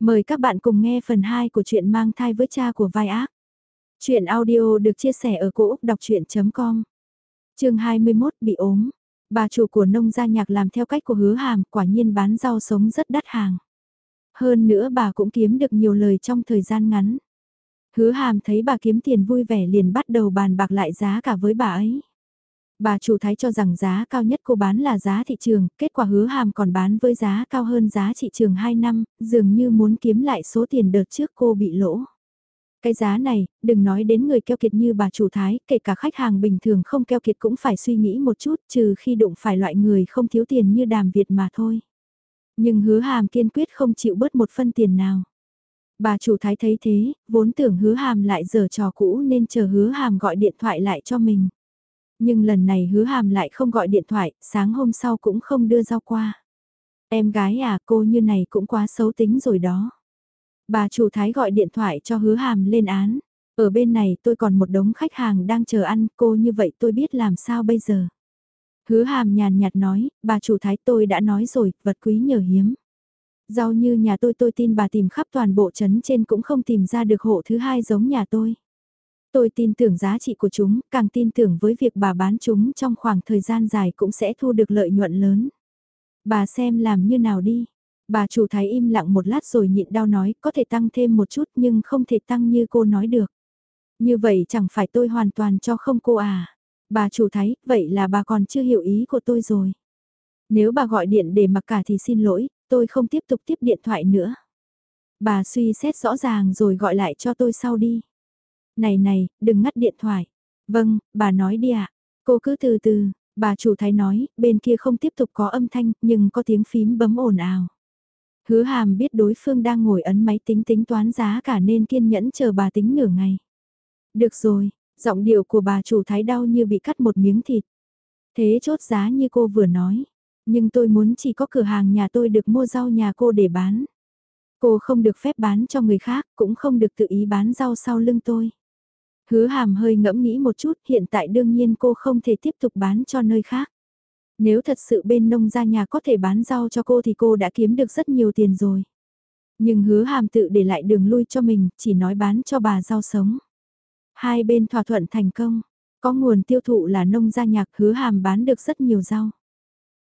Mời các bạn cùng nghe phần 2 của truyện mang thai với cha của vai ác. Chuyện audio được chia sẻ ở cỗ đọc chuyện.com Trường 21 bị ốm. Bà chủ của nông gia nhạc làm theo cách của hứa hàm, quả nhiên bán rau sống rất đắt hàng. Hơn nữa bà cũng kiếm được nhiều lời trong thời gian ngắn. Hứa hàm thấy bà kiếm tiền vui vẻ liền bắt đầu bàn bạc lại giá cả với bà ấy. Bà chủ thái cho rằng giá cao nhất cô bán là giá thị trường, kết quả hứa hàm còn bán với giá cao hơn giá thị trường 2 năm, dường như muốn kiếm lại số tiền đợt trước cô bị lỗ. Cái giá này, đừng nói đến người keo kiệt như bà chủ thái, kể cả khách hàng bình thường không keo kiệt cũng phải suy nghĩ một chút trừ khi đụng phải loại người không thiếu tiền như đàm Việt mà thôi. Nhưng hứa hàm kiên quyết không chịu bớt một phân tiền nào. Bà chủ thái thấy thế, vốn tưởng hứa hàm lại giờ trò cũ nên chờ hứa hàm gọi điện thoại lại cho mình. Nhưng lần này hứa hàm lại không gọi điện thoại, sáng hôm sau cũng không đưa rau qua. Em gái à cô như này cũng quá xấu tính rồi đó. Bà chủ thái gọi điện thoại cho hứa hàm lên án. Ở bên này tôi còn một đống khách hàng đang chờ ăn cô như vậy tôi biết làm sao bây giờ. Hứa hàm nhàn nhạt nói, bà chủ thái tôi đã nói rồi, vật quý nhờ hiếm. Rau như nhà tôi tôi tin bà tìm khắp toàn bộ trấn trên cũng không tìm ra được hộ thứ hai giống nhà tôi. Tôi tin tưởng giá trị của chúng, càng tin tưởng với việc bà bán chúng trong khoảng thời gian dài cũng sẽ thu được lợi nhuận lớn. Bà xem làm như nào đi. Bà chủ thái im lặng một lát rồi nhịn đau nói có thể tăng thêm một chút nhưng không thể tăng như cô nói được. Như vậy chẳng phải tôi hoàn toàn cho không cô à. Bà chủ thái, vậy là bà còn chưa hiểu ý của tôi rồi. Nếu bà gọi điện để mặc cả thì xin lỗi, tôi không tiếp tục tiếp điện thoại nữa. Bà suy xét rõ ràng rồi gọi lại cho tôi sau đi. Này này, đừng ngắt điện thoại. Vâng, bà nói đi ạ. Cô cứ từ từ, bà chủ thái nói, bên kia không tiếp tục có âm thanh, nhưng có tiếng phím bấm ồn ào. Hứa hàm biết đối phương đang ngồi ấn máy tính tính toán giá cả nên kiên nhẫn chờ bà tính nửa ngày. Được rồi, giọng điệu của bà chủ thái đau như bị cắt một miếng thịt. Thế chốt giá như cô vừa nói. Nhưng tôi muốn chỉ có cửa hàng nhà tôi được mua rau nhà cô để bán. Cô không được phép bán cho người khác, cũng không được tự ý bán rau sau lưng tôi. Hứa hàm hơi ngẫm nghĩ một chút, hiện tại đương nhiên cô không thể tiếp tục bán cho nơi khác. Nếu thật sự bên nông gia nhà có thể bán rau cho cô thì cô đã kiếm được rất nhiều tiền rồi. Nhưng hứa hàm tự để lại đường lui cho mình, chỉ nói bán cho bà rau sống. Hai bên thỏa thuận thành công, có nguồn tiêu thụ là nông gia nhạc hứa hàm bán được rất nhiều rau.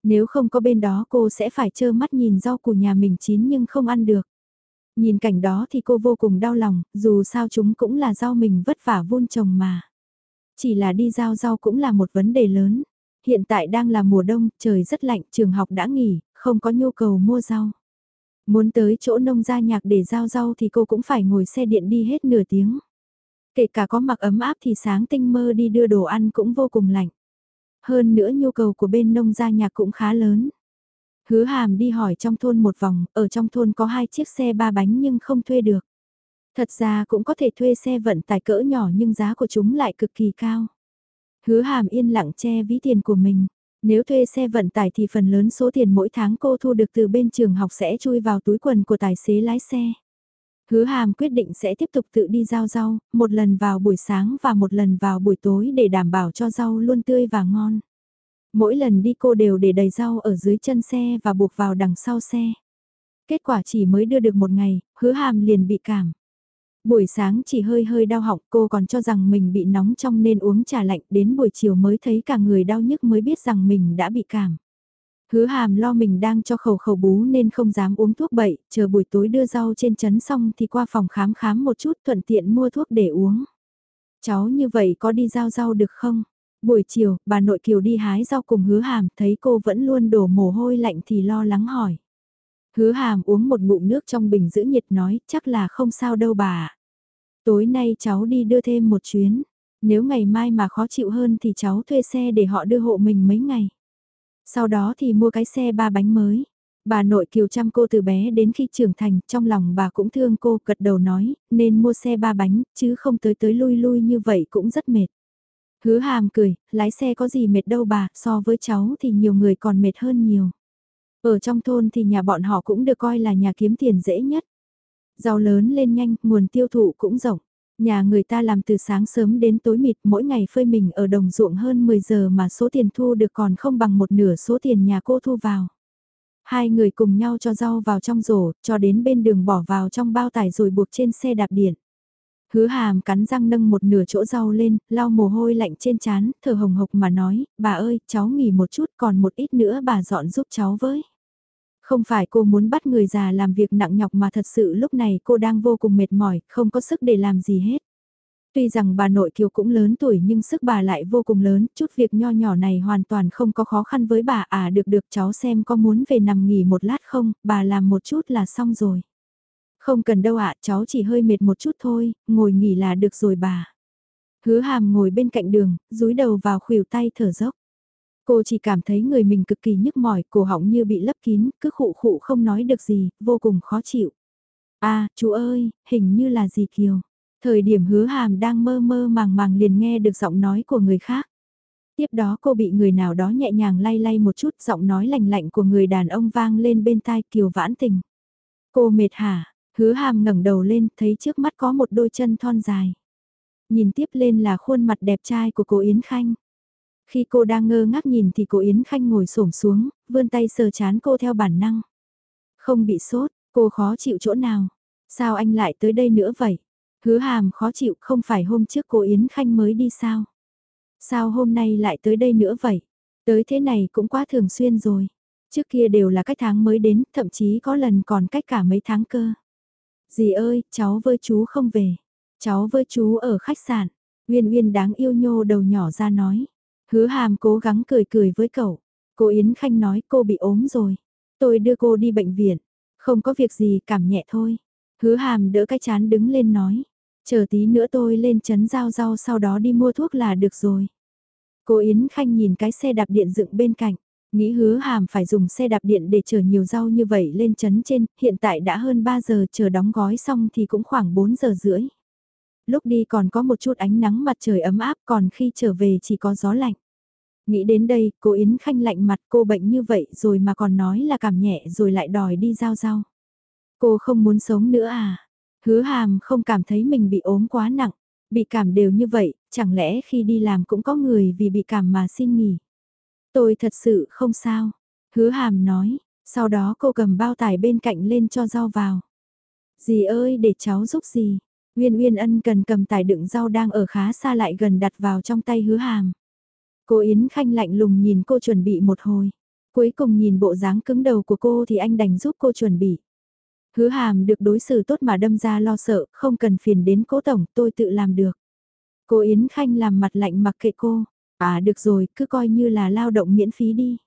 Nếu không có bên đó cô sẽ phải trơ mắt nhìn rau của nhà mình chín nhưng không ăn được. Nhìn cảnh đó thì cô vô cùng đau lòng, dù sao chúng cũng là rau mình vất vả vun trồng mà. Chỉ là đi giao rau cũng là một vấn đề lớn. Hiện tại đang là mùa đông, trời rất lạnh, trường học đã nghỉ, không có nhu cầu mua rau. Muốn tới chỗ nông gia nhạc để giao rau thì cô cũng phải ngồi xe điện đi hết nửa tiếng. Kể cả có mặc ấm áp thì sáng tinh mơ đi đưa đồ ăn cũng vô cùng lạnh. Hơn nữa nhu cầu của bên nông gia nhạc cũng khá lớn. Hứa hàm đi hỏi trong thôn một vòng, ở trong thôn có hai chiếc xe ba bánh nhưng không thuê được. Thật ra cũng có thể thuê xe vận tải cỡ nhỏ nhưng giá của chúng lại cực kỳ cao. Hứa hàm yên lặng che ví tiền của mình. Nếu thuê xe vận tải thì phần lớn số tiền mỗi tháng cô thu được từ bên trường học sẽ chui vào túi quần của tài xế lái xe. Hứa hàm quyết định sẽ tiếp tục tự đi giao rau, một lần vào buổi sáng và một lần vào buổi tối để đảm bảo cho rau luôn tươi và ngon. Mỗi lần đi cô đều để đầy rau ở dưới chân xe và buộc vào đằng sau xe. Kết quả chỉ mới đưa được một ngày, hứa hàm liền bị cảm. Buổi sáng chỉ hơi hơi đau họng cô còn cho rằng mình bị nóng trong nên uống trà lạnh đến buổi chiều mới thấy cả người đau nhức mới biết rằng mình đã bị cảm. Hứa hàm lo mình đang cho khẩu khẩu bú nên không dám uống thuốc bậy, chờ buổi tối đưa rau trên chấn xong thì qua phòng khám khám một chút thuận tiện mua thuốc để uống. Cháu như vậy có đi giao rau được không? Buổi chiều, bà nội Kiều đi hái rau cùng hứa hàm, thấy cô vẫn luôn đổ mồ hôi lạnh thì lo lắng hỏi. Hứa hàm uống một ngụm nước trong bình giữ nhiệt nói, chắc là không sao đâu bà. Tối nay cháu đi đưa thêm một chuyến, nếu ngày mai mà khó chịu hơn thì cháu thuê xe để họ đưa hộ mình mấy ngày. Sau đó thì mua cái xe ba bánh mới. Bà nội kiều chăm cô từ bé đến khi trưởng thành, trong lòng bà cũng thương cô, gật đầu nói, nên mua xe ba bánh, chứ không tới tới lui lui như vậy cũng rất mệt. Hứa hàm cười, lái xe có gì mệt đâu bà, so với cháu thì nhiều người còn mệt hơn nhiều. Ở trong thôn thì nhà bọn họ cũng được coi là nhà kiếm tiền dễ nhất. Giàu lớn lên nhanh, nguồn tiêu thụ cũng rộng. Nhà người ta làm từ sáng sớm đến tối mịt mỗi ngày phơi mình ở đồng ruộng hơn 10 giờ mà số tiền thu được còn không bằng một nửa số tiền nhà cô thu vào. Hai người cùng nhau cho rau vào trong rổ, cho đến bên đường bỏ vào trong bao tải rồi buộc trên xe đạp điện. Hứa hàm cắn răng nâng một nửa chỗ rau lên, lau mồ hôi lạnh trên chán thở hồng hộc mà nói, bà ơi, cháu nghỉ một chút còn một ít nữa bà dọn giúp cháu với. Không phải cô muốn bắt người già làm việc nặng nhọc mà thật sự lúc này cô đang vô cùng mệt mỏi, không có sức để làm gì hết. Tuy rằng bà nội Kiều cũng lớn tuổi nhưng sức bà lại vô cùng lớn, chút việc nho nhỏ này hoàn toàn không có khó khăn với bà à được được cháu xem có muốn về nằm nghỉ một lát không, bà làm một chút là xong rồi. Không cần đâu ạ, cháu chỉ hơi mệt một chút thôi, ngồi nghỉ là được rồi bà. Hứa hàm ngồi bên cạnh đường, rúi đầu vào khuỷu tay thở dốc. Cô chỉ cảm thấy người mình cực kỳ nhức mỏi, cổ họng như bị lấp kín, cứ khụ khụ không nói được gì, vô cùng khó chịu. À, chú ơi, hình như là gì Kiều. Thời điểm hứa hàm đang mơ mơ màng màng liền nghe được giọng nói của người khác. Tiếp đó cô bị người nào đó nhẹ nhàng lay lay một chút giọng nói lành lạnh của người đàn ông vang lên bên tai Kiều vãn tình. Cô mệt hả? Hứa hàm ngẩng đầu lên thấy trước mắt có một đôi chân thon dài. Nhìn tiếp lên là khuôn mặt đẹp trai của cô Yến Khanh. Khi cô đang ngơ ngác nhìn thì cô Yến Khanh ngồi xổm xuống, vươn tay sờ chán cô theo bản năng. Không bị sốt, cô khó chịu chỗ nào? Sao anh lại tới đây nữa vậy? Hứa hàm khó chịu không phải hôm trước cô Yến Khanh mới đi sao? Sao hôm nay lại tới đây nữa vậy? Tới thế này cũng quá thường xuyên rồi. Trước kia đều là cách tháng mới đến, thậm chí có lần còn cách cả mấy tháng cơ. Dì ơi, cháu với chú không về. Cháu với chú ở khách sạn. Uyên Uyên đáng yêu nhô đầu nhỏ ra nói. Hứa hàm cố gắng cười cười với cậu. Cô Yến Khanh nói cô bị ốm rồi. Tôi đưa cô đi bệnh viện. Không có việc gì cảm nhẹ thôi. Hứa hàm đỡ cái chán đứng lên nói. Chờ tí nữa tôi lên chấn giao rau sau đó đi mua thuốc là được rồi. Cô Yến Khanh nhìn cái xe đạp điện dựng bên cạnh. Nghĩ hứa hàm phải dùng xe đạp điện để chở nhiều rau như vậy lên chấn trên, hiện tại đã hơn 3 giờ chờ đóng gói xong thì cũng khoảng 4 giờ rưỡi. Lúc đi còn có một chút ánh nắng mặt trời ấm áp còn khi trở về chỉ có gió lạnh. Nghĩ đến đây, cô Yến Khanh lạnh mặt cô bệnh như vậy rồi mà còn nói là cảm nhẹ rồi lại đòi đi giao rau. Cô không muốn sống nữa à? Hứa hàm không cảm thấy mình bị ốm quá nặng, bị cảm đều như vậy, chẳng lẽ khi đi làm cũng có người vì bị cảm mà xin nghỉ. Tôi thật sự không sao. Hứa hàm nói, sau đó cô cầm bao tải bên cạnh lên cho rau vào. Dì ơi để cháu giúp gì. Uyên Uyên ân cần cầm tải đựng rau đang ở khá xa lại gần đặt vào trong tay hứa hàm. Cô Yến Khanh lạnh lùng nhìn cô chuẩn bị một hồi. Cuối cùng nhìn bộ dáng cứng đầu của cô thì anh đành giúp cô chuẩn bị. Hứa hàm được đối xử tốt mà đâm ra lo sợ, không cần phiền đến cố tổng, tôi tự làm được. Cô Yến Khanh làm mặt lạnh mặc kệ cô. À được rồi, cứ coi như là lao động miễn phí đi.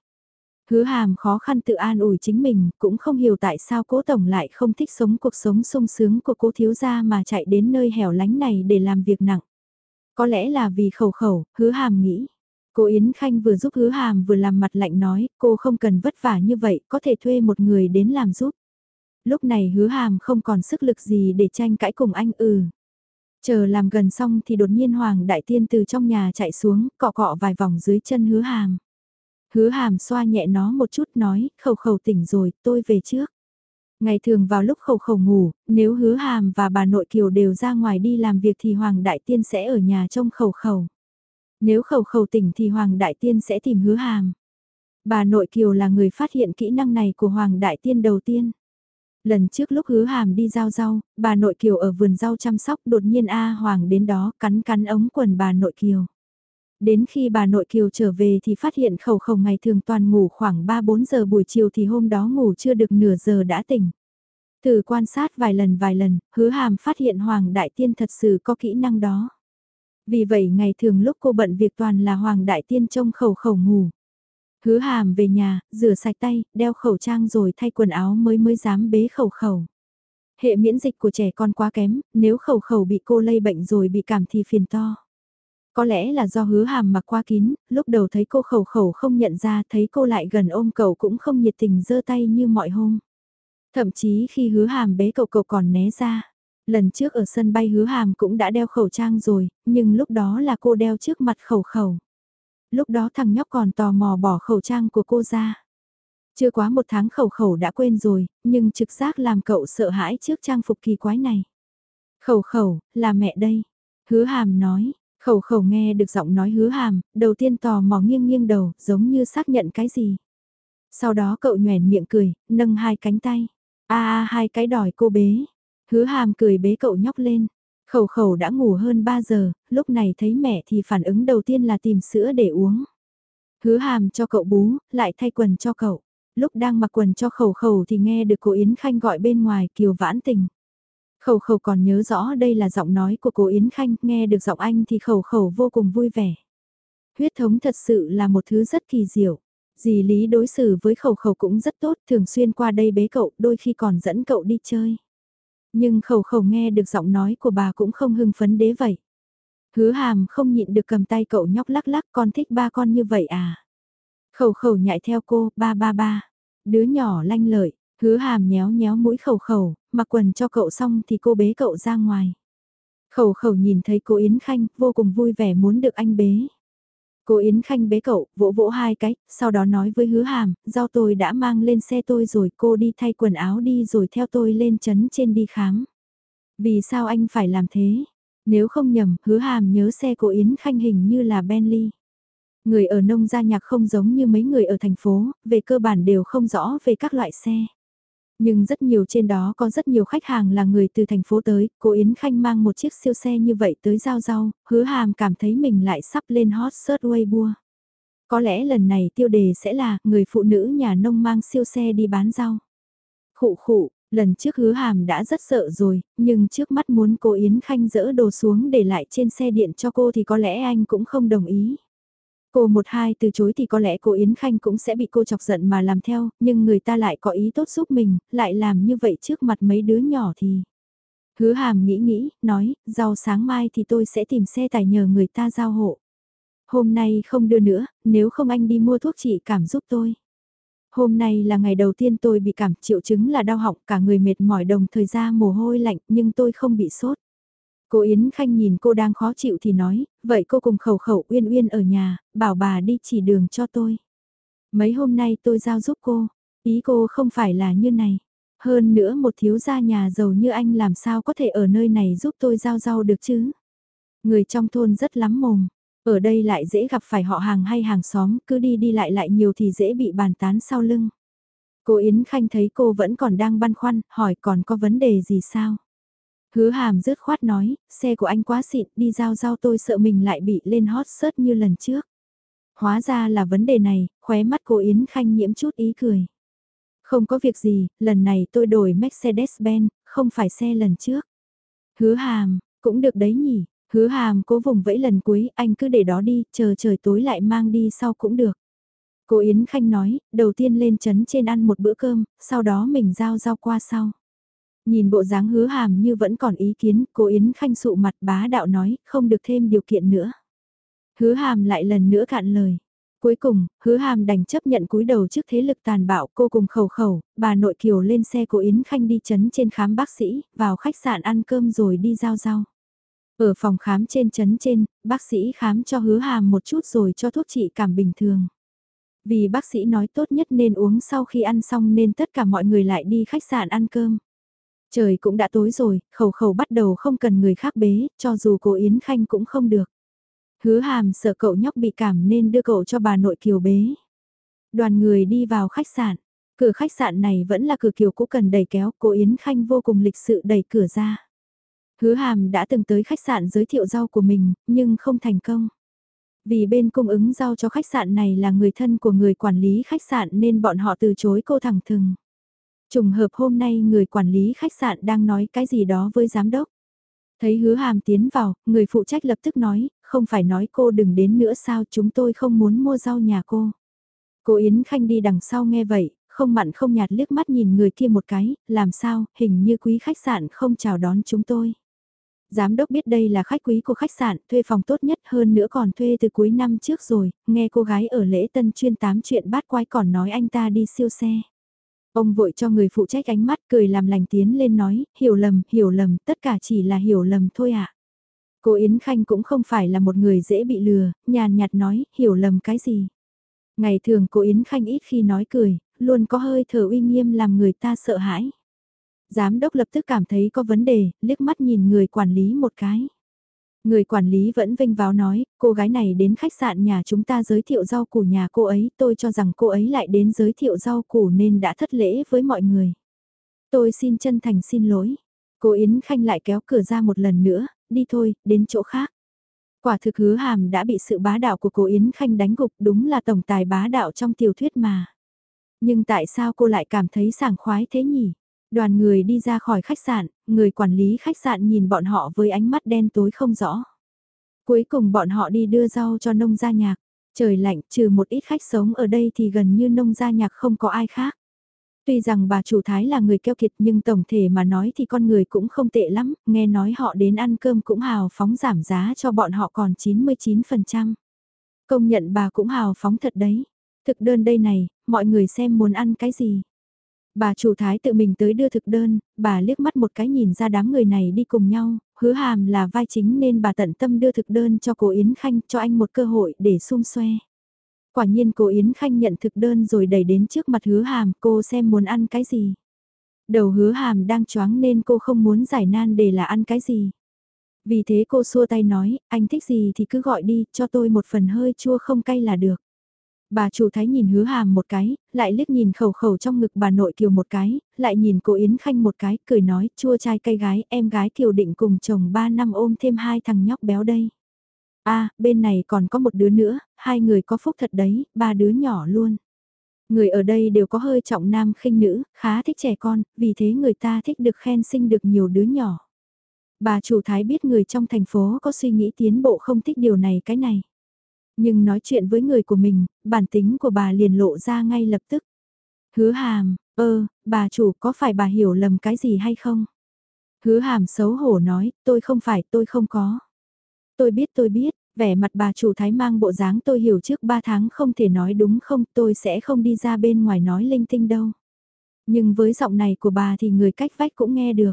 Hứa hàm khó khăn tự an ủi chính mình, cũng không hiểu tại sao cố tổng lại không thích sống cuộc sống sung sướng của cô thiếu gia mà chạy đến nơi hẻo lánh này để làm việc nặng. Có lẽ là vì khẩu khẩu, hứa hàm nghĩ. Cô Yến Khanh vừa giúp hứa hàm vừa làm mặt lạnh nói, cô không cần vất vả như vậy, có thể thuê một người đến làm giúp. Lúc này hứa hàm không còn sức lực gì để tranh cãi cùng anh ừ. Chờ làm gần xong thì đột nhiên Hoàng Đại Tiên từ trong nhà chạy xuống, cọ cọ vài vòng dưới chân hứa hàm. Hứa hàm xoa nhẹ nó một chút nói, khẩu khẩu tỉnh rồi, tôi về trước. Ngày thường vào lúc khẩu khẩu ngủ, nếu hứa hàm và bà nội kiều đều ra ngoài đi làm việc thì Hoàng Đại Tiên sẽ ở nhà trông khẩu khẩu. Nếu khẩu khẩu tỉnh thì Hoàng Đại Tiên sẽ tìm hứa hàm. Bà nội kiều là người phát hiện kỹ năng này của Hoàng Đại Tiên đầu tiên. Lần trước lúc hứa hàm đi giao rau, bà nội kiều ở vườn rau chăm sóc đột nhiên A Hoàng đến đó cắn cắn ống quần bà nội kiều. Đến khi bà nội kiều trở về thì phát hiện khẩu khẩu ngày thường toàn ngủ khoảng 3-4 giờ buổi chiều thì hôm đó ngủ chưa được nửa giờ đã tỉnh. Từ quan sát vài lần vài lần, hứa hàm phát hiện Hoàng Đại Tiên thật sự có kỹ năng đó. Vì vậy ngày thường lúc cô bận việc toàn là Hoàng Đại Tiên trông khẩu khẩu ngủ. Hứa hàm về nhà, rửa sạch tay, đeo khẩu trang rồi thay quần áo mới mới dám bế khẩu khẩu. Hệ miễn dịch của trẻ con quá kém, nếu khẩu khẩu bị cô lây bệnh rồi bị cảm thì phiền to. Có lẽ là do hứa hàm mặc quá kín, lúc đầu thấy cô khẩu khẩu không nhận ra thấy cô lại gần ôm cậu cũng không nhiệt tình giơ tay như mọi hôm. Thậm chí khi hứa hàm bế cậu cậu còn né ra. Lần trước ở sân bay hứa hàm cũng đã đeo khẩu trang rồi, nhưng lúc đó là cô đeo trước mặt khẩu khẩu lúc đó thằng nhóc còn tò mò bỏ khẩu trang của cô ra. Chưa quá một tháng khẩu khẩu đã quên rồi, nhưng trực giác làm cậu sợ hãi trước trang phục kỳ quái này. Khẩu khẩu, là mẹ đây. Hứa hàm nói, khẩu khẩu nghe được giọng nói hứa hàm, đầu tiên tò mò nghiêng nghiêng đầu, giống như xác nhận cái gì. Sau đó cậu nhoèn miệng cười, nâng hai cánh tay. a a hai cái đòi cô bế. Hứa hàm cười bế cậu nhóc lên. Khẩu khẩu đã ngủ hơn 3 giờ, lúc này thấy mẹ thì phản ứng đầu tiên là tìm sữa để uống. Hứa hàm cho cậu bú, lại thay quần cho cậu. Lúc đang mặc quần cho khẩu khẩu thì nghe được cô Yến Khanh gọi bên ngoài kiều vãn tình. Khẩu khẩu còn nhớ rõ đây là giọng nói của cô Yến Khanh, nghe được giọng anh thì khẩu khẩu vô cùng vui vẻ. Huyết thống thật sự là một thứ rất kỳ diệu. Dì Lý đối xử với khẩu khẩu cũng rất tốt, thường xuyên qua đây bế cậu, đôi khi còn dẫn cậu đi chơi. Nhưng khẩu khẩu nghe được giọng nói của bà cũng không hưng phấn đế vậy. Hứa hàm không nhịn được cầm tay cậu nhóc lắc lắc con thích ba con như vậy à. Khẩu khẩu nhại theo cô, ba ba ba. Đứa nhỏ lanh lợi, hứa hàm nhéo nhéo mũi khẩu khẩu, mặc quần cho cậu xong thì cô bế cậu ra ngoài. Khẩu khẩu nhìn thấy cô Yến Khanh vô cùng vui vẻ muốn được anh bế. Cô Yến Khanh bế cậu, vỗ vỗ hai cái, sau đó nói với hứa hàm, rau tôi đã mang lên xe tôi rồi cô đi thay quần áo đi rồi theo tôi lên chấn trên đi khám. Vì sao anh phải làm thế? Nếu không nhầm, hứa hàm nhớ xe của Yến Khanh hình như là Bentley. Người ở nông gia nhạc không giống như mấy người ở thành phố, về cơ bản đều không rõ về các loại xe. Nhưng rất nhiều trên đó có rất nhiều khách hàng là người từ thành phố tới, cô Yến Khanh mang một chiếc siêu xe như vậy tới giao rau, hứa hàm cảm thấy mình lại sắp lên hot search Weibo. Có lẽ lần này tiêu đề sẽ là người phụ nữ nhà nông mang siêu xe đi bán rau. Khụ khụ, lần trước hứa hàm đã rất sợ rồi, nhưng trước mắt muốn cô Yến Khanh dỡ đồ xuống để lại trên xe điện cho cô thì có lẽ anh cũng không đồng ý. Cô một hai từ chối thì có lẽ cô Yến Khanh cũng sẽ bị cô chọc giận mà làm theo, nhưng người ta lại có ý tốt giúp mình, lại làm như vậy trước mặt mấy đứa nhỏ thì... Hứa hàm nghĩ nghĩ, nói, rau sáng mai thì tôi sẽ tìm xe tải nhờ người ta giao hộ. Hôm nay không đưa nữa, nếu không anh đi mua thuốc trị cảm giúp tôi. Hôm nay là ngày đầu tiên tôi bị cảm triệu chứng là đau họng cả người mệt mỏi đồng thời ra mồ hôi lạnh nhưng tôi không bị sốt. Cô Yến Khanh nhìn cô đang khó chịu thì nói, vậy cô cùng khẩu khẩu uyên uyên ở nhà, bảo bà đi chỉ đường cho tôi. Mấy hôm nay tôi giao giúp cô, ý cô không phải là như này. Hơn nữa một thiếu gia nhà giàu như anh làm sao có thể ở nơi này giúp tôi giao rau được chứ. Người trong thôn rất lắm mồm, ở đây lại dễ gặp phải họ hàng hay hàng xóm, cứ đi đi lại lại nhiều thì dễ bị bàn tán sau lưng. Cô Yến Khanh thấy cô vẫn còn đang băn khoăn, hỏi còn có vấn đề gì sao? Hứa hàm rớt khoát nói, xe của anh quá xịn, đi giao giao tôi sợ mình lại bị lên hot search như lần trước. Hóa ra là vấn đề này, khóe mắt cô Yến Khanh nhiễm chút ý cười. Không có việc gì, lần này tôi đổi Mercedes-Benz, không phải xe lần trước. Hứa hàm, cũng được đấy nhỉ, hứa hàm cố vùng vẫy lần cuối, anh cứ để đó đi, chờ trời tối lại mang đi sau cũng được. Cô Yến Khanh nói, đầu tiên lên chấn trên ăn một bữa cơm, sau đó mình giao giao qua sau. Nhìn bộ dáng hứa hàm như vẫn còn ý kiến, cô Yến Khanh sụ mặt bá đạo nói, không được thêm điều kiện nữa. Hứa hàm lại lần nữa cạn lời. Cuối cùng, hứa hàm đành chấp nhận cúi đầu trước thế lực tàn bạo cô cùng khẩu khẩu, bà nội kiều lên xe của Yến Khanh đi chấn trên khám bác sĩ, vào khách sạn ăn cơm rồi đi giao giao. Ở phòng khám trên chấn trên, bác sĩ khám cho hứa hàm một chút rồi cho thuốc trị cảm bình thường. Vì bác sĩ nói tốt nhất nên uống sau khi ăn xong nên tất cả mọi người lại đi khách sạn ăn cơm. Trời cũng đã tối rồi, khẩu khẩu bắt đầu không cần người khác bế, cho dù cô Yến Khanh cũng không được. Hứa hàm sợ cậu nhóc bị cảm nên đưa cậu cho bà nội kiều bế. Đoàn người đi vào khách sạn. Cửa khách sạn này vẫn là cửa kiều cũ cần đẩy kéo, cô Yến Khanh vô cùng lịch sự đẩy cửa ra. Hứa hàm đã từng tới khách sạn giới thiệu rau của mình, nhưng không thành công. Vì bên cung ứng rau cho khách sạn này là người thân của người quản lý khách sạn nên bọn họ từ chối cô thẳng thừng. Trùng hợp hôm nay người quản lý khách sạn đang nói cái gì đó với giám đốc. Thấy hứa hàm tiến vào, người phụ trách lập tức nói, không phải nói cô đừng đến nữa sao chúng tôi không muốn mua rau nhà cô. Cô Yến Khanh đi đằng sau nghe vậy, không mặn không nhạt liếc mắt nhìn người kia một cái, làm sao, hình như quý khách sạn không chào đón chúng tôi. Giám đốc biết đây là khách quý của khách sạn, thuê phòng tốt nhất hơn nữa còn thuê từ cuối năm trước rồi, nghe cô gái ở lễ tân chuyên tám chuyện bát quái còn nói anh ta đi siêu xe. Ông vội cho người phụ trách ánh mắt cười làm lành tiến lên nói, hiểu lầm, hiểu lầm, tất cả chỉ là hiểu lầm thôi ạ. À. Cô Yến Khanh cũng không phải là một người dễ bị lừa, nhàn nhạt nói, hiểu lầm cái gì. Ngày thường cô Yến Khanh ít khi nói cười, luôn có hơi thở uy nghiêm làm người ta sợ hãi. Giám đốc lập tức cảm thấy có vấn đề, liếc mắt nhìn người quản lý một cái. Người quản lý vẫn vinh váo nói, cô gái này đến khách sạn nhà chúng ta giới thiệu rau củ nhà cô ấy, tôi cho rằng cô ấy lại đến giới thiệu rau củ nên đã thất lễ với mọi người. Tôi xin chân thành xin lỗi. Cô Yến Khanh lại kéo cửa ra một lần nữa, đi thôi, đến chỗ khác. Quả thực hứa hàm đã bị sự bá đạo của cô Yến Khanh đánh gục đúng là tổng tài bá đạo trong tiểu thuyết mà. Nhưng tại sao cô lại cảm thấy sảng khoái thế nhỉ? Đoàn người đi ra khỏi khách sạn, người quản lý khách sạn nhìn bọn họ với ánh mắt đen tối không rõ. Cuối cùng bọn họ đi đưa rau cho nông gia nhạc. Trời lạnh trừ một ít khách sống ở đây thì gần như nông gia nhạc không có ai khác. Tuy rằng bà chủ thái là người keo kiệt nhưng tổng thể mà nói thì con người cũng không tệ lắm, nghe nói họ đến ăn cơm cũng hào phóng giảm giá cho bọn họ còn 99%. Công nhận bà cũng hào phóng thật đấy. Thực đơn đây này, mọi người xem muốn ăn cái gì. Bà chủ thái tự mình tới đưa thực đơn, bà liếc mắt một cái nhìn ra đám người này đi cùng nhau, hứa hàm là vai chính nên bà tận tâm đưa thực đơn cho cô Yến Khanh cho anh một cơ hội để xung xoe. Quả nhiên cô Yến Khanh nhận thực đơn rồi đẩy đến trước mặt hứa hàm cô xem muốn ăn cái gì. Đầu hứa hàm đang choáng nên cô không muốn giải nan để là ăn cái gì. Vì thế cô xua tay nói, anh thích gì thì cứ gọi đi, cho tôi một phần hơi chua không cay là được. Bà chủ thái nhìn hứa hàm một cái, lại liếc nhìn khẩu khẩu trong ngực bà nội kiều một cái, lại nhìn cô Yến Khanh một cái, cười nói, chua trai cây gái, em gái kiều định cùng chồng 3 năm ôm thêm hai thằng nhóc béo đây. a à, bên này còn có một đứa nữa, hai người có phúc thật đấy, ba đứa nhỏ luôn. Người ở đây đều có hơi trọng nam khinh nữ, khá thích trẻ con, vì thế người ta thích được khen sinh được nhiều đứa nhỏ. Bà chủ thái biết người trong thành phố có suy nghĩ tiến bộ không thích điều này cái này. Nhưng nói chuyện với người của mình, bản tính của bà liền lộ ra ngay lập tức. Hứa hàm, ơ, bà chủ có phải bà hiểu lầm cái gì hay không? Hứa hàm xấu hổ nói, tôi không phải, tôi không có. Tôi biết tôi biết, vẻ mặt bà chủ thái mang bộ dáng tôi hiểu trước 3 tháng không thể nói đúng không, tôi sẽ không đi ra bên ngoài nói linh tinh đâu. Nhưng với giọng này của bà thì người cách vách cũng nghe được.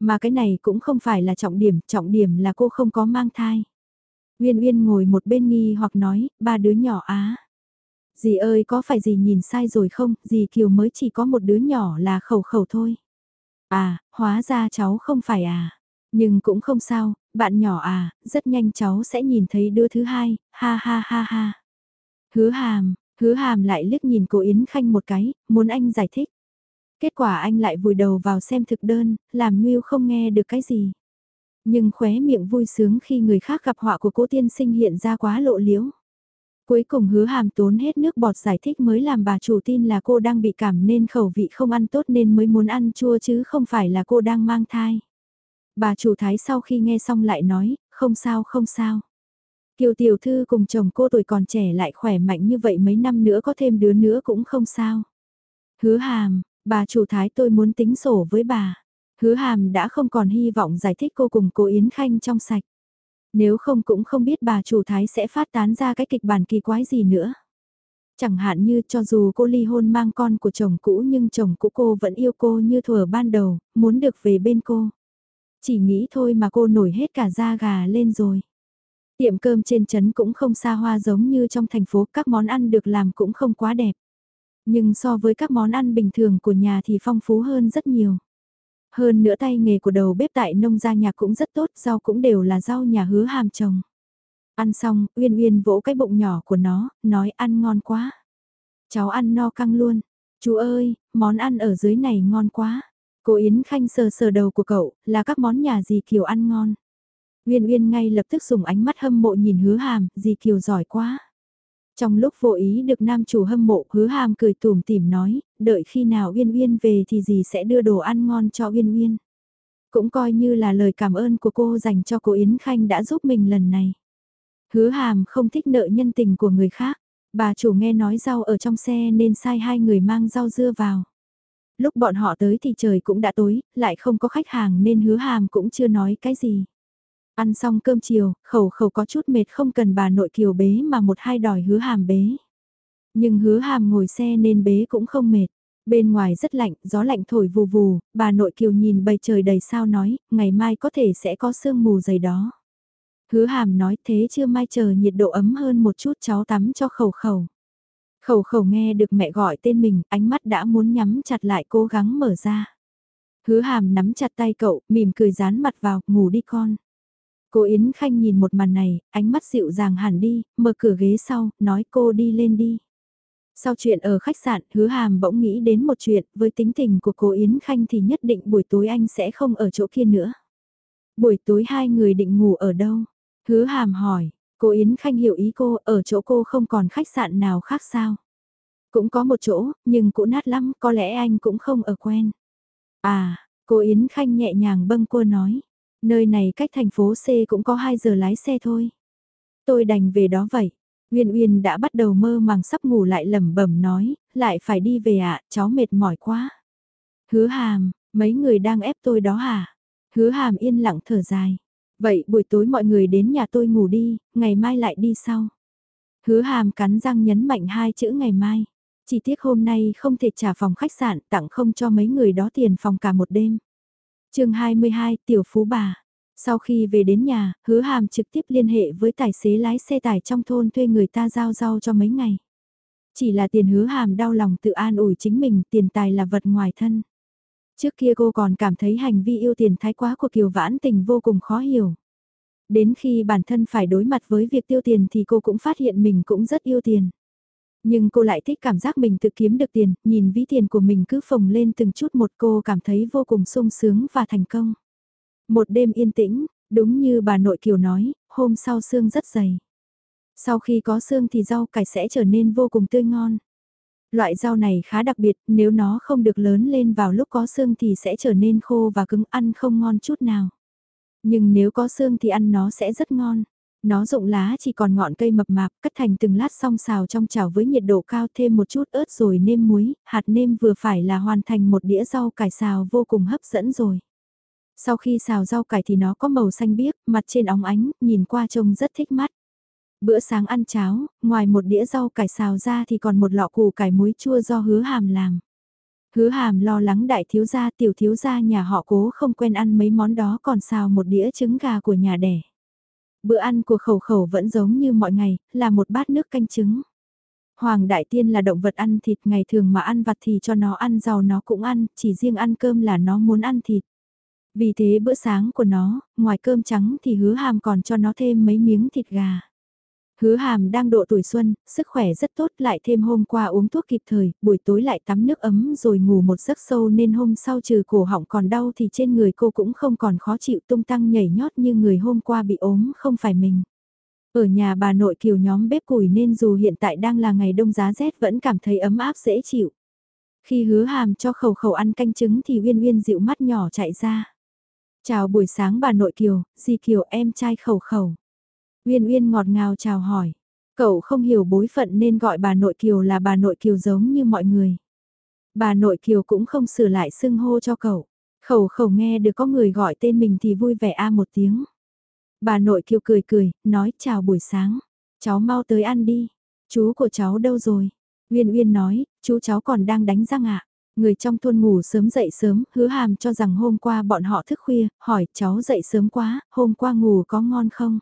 Mà cái này cũng không phải là trọng điểm, trọng điểm là cô không có mang thai. Uyên Uyên ngồi một bên nghi hoặc nói, ba đứa nhỏ á. Dì ơi có phải dì nhìn sai rồi không, dì Kiều mới chỉ có một đứa nhỏ là khẩu khẩu thôi. À, hóa ra cháu không phải à. Nhưng cũng không sao, bạn nhỏ à, rất nhanh cháu sẽ nhìn thấy đứa thứ hai, ha ha ha ha. Hứa hàm, hứa hàm lại liếc nhìn cô Yến Khanh một cái, muốn anh giải thích. Kết quả anh lại vùi đầu vào xem thực đơn, làm như không nghe được cái gì nhưng khóe miệng vui sướng khi người khác gặp họa của cố tiên sinh hiện ra quá lộ liễu. Cuối cùng hứa hàm tốn hết nước bọt giải thích mới làm bà chủ tin là cô đang bị cảm nên khẩu vị không ăn tốt nên mới muốn ăn chua chứ không phải là cô đang mang thai. Bà chủ thái sau khi nghe xong lại nói, không sao không sao. Kiều tiểu thư cùng chồng cô tuổi còn trẻ lại khỏe mạnh như vậy mấy năm nữa có thêm đứa nữa cũng không sao. Hứa hàm, bà chủ thái tôi muốn tính sổ với bà. Hứa hàm đã không còn hy vọng giải thích cô cùng cô Yến Khanh trong sạch. Nếu không cũng không biết bà chủ thái sẽ phát tán ra cái kịch bản kỳ quái gì nữa. Chẳng hạn như cho dù cô ly hôn mang con của chồng cũ nhưng chồng cũ cô vẫn yêu cô như thuở ban đầu, muốn được về bên cô. Chỉ nghĩ thôi mà cô nổi hết cả da gà lên rồi. Tiệm cơm trên trấn cũng không xa hoa giống như trong thành phố, các món ăn được làm cũng không quá đẹp. Nhưng so với các món ăn bình thường của nhà thì phong phú hơn rất nhiều. Hơn nữa tay nghề của đầu bếp tại nông gia nhà cũng rất tốt, rau cũng đều là rau nhà hứa hàm trồng. Ăn xong, Uyên Uyên vỗ cái bụng nhỏ của nó, nói ăn ngon quá. Cháu ăn no căng luôn. Chú ơi, món ăn ở dưới này ngon quá. Cô Yến Khanh sờ sờ đầu của cậu, là các món nhà gì Kiều ăn ngon. Uyên Uyên ngay lập tức dùng ánh mắt hâm mộ nhìn hứa hàm, gì Kiều giỏi quá. Trong lúc vô ý được nam chủ hâm mộ hứa hàm cười tùm tìm nói, đợi khi nào Uyên Uyên về thì dì sẽ đưa đồ ăn ngon cho Uyên Uyên. Cũng coi như là lời cảm ơn của cô dành cho cô Yến Khanh đã giúp mình lần này. Hứa hàm không thích nợ nhân tình của người khác, bà chủ nghe nói rau ở trong xe nên sai hai người mang rau dưa vào. Lúc bọn họ tới thì trời cũng đã tối, lại không có khách hàng nên hứa hàm cũng chưa nói cái gì. Ăn xong cơm chiều, khẩu khẩu có chút mệt không cần bà nội kiều bế mà một hai đòi hứa hàm bế. Nhưng hứa hàm ngồi xe nên bế cũng không mệt. Bên ngoài rất lạnh, gió lạnh thổi vù vù, bà nội kiều nhìn bầy trời đầy sao nói, ngày mai có thể sẽ có sương mù dày đó. Hứa hàm nói thế chưa mai chờ nhiệt độ ấm hơn một chút cháu tắm cho khẩu khẩu. Khẩu khẩu nghe được mẹ gọi tên mình, ánh mắt đã muốn nhắm chặt lại cố gắng mở ra. Hứa hàm nắm chặt tay cậu, mỉm cười dán mặt vào, ngủ đi con. Cô Yến Khanh nhìn một màn này, ánh mắt dịu dàng hẳn đi, mở cửa ghế sau, nói cô đi lên đi. Sau chuyện ở khách sạn, hứa hàm bỗng nghĩ đến một chuyện, với tính tình của cô Yến Khanh thì nhất định buổi tối anh sẽ không ở chỗ kia nữa. Buổi tối hai người định ngủ ở đâu? Hứa hàm hỏi, cô Yến Khanh hiểu ý cô, ở chỗ cô không còn khách sạn nào khác sao? Cũng có một chỗ, nhưng cũ nát lắm, có lẽ anh cũng không ở quen. À, cô Yến Khanh nhẹ nhàng bâng cô nói, nơi này cách thành phố C cũng có 2 giờ lái xe thôi. Tôi đành về đó vậy. Uyên Uyên đã bắt đầu mơ màng sắp ngủ lại lẩm bẩm nói, lại phải đi về ạ, cháu mệt mỏi quá. Hứa hàm, mấy người đang ép tôi đó hả? Hứa hàm yên lặng thở dài. Vậy buổi tối mọi người đến nhà tôi ngủ đi, ngày mai lại đi sau. Hứa hàm cắn răng nhấn mạnh hai chữ ngày mai. Chỉ tiếc hôm nay không thể trả phòng khách sạn tặng không cho mấy người đó tiền phòng cả một đêm chương 22 Tiểu Phú Bà Sau khi về đến nhà, hứa hàm trực tiếp liên hệ với tài xế lái xe tải trong thôn thuê người ta giao rau cho mấy ngày. Chỉ là tiền hứa hàm đau lòng tự an ủi chính mình, tiền tài là vật ngoài thân. Trước kia cô còn cảm thấy hành vi yêu tiền thái quá của Kiều Vãn Tình vô cùng khó hiểu. Đến khi bản thân phải đối mặt với việc tiêu tiền thì cô cũng phát hiện mình cũng rất yêu tiền. Nhưng cô lại thích cảm giác mình tự kiếm được tiền, nhìn ví tiền của mình cứ phồng lên từng chút một cô cảm thấy vô cùng sung sướng và thành công. Một đêm yên tĩnh, đúng như bà nội Kiều nói, hôm sau xương rất dày. Sau khi có xương thì rau cải sẽ trở nên vô cùng tươi ngon. Loại rau này khá đặc biệt, nếu nó không được lớn lên vào lúc có xương thì sẽ trở nên khô và cứng ăn không ngon chút nào. Nhưng nếu có xương thì ăn nó sẽ rất ngon. Nó rụng lá chỉ còn ngọn cây mập mạp, cắt thành từng lát xong xào trong chảo với nhiệt độ cao thêm một chút ớt rồi nêm muối, hạt nêm vừa phải là hoàn thành một đĩa rau cải xào vô cùng hấp dẫn rồi. Sau khi xào rau cải thì nó có màu xanh biếc, mặt trên óng ánh, nhìn qua trông rất thích mắt. Bữa sáng ăn cháo, ngoài một đĩa rau cải xào ra thì còn một lọ củ cải muối chua do hứa hàm làm. Hứa hàm lo lắng đại thiếu gia tiểu thiếu gia nhà họ cố không quen ăn mấy món đó còn xào một đĩa trứng gà của nhà đẻ. Bữa ăn của khẩu khẩu vẫn giống như mọi ngày, là một bát nước canh trứng. Hoàng đại tiên là động vật ăn thịt ngày thường mà ăn vặt thì cho nó ăn giàu nó cũng ăn, chỉ riêng ăn cơm là nó muốn ăn thịt. Vì thế bữa sáng của nó, ngoài cơm trắng thì hứa hàm còn cho nó thêm mấy miếng thịt gà. Hứa hàm đang độ tuổi xuân, sức khỏe rất tốt lại thêm hôm qua uống thuốc kịp thời, buổi tối lại tắm nước ấm rồi ngủ một giấc sâu nên hôm sau trừ cổ họng còn đau thì trên người cô cũng không còn khó chịu tung tăng nhảy nhót như người hôm qua bị ốm không phải mình. Ở nhà bà nội kiều nhóm bếp củi nên dù hiện tại đang là ngày đông giá rét vẫn cảm thấy ấm áp dễ chịu. Khi hứa hàm cho khẩu khẩu ăn canh trứng thì Uyên Uyên dịu mắt nhỏ chạy ra. Chào buổi sáng bà nội kiều, dì kiều em trai khẩu khẩu. Uyên Uyên ngọt ngào chào hỏi. Cậu không hiểu bối phận nên gọi bà nội Kiều là bà nội Kiều giống như mọi người. Bà nội Kiều cũng không sửa lại xưng hô cho cậu. Khẩu khẩu nghe được có người gọi tên mình thì vui vẻ a một tiếng. Bà nội Kiều cười cười, nói chào buổi sáng. Cháu mau tới ăn đi. Chú của cháu đâu rồi? Uyên Uyên nói, chú cháu còn đang đánh răng ạ. Người trong thôn ngủ sớm dậy sớm, hứa hàm cho rằng hôm qua bọn họ thức khuya, hỏi cháu dậy sớm quá, hôm qua ngủ có ngon không?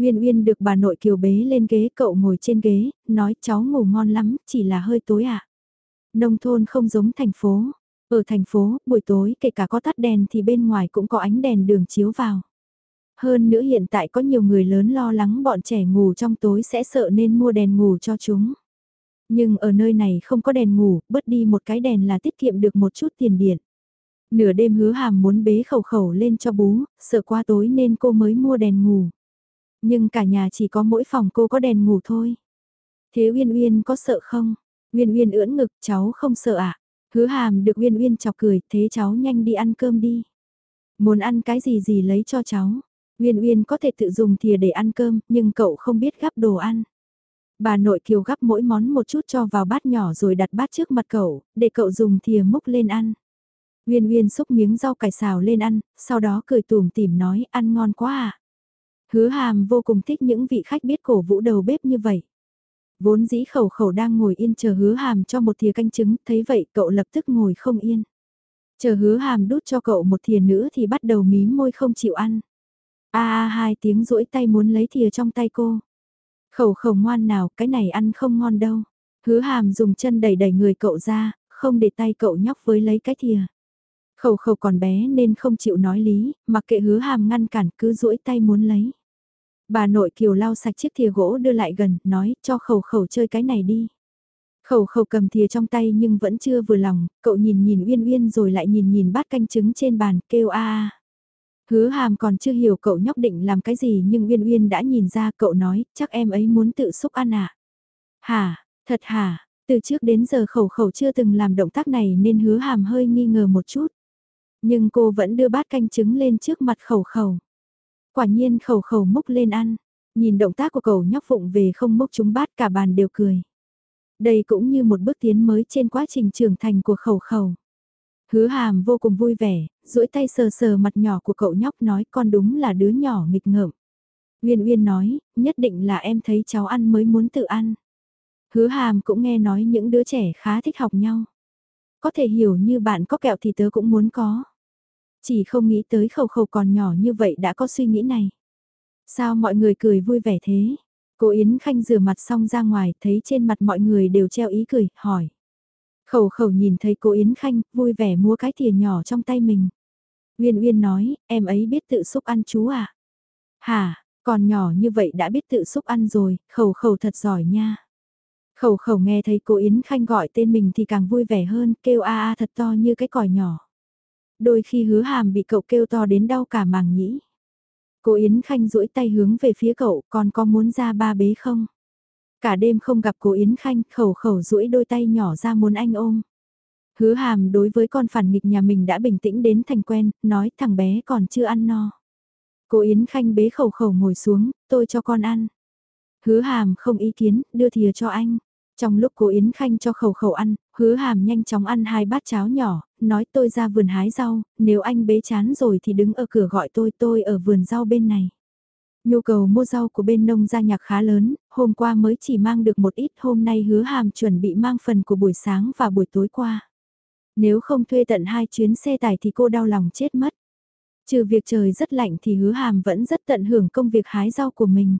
Uyên Uyên được bà nội kiều bế lên ghế cậu ngồi trên ghế, nói cháu ngủ ngon lắm, chỉ là hơi tối ạ. À. Nông thôn không giống thành phố. Ở thành phố, buổi tối kể cả có tắt đèn thì bên ngoài cũng có ánh đèn đường chiếu vào. Hơn nữa hiện tại có nhiều người lớn lo lắng bọn trẻ ngủ trong tối sẽ sợ nên mua đèn ngủ cho chúng. Nhưng ở nơi này không có đèn ngủ, bớt đi một cái đèn là tiết kiệm được một chút tiền điện. Nửa đêm hứa hàm muốn bế khẩu khẩu lên cho bú, sợ qua tối nên cô mới mua đèn ngủ. Nhưng cả nhà chỉ có mỗi phòng cô có đèn ngủ thôi. Thế Uyên Uyên có sợ không? Uyên Uyên ưỡn ngực, cháu không sợ ạ. À? Hứa hàm được Uyên Uyên chọc cười, thế cháu nhanh đi ăn cơm đi. Muốn ăn cái gì gì lấy cho cháu. Uyên Uyên có thể tự dùng thìa để ăn cơm, nhưng cậu không biết gắp đồ ăn. Bà nội kiều gắp mỗi món một chút cho vào bát nhỏ rồi đặt bát trước mặt cậu, để cậu dùng thìa múc lên ăn. Uyên Uyên xúc miếng rau cải xào lên ăn, sau đó cười tủm tỉm nói ăn ngon quá à. Hứa hàm vô cùng thích những vị khách biết cổ vũ đầu bếp như vậy. Vốn dĩ khẩu khẩu đang ngồi yên chờ hứa hàm cho một thìa canh trứng, thấy vậy cậu lập tức ngồi không yên. Chờ hứa hàm đút cho cậu một thìa nữa thì bắt đầu mím môi không chịu ăn. a hai tiếng rỗi tay muốn lấy thìa trong tay cô. Khẩu khẩu ngoan nào, cái này ăn không ngon đâu. Hứa hàm dùng chân đẩy đẩy người cậu ra, không để tay cậu nhóc với lấy cái thìa. Khẩu khẩu còn bé nên không chịu nói lý, mặc kệ hứa hàm ngăn cản cứ duỗi tay muốn lấy. Bà nội kiều lau sạch chiếc thìa gỗ đưa lại gần, nói cho khẩu khẩu chơi cái này đi. Khẩu khẩu cầm thìa trong tay nhưng vẫn chưa vừa lòng, cậu nhìn nhìn uyên uyên rồi lại nhìn nhìn bát canh trứng trên bàn, kêu a a. Hứa hàm còn chưa hiểu cậu nhóc định làm cái gì nhưng uyên uyên đã nhìn ra cậu nói, chắc em ấy muốn tự xúc ăn à. Hả, thật hả, từ trước đến giờ khẩu khẩu chưa từng làm động tác này nên hứa hàm hơi nghi ngờ một chút. Nhưng cô vẫn đưa bát canh trứng lên trước mặt khẩu khẩu. Quả nhiên khẩu khẩu múc lên ăn, nhìn động tác của cậu nhóc vụng về không múc chúng bát cả bàn đều cười. Đây cũng như một bước tiến mới trên quá trình trưởng thành của khẩu khẩu. Hứa hàm vô cùng vui vẻ, duỗi tay sờ sờ mặt nhỏ của cậu nhóc nói con đúng là đứa nhỏ nghịch ngợm. Uyên Uyên nói, nhất định là em thấy cháu ăn mới muốn tự ăn. Hứa hàm cũng nghe nói những đứa trẻ khá thích học nhau. Có thể hiểu như bạn có kẹo thì tớ cũng muốn có. Chỉ không nghĩ tới khẩu khẩu còn nhỏ như vậy đã có suy nghĩ này. Sao mọi người cười vui vẻ thế? Cô Yến Khanh rửa mặt xong ra ngoài, thấy trên mặt mọi người đều treo ý cười, hỏi. Khẩu khẩu nhìn thấy cô Yến Khanh, vui vẻ mua cái thìa nhỏ trong tay mình. Uyên Uyên nói, em ấy biết tự xúc ăn chú à? Hả, còn nhỏ như vậy đã biết tự xúc ăn rồi, khẩu khẩu thật giỏi nha. Khẩu khẩu nghe thấy cô Yến Khanh gọi tên mình thì càng vui vẻ hơn, kêu a a thật to như cái còi nhỏ. Đôi khi hứa hàm bị cậu kêu to đến đau cả màng nhĩ. Cô Yến Khanh duỗi tay hướng về phía cậu, còn có muốn ra ba bế không? Cả đêm không gặp cô Yến Khanh, khẩu khẩu duỗi đôi tay nhỏ ra muốn anh ôm. Hứa hàm đối với con phản nghịch nhà mình đã bình tĩnh đến thành quen, nói thằng bé còn chưa ăn no. Cô Yến Khanh bế khẩu khẩu ngồi xuống, tôi cho con ăn. Hứa hàm không ý kiến, đưa thìa cho anh. Trong lúc cô Yến Khanh cho khẩu khẩu ăn, hứa hàm nhanh chóng ăn hai bát cháo nhỏ, nói tôi ra vườn hái rau, nếu anh bế chán rồi thì đứng ở cửa gọi tôi, tôi ở vườn rau bên này. Nhu cầu mua rau của bên nông gia nhạc khá lớn, hôm qua mới chỉ mang được một ít, hôm nay hứa hàm chuẩn bị mang phần của buổi sáng và buổi tối qua. Nếu không thuê tận hai chuyến xe tải thì cô đau lòng chết mất. Trừ việc trời rất lạnh thì hứa hàm vẫn rất tận hưởng công việc hái rau của mình.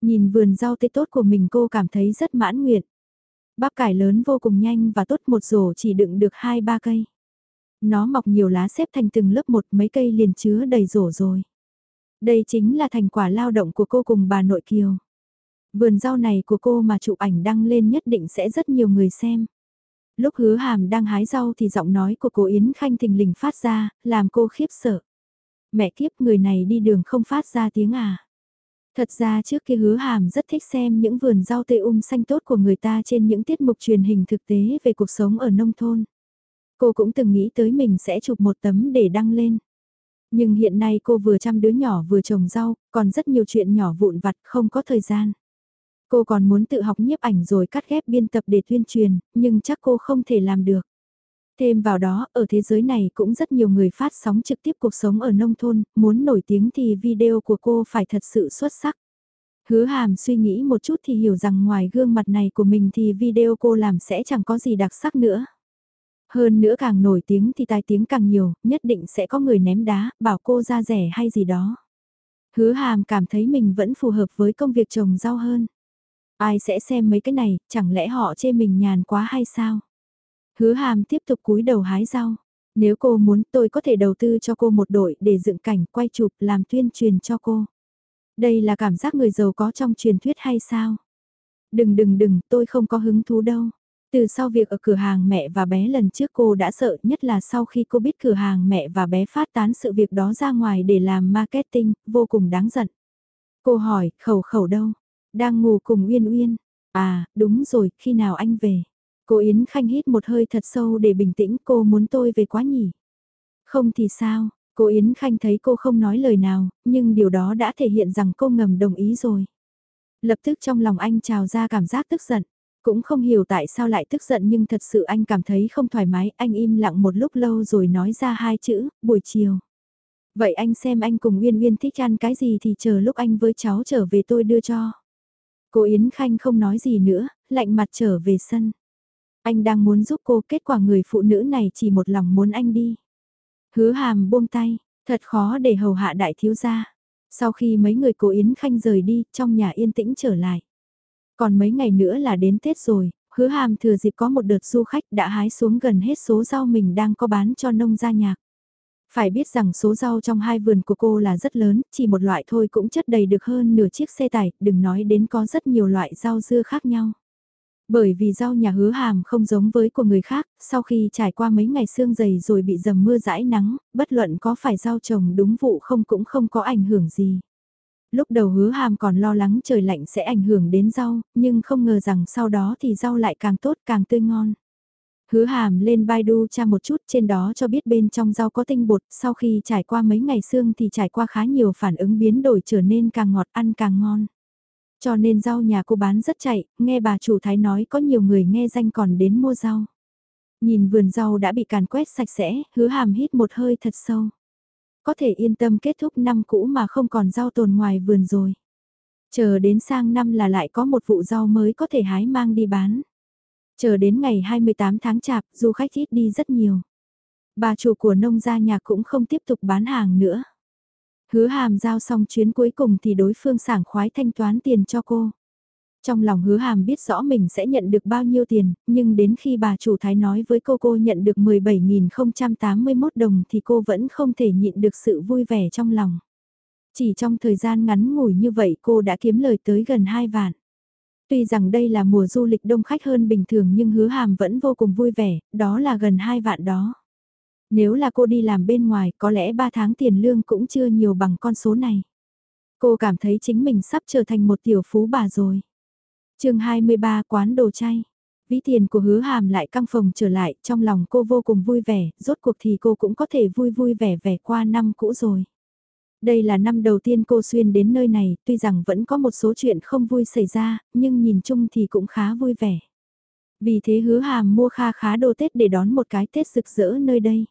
Nhìn vườn rau tươi tốt của mình cô cảm thấy rất mãn nguyện. Bắp cải lớn vô cùng nhanh và tốt một rổ chỉ đựng được 2-3 cây. Nó mọc nhiều lá xếp thành từng lớp một mấy cây liền chứa đầy rổ rồi. Đây chính là thành quả lao động của cô cùng bà nội Kiều. Vườn rau này của cô mà chụp ảnh đăng lên nhất định sẽ rất nhiều người xem. Lúc hứa hàm đang hái rau thì giọng nói của cô Yến Khanh thình lình phát ra, làm cô khiếp sợ. Mẹ kiếp người này đi đường không phát ra tiếng à. Thật ra trước kia hứa hàm rất thích xem những vườn rau tê um xanh tốt của người ta trên những tiết mục truyền hình thực tế về cuộc sống ở nông thôn. Cô cũng từng nghĩ tới mình sẽ chụp một tấm để đăng lên. Nhưng hiện nay cô vừa chăm đứa nhỏ vừa trồng rau, còn rất nhiều chuyện nhỏ vụn vặt không có thời gian. Cô còn muốn tự học nhiếp ảnh rồi cắt ghép biên tập để tuyên truyền, nhưng chắc cô không thể làm được. Thêm vào đó, ở thế giới này cũng rất nhiều người phát sóng trực tiếp cuộc sống ở nông thôn, muốn nổi tiếng thì video của cô phải thật sự xuất sắc. Hứa hàm suy nghĩ một chút thì hiểu rằng ngoài gương mặt này của mình thì video cô làm sẽ chẳng có gì đặc sắc nữa. Hơn nữa càng nổi tiếng thì tai tiếng càng nhiều, nhất định sẽ có người ném đá, bảo cô ra rẻ hay gì đó. Hứa hàm cảm thấy mình vẫn phù hợp với công việc trồng rau hơn. Ai sẽ xem mấy cái này, chẳng lẽ họ chê mình nhàn quá hay sao? Hứa hàm tiếp tục cúi đầu hái rau. Nếu cô muốn tôi có thể đầu tư cho cô một đội để dựng cảnh, quay chụp, làm tuyên truyền cho cô. Đây là cảm giác người giàu có trong truyền thuyết hay sao? Đừng đừng đừng, tôi không có hứng thú đâu. Từ sau việc ở cửa hàng mẹ và bé lần trước cô đã sợ nhất là sau khi cô biết cửa hàng mẹ và bé phát tán sự việc đó ra ngoài để làm marketing, vô cùng đáng giận. Cô hỏi, khẩu khẩu đâu? Đang ngủ cùng Uyên Uyên. À, đúng rồi, khi nào anh về? Cô Yến Khanh hít một hơi thật sâu để bình tĩnh cô muốn tôi về quá nhỉ? Không thì sao? Cô Yến Khanh thấy cô không nói lời nào, nhưng điều đó đã thể hiện rằng cô ngầm đồng ý rồi. Lập tức trong lòng anh trào ra cảm giác tức giận. Cũng không hiểu tại sao lại tức giận nhưng thật sự anh cảm thấy không thoải mái, anh im lặng một lúc lâu rồi nói ra hai chữ, buổi chiều. Vậy anh xem anh cùng Uyên Uyên thích ăn cái gì thì chờ lúc anh với cháu trở về tôi đưa cho. Cô Yến Khanh không nói gì nữa, lạnh mặt trở về sân. Anh đang muốn giúp cô kết quả người phụ nữ này chỉ một lòng muốn anh đi. Hứa hàm buông tay, thật khó để hầu hạ đại thiếu gia. Sau khi mấy người cô Yến Khanh rời đi, trong nhà yên tĩnh trở lại. Còn mấy ngày nữa là đến Tết rồi, hứa hàm thừa dịp có một đợt du khách đã hái xuống gần hết số rau mình đang có bán cho nông gia nhạc. Phải biết rằng số rau trong hai vườn của cô là rất lớn, chỉ một loại thôi cũng chất đầy được hơn nửa chiếc xe tải, đừng nói đến có rất nhiều loại rau dưa khác nhau. Bởi vì rau nhà hứa hàm không giống với của người khác, sau khi trải qua mấy ngày sương dày rồi bị dầm mưa rãi nắng, bất luận có phải rau trồng đúng vụ không cũng không có ảnh hưởng gì. Lúc đầu hứa hàm còn lo lắng trời lạnh sẽ ảnh hưởng đến rau, nhưng không ngờ rằng sau đó thì rau lại càng tốt càng tươi ngon. Hứa hàm lên Baidu tra một chút trên đó cho biết bên trong rau có tinh bột, sau khi trải qua mấy ngày xương thì trải qua khá nhiều phản ứng biến đổi trở nên càng ngọt ăn càng ngon. Cho nên rau nhà cô bán rất chạy, nghe bà chủ thái nói có nhiều người nghe danh còn đến mua rau. Nhìn vườn rau đã bị càn quét sạch sẽ, hứa hàm hít một hơi thật sâu. Có thể yên tâm kết thúc năm cũ mà không còn rau tồn ngoài vườn rồi. Chờ đến sang năm là lại có một vụ rau mới có thể hái mang đi bán. Chờ đến ngày 28 tháng chạp, du khách ít đi rất nhiều. Bà chủ của nông gia nhà cũng không tiếp tục bán hàng nữa. Hứa hàm giao xong chuyến cuối cùng thì đối phương sảng khoái thanh toán tiền cho cô. Trong lòng hứa hàm biết rõ mình sẽ nhận được bao nhiêu tiền, nhưng đến khi bà chủ thái nói với cô cô nhận được 17.081 đồng thì cô vẫn không thể nhịn được sự vui vẻ trong lòng. Chỉ trong thời gian ngắn ngủi như vậy cô đã kiếm lời tới gần 2 vạn. Tuy rằng đây là mùa du lịch đông khách hơn bình thường nhưng hứa hàm vẫn vô cùng vui vẻ, đó là gần 2 vạn đó. Nếu là cô đi làm bên ngoài có lẽ 3 tháng tiền lương cũng chưa nhiều bằng con số này. Cô cảm thấy chính mình sắp trở thành một tiểu phú bà rồi chương 23 quán đồ chay. Ví tiền của hứa hàm lại căng phòng trở lại, trong lòng cô vô cùng vui vẻ, rốt cuộc thì cô cũng có thể vui vui vẻ vẻ qua năm cũ rồi. Đây là năm đầu tiên cô xuyên đến nơi này, tuy rằng vẫn có một số chuyện không vui xảy ra, nhưng nhìn chung thì cũng khá vui vẻ. Vì thế hứa hàm mua kha khá đồ Tết để đón một cái Tết rực rỡ nơi đây.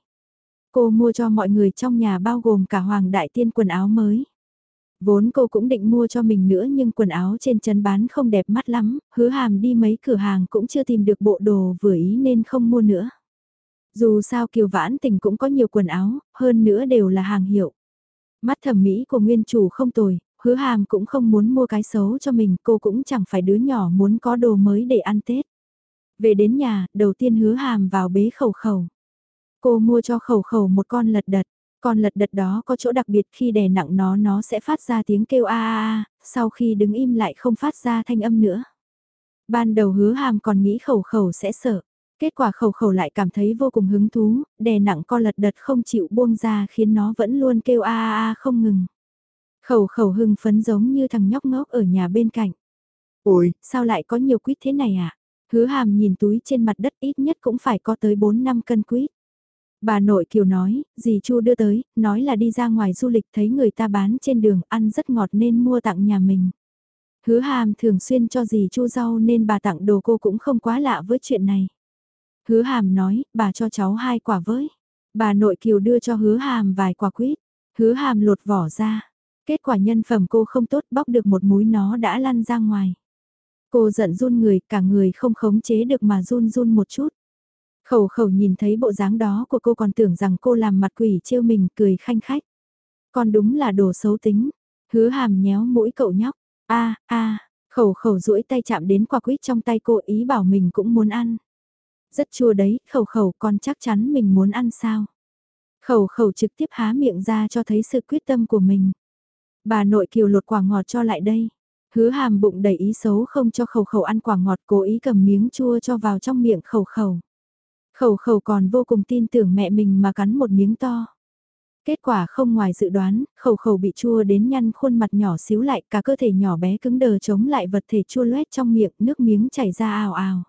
Cô mua cho mọi người trong nhà bao gồm cả Hoàng Đại Tiên quần áo mới. Vốn cô cũng định mua cho mình nữa nhưng quần áo trên chân bán không đẹp mắt lắm, hứa hàm đi mấy cửa hàng cũng chưa tìm được bộ đồ vừa ý nên không mua nữa. Dù sao Kiều Vãn Tình cũng có nhiều quần áo, hơn nữa đều là hàng hiệu. Mắt thẩm mỹ của nguyên chủ không tồi, hứa hàm cũng không muốn mua cái xấu cho mình, cô cũng chẳng phải đứa nhỏ muốn có đồ mới để ăn Tết. Về đến nhà, đầu tiên hứa hàm vào bế khẩu khẩu. Cô mua cho khẩu khẩu một con lật đật. Con lật đật đó có chỗ đặc biệt khi đè nặng nó nó sẽ phát ra tiếng kêu a a a, sau khi đứng im lại không phát ra thanh âm nữa. Ban đầu hứa hàm còn nghĩ khẩu khẩu sẽ sợ. Kết quả khẩu khẩu lại cảm thấy vô cùng hứng thú, đè nặng con lật đật không chịu buông ra khiến nó vẫn luôn kêu a a a không ngừng. Khẩu khẩu hưng phấn giống như thằng nhóc ngốc ở nhà bên cạnh. Ôi, sao lại có nhiều quýt thế này à? Hứa hàm nhìn túi trên mặt đất ít nhất cũng phải có tới 4 năm cân quýt. Bà nội Kiều nói, dì Chu đưa tới, nói là đi ra ngoài du lịch thấy người ta bán trên đường ăn rất ngọt nên mua tặng nhà mình. Hứa hàm thường xuyên cho dì Chu rau nên bà tặng đồ cô cũng không quá lạ với chuyện này. Hứa hàm nói, bà cho cháu hai quả với. Bà nội Kiều đưa cho hứa hàm vài quả quýt. Hứa hàm lột vỏ ra. Kết quả nhân phẩm cô không tốt bóc được một múi nó đã lăn ra ngoài. Cô giận run người, cả người không khống chế được mà run run một chút. Khẩu khẩu nhìn thấy bộ dáng đó của cô còn tưởng rằng cô làm mặt quỷ trêu mình cười khanh khách. Còn đúng là đồ xấu tính. Hứa hàm nhéo mũi cậu nhóc. a a khẩu khẩu duỗi tay chạm đến quả quýt trong tay cô ý bảo mình cũng muốn ăn. Rất chua đấy, khẩu khẩu con chắc chắn mình muốn ăn sao. Khẩu khẩu trực tiếp há miệng ra cho thấy sự quyết tâm của mình. Bà nội kiều lột quả ngọt cho lại đây. Hứa hàm bụng đầy ý xấu không cho khẩu khẩu ăn quả ngọt cố ý cầm miếng chua cho vào trong miệng khẩu khẩu. Khẩu khẩu còn vô cùng tin tưởng mẹ mình mà cắn một miếng to. Kết quả không ngoài dự đoán, khẩu khẩu bị chua đến nhăn khuôn mặt nhỏ xíu lại, cả cơ thể nhỏ bé cứng đờ chống lại vật thể chua loét trong miệng, nước miếng chảy ra ào ào.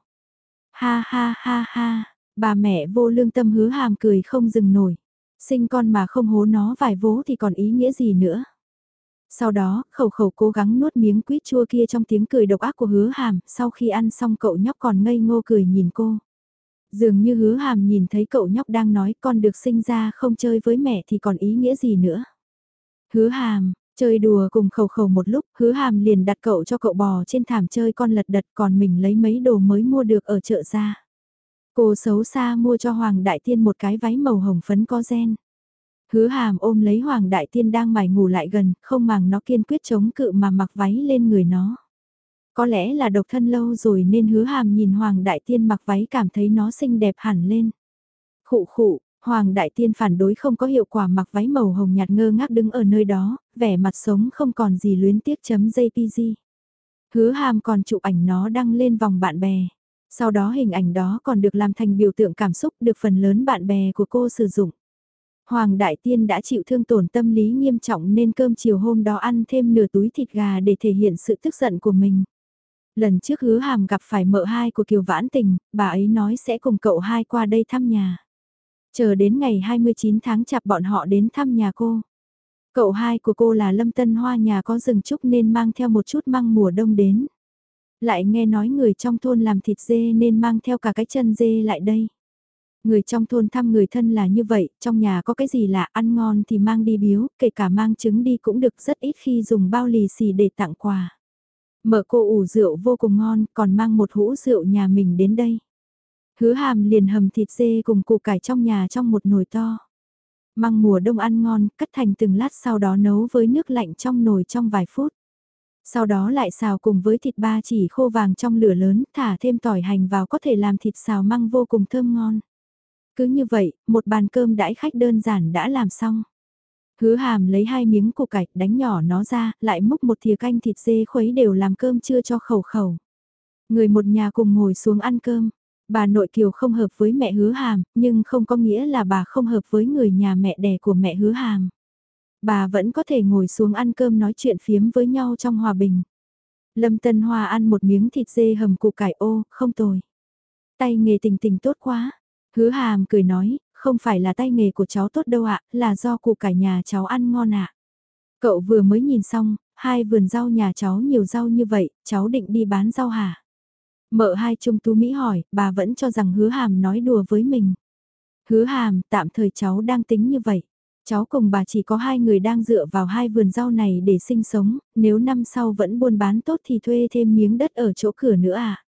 Ha ha ha ha, bà mẹ vô lương tâm hứa hàm cười không dừng nổi. Sinh con mà không hố nó vài vố thì còn ý nghĩa gì nữa. Sau đó, khẩu khẩu cố gắng nuốt miếng quýt chua kia trong tiếng cười độc ác của hứa hàm, sau khi ăn xong cậu nhóc còn ngây ngô cười nhìn cô. Dường như hứa hàm nhìn thấy cậu nhóc đang nói con được sinh ra không chơi với mẹ thì còn ý nghĩa gì nữa. Hứa hàm, chơi đùa cùng khẩu khẩu một lúc, hứa hàm liền đặt cậu cho cậu bò trên thảm chơi con lật đật còn mình lấy mấy đồ mới mua được ở chợ ra. Cô xấu xa mua cho Hoàng Đại Tiên một cái váy màu hồng phấn có gen. Hứa hàm ôm lấy Hoàng Đại Tiên đang mải ngủ lại gần, không màng nó kiên quyết chống cự mà mặc váy lên người nó. Có lẽ là độc thân lâu rồi nên hứa hàm nhìn Hoàng Đại Tiên mặc váy cảm thấy nó xinh đẹp hẳn lên. Khụ khụ, Hoàng Đại Tiên phản đối không có hiệu quả mặc váy màu hồng nhạt ngơ ngác đứng ở nơi đó, vẻ mặt sống không còn gì luyến tiếc chấm JPG. Hứa hàm còn chụp ảnh nó đăng lên vòng bạn bè. Sau đó hình ảnh đó còn được làm thành biểu tượng cảm xúc được phần lớn bạn bè của cô sử dụng. Hoàng Đại Tiên đã chịu thương tổn tâm lý nghiêm trọng nên cơm chiều hôm đó ăn thêm nửa túi thịt gà để thể hiện sự tức giận của mình. Lần trước hứa hàm gặp phải mợ hai của Kiều Vãn Tình, bà ấy nói sẽ cùng cậu hai qua đây thăm nhà. Chờ đến ngày 29 tháng chạp bọn họ đến thăm nhà cô. Cậu hai của cô là Lâm Tân Hoa nhà có rừng trúc nên mang theo một chút măng mùa đông đến. Lại nghe nói người trong thôn làm thịt dê nên mang theo cả cái chân dê lại đây. Người trong thôn thăm người thân là như vậy, trong nhà có cái gì lạ ăn ngon thì mang đi biếu, kể cả mang trứng đi cũng được rất ít khi dùng bao lì xì để tặng quà. Mở cô ủ rượu vô cùng ngon, còn mang một hũ rượu nhà mình đến đây. Hứa hàm liền hầm thịt dê cùng củ cải trong nhà trong một nồi to. Măng mùa đông ăn ngon, cắt thành từng lát sau đó nấu với nước lạnh trong nồi trong vài phút. Sau đó lại xào cùng với thịt ba chỉ khô vàng trong lửa lớn, thả thêm tỏi hành vào có thể làm thịt xào măng vô cùng thơm ngon. Cứ như vậy, một bàn cơm đãi khách đơn giản đã làm xong. Hứa hàm lấy hai miếng củ cải, đánh nhỏ nó ra, lại múc một thìa canh thịt dê khuấy đều làm cơm trưa cho khẩu khẩu. Người một nhà cùng ngồi xuống ăn cơm. Bà nội kiều không hợp với mẹ hứa hàm, nhưng không có nghĩa là bà không hợp với người nhà mẹ đẻ của mẹ hứa hàm. Bà vẫn có thể ngồi xuống ăn cơm nói chuyện phiếm với nhau trong hòa bình. Lâm Tân Hoa ăn một miếng thịt dê hầm củ cải ô, không tồi. Tay nghề tình tình tốt quá. Hứa hàm cười nói, không phải là tay nghề của cháu tốt đâu ạ, là do củ cải nhà cháu ăn ngon ạ. Cậu vừa mới nhìn xong, hai vườn rau nhà cháu nhiều rau như vậy, cháu định đi bán rau hả? Mợ hai trung tú Mỹ hỏi, bà vẫn cho rằng hứa hàm nói đùa với mình. Hứa hàm, tạm thời cháu đang tính như vậy. Cháu cùng bà chỉ có hai người đang dựa vào hai vườn rau này để sinh sống, nếu năm sau vẫn buôn bán tốt thì thuê thêm miếng đất ở chỗ cửa nữa à?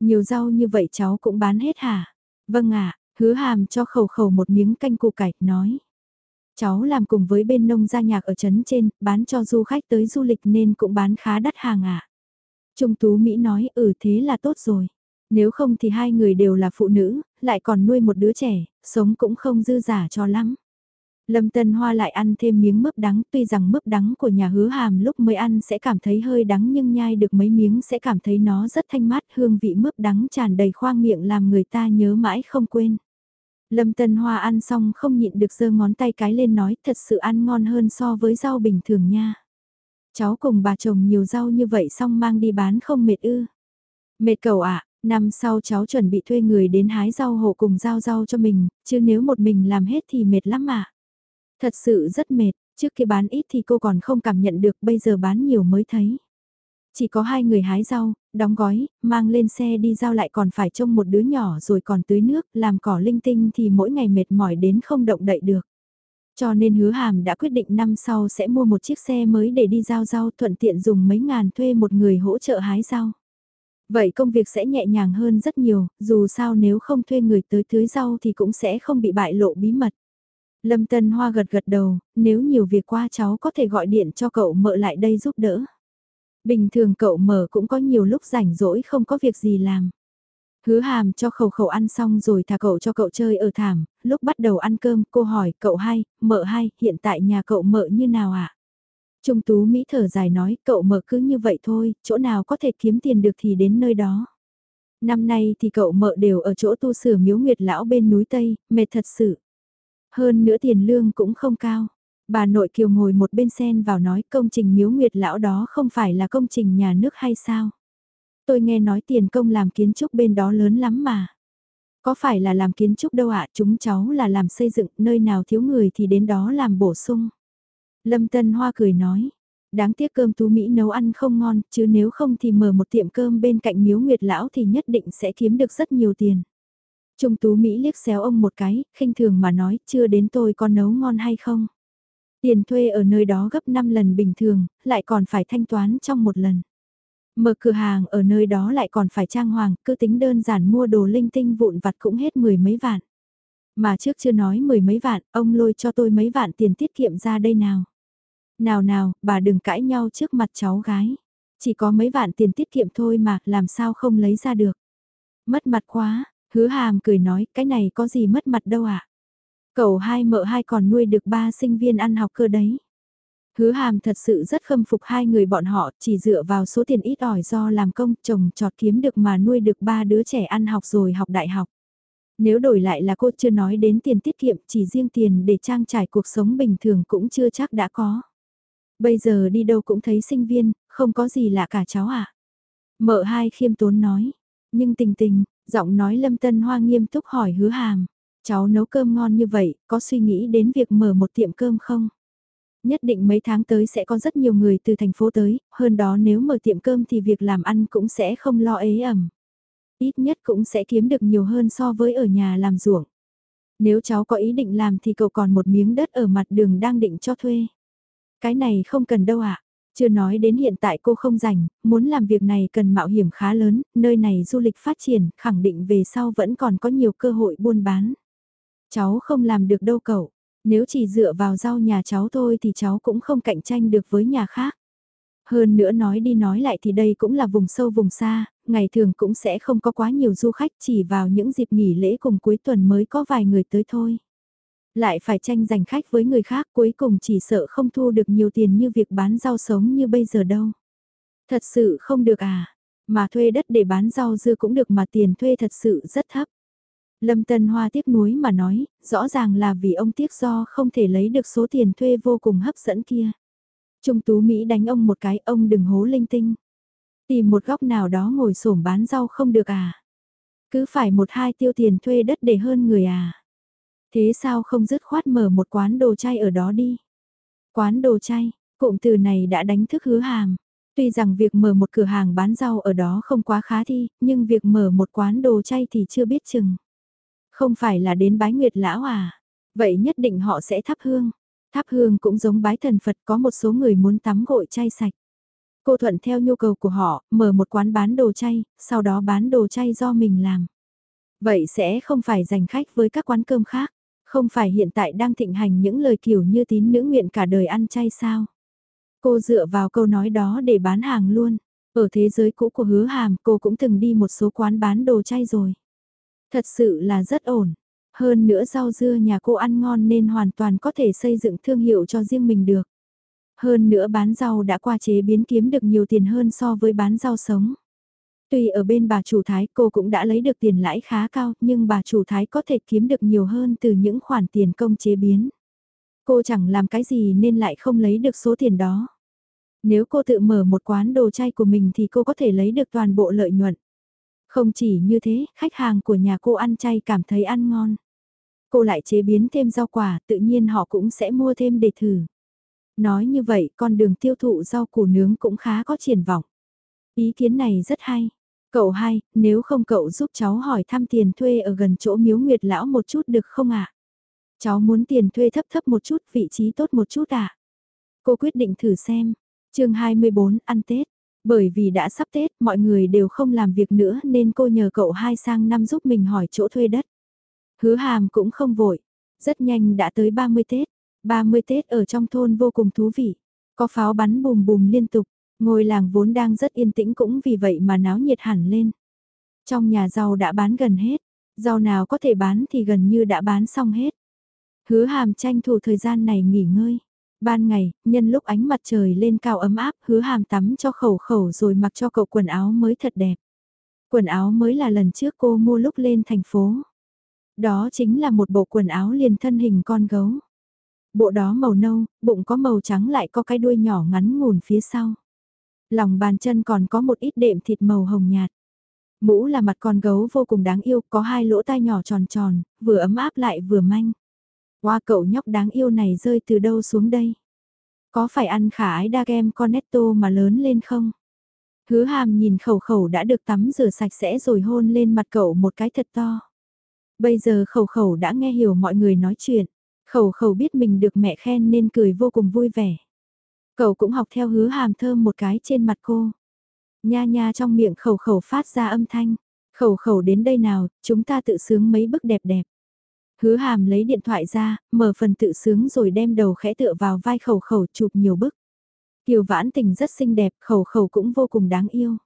Nhiều rau như vậy cháu cũng bán hết hả? Vâng ạ, hứa hàm cho khẩu khẩu một miếng canh củ cải, nói. Cháu làm cùng với bên nông gia nhạc ở trấn trên, bán cho du khách tới du lịch nên cũng bán khá đắt hàng ạ. Trung Tú Mỹ nói ừ thế là tốt rồi. Nếu không thì hai người đều là phụ nữ, lại còn nuôi một đứa trẻ, sống cũng không dư giả cho lắm. Lâm Tân Hoa lại ăn thêm miếng mướp đắng, tuy rằng mướp đắng của nhà hứa hàm lúc mới ăn sẽ cảm thấy hơi đắng nhưng nhai được mấy miếng sẽ cảm thấy nó rất thanh mát, hương vị mướp đắng tràn đầy khoang miệng làm người ta nhớ mãi không quên. Lâm Tân Hoa ăn xong không nhịn được giơ ngón tay cái lên nói thật sự ăn ngon hơn so với rau bình thường nha. Cháu cùng bà chồng nhiều rau như vậy xong mang đi bán không mệt ư. Mệt cầu ạ, năm sau cháu chuẩn bị thuê người đến hái rau hộ cùng giao rau cho mình, chứ nếu một mình làm hết thì mệt lắm ạ. Thật sự rất mệt, trước khi bán ít thì cô còn không cảm nhận được bây giờ bán nhiều mới thấy. Chỉ có hai người hái rau, đóng gói, mang lên xe đi giao lại còn phải trông một đứa nhỏ rồi còn tưới nước, làm cỏ linh tinh thì mỗi ngày mệt mỏi đến không động đậy được. Cho nên hứa hàm đã quyết định năm sau sẽ mua một chiếc xe mới để đi giao rau thuận tiện dùng mấy ngàn thuê một người hỗ trợ hái rau. Vậy công việc sẽ nhẹ nhàng hơn rất nhiều, dù sao nếu không thuê người tới tưới rau thì cũng sẽ không bị bại lộ bí mật. Lâm Tân Hoa gật gật đầu, nếu nhiều việc qua cháu có thể gọi điện cho cậu mợ lại đây giúp đỡ. Bình thường cậu mở cũng có nhiều lúc rảnh rỗi không có việc gì làm. Hứa hàm cho khẩu khẩu ăn xong rồi thả cậu cho cậu chơi ở thảm, lúc bắt đầu ăn cơm cô hỏi cậu hai, mợ hai, hiện tại nhà cậu mợ như nào ạ? À? Trung tú Mỹ thở dài nói cậu mợ cứ như vậy thôi, chỗ nào có thể kiếm tiền được thì đến nơi đó. Năm nay thì cậu mợ đều ở chỗ tu sửa miếu nguyệt lão bên núi Tây, mệt thật sự. Hơn nữa tiền lương cũng không cao. Bà nội kiều ngồi một bên sen vào nói công trình miếu nguyệt lão đó không phải là công trình nhà nước hay sao? Tôi nghe nói tiền công làm kiến trúc bên đó lớn lắm mà. Có phải là làm kiến trúc đâu ạ, chúng cháu là làm xây dựng, nơi nào thiếu người thì đến đó làm bổ sung. Lâm Tân Hoa cười nói, đáng tiếc cơm tú Mỹ nấu ăn không ngon, chứ nếu không thì mở một tiệm cơm bên cạnh miếu nguyệt lão thì nhất định sẽ kiếm được rất nhiều tiền. Trung tú Mỹ liếc xéo ông một cái, khinh thường mà nói, chưa đến tôi có nấu ngon hay không. Tiền thuê ở nơi đó gấp 5 lần bình thường, lại còn phải thanh toán trong một lần. Mở cửa hàng ở nơi đó lại còn phải trang hoàng, cứ tính đơn giản mua đồ linh tinh vụn vặt cũng hết mười mấy vạn. Mà trước chưa nói mười mấy vạn, ông lôi cho tôi mấy vạn tiền tiết kiệm ra đây nào. Nào nào, bà đừng cãi nhau trước mặt cháu gái. Chỉ có mấy vạn tiền tiết kiệm thôi mà, làm sao không lấy ra được. Mất mặt quá, hứa hàm cười nói, cái này có gì mất mặt đâu ạ. À? Cậu hai mợ hai còn nuôi được ba sinh viên ăn học cơ đấy. Hứa hàm thật sự rất khâm phục hai người bọn họ chỉ dựa vào số tiền ít ỏi do làm công chồng trọt kiếm được mà nuôi được ba đứa trẻ ăn học rồi học đại học. Nếu đổi lại là cô chưa nói đến tiền tiết kiệm chỉ riêng tiền để trang trải cuộc sống bình thường cũng chưa chắc đã có. Bây giờ đi đâu cũng thấy sinh viên, không có gì lạ cả cháu à. Mợ hai khiêm tốn nói. Nhưng tình tình, giọng nói lâm tân hoa nghiêm túc hỏi hứa hàm. Cháu nấu cơm ngon như vậy, có suy nghĩ đến việc mở một tiệm cơm không? Nhất định mấy tháng tới sẽ có rất nhiều người từ thành phố tới, hơn đó nếu mở tiệm cơm thì việc làm ăn cũng sẽ không lo ế ẩm. Ít nhất cũng sẽ kiếm được nhiều hơn so với ở nhà làm ruộng. Nếu cháu có ý định làm thì cậu còn một miếng đất ở mặt đường đang định cho thuê. Cái này không cần đâu ạ. À? Chưa nói đến hiện tại cô không rảnh, muốn làm việc này cần mạo hiểm khá lớn, nơi này du lịch phát triển, khẳng định về sau vẫn còn có nhiều cơ hội buôn bán. Cháu không làm được đâu cậu, nếu chỉ dựa vào rau nhà cháu thôi thì cháu cũng không cạnh tranh được với nhà khác. Hơn nữa nói đi nói lại thì đây cũng là vùng sâu vùng xa, ngày thường cũng sẽ không có quá nhiều du khách chỉ vào những dịp nghỉ lễ cùng cuối tuần mới có vài người tới thôi. Lại phải tranh giành khách với người khác cuối cùng chỉ sợ không thu được nhiều tiền như việc bán rau sống như bây giờ đâu. Thật sự không được à, mà thuê đất để bán rau dưa cũng được mà tiền thuê thật sự rất thấp. Lâm Tân Hoa tiếc nuối mà nói, rõ ràng là vì ông tiếc do không thể lấy được số tiền thuê vô cùng hấp dẫn kia. Trung Tú Mỹ đánh ông một cái, ông đừng hố linh tinh. Tìm một góc nào đó ngồi xổm bán rau không được à. Cứ phải một hai tiêu tiền thuê đất để hơn người à. Thế sao không dứt khoát mở một quán đồ chay ở đó đi. Quán đồ chay, cụm từ này đã đánh thức hứa hàm. Tuy rằng việc mở một cửa hàng bán rau ở đó không quá khá thi, nhưng việc mở một quán đồ chay thì chưa biết chừng. Không phải là đến bái nguyệt lão à? Vậy nhất định họ sẽ thắp hương. Thắp hương cũng giống bái thần Phật có một số người muốn tắm gội chay sạch. Cô thuận theo nhu cầu của họ, mở một quán bán đồ chay, sau đó bán đồ chay do mình làm. Vậy sẽ không phải giành khách với các quán cơm khác, không phải hiện tại đang thịnh hành những lời kiểu như tín nữ nguyện cả đời ăn chay sao. Cô dựa vào câu nói đó để bán hàng luôn. Ở thế giới cũ của hứa hàm, cô cũng từng đi một số quán bán đồ chay rồi. Thật sự là rất ổn. Hơn nữa rau dưa nhà cô ăn ngon nên hoàn toàn có thể xây dựng thương hiệu cho riêng mình được. Hơn nữa bán rau đã qua chế biến kiếm được nhiều tiền hơn so với bán rau sống. Tuy ở bên bà chủ thái cô cũng đã lấy được tiền lãi khá cao nhưng bà chủ thái có thể kiếm được nhiều hơn từ những khoản tiền công chế biến. Cô chẳng làm cái gì nên lại không lấy được số tiền đó. Nếu cô tự mở một quán đồ chay của mình thì cô có thể lấy được toàn bộ lợi nhuận. Không chỉ như thế, khách hàng của nhà cô ăn chay cảm thấy ăn ngon. Cô lại chế biến thêm rau quả, tự nhiên họ cũng sẽ mua thêm để thử. Nói như vậy, con đường tiêu thụ rau củ nướng cũng khá có triển vọng. Ý kiến này rất hay. Cậu hai, nếu không cậu giúp cháu hỏi thăm tiền thuê ở gần chỗ miếu nguyệt lão một chút được không ạ? Cháu muốn tiền thuê thấp thấp một chút, vị trí tốt một chút ạ. À? Cô quyết định thử xem. chương 24, ăn Tết. Bởi vì đã sắp Tết, mọi người đều không làm việc nữa nên cô nhờ cậu hai sang năm giúp mình hỏi chỗ thuê đất. Hứa hàm cũng không vội. Rất nhanh đã tới 30 Tết. 30 Tết ở trong thôn vô cùng thú vị. Có pháo bắn bùm bùm liên tục. Ngôi làng vốn đang rất yên tĩnh cũng vì vậy mà náo nhiệt hẳn lên. Trong nhà rau đã bán gần hết. Rau nào có thể bán thì gần như đã bán xong hết. Hứa hàm tranh thủ thời gian này nghỉ ngơi. Ban ngày, nhân lúc ánh mặt trời lên cao ấm áp, hứa hàm tắm cho khẩu khẩu rồi mặc cho cậu quần áo mới thật đẹp. Quần áo mới là lần trước cô mua lúc lên thành phố. Đó chính là một bộ quần áo liền thân hình con gấu. Bộ đó màu nâu, bụng có màu trắng lại có cái đuôi nhỏ ngắn ngủn phía sau. Lòng bàn chân còn có một ít đệm thịt màu hồng nhạt. Mũ là mặt con gấu vô cùng đáng yêu, có hai lỗ tai nhỏ tròn tròn, vừa ấm áp lại vừa manh. Hoa cậu nhóc đáng yêu này rơi từ đâu xuống đây? Có phải ăn khả ái đa kem cornetto mà lớn lên không? Hứa hàm nhìn khẩu khẩu đã được tắm rửa sạch sẽ rồi hôn lên mặt cậu một cái thật to. Bây giờ khẩu khẩu đã nghe hiểu mọi người nói chuyện. Khẩu khẩu biết mình được mẹ khen nên cười vô cùng vui vẻ. Cậu cũng học theo hứa hàm thơm một cái trên mặt cô. Nha nha trong miệng khẩu khẩu phát ra âm thanh. Khẩu khẩu đến đây nào, chúng ta tự sướng mấy bức đẹp đẹp. Hứa hàm lấy điện thoại ra, mở phần tự sướng rồi đem đầu khẽ tựa vào vai khẩu khẩu chụp nhiều bức. Kiều Vãn Tình rất xinh đẹp, khẩu khẩu cũng vô cùng đáng yêu.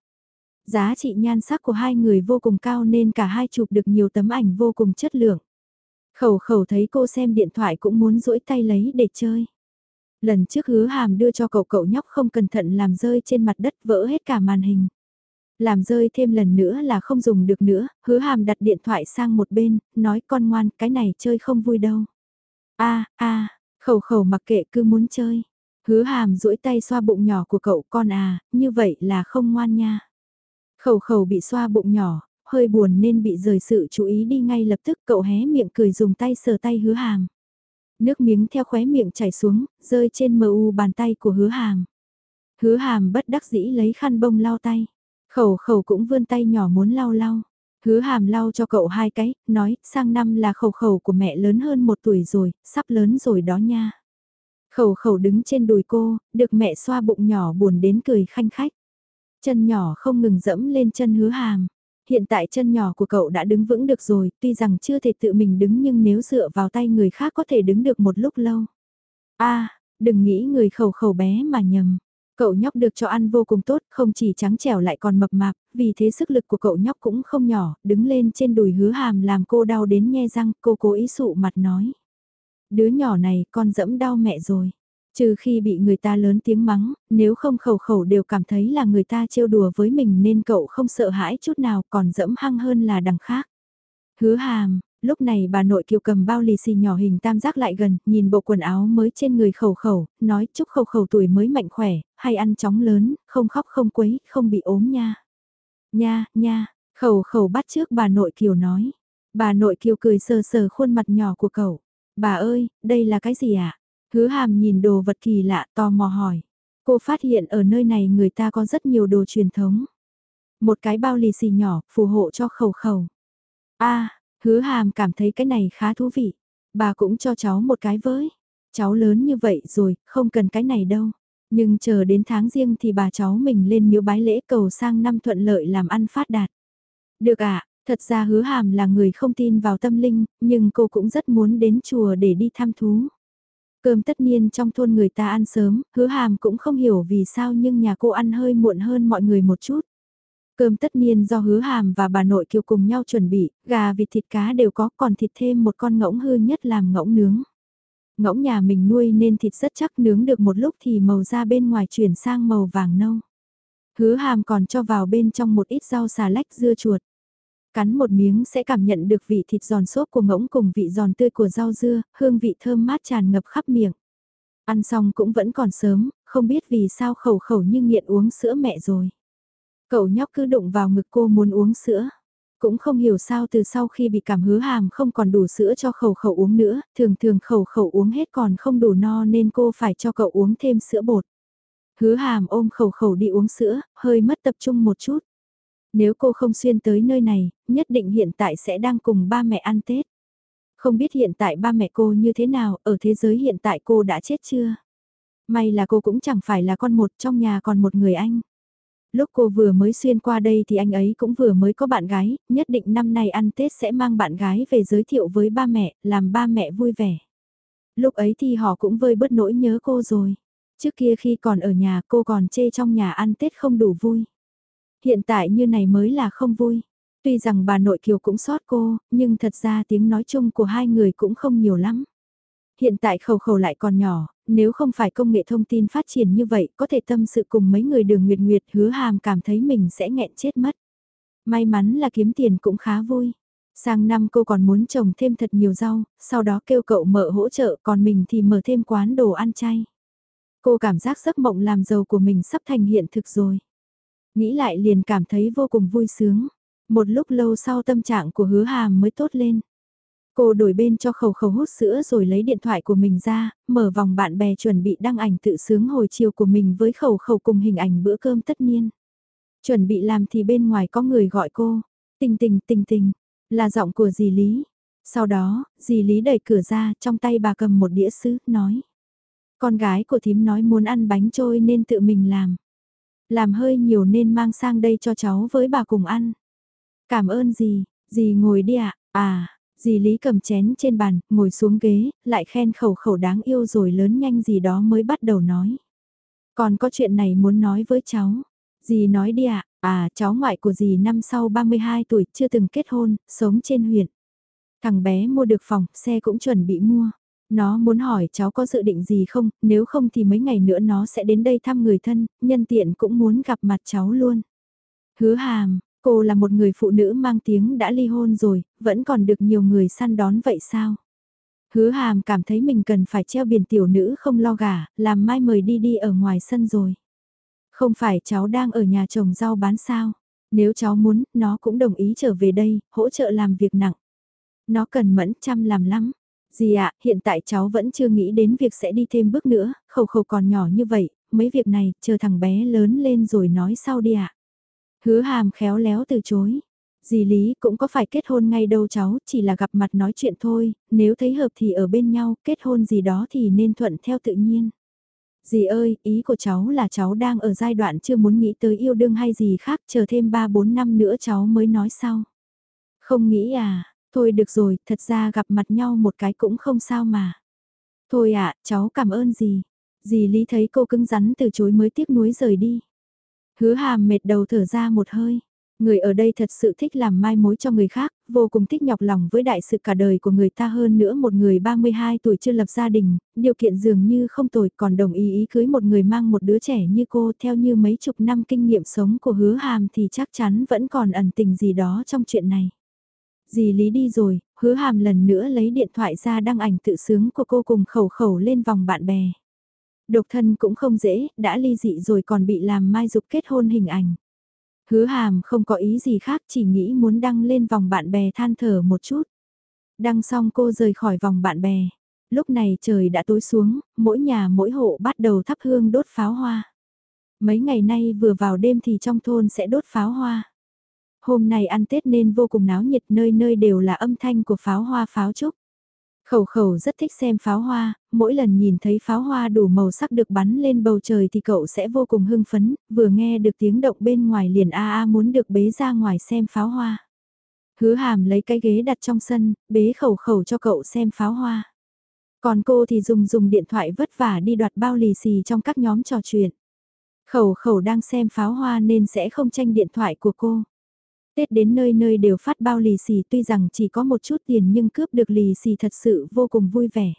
Giá trị nhan sắc của hai người vô cùng cao nên cả hai chụp được nhiều tấm ảnh vô cùng chất lượng. Khẩu khẩu thấy cô xem điện thoại cũng muốn duỗi tay lấy để chơi. Lần trước hứa hàm đưa cho cậu cậu nhóc không cẩn thận làm rơi trên mặt đất vỡ hết cả màn hình. Làm rơi thêm lần nữa là không dùng được nữa, hứa hàm đặt điện thoại sang một bên, nói con ngoan cái này chơi không vui đâu. a a khẩu khẩu mặc kệ cứ muốn chơi. Hứa hàm duỗi tay xoa bụng nhỏ của cậu con à, như vậy là không ngoan nha. Khẩu khẩu bị xoa bụng nhỏ, hơi buồn nên bị rời sự chú ý đi ngay lập tức cậu hé miệng cười dùng tay sờ tay hứa hàm. Nước miếng theo khóe miệng chảy xuống, rơi trên mờ u bàn tay của hứa hàm. Hứa hàm bất đắc dĩ lấy khăn bông lau tay. Khẩu khẩu cũng vươn tay nhỏ muốn lau lau. Hứa hàm lau cho cậu hai cái, nói, sang năm là khẩu khẩu của mẹ lớn hơn một tuổi rồi, sắp lớn rồi đó nha. Khẩu khẩu đứng trên đùi cô, được mẹ xoa bụng nhỏ buồn đến cười khanh khách. Chân nhỏ không ngừng dẫm lên chân hứa hàm. Hiện tại chân nhỏ của cậu đã đứng vững được rồi, tuy rằng chưa thể tự mình đứng nhưng nếu dựa vào tay người khác có thể đứng được một lúc lâu. a đừng nghĩ người khẩu khẩu bé mà nhầm. Cậu nhóc được cho ăn vô cùng tốt, không chỉ trắng trẻo lại còn mập mạp, vì thế sức lực của cậu nhóc cũng không nhỏ, đứng lên trên đùi hứa hàm làm cô đau đến nhe răng, cô cố ý sụ mặt nói. Đứa nhỏ này con dẫm đau mẹ rồi. Trừ khi bị người ta lớn tiếng mắng, nếu không khẩu khẩu đều cảm thấy là người ta trêu đùa với mình nên cậu không sợ hãi chút nào còn dẫm hăng hơn là đằng khác. Hứa hàm, lúc này bà nội kiều cầm bao lì xì nhỏ hình tam giác lại gần, nhìn bộ quần áo mới trên người khẩu khẩu, nói chúc khẩu khẩu tuổi mới mạnh khỏe, hay ăn chóng lớn, không khóc không quấy, không bị ốm nha. Nha, nha, khẩu khẩu bắt trước bà nội kiều nói. Bà nội kiều cười sờ sờ khuôn mặt nhỏ của cậu. Bà ơi, đây là cái gì ạ? À? Hứa hàm nhìn đồ vật kỳ lạ tò mò hỏi. Cô phát hiện ở nơi này người ta có rất nhiều đồ truyền thống. Một cái bao lì xì nhỏ, phù hộ cho khẩu khẩu. a hứa hàm cảm thấy cái này khá thú vị. Bà cũng cho cháu một cái với. Cháu lớn như vậy rồi, không cần cái này đâu. Nhưng chờ đến tháng riêng thì bà cháu mình lên miếu bái lễ cầu sang năm thuận lợi làm ăn phát đạt. Được ạ, thật ra hứa hàm là người không tin vào tâm linh, nhưng cô cũng rất muốn đến chùa để đi thăm thú. Cơm tất niên trong thôn người ta ăn sớm, hứa hàm cũng không hiểu vì sao nhưng nhà cô ăn hơi muộn hơn mọi người một chút. Cơm tất niên do hứa hàm và bà nội kiều cùng nhau chuẩn bị, gà vịt thịt cá đều có còn thịt thêm một con ngỗng hư nhất làm ngỗng nướng. Ngỗng nhà mình nuôi nên thịt rất chắc nướng được một lúc thì màu da bên ngoài chuyển sang màu vàng nâu. Hứa hàm còn cho vào bên trong một ít rau xà lách dưa chuột. Cắn một miếng sẽ cảm nhận được vị thịt giòn xốp của ngỗng cùng vị giòn tươi của rau dưa, hương vị thơm mát tràn ngập khắp miệng. Ăn xong cũng vẫn còn sớm, không biết vì sao khẩu khẩu như nghiện uống sữa mẹ rồi. Cậu nhóc cứ đụng vào ngực cô muốn uống sữa. Cũng không hiểu sao từ sau khi bị cảm hứa hàm không còn đủ sữa cho khẩu khẩu uống nữa, thường thường khẩu khẩu uống hết còn không đủ no nên cô phải cho cậu uống thêm sữa bột. Hứa hàm ôm khẩu khẩu đi uống sữa, hơi mất tập trung một chút. Nếu cô không xuyên tới nơi này, nhất định hiện tại sẽ đang cùng ba mẹ ăn Tết. Không biết hiện tại ba mẹ cô như thế nào, ở thế giới hiện tại cô đã chết chưa? May là cô cũng chẳng phải là con một trong nhà còn một người anh. Lúc cô vừa mới xuyên qua đây thì anh ấy cũng vừa mới có bạn gái, nhất định năm nay ăn Tết sẽ mang bạn gái về giới thiệu với ba mẹ, làm ba mẹ vui vẻ. Lúc ấy thì họ cũng vơi bớt nỗi nhớ cô rồi. Trước kia khi còn ở nhà cô còn chê trong nhà ăn Tết không đủ vui. Hiện tại như này mới là không vui. Tuy rằng bà nội kiều cũng sót cô, nhưng thật ra tiếng nói chung của hai người cũng không nhiều lắm. Hiện tại khẩu khẩu lại còn nhỏ, nếu không phải công nghệ thông tin phát triển như vậy, có thể tâm sự cùng mấy người đường nguyệt nguyệt hứa hàm cảm thấy mình sẽ nghẹn chết mất. May mắn là kiếm tiền cũng khá vui. Sang năm cô còn muốn trồng thêm thật nhiều rau, sau đó kêu cậu mở hỗ trợ còn mình thì mở thêm quán đồ ăn chay. Cô cảm giác giấc mộng làm giàu của mình sắp thành hiện thực rồi. Nghĩ lại liền cảm thấy vô cùng vui sướng. Một lúc lâu sau tâm trạng của hứa hàm mới tốt lên. Cô đổi bên cho khẩu khẩu hút sữa rồi lấy điện thoại của mình ra, mở vòng bạn bè chuẩn bị đăng ảnh tự sướng hồi chiều của mình với khẩu khẩu cùng hình ảnh bữa cơm tất niên. Chuẩn bị làm thì bên ngoài có người gọi cô, tình tình tình tình, là giọng của dì Lý. Sau đó, dì Lý đẩy cửa ra, trong tay bà cầm một đĩa sứ, nói. Con gái của thím nói muốn ăn bánh trôi nên tự mình làm. Làm hơi nhiều nên mang sang đây cho cháu với bà cùng ăn. Cảm ơn dì, dì ngồi đi ạ, à? à, dì Lý cầm chén trên bàn, ngồi xuống ghế, lại khen khẩu khẩu đáng yêu rồi lớn nhanh gì đó mới bắt đầu nói. Còn có chuyện này muốn nói với cháu. Dì nói đi ạ, à? à cháu ngoại của dì năm sau 32 tuổi chưa từng kết hôn, sống trên huyện. Thằng bé mua được phòng, xe cũng chuẩn bị mua. Nó muốn hỏi cháu có dự định gì không, nếu không thì mấy ngày nữa nó sẽ đến đây thăm người thân, nhân tiện cũng muốn gặp mặt cháu luôn. Hứa hàm, cô là một người phụ nữ mang tiếng đã ly hôn rồi, vẫn còn được nhiều người săn đón vậy sao? Hứa hàm cảm thấy mình cần phải treo biển tiểu nữ không lo gà làm mai mời đi đi ở ngoài sân rồi. Không phải cháu đang ở nhà trồng rau bán sao? Nếu cháu muốn, nó cũng đồng ý trở về đây, hỗ trợ làm việc nặng. Nó cần mẫn chăm làm lắm. Dì ạ, hiện tại cháu vẫn chưa nghĩ đến việc sẽ đi thêm bước nữa, khẩu khẩu còn nhỏ như vậy, mấy việc này, chờ thằng bé lớn lên rồi nói sau đi ạ. Hứa hàm khéo léo từ chối. Dì Lý cũng có phải kết hôn ngay đâu cháu, chỉ là gặp mặt nói chuyện thôi, nếu thấy hợp thì ở bên nhau, kết hôn gì đó thì nên thuận theo tự nhiên. Dì ơi, ý của cháu là cháu đang ở giai đoạn chưa muốn nghĩ tới yêu đương hay gì khác, chờ thêm 3-4 năm nữa cháu mới nói sau. Không nghĩ à, thôi được rồi, thật ra gặp mặt nhau một cái cũng không sao mà. Thôi ạ, cháu cảm ơn dì. Dì Lý thấy cô cứng rắn từ chối mới tiếc nuối rời đi. Hứa hàm mệt đầu thở ra một hơi. Người ở đây thật sự thích làm mai mối cho người khác, vô cùng thích nhọc lòng với đại sự cả đời của người ta hơn nữa một người 32 tuổi chưa lập gia đình, điều kiện dường như không tồi còn đồng ý ý cưới một người mang một đứa trẻ như cô theo như mấy chục năm kinh nghiệm sống của hứa hàm thì chắc chắn vẫn còn ẩn tình gì đó trong chuyện này. Dì Lý đi rồi, hứa hàm lần nữa lấy điện thoại ra đăng ảnh tự sướng của cô cùng khẩu khẩu lên vòng bạn bè. Độc thân cũng không dễ, đã ly dị rồi còn bị làm mai dục kết hôn hình ảnh. Hứa hàm không có ý gì khác chỉ nghĩ muốn đăng lên vòng bạn bè than thở một chút. Đăng xong cô rời khỏi vòng bạn bè. Lúc này trời đã tối xuống, mỗi nhà mỗi hộ bắt đầu thắp hương đốt pháo hoa. Mấy ngày nay vừa vào đêm thì trong thôn sẽ đốt pháo hoa. Hôm nay ăn Tết nên vô cùng náo nhiệt nơi nơi đều là âm thanh của pháo hoa pháo trúc. Khẩu khẩu rất thích xem pháo hoa, mỗi lần nhìn thấy pháo hoa đủ màu sắc được bắn lên bầu trời thì cậu sẽ vô cùng hưng phấn, vừa nghe được tiếng động bên ngoài liền a a muốn được bế ra ngoài xem pháo hoa. Hứa hàm lấy cái ghế đặt trong sân, bế khẩu khẩu cho cậu xem pháo hoa. Còn cô thì dùng dùng điện thoại vất vả đi đoạt bao lì xì trong các nhóm trò chuyện. Khẩu khẩu đang xem pháo hoa nên sẽ không tranh điện thoại của cô. Tết đến nơi nơi đều phát bao lì xì tuy rằng chỉ có một chút tiền nhưng cướp được lì xì thật sự vô cùng vui vẻ.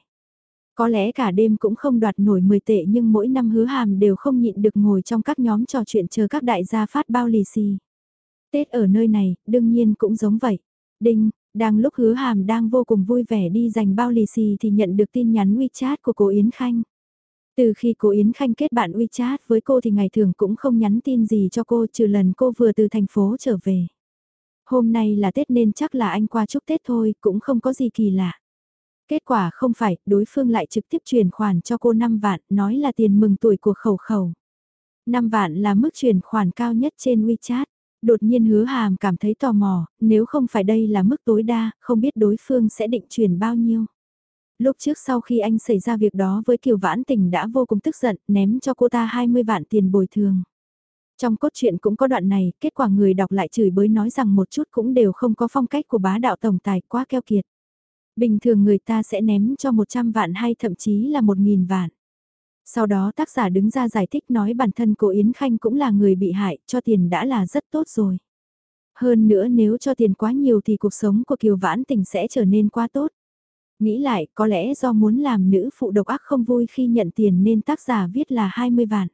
Có lẽ cả đêm cũng không đoạt nổi 10 tệ nhưng mỗi năm hứa hàm đều không nhịn được ngồi trong các nhóm trò chuyện chờ các đại gia phát bao lì xì. Tết ở nơi này, đương nhiên cũng giống vậy. Đinh, đang lúc hứa hàm đang vô cùng vui vẻ đi giành bao lì xì thì nhận được tin nhắn WeChat của cô Yến Khanh. Từ khi cô Yến Khanh kết bạn WeChat với cô thì ngày thường cũng không nhắn tin gì cho cô trừ lần cô vừa từ thành phố trở về. Hôm nay là Tết nên chắc là anh qua chúc Tết thôi, cũng không có gì kỳ lạ. Kết quả không phải, đối phương lại trực tiếp chuyển khoản cho cô 5 vạn, nói là tiền mừng tuổi của khẩu khẩu. 5 vạn là mức chuyển khoản cao nhất trên WeChat. Đột nhiên hứa hàm cảm thấy tò mò, nếu không phải đây là mức tối đa, không biết đối phương sẽ định chuyển bao nhiêu. Lúc trước sau khi anh xảy ra việc đó với Kiều Vãn Tình đã vô cùng tức giận, ném cho cô ta 20 vạn tiền bồi thường. Trong cốt truyện cũng có đoạn này, kết quả người đọc lại chửi bới nói rằng một chút cũng đều không có phong cách của bá đạo tổng tài quá keo kiệt. Bình thường người ta sẽ ném cho 100 vạn hay thậm chí là 1.000 vạn. Sau đó tác giả đứng ra giải thích nói bản thân cô Yến Khanh cũng là người bị hại, cho tiền đã là rất tốt rồi. Hơn nữa nếu cho tiền quá nhiều thì cuộc sống của Kiều Vãn Tình sẽ trở nên quá tốt. Nghĩ lại, có lẽ do muốn làm nữ phụ độc ác không vui khi nhận tiền nên tác giả viết là 20 vạn.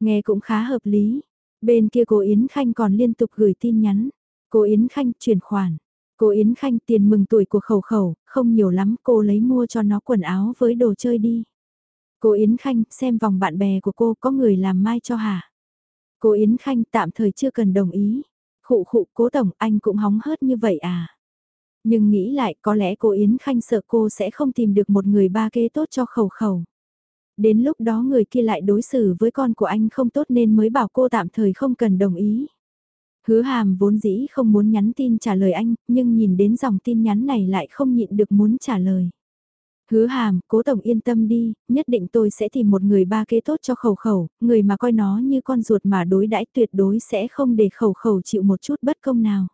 Nghe cũng khá hợp lý. Bên kia cô Yến Khanh còn liên tục gửi tin nhắn. Cô Yến Khanh chuyển khoản. Cô Yến Khanh tiền mừng tuổi của khẩu khẩu, không nhiều lắm cô lấy mua cho nó quần áo với đồ chơi đi. Cô Yến Khanh xem vòng bạn bè của cô có người làm mai cho hả? Cô Yến Khanh tạm thời chưa cần đồng ý. Khụ khụ cố tổng anh cũng hóng hớt như vậy à? Nhưng nghĩ lại có lẽ cô Yến Khanh sợ cô sẽ không tìm được một người ba kế tốt cho khẩu khẩu đến lúc đó người kia lại đối xử với con của anh không tốt nên mới bảo cô tạm thời không cần đồng ý. Hứa hàm vốn dĩ không muốn nhắn tin trả lời anh, nhưng nhìn đến dòng tin nhắn này lại không nhịn được muốn trả lời. Hứa hàm, cố tổng yên tâm đi, nhất định tôi sẽ tìm một người ba kế tốt cho khẩu khẩu, người mà coi nó như con ruột mà đối đãi tuyệt đối sẽ không để khẩu khẩu chịu một chút bất công nào.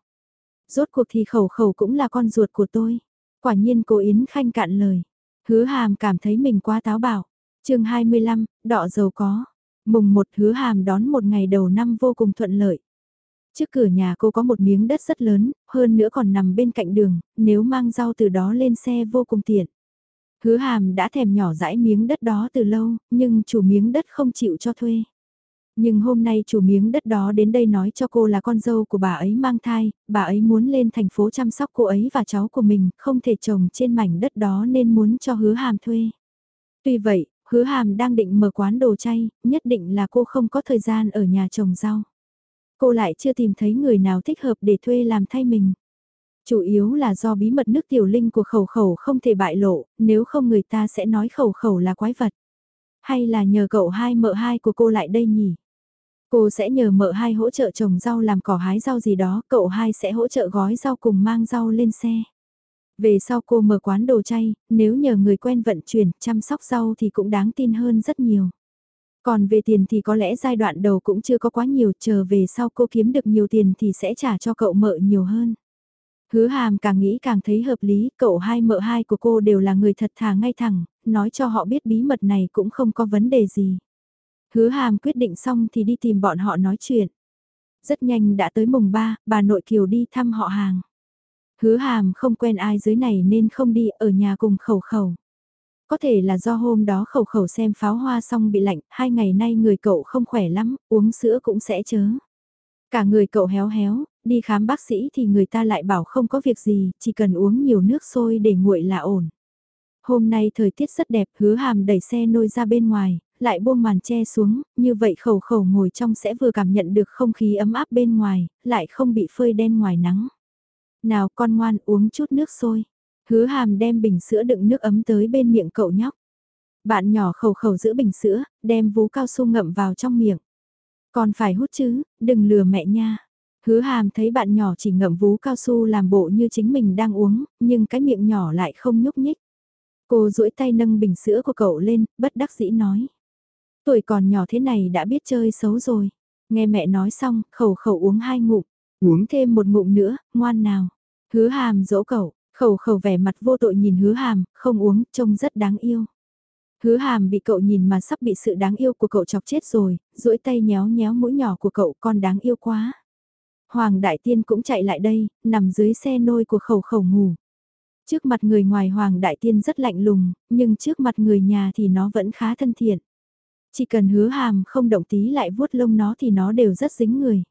Rốt cuộc thì khẩu khẩu cũng là con ruột của tôi. Quả nhiên cô Yến Khanh cạn lời. Hứa hàm cảm thấy mình quá táo bạo chương 25, đọ giàu có. Mùng một hứa hàm đón một ngày đầu năm vô cùng thuận lợi. Trước cửa nhà cô có một miếng đất rất lớn, hơn nữa còn nằm bên cạnh đường, nếu mang rau từ đó lên xe vô cùng tiện. Hứa hàm đã thèm nhỏ dãi miếng đất đó từ lâu, nhưng chủ miếng đất không chịu cho thuê. Nhưng hôm nay chủ miếng đất đó đến đây nói cho cô là con dâu của bà ấy mang thai, bà ấy muốn lên thành phố chăm sóc cô ấy và cháu của mình, không thể trồng trên mảnh đất đó nên muốn cho hứa hàm thuê. Tuy vậy, hứa hàm đang định mở quán đồ chay, nhất định là cô không có thời gian ở nhà trồng rau. Cô lại chưa tìm thấy người nào thích hợp để thuê làm thay mình. Chủ yếu là do bí mật nước tiểu linh của khẩu khẩu không thể bại lộ, nếu không người ta sẽ nói khẩu khẩu là quái vật. Hay là nhờ cậu hai mợ hai của cô lại đây nhỉ? Cô sẽ nhờ mợ hai hỗ trợ trồng rau làm cỏ hái rau gì đó, cậu hai sẽ hỗ trợ gói rau cùng mang rau lên xe. Về sau cô mở quán đồ chay, nếu nhờ người quen vận chuyển, chăm sóc rau thì cũng đáng tin hơn rất nhiều. Còn về tiền thì có lẽ giai đoạn đầu cũng chưa có quá nhiều, chờ về sau cô kiếm được nhiều tiền thì sẽ trả cho cậu mợ nhiều hơn. Hứa hàm càng nghĩ càng thấy hợp lý, cậu hai mợ hai của cô đều là người thật thà ngay thẳng, nói cho họ biết bí mật này cũng không có vấn đề gì. Hứa hàm quyết định xong thì đi tìm bọn họ nói chuyện. Rất nhanh đã tới mùng 3, bà nội Kiều đi thăm họ hàng. Hứa hàm không quen ai dưới này nên không đi ở nhà cùng khẩu khẩu. Có thể là do hôm đó khẩu khẩu xem pháo hoa xong bị lạnh, hai ngày nay người cậu không khỏe lắm, uống sữa cũng sẽ chớ. Cả người cậu héo héo, đi khám bác sĩ thì người ta lại bảo không có việc gì, chỉ cần uống nhiều nước sôi để nguội là ổn. Hôm nay thời tiết rất đẹp, hứa hàm đẩy xe nôi ra bên ngoài, lại buông màn che xuống, như vậy khẩu khẩu ngồi trong sẽ vừa cảm nhận được không khí ấm áp bên ngoài, lại không bị phơi đen ngoài nắng. Nào con ngoan uống chút nước sôi. Hứa hàm đem bình sữa đựng nước ấm tới bên miệng cậu nhóc. Bạn nhỏ khẩu khẩu giữ bình sữa, đem vú cao su ngậm vào trong miệng. Còn phải hút chứ, đừng lừa mẹ nha. Hứa hàm thấy bạn nhỏ chỉ ngậm vú cao su làm bộ như chính mình đang uống, nhưng cái miệng nhỏ lại không nhúc nhích. Cô duỗi tay nâng bình sữa của cậu lên, bất đắc dĩ nói. Tuổi còn nhỏ thế này đã biết chơi xấu rồi. Nghe mẹ nói xong, khẩu khẩu uống hai ngụm. Uống thêm một ngụm nữa, ngoan nào. Hứa hàm dỗ cậu, khẩu khẩu vẻ mặt vô tội nhìn hứa hàm, không uống, trông rất đáng yêu. Hứa hàm bị cậu nhìn mà sắp bị sự đáng yêu của cậu chọc chết rồi, duỗi tay nhéo nhéo mũi nhỏ của cậu con đáng yêu quá. Hoàng Đại Tiên cũng chạy lại đây, nằm dưới xe nôi của khẩu khẩu ngủ. Trước mặt người ngoài Hoàng Đại Tiên rất lạnh lùng, nhưng trước mặt người nhà thì nó vẫn khá thân thiện. Chỉ cần hứa hàm không động tí lại vuốt lông nó thì nó đều rất dính người.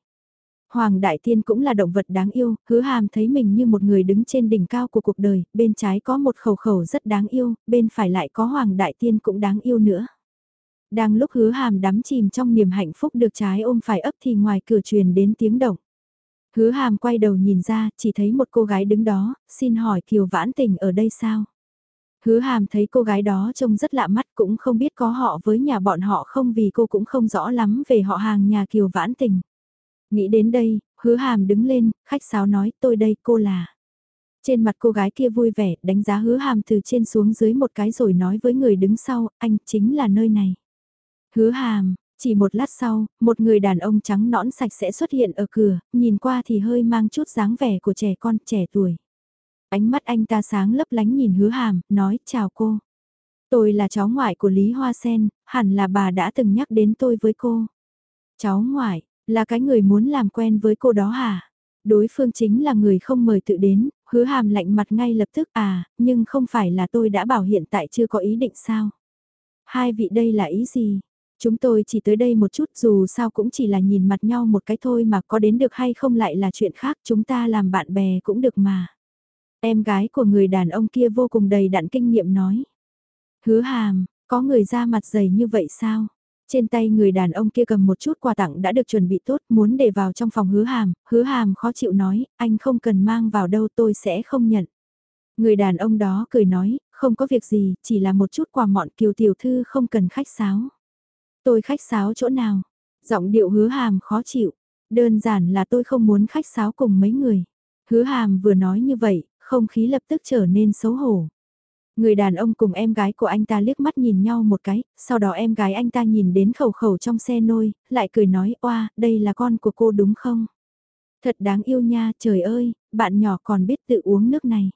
Hoàng Đại Tiên cũng là động vật đáng yêu, hứa hàm thấy mình như một người đứng trên đỉnh cao của cuộc đời, bên trái có một khẩu khẩu rất đáng yêu, bên phải lại có Hoàng Đại Tiên cũng đáng yêu nữa. Đang lúc hứa hàm đắm chìm trong niềm hạnh phúc được trái ôm phải ấp thì ngoài cửa truyền đến tiếng động. Hứa hàm quay đầu nhìn ra, chỉ thấy một cô gái đứng đó, xin hỏi Kiều Vãn Tình ở đây sao? Hứa hàm thấy cô gái đó trông rất lạ mắt cũng không biết có họ với nhà bọn họ không vì cô cũng không rõ lắm về họ hàng nhà Kiều Vãn Tình. Nghĩ đến đây, hứa hàm đứng lên, khách sáo nói tôi đây cô là. Trên mặt cô gái kia vui vẻ, đánh giá hứa hàm từ trên xuống dưới một cái rồi nói với người đứng sau, anh chính là nơi này. Hứa hàm, chỉ một lát sau, một người đàn ông trắng nõn sạch sẽ xuất hiện ở cửa, nhìn qua thì hơi mang chút dáng vẻ của trẻ con trẻ tuổi. Ánh mắt anh ta sáng lấp lánh nhìn hứa hàm, nói chào cô. Tôi là cháu ngoại của Lý Hoa Sen, hẳn là bà đã từng nhắc đến tôi với cô. Cháu ngoại, là cái người muốn làm quen với cô đó hả? Đối phương chính là người không mời tự đến, hứa hàm lạnh mặt ngay lập tức à, nhưng không phải là tôi đã bảo hiện tại chưa có ý định sao? Hai vị đây là ý gì? Chúng tôi chỉ tới đây một chút dù sao cũng chỉ là nhìn mặt nhau một cái thôi mà có đến được hay không lại là chuyện khác chúng ta làm bạn bè cũng được mà. Em gái của người đàn ông kia vô cùng đầy đặn kinh nghiệm nói. Hứa hàm, có người ra mặt dày như vậy sao? Trên tay người đàn ông kia cầm một chút quà tặng đã được chuẩn bị tốt muốn để vào trong phòng hứa hàm, hứa hàm khó chịu nói, anh không cần mang vào đâu tôi sẽ không nhận. Người đàn ông đó cười nói, không có việc gì, chỉ là một chút quà mọn kiều tiểu thư không cần khách sáo. Tôi khách sáo chỗ nào? Giọng điệu hứa hàm khó chịu. Đơn giản là tôi không muốn khách sáo cùng mấy người. Hứa hàm vừa nói như vậy, không khí lập tức trở nên xấu hổ. Người đàn ông cùng em gái của anh ta liếc mắt nhìn nhau một cái, sau đó em gái anh ta nhìn đến khẩu khẩu trong xe nôi, lại cười nói, oa, đây là con của cô đúng không? Thật đáng yêu nha, trời ơi, bạn nhỏ còn biết tự uống nước này.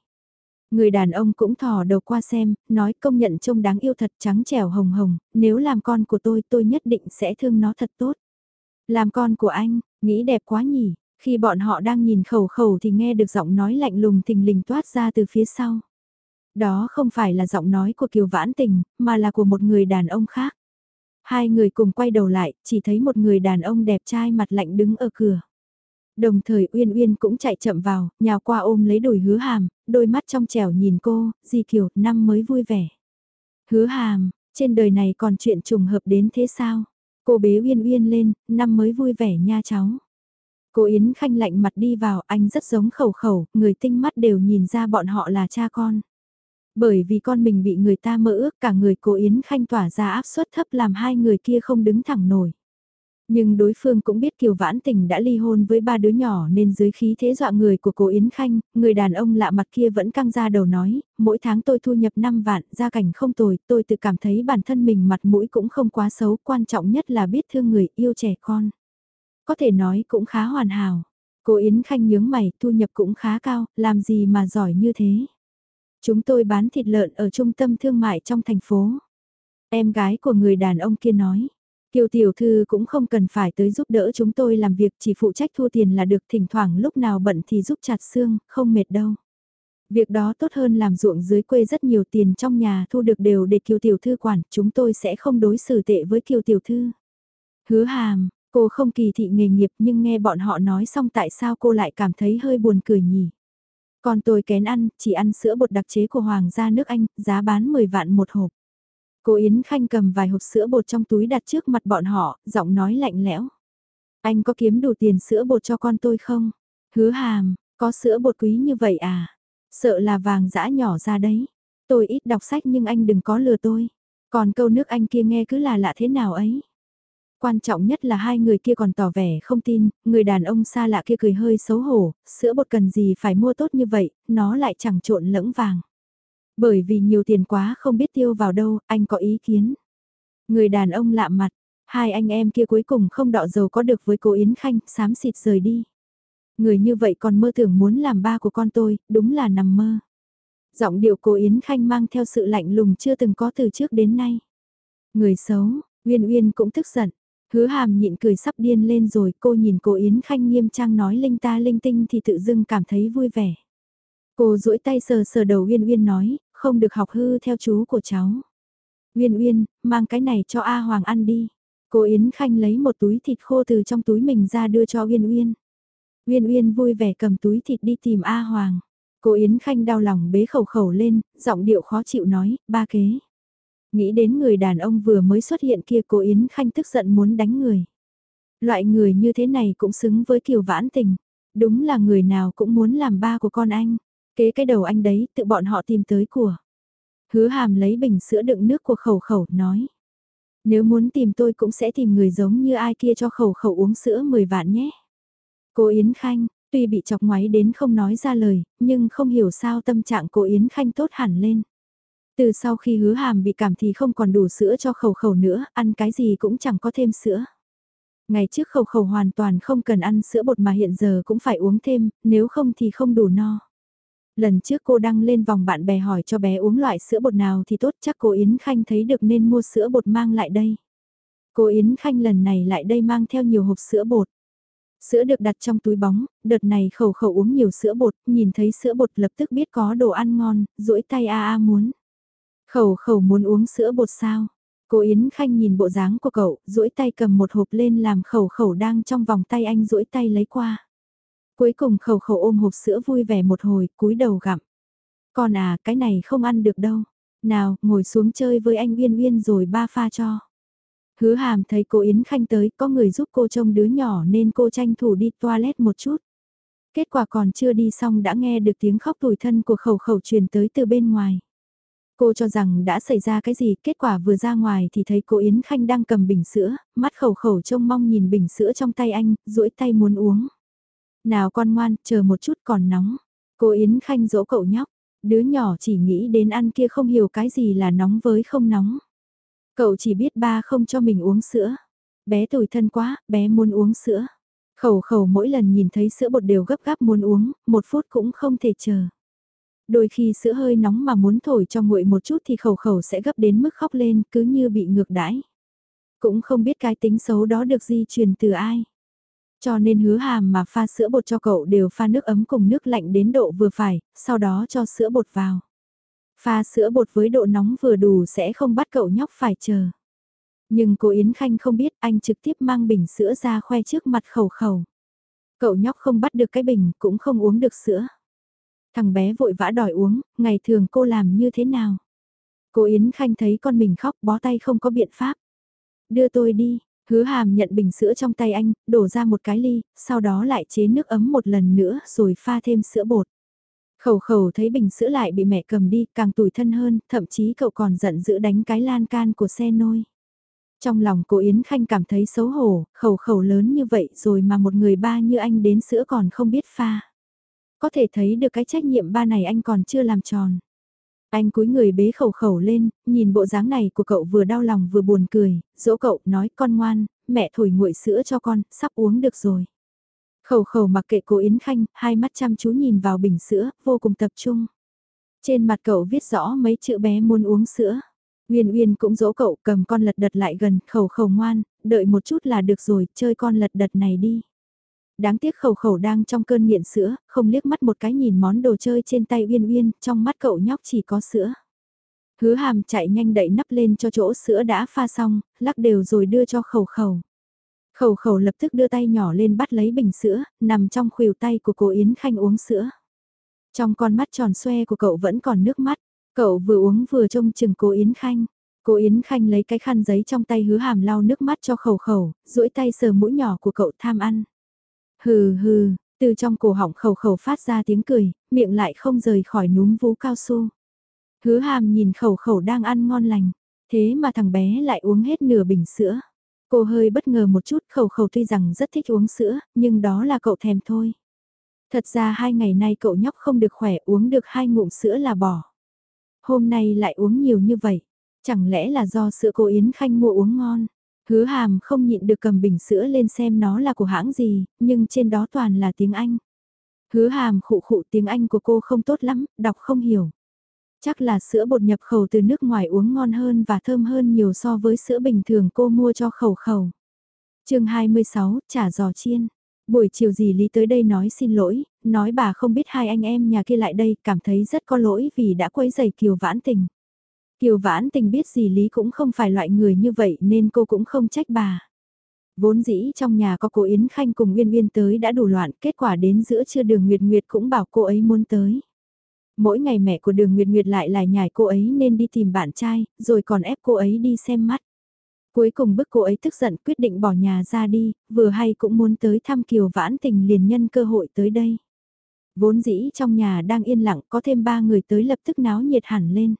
Người đàn ông cũng thò đầu qua xem, nói công nhận trông đáng yêu thật trắng trẻo hồng hồng, nếu làm con của tôi tôi nhất định sẽ thương nó thật tốt. Làm con của anh, nghĩ đẹp quá nhỉ, khi bọn họ đang nhìn khẩu khẩu thì nghe được giọng nói lạnh lùng thình lình toát ra từ phía sau. Đó không phải là giọng nói của Kiều Vãn Tình, mà là của một người đàn ông khác. Hai người cùng quay đầu lại, chỉ thấy một người đàn ông đẹp trai mặt lạnh đứng ở cửa. Đồng thời Uyên Uyên cũng chạy chậm vào, nhào qua ôm lấy đùi hứa hàm, đôi mắt trong trẻo nhìn cô, di kiểu, năm mới vui vẻ. Hứa hàm, trên đời này còn chuyện trùng hợp đến thế sao? Cô bế Uyên Uyên lên, năm mới vui vẻ nha cháu. Cô Yến Khanh lạnh mặt đi vào, anh rất giống khẩu khẩu, người tinh mắt đều nhìn ra bọn họ là cha con. Bởi vì con mình bị người ta mơ ước cả người cố Yến Khanh tỏa ra áp suất thấp làm hai người kia không đứng thẳng nổi. Nhưng đối phương cũng biết Kiều Vãn Tình đã ly hôn với ba đứa nhỏ nên dưới khí thế dọa người của cô Yến Khanh, người đàn ông lạ mặt kia vẫn căng ra đầu nói, mỗi tháng tôi thu nhập 5 vạn, gia cảnh không tồi, tôi tự cảm thấy bản thân mình mặt mũi cũng không quá xấu, quan trọng nhất là biết thương người yêu trẻ con. Có thể nói cũng khá hoàn hảo. Cô Yến Khanh nhướng mày, thu nhập cũng khá cao, làm gì mà giỏi như thế. Chúng tôi bán thịt lợn ở trung tâm thương mại trong thành phố. Em gái của người đàn ông kia nói. Kiều tiểu thư cũng không cần phải tới giúp đỡ chúng tôi làm việc chỉ phụ trách thu tiền là được thỉnh thoảng lúc nào bận thì giúp chặt xương, không mệt đâu. Việc đó tốt hơn làm ruộng dưới quê rất nhiều tiền trong nhà thu được đều để Kiều tiểu thư quản, chúng tôi sẽ không đối xử tệ với Kiều tiểu thư. Hứa hàm, cô không kỳ thị nghề nghiệp nhưng nghe bọn họ nói xong tại sao cô lại cảm thấy hơi buồn cười nhỉ. Còn tôi kén ăn, chỉ ăn sữa bột đặc chế của Hoàng gia nước Anh, giá bán 10 vạn một hộp. Cô Yến Khanh cầm vài hộp sữa bột trong túi đặt trước mặt bọn họ, giọng nói lạnh lẽo. Anh có kiếm đủ tiền sữa bột cho con tôi không? Hứa hàm, có sữa bột quý như vậy à? Sợ là vàng dã nhỏ ra đấy. Tôi ít đọc sách nhưng anh đừng có lừa tôi. Còn câu nước anh kia nghe cứ là lạ thế nào ấy. Quan trọng nhất là hai người kia còn tỏ vẻ không tin, người đàn ông xa lạ kia cười hơi xấu hổ, sữa bột cần gì phải mua tốt như vậy, nó lại chẳng trộn lẫn vàng. Bởi vì nhiều tiền quá không biết tiêu vào đâu, anh có ý kiến. Người đàn ông lạ mặt, hai anh em kia cuối cùng không đọ dầu có được với cô Yến Khanh, xám xịt rời đi. Người như vậy còn mơ tưởng muốn làm ba của con tôi, đúng là nằm mơ. Giọng điệu cô Yến Khanh mang theo sự lạnh lùng chưa từng có từ trước đến nay. Người xấu, Uyên Uyên cũng tức giận, Hứa hàm nhịn cười sắp điên lên rồi cô nhìn cô Yến Khanh nghiêm trang nói linh ta linh tinh thì tự dưng cảm thấy vui vẻ. Cô duỗi tay sờ sờ đầu Uyên Uyên nói, không được học hư theo chú của cháu. Uyên Uyên, mang cái này cho A Hoàng ăn đi. Cô Yến Khanh lấy một túi thịt khô từ trong túi mình ra đưa cho Uyên Uyên. Uyên Uyên vui vẻ cầm túi thịt đi tìm A Hoàng. Cô Yến Khanh đau lòng bế khẩu khẩu lên, giọng điệu khó chịu nói, ba kế. Nghĩ đến người đàn ông vừa mới xuất hiện kia cô Yến Khanh tức giận muốn đánh người. Loại người như thế này cũng xứng với kiều vãn tình. Đúng là người nào cũng muốn làm ba của con anh. Kế cái đầu anh đấy, tự bọn họ tìm tới của. Hứa hàm lấy bình sữa đựng nước của khẩu khẩu, nói. Nếu muốn tìm tôi cũng sẽ tìm người giống như ai kia cho khẩu khẩu uống sữa 10 vạn nhé. Cô Yến Khanh, tuy bị chọc ngoáy đến không nói ra lời, nhưng không hiểu sao tâm trạng cô Yến Khanh tốt hẳn lên. Từ sau khi hứa hàm bị cảm thì không còn đủ sữa cho khẩu khẩu nữa, ăn cái gì cũng chẳng có thêm sữa. Ngày trước khẩu khẩu hoàn toàn không cần ăn sữa bột mà hiện giờ cũng phải uống thêm, nếu không thì không đủ no. Lần trước cô đăng lên vòng bạn bè hỏi cho bé uống loại sữa bột nào thì tốt chắc cô Yến Khanh thấy được nên mua sữa bột mang lại đây. Cô Yến Khanh lần này lại đây mang theo nhiều hộp sữa bột. Sữa được đặt trong túi bóng, đợt này khẩu khẩu uống nhiều sữa bột, nhìn thấy sữa bột lập tức biết có đồ ăn ngon, duỗi tay a a muốn. Khẩu khẩu muốn uống sữa bột sao? Cô Yến Khanh nhìn bộ dáng của cậu, duỗi tay cầm một hộp lên làm khẩu khẩu đang trong vòng tay anh duỗi tay lấy qua. Cuối cùng khẩu khẩu ôm hộp sữa vui vẻ một hồi, cúi đầu gặm. Con à, cái này không ăn được đâu. Nào, ngồi xuống chơi với anh Uyên Uyên rồi ba pha cho. Hứa hàm thấy cô Yến Khanh tới, có người giúp cô trông đứa nhỏ nên cô tranh thủ đi toilet một chút. Kết quả còn chưa đi xong đã nghe được tiếng khóc tủi thân của khẩu khẩu truyền tới từ bên ngoài. Cô cho rằng đã xảy ra cái gì, kết quả vừa ra ngoài thì thấy cô Yến Khanh đang cầm bình sữa, mắt khẩu khẩu trông mong nhìn bình sữa trong tay anh, duỗi tay muốn uống. Nào con ngoan, chờ một chút còn nóng. Cô Yến Khanh dỗ cậu nhóc, đứa nhỏ chỉ nghĩ đến ăn kia không hiểu cái gì là nóng với không nóng. Cậu chỉ biết ba không cho mình uống sữa. Bé tủi thân quá, bé muốn uống sữa. Khẩu khẩu mỗi lần nhìn thấy sữa bột đều gấp gáp muốn uống, một phút cũng không thể chờ. Đôi khi sữa hơi nóng mà muốn thổi cho nguội một chút thì khẩu khẩu sẽ gấp đến mức khóc lên cứ như bị ngược đãi. Cũng không biết cái tính xấu đó được di truyền từ ai. Cho nên hứa hàm mà pha sữa bột cho cậu đều pha nước ấm cùng nước lạnh đến độ vừa phải, sau đó cho sữa bột vào. Pha sữa bột với độ nóng vừa đủ sẽ không bắt cậu nhóc phải chờ. Nhưng cô Yến Khanh không biết anh trực tiếp mang bình sữa ra khoe trước mặt khẩu khẩu. Cậu nhóc không bắt được cái bình cũng không uống được sữa. Thằng bé vội vã đòi uống, ngày thường cô làm như thế nào? Cô Yến Khanh thấy con mình khóc bó tay không có biện pháp. Đưa tôi đi, hứa hàm nhận bình sữa trong tay anh, đổ ra một cái ly, sau đó lại chế nước ấm một lần nữa rồi pha thêm sữa bột. Khẩu khẩu thấy bình sữa lại bị mẹ cầm đi, càng tủi thân hơn, thậm chí cậu còn giận dữ đánh cái lan can của xe nôi. Trong lòng cô Yến Khanh cảm thấy xấu hổ, khẩu khẩu lớn như vậy rồi mà một người ba như anh đến sữa còn không biết pha. Có thể thấy được cái trách nhiệm ba này anh còn chưa làm tròn. Anh cúi người bế khẩu khẩu lên, nhìn bộ dáng này của cậu vừa đau lòng vừa buồn cười, dỗ cậu nói con ngoan, mẹ thổi nguội sữa cho con, sắp uống được rồi. Khẩu khẩu mặc kệ cô Yến Khanh, hai mắt chăm chú nhìn vào bình sữa, vô cùng tập trung. Trên mặt cậu viết rõ mấy chữ bé muốn uống sữa. Uyên Uyên cũng dỗ cậu cầm con lật đật lại gần, khẩu khẩu ngoan, đợi một chút là được rồi, chơi con lật đật này đi. Đáng tiếc khẩu khẩu đang trong cơn nghiện sữa, không liếc mắt một cái nhìn món đồ chơi trên tay Uyên Uyên, trong mắt cậu nhóc chỉ có sữa. Hứa hàm chạy nhanh đậy nắp lên cho chỗ sữa đã pha xong, lắc đều rồi đưa cho khẩu khẩu. Khẩu khẩu lập tức đưa tay nhỏ lên bắt lấy bình sữa, nằm trong khuỷu tay của cô Yến Khanh uống sữa. Trong con mắt tròn xoe của cậu vẫn còn nước mắt, cậu vừa uống vừa trông chừng cô Yến Khanh. Cô Yến Khanh lấy cái khăn giấy trong tay hứa hàm lau nước mắt cho khẩu khẩu, duỗi tay sờ mũi nhỏ của cậu tham ăn. Hừ hừ, từ trong cổ họng khẩu khẩu phát ra tiếng cười, miệng lại không rời khỏi núm vú cao su. Hứa hàm nhìn khẩu khẩu đang ăn ngon lành, thế mà thằng bé lại uống hết nửa bình sữa. Cô hơi bất ngờ một chút khẩu khẩu tuy rằng rất thích uống sữa, nhưng đó là cậu thèm thôi. Thật ra hai ngày nay cậu nhóc không được khỏe uống được hai ngụm sữa là bỏ. Hôm nay lại uống nhiều như vậy, chẳng lẽ là do sữa cô Yến Khanh mua uống ngon. Hứa hàm không nhịn được cầm bình sữa lên xem nó là của hãng gì, nhưng trên đó toàn là tiếng Anh. Hứa hàm khụ khụ tiếng Anh của cô không tốt lắm, đọc không hiểu. Chắc là sữa bột nhập khẩu từ nước ngoài uống ngon hơn và thơm hơn nhiều so với sữa bình thường cô mua cho khẩu khẩu. chương 26, trả giò chiên. Buổi chiều dì Lý tới đây nói xin lỗi, nói bà không biết hai anh em nhà kia lại đây, cảm thấy rất có lỗi vì đã quấy giày Kiều Vãn Tình. Kiều Vãn Tình biết gì Lý cũng không phải loại người như vậy nên cô cũng không trách bà. Vốn dĩ trong nhà có cô Yến Khanh cùng Nguyên Nguyên tới đã đủ loạn, kết quả đến giữa trưa đường Nguyệt Nguyệt cũng bảo cô ấy muốn tới. Mỗi ngày mẹ của đường Nguyệt Nguyệt lại lại nhảy cô ấy nên đi tìm bạn trai, rồi còn ép cô ấy đi xem mắt. Cuối cùng bức cô ấy tức giận quyết định bỏ nhà ra đi, vừa hay cũng muốn tới thăm Kiều Vãn Tình liền nhân cơ hội tới đây. Vốn dĩ trong nhà đang yên lặng có thêm ba người tới lập tức náo nhiệt hẳn lên.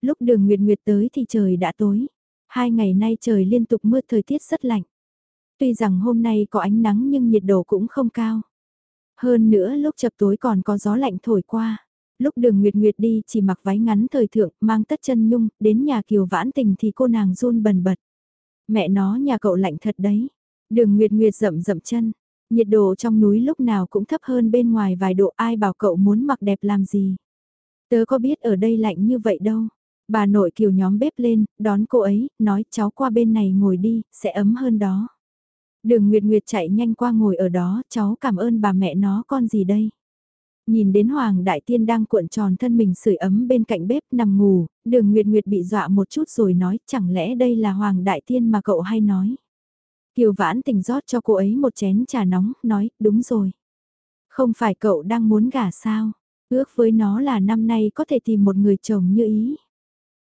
Lúc đường Nguyệt Nguyệt tới thì trời đã tối. Hai ngày nay trời liên tục mưa thời tiết rất lạnh. Tuy rằng hôm nay có ánh nắng nhưng nhiệt độ cũng không cao. Hơn nữa lúc chập tối còn có gió lạnh thổi qua. Lúc đường Nguyệt Nguyệt đi chỉ mặc váy ngắn thời thượng, mang tất chân nhung, đến nhà Kiều Vãn Tình thì cô nàng run bần bật. Mẹ nó nhà cậu lạnh thật đấy. Đường Nguyệt Nguyệt rậm rậm chân. Nhiệt độ trong núi lúc nào cũng thấp hơn bên ngoài vài độ ai bảo cậu muốn mặc đẹp làm gì. Tớ có biết ở đây lạnh như vậy đâu. Bà nội kiều nhóm bếp lên, đón cô ấy, nói cháu qua bên này ngồi đi, sẽ ấm hơn đó. Đường Nguyệt Nguyệt chạy nhanh qua ngồi ở đó, cháu cảm ơn bà mẹ nó con gì đây. Nhìn đến Hoàng Đại Tiên đang cuộn tròn thân mình sưởi ấm bên cạnh bếp nằm ngủ, đường Nguyệt Nguyệt bị dọa một chút rồi nói chẳng lẽ đây là Hoàng Đại Tiên mà cậu hay nói. Kiều Vãn tình rót cho cô ấy một chén trà nóng, nói, đúng rồi. Không phải cậu đang muốn gả sao, ước với nó là năm nay có thể tìm một người chồng như ý.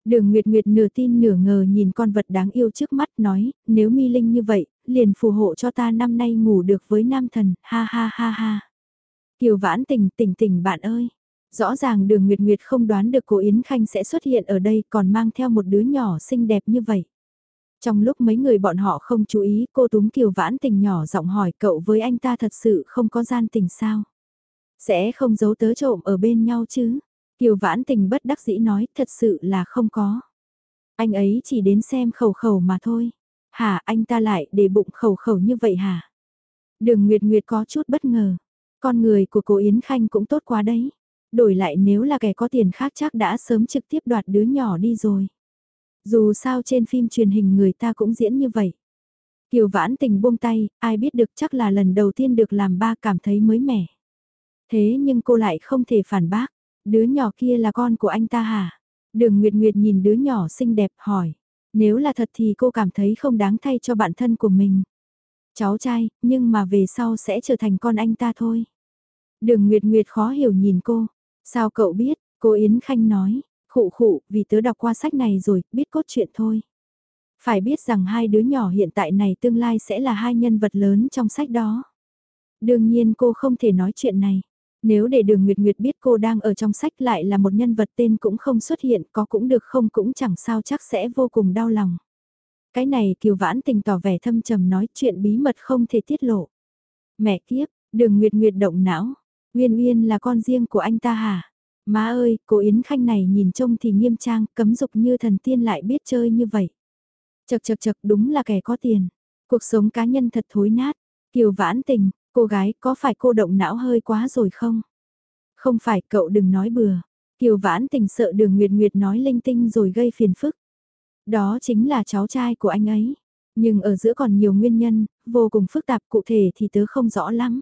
Đường Nguyệt Nguyệt nửa tin nửa ngờ nhìn con vật đáng yêu trước mắt nói, nếu mi linh như vậy, liền phù hộ cho ta năm nay ngủ được với nam thần, ha ha ha ha. Kiều vãn tình tỉnh tỉnh bạn ơi. Rõ ràng đường Nguyệt Nguyệt không đoán được cô Yến Khanh sẽ xuất hiện ở đây còn mang theo một đứa nhỏ xinh đẹp như vậy. Trong lúc mấy người bọn họ không chú ý cô túm Kiều vãn tình nhỏ giọng hỏi cậu với anh ta thật sự không có gian tình sao? Sẽ không giấu tớ trộm ở bên nhau chứ? Kiều vãn tình bất đắc dĩ nói thật sự là không có. Anh ấy chỉ đến xem khẩu khẩu mà thôi. Hả anh ta lại để bụng khẩu khẩu như vậy hả? Đường Nguyệt Nguyệt có chút bất ngờ. Con người của cô Yến Khanh cũng tốt quá đấy. Đổi lại nếu là kẻ có tiền khác chắc đã sớm trực tiếp đoạt đứa nhỏ đi rồi. Dù sao trên phim truyền hình người ta cũng diễn như vậy. Kiều vãn tình buông tay, ai biết được chắc là lần đầu tiên được làm ba cảm thấy mới mẻ. Thế nhưng cô lại không thể phản bác, đứa nhỏ kia là con của anh ta hả? Đường Nguyệt Nguyệt nhìn đứa nhỏ xinh đẹp hỏi, nếu là thật thì cô cảm thấy không đáng thay cho bản thân của mình. Cháu trai, nhưng mà về sau sẽ trở thành con anh ta thôi. Đường Nguyệt Nguyệt khó hiểu nhìn cô, sao cậu biết, cô Yến Khanh nói, khụ khụ, vì tớ đọc qua sách này rồi, biết cốt truyện thôi. Phải biết rằng hai đứa nhỏ hiện tại này tương lai sẽ là hai nhân vật lớn trong sách đó. Đương nhiên cô không thể nói chuyện này. Nếu để đường Nguyệt Nguyệt biết cô đang ở trong sách lại là một nhân vật tên cũng không xuất hiện có cũng được không cũng chẳng sao chắc sẽ vô cùng đau lòng. Cái này Kiều Vãn tình tỏ vẻ thâm trầm nói chuyện bí mật không thể tiết lộ. Mẹ kiếp, đường Nguyệt Nguyệt động não. Uyên Uyên là con riêng của anh ta hả? Má ơi, cô Yến Khanh này nhìn trông thì nghiêm trang, cấm dục như thần tiên lại biết chơi như vậy. Chật chật chật đúng là kẻ có tiền. Cuộc sống cá nhân thật thối nát. Kiều vãn tình, cô gái có phải cô động não hơi quá rồi không? Không phải cậu đừng nói bừa. Kiều vãn tình sợ đường Nguyệt Nguyệt nói linh tinh rồi gây phiền phức. Đó chính là cháu trai của anh ấy. Nhưng ở giữa còn nhiều nguyên nhân, vô cùng phức tạp cụ thể thì tớ không rõ lắm.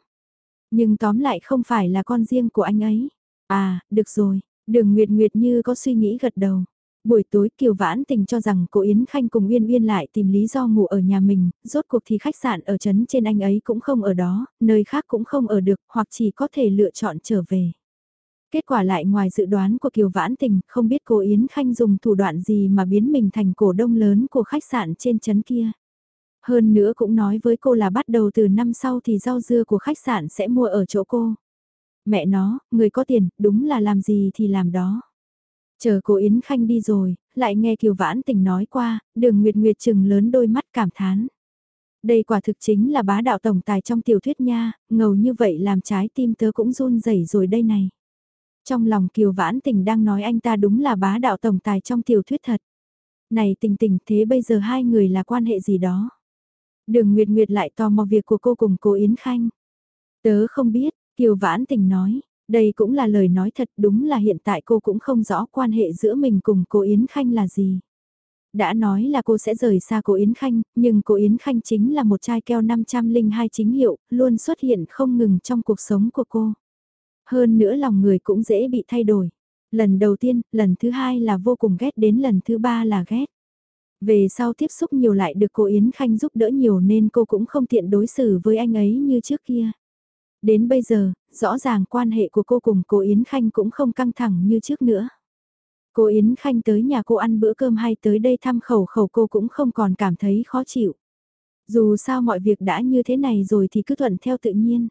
Nhưng tóm lại không phải là con riêng của anh ấy. À, được rồi, đường Nguyệt Nguyệt như có suy nghĩ gật đầu. Buổi tối Kiều Vãn Tình cho rằng cô Yến Khanh cùng Uyên Uyên lại tìm lý do ngủ ở nhà mình, rốt cuộc thì khách sạn ở trấn trên anh ấy cũng không ở đó, nơi khác cũng không ở được, hoặc chỉ có thể lựa chọn trở về. Kết quả lại ngoài dự đoán của Kiều Vãn Tình, không biết cô Yến Khanh dùng thủ đoạn gì mà biến mình thành cổ đông lớn của khách sạn trên trấn kia. Hơn nữa cũng nói với cô là bắt đầu từ năm sau thì rau dưa của khách sạn sẽ mua ở chỗ cô. Mẹ nó, người có tiền, đúng là làm gì thì làm đó. Chờ cô Yến Khanh đi rồi, lại nghe Kiều Vãn Tình nói qua, đường Nguyệt Nguyệt chừng lớn đôi mắt cảm thán. Đây quả thực chính là bá đạo tổng tài trong tiểu thuyết nha, ngầu như vậy làm trái tim tớ cũng run rẩy rồi đây này. Trong lòng Kiều Vãn Tình đang nói anh ta đúng là bá đạo tổng tài trong tiểu thuyết thật. Này tình tình thế bây giờ hai người là quan hệ gì đó? Đường Nguyệt Nguyệt lại tò mò việc của cô cùng cô Yến Khanh. Tớ không biết, Kiều Vãn Tình nói, đây cũng là lời nói thật đúng là hiện tại cô cũng không rõ quan hệ giữa mình cùng cô Yến Khanh là gì. Đã nói là cô sẽ rời xa cô Yến Khanh, nhưng cô Yến Khanh chính là một chai keo 502 chính hiệu, luôn xuất hiện không ngừng trong cuộc sống của cô. Hơn nữa lòng người cũng dễ bị thay đổi. Lần đầu tiên, lần thứ hai là vô cùng ghét đến lần thứ ba là ghét. Về sau tiếp xúc nhiều lại được cô Yến Khanh giúp đỡ nhiều nên cô cũng không tiện đối xử với anh ấy như trước kia. Đến bây giờ, rõ ràng quan hệ của cô cùng cô Yến Khanh cũng không căng thẳng như trước nữa. Cô Yến Khanh tới nhà cô ăn bữa cơm hay tới đây thăm khẩu khẩu cô cũng không còn cảm thấy khó chịu. Dù sao mọi việc đã như thế này rồi thì cứ thuận theo tự nhiên.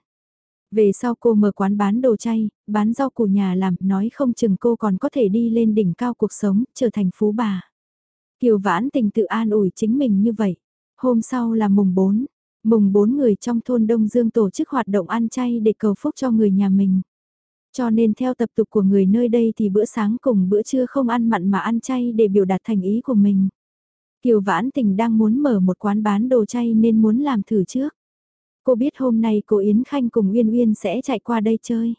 Về sau cô mở quán bán đồ chay, bán rau củ nhà làm, nói không chừng cô còn có thể đi lên đỉnh cao cuộc sống, trở thành phú bà. Kiều Vãn tình tự an ủi chính mình như vậy. Hôm sau là mùng 4, Mùng bốn người trong thôn Đông Dương tổ chức hoạt động ăn chay để cầu phúc cho người nhà mình. Cho nên theo tập tục của người nơi đây thì bữa sáng cùng bữa trưa không ăn mặn mà ăn chay để biểu đạt thành ý của mình. Kiều Vãn Tình đang muốn mở một quán bán đồ chay nên muốn làm thử trước. Cô biết hôm nay cô Yến Khanh cùng Uyên Uyên sẽ chạy qua đây chơi.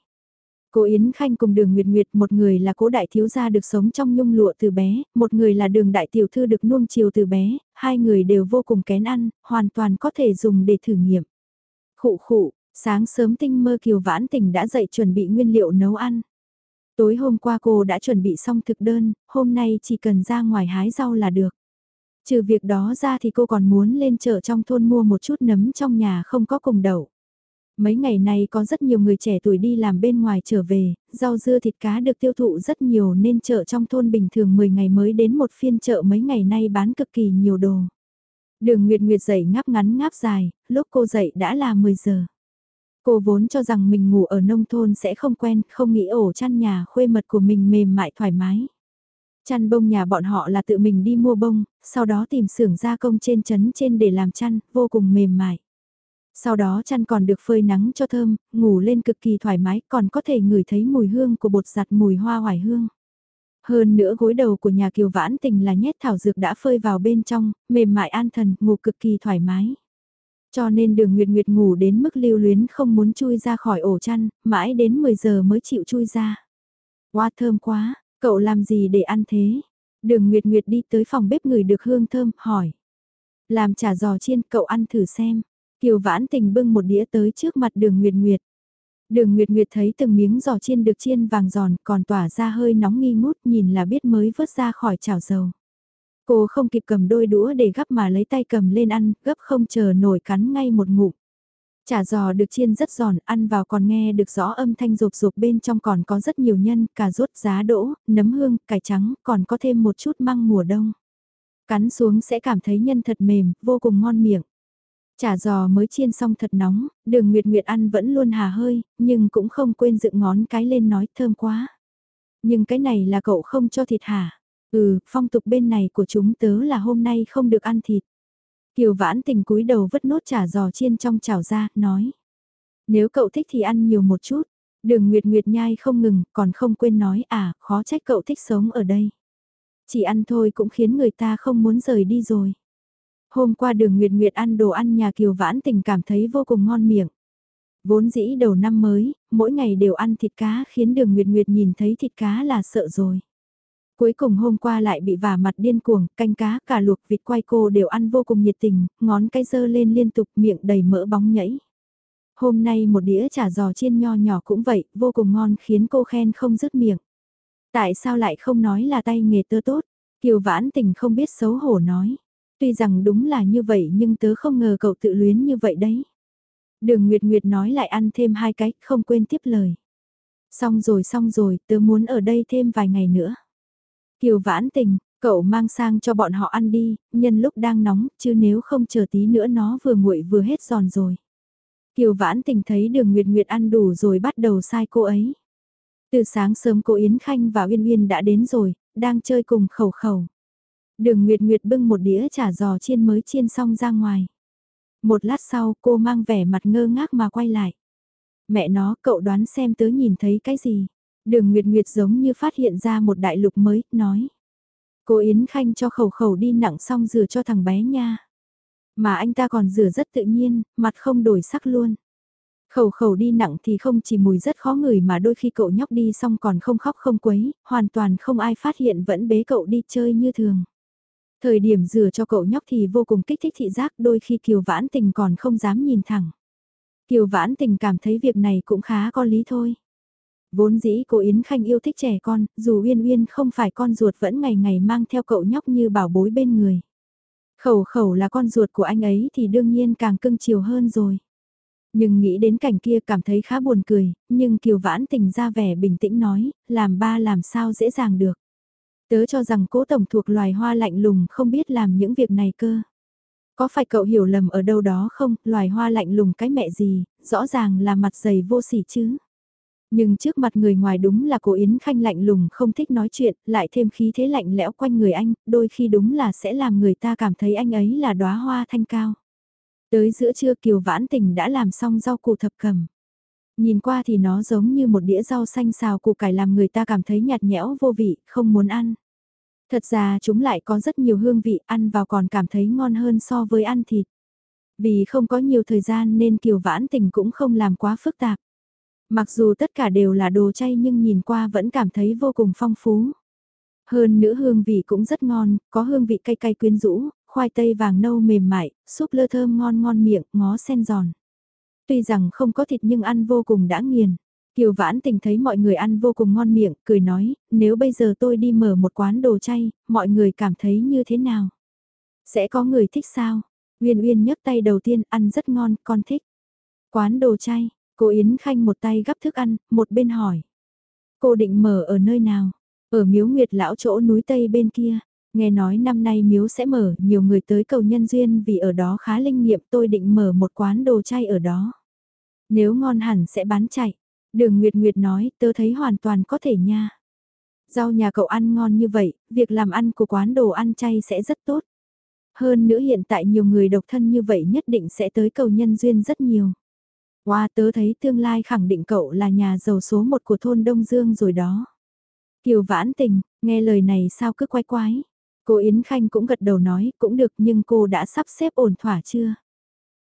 Cô Yến Khanh cùng đường Nguyệt Nguyệt một người là cố đại thiếu gia được sống trong nhung lụa từ bé, một người là đường đại tiểu thư được nuông chiều từ bé, hai người đều vô cùng kén ăn, hoàn toàn có thể dùng để thử nghiệm. Khụ khụ, sáng sớm tinh mơ kiều vãn tỉnh đã dậy chuẩn bị nguyên liệu nấu ăn. Tối hôm qua cô đã chuẩn bị xong thực đơn, hôm nay chỉ cần ra ngoài hái rau là được. Trừ việc đó ra thì cô còn muốn lên chợ trong thôn mua một chút nấm trong nhà không có cùng đậu. Mấy ngày nay có rất nhiều người trẻ tuổi đi làm bên ngoài trở về, rau dưa thịt cá được tiêu thụ rất nhiều nên chợ trong thôn bình thường 10 ngày mới đến một phiên chợ mấy ngày nay bán cực kỳ nhiều đồ. Đường Nguyệt Nguyệt dậy ngáp ngắn ngáp dài, lúc cô dậy đã là 10 giờ. Cô vốn cho rằng mình ngủ ở nông thôn sẽ không quen, không nghĩ ổ chăn nhà khuê mật của mình mềm mại thoải mái. Chăn bông nhà bọn họ là tự mình đi mua bông, sau đó tìm xưởng gia công trên chấn trên để làm chăn, vô cùng mềm mại. Sau đó chăn còn được phơi nắng cho thơm, ngủ lên cực kỳ thoải mái, còn có thể ngửi thấy mùi hương của bột giặt mùi hoa hoài hương. Hơn nữa gối đầu của nhà kiều vãn tình là nhét thảo dược đã phơi vào bên trong, mềm mại an thần, ngủ cực kỳ thoải mái. Cho nên đường Nguyệt Nguyệt ngủ đến mức lưu luyến không muốn chui ra khỏi ổ chăn, mãi đến 10 giờ mới chịu chui ra. Hoa thơm quá, cậu làm gì để ăn thế? Đường Nguyệt Nguyệt đi tới phòng bếp người được hương thơm, hỏi. Làm chả giò chiên, cậu ăn thử xem. Kiều Vãn Tình bưng một đĩa tới trước mặt đường Nguyệt Nguyệt. Đường Nguyệt Nguyệt thấy từng miếng giò chiên được chiên vàng giòn còn tỏa ra hơi nóng nghi ngút nhìn là biết mới vớt ra khỏi chảo dầu. Cô không kịp cầm đôi đũa để gắp mà lấy tay cầm lên ăn, gấp không chờ nổi cắn ngay một ngụm. Chả giò được chiên rất giòn, ăn vào còn nghe được rõ âm thanh rộp rộp bên trong còn có rất nhiều nhân, cà rốt, giá đỗ, nấm hương, cải trắng, còn có thêm một chút măng mùa đông. Cắn xuống sẽ cảm thấy nhân thật mềm, vô cùng ngon miệng. Chả giò mới chiên xong thật nóng, đường Nguyệt Nguyệt ăn vẫn luôn hà hơi, nhưng cũng không quên dựng ngón cái lên nói thơm quá. Nhưng cái này là cậu không cho thịt hả? Ừ, phong tục bên này của chúng tớ là hôm nay không được ăn thịt. Kiều vãn tình cúi đầu vứt nốt chả giò chiên trong chảo ra, nói. Nếu cậu thích thì ăn nhiều một chút. Đường Nguyệt Nguyệt nhai không ngừng, còn không quên nói à, khó trách cậu thích sống ở đây. Chỉ ăn thôi cũng khiến người ta không muốn rời đi rồi. Hôm qua đường Nguyệt Nguyệt ăn đồ ăn nhà Kiều Vãn Tình cảm thấy vô cùng ngon miệng. Vốn dĩ đầu năm mới, mỗi ngày đều ăn thịt cá khiến đường Nguyệt Nguyệt nhìn thấy thịt cá là sợ rồi. Cuối cùng hôm qua lại bị vả mặt điên cuồng, canh cá, cả luộc vịt quay cô đều ăn vô cùng nhiệt tình, ngón cái dơ lên liên tục miệng đầy mỡ bóng nhảy. Hôm nay một đĩa chả giò chiên nho nhỏ cũng vậy, vô cùng ngon khiến cô khen không dứt miệng. Tại sao lại không nói là tay nghề tơ tốt? Kiều vãn tình không biết xấu hổ nói. Tuy rằng đúng là như vậy nhưng tớ không ngờ cậu tự luyến như vậy đấy. Đường Nguyệt Nguyệt nói lại ăn thêm hai cái, không quên tiếp lời. Xong rồi xong rồi, tớ muốn ở đây thêm vài ngày nữa. Kiều vãn tình, cậu mang sang cho bọn họ ăn đi, nhân lúc đang nóng, chứ nếu không chờ tí nữa nó vừa nguội vừa hết giòn rồi. Kiều vãn tình thấy đường Nguyệt Nguyệt ăn đủ rồi bắt đầu sai cô ấy. Từ sáng sớm cô Yến Khanh và Uyên Uyên đã đến rồi, đang chơi cùng khẩu khẩu. Đường Nguyệt Nguyệt bưng một đĩa chả giò chiên mới chiên xong ra ngoài. Một lát sau cô mang vẻ mặt ngơ ngác mà quay lại. Mẹ nó cậu đoán xem tớ nhìn thấy cái gì. Đường Nguyệt Nguyệt giống như phát hiện ra một đại lục mới, nói. Cô Yến Khanh cho khẩu khẩu đi nặng xong rửa cho thằng bé nha. Mà anh ta còn rửa rất tự nhiên, mặt không đổi sắc luôn. Khẩu khẩu đi nặng thì không chỉ mùi rất khó ngửi mà đôi khi cậu nhóc đi xong còn không khóc không quấy, hoàn toàn không ai phát hiện vẫn bế cậu đi chơi như thường. Thời điểm rửa cho cậu nhóc thì vô cùng kích thích thị giác đôi khi Kiều Vãn Tình còn không dám nhìn thẳng. Kiều Vãn Tình cảm thấy việc này cũng khá có lý thôi. Vốn dĩ cô Yến Khanh yêu thích trẻ con, dù Uyên Uyên không phải con ruột vẫn ngày ngày mang theo cậu nhóc như bảo bối bên người. Khẩu khẩu là con ruột của anh ấy thì đương nhiên càng cưng chiều hơn rồi. Nhưng nghĩ đến cảnh kia cảm thấy khá buồn cười, nhưng Kiều Vãn Tình ra vẻ bình tĩnh nói, làm ba làm sao dễ dàng được. Tớ cho rằng cố tổng thuộc loài hoa lạnh lùng không biết làm những việc này cơ. Có phải cậu hiểu lầm ở đâu đó không, loài hoa lạnh lùng cái mẹ gì, rõ ràng là mặt dày vô sỉ chứ. Nhưng trước mặt người ngoài đúng là cô Yến Khanh lạnh lùng không thích nói chuyện, lại thêm khí thế lạnh lẽo quanh người anh, đôi khi đúng là sẽ làm người ta cảm thấy anh ấy là đóa hoa thanh cao. Tới giữa trưa Kiều Vãn Tình đã làm xong rau củ thập cầm. Nhìn qua thì nó giống như một đĩa rau xanh xào củ cải làm người ta cảm thấy nhạt nhẽo vô vị, không muốn ăn. Thật ra chúng lại có rất nhiều hương vị, ăn vào còn cảm thấy ngon hơn so với ăn thịt. Vì không có nhiều thời gian nên Kiều Vãn Tình cũng không làm quá phức tạp. Mặc dù tất cả đều là đồ chay nhưng nhìn qua vẫn cảm thấy vô cùng phong phú. Hơn nữa hương vị cũng rất ngon, có hương vị cay cay quyến rũ, khoai tây vàng nâu mềm mại, súp lơ thơm ngon ngon miệng, ngó sen giòn. Tuy rằng không có thịt nhưng ăn vô cùng đã nghiền. Kiều Vãn Tình thấy mọi người ăn vô cùng ngon miệng, cười nói, nếu bây giờ tôi đi mở một quán đồ chay, mọi người cảm thấy như thế nào? Sẽ có người thích sao? Uyên Uyên nhấc tay đầu tiên, ăn rất ngon, con thích. Quán đồ chay, cô Yến Khanh một tay gắp thức ăn, một bên hỏi. Cô định mở ở nơi nào? Ở miếu nguyệt lão chỗ núi Tây bên kia. Nghe nói năm nay miếu sẽ mở, nhiều người tới cầu nhân duyên vì ở đó khá linh nghiệm tôi định mở một quán đồ chay ở đó. Nếu ngon hẳn sẽ bán chạy. Đường Nguyệt Nguyệt nói, tớ thấy hoàn toàn có thể nha. Rau nhà cậu ăn ngon như vậy, việc làm ăn của quán đồ ăn chay sẽ rất tốt. Hơn nữa hiện tại nhiều người độc thân như vậy nhất định sẽ tới cầu nhân duyên rất nhiều. Qua wow, tớ thấy tương lai khẳng định cậu là nhà giàu số một của thôn Đông Dương rồi đó. Kiều vãn tình, nghe lời này sao cứ quay quái. Cô Yến Khanh cũng gật đầu nói, cũng được nhưng cô đã sắp xếp ổn thỏa chưa?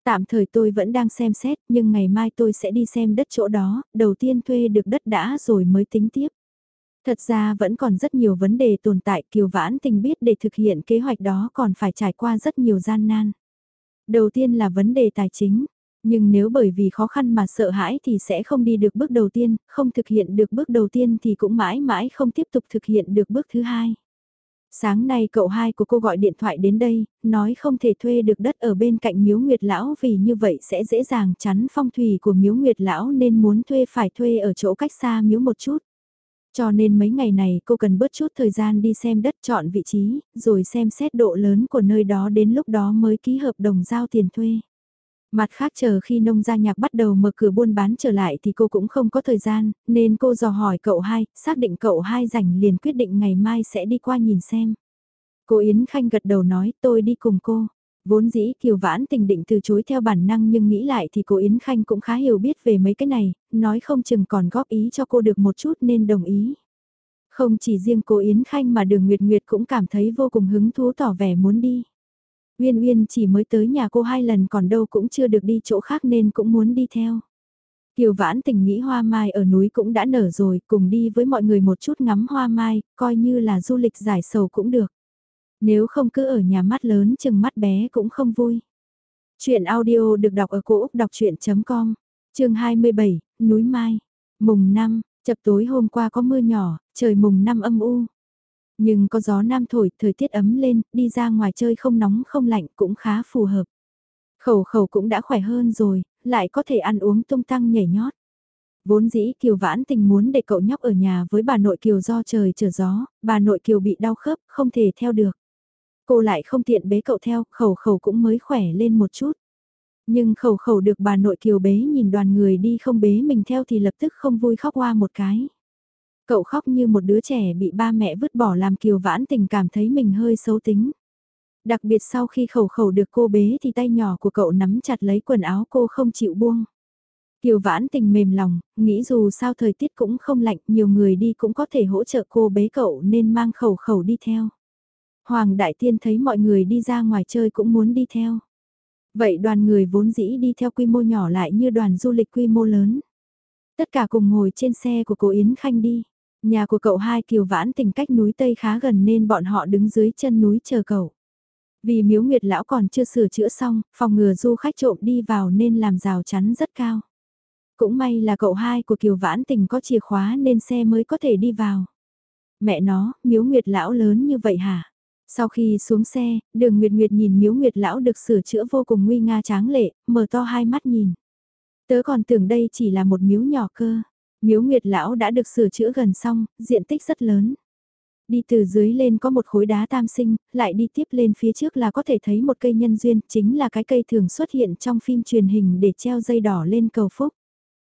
Tạm thời tôi vẫn đang xem xét, nhưng ngày mai tôi sẽ đi xem đất chỗ đó, đầu tiên thuê được đất đã rồi mới tính tiếp. Thật ra vẫn còn rất nhiều vấn đề tồn tại Kiều Vãn Tình biết để thực hiện kế hoạch đó còn phải trải qua rất nhiều gian nan. Đầu tiên là vấn đề tài chính, nhưng nếu bởi vì khó khăn mà sợ hãi thì sẽ không đi được bước đầu tiên, không thực hiện được bước đầu tiên thì cũng mãi mãi không tiếp tục thực hiện được bước thứ hai. Sáng nay cậu hai của cô gọi điện thoại đến đây, nói không thể thuê được đất ở bên cạnh miếu nguyệt lão vì như vậy sẽ dễ dàng chắn phong thủy của miếu nguyệt lão nên muốn thuê phải thuê ở chỗ cách xa miếu một chút. Cho nên mấy ngày này cô cần bớt chút thời gian đi xem đất chọn vị trí, rồi xem xét độ lớn của nơi đó đến lúc đó mới ký hợp đồng giao tiền thuê. Mặt khác chờ khi nông gia nhạc bắt đầu mở cửa buôn bán trở lại thì cô cũng không có thời gian, nên cô dò hỏi cậu hai, xác định cậu hai rảnh liền quyết định ngày mai sẽ đi qua nhìn xem. Cô Yến Khanh gật đầu nói tôi đi cùng cô. Vốn dĩ Kiều Vãn tình định từ chối theo bản năng nhưng nghĩ lại thì cô Yến Khanh cũng khá hiểu biết về mấy cái này, nói không chừng còn góp ý cho cô được một chút nên đồng ý. Không chỉ riêng cô Yến Khanh mà đường Nguyệt Nguyệt cũng cảm thấy vô cùng hứng thú tỏ vẻ muốn đi. Uyên Uyên chỉ mới tới nhà cô hai lần còn đâu cũng chưa được đi chỗ khác nên cũng muốn đi theo. Kiều Vãn tình nghĩ hoa mai ở núi cũng đã nở rồi, cùng đi với mọi người một chút ngắm hoa mai, coi như là du lịch giải sầu cũng được. Nếu không cứ ở nhà mắt lớn chừng mắt bé cũng không vui. Chuyện audio được đọc ở cổ Úc đọc chuyện.com, trường 27, núi Mai, mùng 5, chập tối hôm qua có mưa nhỏ, trời mùng 5 âm u, nhưng có gió nam thổi, thời tiết ấm lên, đi ra ngoài chơi không nóng không lạnh cũng khá phù hợp. Khẩu khẩu cũng đã khỏe hơn rồi, lại có thể ăn uống tung tăng nhảy nhót. Vốn dĩ Kiều Vãn Tình muốn để cậu nhóc ở nhà với bà nội Kiều do trời trở gió, bà nội Kiều bị đau khớp, không thể theo được. Cô lại không tiện bế cậu theo, khẩu khẩu cũng mới khỏe lên một chút. Nhưng khẩu khẩu được bà nội Kiều bế nhìn đoàn người đi không bế mình theo thì lập tức không vui khóc hoa một cái. Cậu khóc như một đứa trẻ bị ba mẹ vứt bỏ làm kiều vãn tình cảm thấy mình hơi xấu tính. Đặc biệt sau khi khẩu khẩu được cô bế thì tay nhỏ của cậu nắm chặt lấy quần áo cô không chịu buông. Kiều vãn tình mềm lòng, nghĩ dù sao thời tiết cũng không lạnh, nhiều người đi cũng có thể hỗ trợ cô bế cậu nên mang khẩu khẩu đi theo. Hoàng Đại Tiên thấy mọi người đi ra ngoài chơi cũng muốn đi theo. Vậy đoàn người vốn dĩ đi theo quy mô nhỏ lại như đoàn du lịch quy mô lớn. Tất cả cùng ngồi trên xe của cô Yến Khanh đi. Nhà của cậu hai kiều vãn tình cách núi Tây khá gần nên bọn họ đứng dưới chân núi chờ cậu. Vì miếu nguyệt lão còn chưa sửa chữa xong, phòng ngừa du khách trộm đi vào nên làm rào chắn rất cao. Cũng may là cậu hai của kiều vãn tình có chìa khóa nên xe mới có thể đi vào. Mẹ nó, miếu nguyệt lão lớn như vậy hả? Sau khi xuống xe, đường Nguyệt Nguyệt nhìn miếu Nguyệt lão được sửa chữa vô cùng nguy nga tráng lệ, mở to hai mắt nhìn. Tớ còn tưởng đây chỉ là một miếu nhỏ cơ. Miếu Nguyệt Lão đã được sửa chữa gần xong, diện tích rất lớn. Đi từ dưới lên có một khối đá tam sinh, lại đi tiếp lên phía trước là có thể thấy một cây nhân duyên, chính là cái cây thường xuất hiện trong phim truyền hình để treo dây đỏ lên cầu phúc.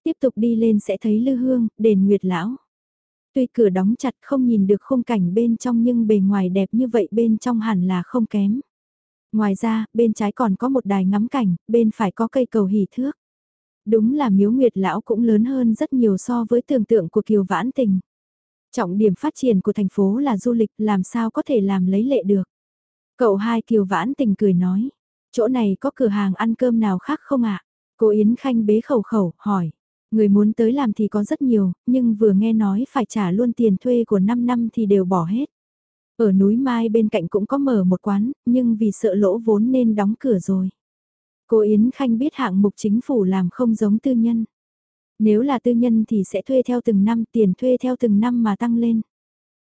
Tiếp tục đi lên sẽ thấy lư hương, đền Nguyệt Lão. Tuy cửa đóng chặt không nhìn được khung cảnh bên trong nhưng bề ngoài đẹp như vậy bên trong hẳn là không kém. Ngoài ra, bên trái còn có một đài ngắm cảnh, bên phải có cây cầu hỉ thước. Đúng là miếu nguyệt lão cũng lớn hơn rất nhiều so với tưởng tượng của Kiều Vãn Tình. Trọng điểm phát triển của thành phố là du lịch làm sao có thể làm lấy lệ được. Cậu hai Kiều Vãn Tình cười nói, chỗ này có cửa hàng ăn cơm nào khác không ạ? Cô Yến Khanh bế khẩu khẩu, hỏi. Người muốn tới làm thì có rất nhiều, nhưng vừa nghe nói phải trả luôn tiền thuê của 5 năm thì đều bỏ hết. Ở núi Mai bên cạnh cũng có mở một quán, nhưng vì sợ lỗ vốn nên đóng cửa rồi. Cô Yến Khanh biết hạng mục chính phủ làm không giống tư nhân. Nếu là tư nhân thì sẽ thuê theo từng năm, tiền thuê theo từng năm mà tăng lên.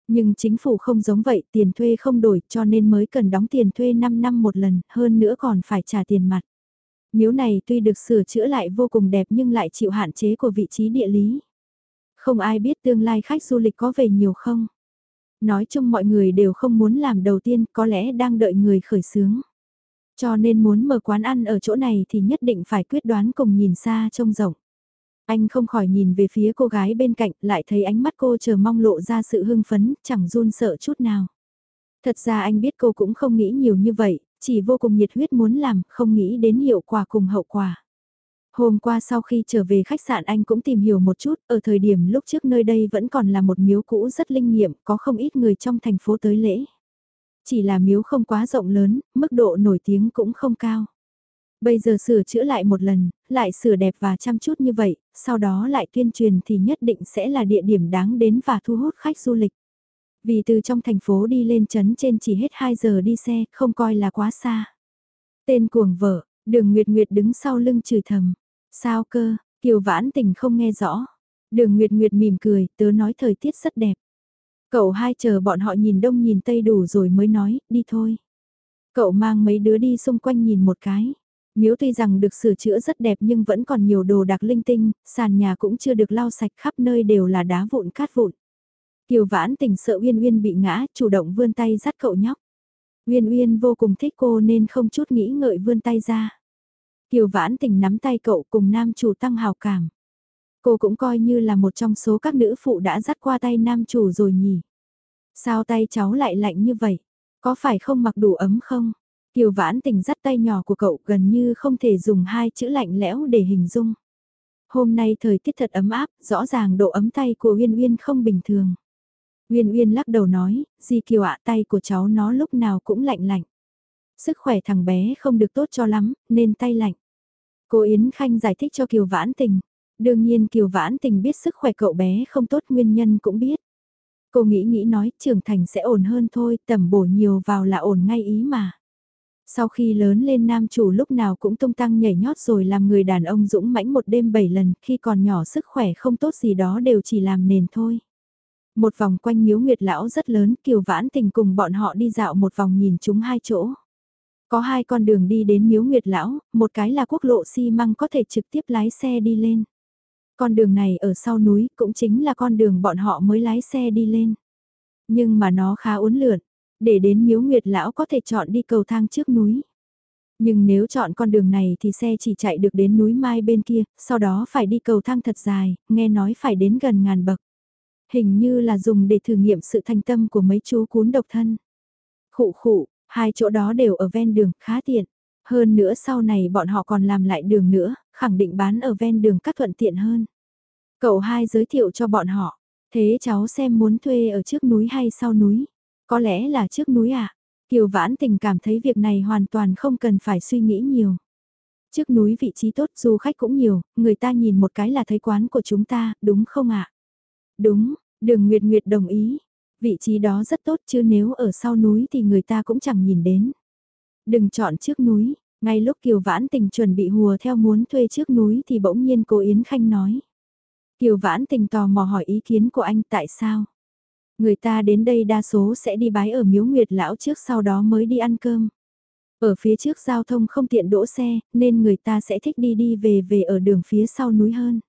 Nhưng chính phủ không giống vậy, tiền thuê không đổi cho nên mới cần đóng tiền thuê 5 năm một lần, hơn nữa còn phải trả tiền mặt. Miếu này tuy được sửa chữa lại vô cùng đẹp nhưng lại chịu hạn chế của vị trí địa lý. Không ai biết tương lai khách du lịch có về nhiều không. Nói chung mọi người đều không muốn làm đầu tiên, có lẽ đang đợi người khởi xướng. Cho nên muốn mở quán ăn ở chỗ này thì nhất định phải quyết đoán cùng nhìn xa trông rộng. Anh không khỏi nhìn về phía cô gái bên cạnh, lại thấy ánh mắt cô chờ mong lộ ra sự hưng phấn, chẳng run sợ chút nào. Thật ra anh biết cô cũng không nghĩ nhiều như vậy, chỉ vô cùng nhiệt huyết muốn làm, không nghĩ đến hiệu quả cùng hậu quả. Hôm qua sau khi trở về khách sạn anh cũng tìm hiểu một chút, ở thời điểm lúc trước nơi đây vẫn còn là một miếu cũ rất linh nghiệm, có không ít người trong thành phố tới lễ. Chỉ là miếu không quá rộng lớn, mức độ nổi tiếng cũng không cao. Bây giờ sửa chữa lại một lần, lại sửa đẹp và chăm chút như vậy, sau đó lại tuyên truyền thì nhất định sẽ là địa điểm đáng đến và thu hút khách du lịch. Vì từ trong thành phố đi lên trấn trên chỉ hết 2 giờ đi xe, không coi là quá xa. Tên cuồng vợ, đường Nguyệt Nguyệt đứng sau lưng chửi thầm. Sao cơ, Kiều Vãn Tình không nghe rõ. Đường Nguyệt Nguyệt mỉm cười, tớ nói thời tiết rất đẹp. Cậu hai chờ bọn họ nhìn đông nhìn tây đủ rồi mới nói, đi thôi. Cậu mang mấy đứa đi xung quanh nhìn một cái. Miếu tuy rằng được sửa chữa rất đẹp nhưng vẫn còn nhiều đồ đạc linh tinh, sàn nhà cũng chưa được lau sạch khắp nơi đều là đá vụn cát vụn. Kiều vãn tình sợ Uyên Uyên bị ngã, chủ động vươn tay dắt cậu nhóc. Uyên Uyên vô cùng thích cô nên không chút nghĩ ngợi vươn tay ra. Kiều vãn tình nắm tay cậu cùng nam chủ tăng hào cảm. Cô cũng coi như là một trong số các nữ phụ đã dắt qua tay nam chủ rồi nhỉ. Sao tay cháu lại lạnh như vậy? Có phải không mặc đủ ấm không? Kiều vãn tình dắt tay nhỏ của cậu gần như không thể dùng hai chữ lạnh lẽo để hình dung. Hôm nay thời tiết thật ấm áp, rõ ràng độ ấm tay của Uyên Uyên không bình thường. Uyên Uyên lắc đầu nói, Di Kiều ạ tay của cháu nó lúc nào cũng lạnh lạnh. Sức khỏe thằng bé không được tốt cho lắm, nên tay lạnh. Cô Yến Khanh giải thích cho Kiều Vãn Tình. Đương nhiên Kiều Vãn Tình biết sức khỏe cậu bé không tốt nguyên nhân cũng biết. Cô nghĩ nghĩ nói trưởng thành sẽ ổn hơn thôi, tầm bổ nhiều vào là ổn ngay ý mà. Sau khi lớn lên nam chủ lúc nào cũng tung tăng nhảy nhót rồi làm người đàn ông dũng mãnh một đêm bảy lần, khi còn nhỏ sức khỏe không tốt gì đó đều chỉ làm nền thôi. Một vòng quanh miếu nguyệt lão rất lớn, kiều vãn tình cùng bọn họ đi dạo một vòng nhìn chúng hai chỗ. Có hai con đường đi đến miếu nguyệt lão, một cái là quốc lộ xi măng có thể trực tiếp lái xe đi lên. Con đường này ở sau núi cũng chính là con đường bọn họ mới lái xe đi lên. Nhưng mà nó khá uốn lượn, để đến miếu nguyệt lão có thể chọn đi cầu thang trước núi. Nhưng nếu chọn con đường này thì xe chỉ chạy được đến núi Mai bên kia, sau đó phải đi cầu thang thật dài, nghe nói phải đến gần ngàn bậc. Hình như là dùng để thử nghiệm sự thành tâm của mấy chú cún độc thân. Khụ khụ, hai chỗ đó đều ở ven đường, khá tiện. Hơn nữa sau này bọn họ còn làm lại đường nữa, khẳng định bán ở ven đường các thuận tiện hơn. Cậu hai giới thiệu cho bọn họ, thế cháu xem muốn thuê ở trước núi hay sau núi? Có lẽ là trước núi à? Kiều Vãn Tình cảm thấy việc này hoàn toàn không cần phải suy nghĩ nhiều. Trước núi vị trí tốt du khách cũng nhiều, người ta nhìn một cái là thấy quán của chúng ta, đúng không ạ? Đúng, đường Nguyệt Nguyệt đồng ý. Vị trí đó rất tốt chứ nếu ở sau núi thì người ta cũng chẳng nhìn đến. Đừng chọn trước núi, ngay lúc Kiều Vãn Tình chuẩn bị hùa theo muốn thuê trước núi thì bỗng nhiên cô Yến Khanh nói. Kiều Vãn Tình tò mò hỏi ý kiến của anh tại sao? Người ta đến đây đa số sẽ đi bái ở miếu nguyệt lão trước sau đó mới đi ăn cơm. Ở phía trước giao thông không tiện đỗ xe, nên người ta sẽ thích đi đi về về ở đường phía sau núi hơn.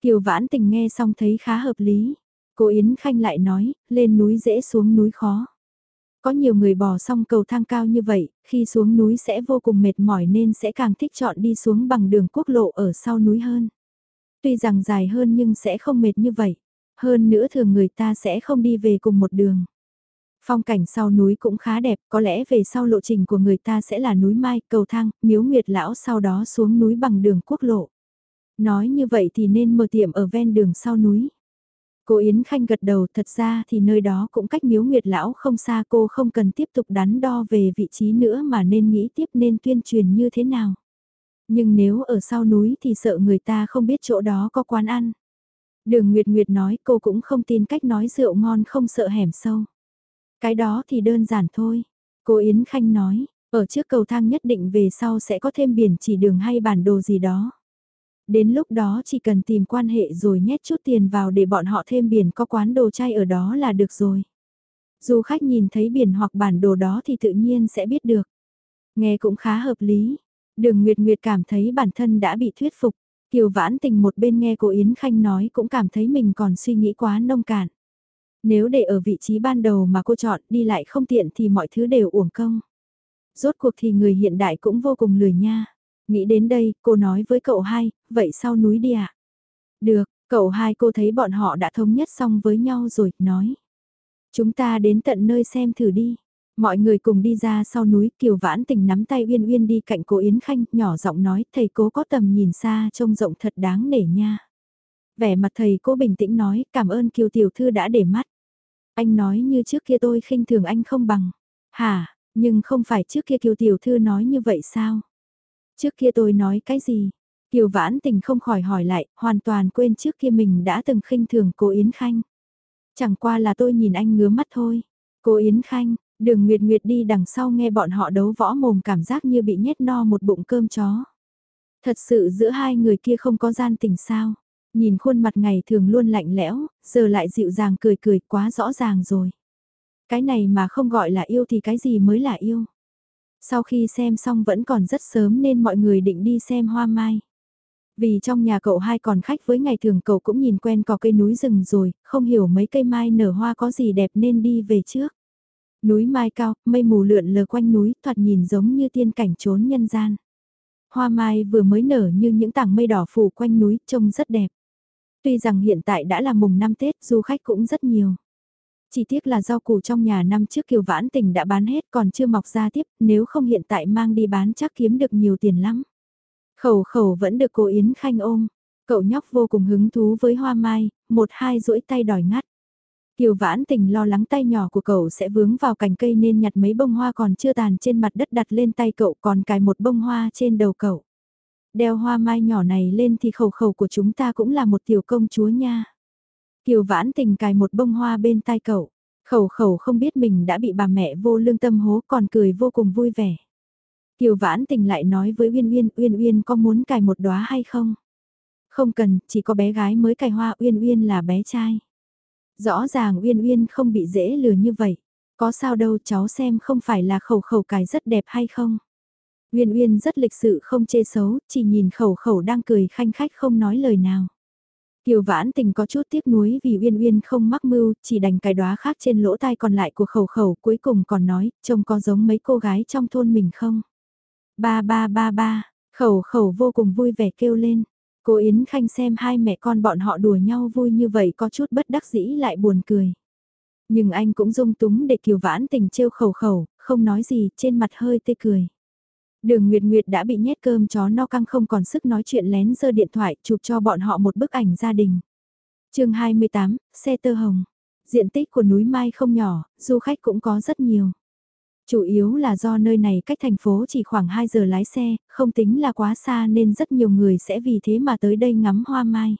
Kiều Vãn Tình nghe xong thấy khá hợp lý. Cô Yến Khanh lại nói, lên núi dễ xuống núi khó. Có nhiều người bò xong cầu thang cao như vậy, khi xuống núi sẽ vô cùng mệt mỏi nên sẽ càng thích chọn đi xuống bằng đường quốc lộ ở sau núi hơn. Tuy rằng dài hơn nhưng sẽ không mệt như vậy. Hơn nữa thường người ta sẽ không đi về cùng một đường. Phong cảnh sau núi cũng khá đẹp, có lẽ về sau lộ trình của người ta sẽ là núi Mai, cầu thang, miếu nguyệt lão sau đó xuống núi bằng đường quốc lộ. Nói như vậy thì nên mở tiệm ở ven đường sau núi. Cô Yến Khanh gật đầu thật ra thì nơi đó cũng cách miếu nguyệt lão không xa cô không cần tiếp tục đắn đo về vị trí nữa mà nên nghĩ tiếp nên tuyên truyền như thế nào. Nhưng nếu ở sau núi thì sợ người ta không biết chỗ đó có quán ăn. Đường Nguyệt Nguyệt nói cô cũng không tin cách nói rượu ngon không sợ hẻm sâu. Cái đó thì đơn giản thôi. Cô Yến Khanh nói, ở trước cầu thang nhất định về sau sẽ có thêm biển chỉ đường hay bản đồ gì đó. Đến lúc đó chỉ cần tìm quan hệ rồi nhét chút tiền vào để bọn họ thêm biển có quán đồ chay ở đó là được rồi. Du khách nhìn thấy biển hoặc bản đồ đó thì tự nhiên sẽ biết được. Nghe cũng khá hợp lý. Đường Nguyệt Nguyệt cảm thấy bản thân đã bị thuyết phục. Kiều Vãn Tình một bên nghe cô Yến Khanh nói cũng cảm thấy mình còn suy nghĩ quá nông cạn. Nếu để ở vị trí ban đầu mà cô chọn đi lại không tiện thì mọi thứ đều uổng công. Rốt cuộc thì người hiện đại cũng vô cùng lười nha. Nghĩ đến đây, cô nói với cậu hai, vậy sau núi đi ạ? À? Được, cậu hai cô thấy bọn họ đã thống nhất xong với nhau rồi, nói. Chúng ta đến tận nơi xem thử đi. Mọi người cùng đi ra sau núi, Kiều Vãn Tình nắm tay Uyên Uyên đi cạnh cô Yến Khanh, nhỏ giọng nói, thầy cố có tầm nhìn xa trông rộng thật đáng nể nha. Vẻ mặt thầy cố bình tĩnh nói, cảm ơn Kiều Tiểu Thư đã để mắt. Anh nói như trước kia tôi khinh thường anh không bằng. Hả, nhưng không phải trước kia Kiều Tiểu Thư nói như vậy sao? Trước kia tôi nói cái gì? Kiều Vãn Tình không khỏi hỏi lại, hoàn toàn quên trước kia mình đã từng khinh thường cô Yến Khanh. Chẳng qua là tôi nhìn anh ngứa mắt thôi. Cô Yến Khanh, đường Nguyệt Nguyệt đi đằng sau nghe bọn họ đấu võ mồm cảm giác như bị nhét no một bụng cơm chó. Thật sự giữa hai người kia không có gian tình sao. Nhìn khuôn mặt ngày thường luôn lạnh lẽo, giờ lại dịu dàng cười cười quá rõ ràng rồi. Cái này mà không gọi là yêu thì cái gì mới là yêu. Sau khi xem xong vẫn còn rất sớm nên mọi người định đi xem hoa mai. Vì trong nhà cậu hai còn khách với ngày thường cậu cũng nhìn quen có cây núi rừng rồi, không hiểu mấy cây mai nở hoa có gì đẹp nên đi về trước. Núi mai cao, mây mù lượn lờ quanh núi, thoạt nhìn giống như tiên cảnh trốn nhân gian. Hoa mai vừa mới nở như những tảng mây đỏ phủ quanh núi, trông rất đẹp. Tuy rằng hiện tại đã là mùng năm Tết, du khách cũng rất nhiều. Chỉ tiếc là rau củ trong nhà năm trước kiều vãn tình đã bán hết còn chưa mọc ra tiếp, nếu không hiện tại mang đi bán chắc kiếm được nhiều tiền lắm. Khẩu khẩu vẫn được cô Yến Khanh ôm, cậu nhóc vô cùng hứng thú với hoa mai, một hai duỗi tay đòi ngắt. Kiều vãn tình lo lắng tay nhỏ của cậu sẽ vướng vào cành cây nên nhặt mấy bông hoa còn chưa tàn trên mặt đất đặt lên tay cậu còn cài một bông hoa trên đầu cậu. Đeo hoa mai nhỏ này lên thì khẩu khẩu của chúng ta cũng là một tiểu công chúa nha. Kiều vãn tình cài một bông hoa bên tai cậu. Khẩu khẩu không biết mình đã bị bà mẹ vô lương tâm hố còn cười vô cùng vui vẻ. Kiều vãn tình lại nói với Uyên Uyên, Uyên Uyên có muốn cài một đóa hay không? Không cần, chỉ có bé gái mới cài hoa Uyên Uyên là bé trai. Rõ ràng Uyên Uyên không bị dễ lừa như vậy. Có sao đâu cháu xem không phải là khẩu khẩu cài rất đẹp hay không? Uyên Uyên rất lịch sự không chê xấu, chỉ nhìn khẩu khẩu đang cười khanh khách không nói lời nào. Kiều vãn tình có chút tiếc nuối vì Uyên Uyên không mắc mưu, chỉ đành cài đóa khác trên lỗ tai còn lại của khẩu khẩu cuối cùng còn nói, trông có giống mấy cô gái trong thôn mình không? Ba ba ba ba, khẩu khẩu vô cùng vui vẻ kêu lên. Cô Yến Khanh xem hai mẹ con bọn họ đùa nhau vui như vậy có chút bất đắc dĩ lại buồn cười. Nhưng anh cũng dung túng để Kiều Vãn tình trêu khẩu khẩu, không nói gì, trên mặt hơi tê cười. Đường Nguyệt Nguyệt đã bị nhét cơm chó no căng không còn sức nói chuyện lén giơ điện thoại chụp cho bọn họ một bức ảnh gia đình. chương 28, xe tơ hồng. Diện tích của núi Mai không nhỏ, du khách cũng có rất nhiều. Chủ yếu là do nơi này cách thành phố chỉ khoảng 2 giờ lái xe, không tính là quá xa nên rất nhiều người sẽ vì thế mà tới đây ngắm hoa mai.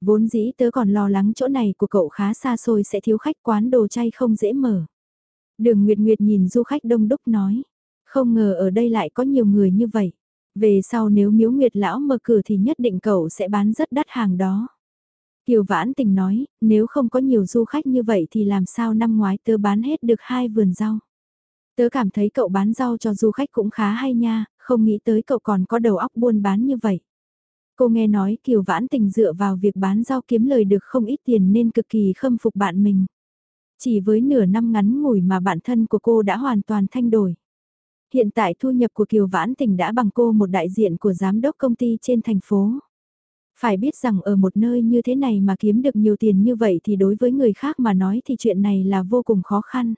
Vốn dĩ tớ còn lo lắng chỗ này của cậu khá xa xôi sẽ thiếu khách quán đồ chay không dễ mở. Đường Nguyệt Nguyệt nhìn du khách đông đúc nói, không ngờ ở đây lại có nhiều người như vậy. Về sau nếu miếu Nguyệt Lão mở cửa thì nhất định cậu sẽ bán rất đắt hàng đó. Kiều Vãn Tình nói, nếu không có nhiều du khách như vậy thì làm sao năm ngoái tớ bán hết được hai vườn rau. Tớ cảm thấy cậu bán rau cho du khách cũng khá hay nha, không nghĩ tới cậu còn có đầu óc buôn bán như vậy. Cô nghe nói Kiều Vãn Tình dựa vào việc bán rau kiếm lời được không ít tiền nên cực kỳ khâm phục bạn mình. Chỉ với nửa năm ngắn ngủi mà bản thân của cô đã hoàn toàn thay đổi. Hiện tại thu nhập của Kiều Vãn Tình đã bằng cô một đại diện của giám đốc công ty trên thành phố. Phải biết rằng ở một nơi như thế này mà kiếm được nhiều tiền như vậy thì đối với người khác mà nói thì chuyện này là vô cùng khó khăn.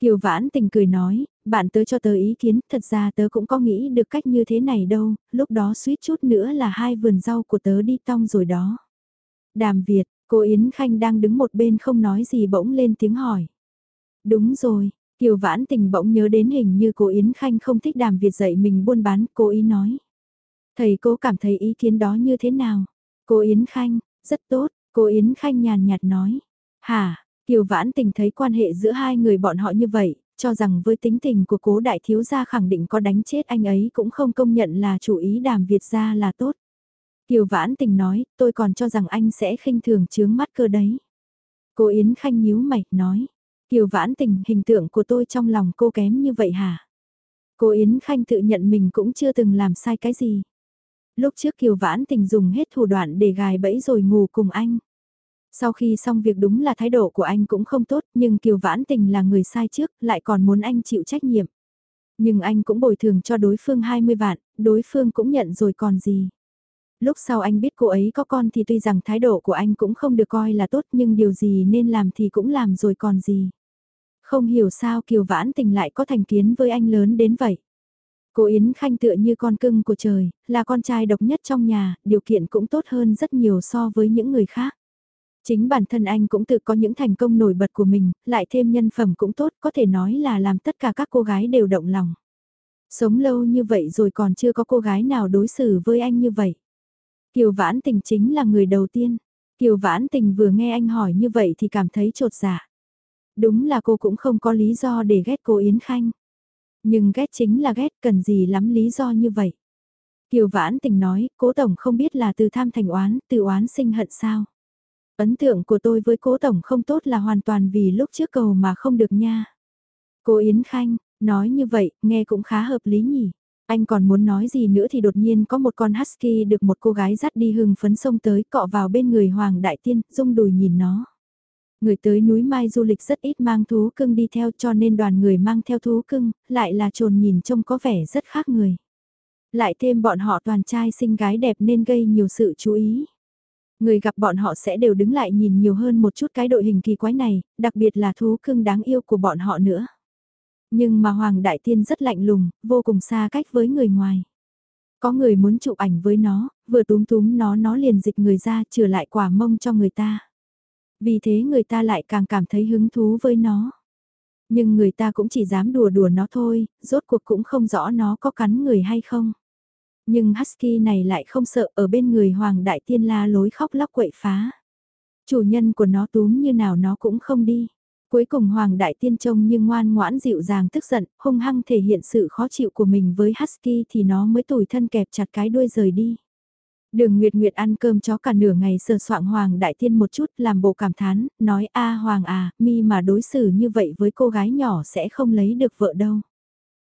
Kiều Vãn Tình cười nói, bạn tớ cho tớ ý kiến, thật ra tớ cũng có nghĩ được cách như thế này đâu, lúc đó suýt chút nữa là hai vườn rau của tớ đi tong rồi đó. Đàm Việt, cô Yến Khanh đang đứng một bên không nói gì bỗng lên tiếng hỏi. Đúng rồi, Kiều Vãn Tình bỗng nhớ đến hình như cô Yến Khanh không thích đàm Việt dạy mình buôn bán, cô ý nói. Thầy cô cảm thấy ý kiến đó như thế nào? Cô Yến Khanh, rất tốt, cô Yến Khanh nhàn nhạt nói. Hả, Kiều Vãn Tình thấy quan hệ giữa hai người bọn họ như vậy, cho rằng với tính tình của cố đại thiếu gia khẳng định có đánh chết anh ấy cũng không công nhận là chủ ý đàm Việt gia là tốt. Kiều Vãn Tình nói, tôi còn cho rằng anh sẽ khinh thường chướng mắt cơ đấy. Cô Yến Khanh nhíu mày, nói, Kiều Vãn Tình, hình tượng của tôi trong lòng cô kém như vậy hả? Cô Yến Khanh tự nhận mình cũng chưa từng làm sai cái gì. Lúc trước Kiều Vãn Tình dùng hết thủ đoạn để gài bẫy rồi ngủ cùng anh. Sau khi xong việc đúng là thái độ của anh cũng không tốt nhưng Kiều Vãn Tình là người sai trước lại còn muốn anh chịu trách nhiệm. Nhưng anh cũng bồi thường cho đối phương 20 vạn, đối phương cũng nhận rồi còn gì. Lúc sau anh biết cô ấy có con thì tuy rằng thái độ của anh cũng không được coi là tốt nhưng điều gì nên làm thì cũng làm rồi còn gì. Không hiểu sao Kiều Vãn Tình lại có thành kiến với anh lớn đến vậy. Cô Yến Khanh tựa như con cưng của trời, là con trai độc nhất trong nhà, điều kiện cũng tốt hơn rất nhiều so với những người khác. Chính bản thân anh cũng tự có những thành công nổi bật của mình, lại thêm nhân phẩm cũng tốt, có thể nói là làm tất cả các cô gái đều động lòng. Sống lâu như vậy rồi còn chưa có cô gái nào đối xử với anh như vậy. Kiều Vãn Tình chính là người đầu tiên. Kiều Vãn Tình vừa nghe anh hỏi như vậy thì cảm thấy trột dạ. Đúng là cô cũng không có lý do để ghét cô Yến Khanh. Nhưng ghét chính là ghét cần gì lắm lý do như vậy. Kiều Vãn Tình nói, cố tổng không biết là từ tham thành oán, từ oán sinh hận sao. Ấn tượng của tôi với cố tổng không tốt là hoàn toàn vì lúc trước cầu mà không được nha. Cô Yến Khanh, nói như vậy, nghe cũng khá hợp lý nhỉ. Anh còn muốn nói gì nữa thì đột nhiên có một con husky được một cô gái dắt đi hưng phấn sông tới cọ vào bên người Hoàng Đại Tiên, rung đùi nhìn nó. Người tới núi Mai du lịch rất ít mang thú cưng đi theo cho nên đoàn người mang theo thú cưng, lại là trồn nhìn trông có vẻ rất khác người. Lại thêm bọn họ toàn trai xinh gái đẹp nên gây nhiều sự chú ý. Người gặp bọn họ sẽ đều đứng lại nhìn nhiều hơn một chút cái đội hình kỳ quái này, đặc biệt là thú cưng đáng yêu của bọn họ nữa. Nhưng mà Hoàng Đại Tiên rất lạnh lùng, vô cùng xa cách với người ngoài. Có người muốn chụp ảnh với nó, vừa túm túm nó nó liền dịch người ra trừ lại quả mông cho người ta. Vì thế người ta lại càng cảm thấy hứng thú với nó. Nhưng người ta cũng chỉ dám đùa đùa nó thôi, rốt cuộc cũng không rõ nó có cắn người hay không. Nhưng Husky này lại không sợ ở bên người Hoàng Đại Tiên la lối khóc lóc quậy phá. Chủ nhân của nó túm như nào nó cũng không đi. Cuối cùng Hoàng Đại Tiên trông như ngoan ngoãn dịu dàng tức giận, hung hăng thể hiện sự khó chịu của mình với Husky thì nó mới tủi thân kẹp chặt cái đuôi rời đi. Đường Nguyệt Nguyệt ăn cơm chó cả nửa ngày sờ soạng Hoàng Đại Tiên một chút làm bộ cảm thán, nói a Hoàng à, mi mà đối xử như vậy với cô gái nhỏ sẽ không lấy được vợ đâu.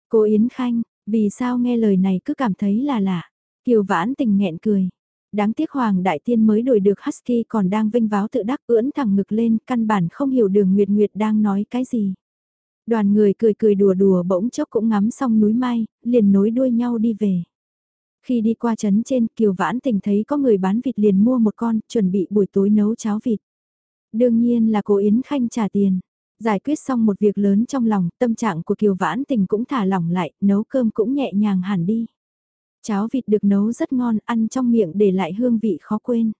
Cô Yến Khanh, vì sao nghe lời này cứ cảm thấy là lạ. Kiều Vãn tình nghẹn cười. Đáng tiếc Hoàng Đại Tiên mới đổi được Husky còn đang vinh váo tự đắc ưỡn thẳng ngực lên, căn bản không hiểu đường Nguyệt Nguyệt đang nói cái gì. Đoàn người cười cười đùa đùa bỗng chốc cũng ngắm xong núi Mai, liền nối đuôi nhau đi về. Khi đi qua trấn trên, Kiều Vãn tình thấy có người bán vịt liền mua một con, chuẩn bị buổi tối nấu cháo vịt. Đương nhiên là cô Yến Khanh trả tiền. Giải quyết xong một việc lớn trong lòng, tâm trạng của Kiều Vãn Tình cũng thả lỏng lại, nấu cơm cũng nhẹ nhàng hẳn đi. Cháo vịt được nấu rất ngon, ăn trong miệng để lại hương vị khó quên.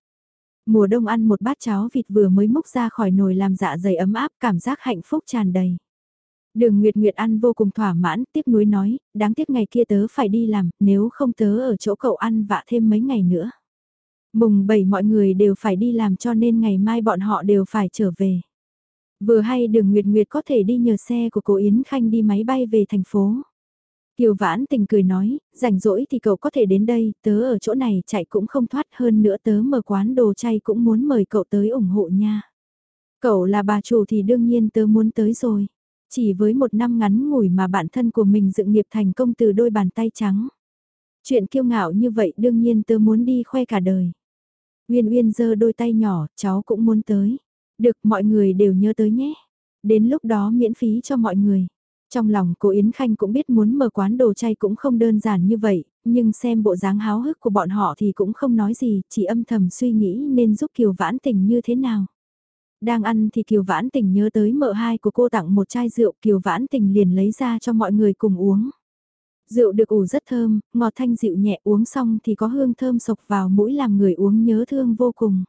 Mùa đông ăn một bát cháo vịt vừa mới múc ra khỏi nồi làm dạ dày ấm áp, cảm giác hạnh phúc tràn đầy. Đường Nguyệt Nguyệt ăn vô cùng thỏa mãn, tiếp nối nói, đáng tiếc ngày kia tớ phải đi làm, nếu không tớ ở chỗ cậu ăn vạ thêm mấy ngày nữa. Mùng 7 mọi người đều phải đi làm cho nên ngày mai bọn họ đều phải trở về. Vừa hay đường Nguyệt Nguyệt có thể đi nhờ xe của cô Yến Khanh đi máy bay về thành phố. Kiều Vãn tình cười nói, rảnh rỗi thì cậu có thể đến đây, tớ ở chỗ này chạy cũng không thoát hơn nữa tớ mở quán đồ chay cũng muốn mời cậu tới ủng hộ nha. Cậu là bà chủ thì đương nhiên tớ muốn tới rồi. Chỉ với một năm ngắn ngủi mà bản thân của mình dựng nghiệp thành công từ đôi bàn tay trắng. Chuyện kiêu ngạo như vậy đương nhiên tớ muốn đi khoe cả đời. Uyên Uyên giơ đôi tay nhỏ, cháu cũng muốn tới. Được mọi người đều nhớ tới nhé. Đến lúc đó miễn phí cho mọi người. Trong lòng cô Yến Khanh cũng biết muốn mở quán đồ chay cũng không đơn giản như vậy, nhưng xem bộ dáng háo hức của bọn họ thì cũng không nói gì, chỉ âm thầm suy nghĩ nên giúp Kiều Vãn Tình như thế nào. Đang ăn thì Kiều Vãn Tình nhớ tới mợ hai của cô tặng một chai rượu Kiều Vãn Tình liền lấy ra cho mọi người cùng uống. Rượu được ủ rất thơm, ngọt thanh dịu nhẹ uống xong thì có hương thơm sộc vào mũi làm người uống nhớ thương vô cùng.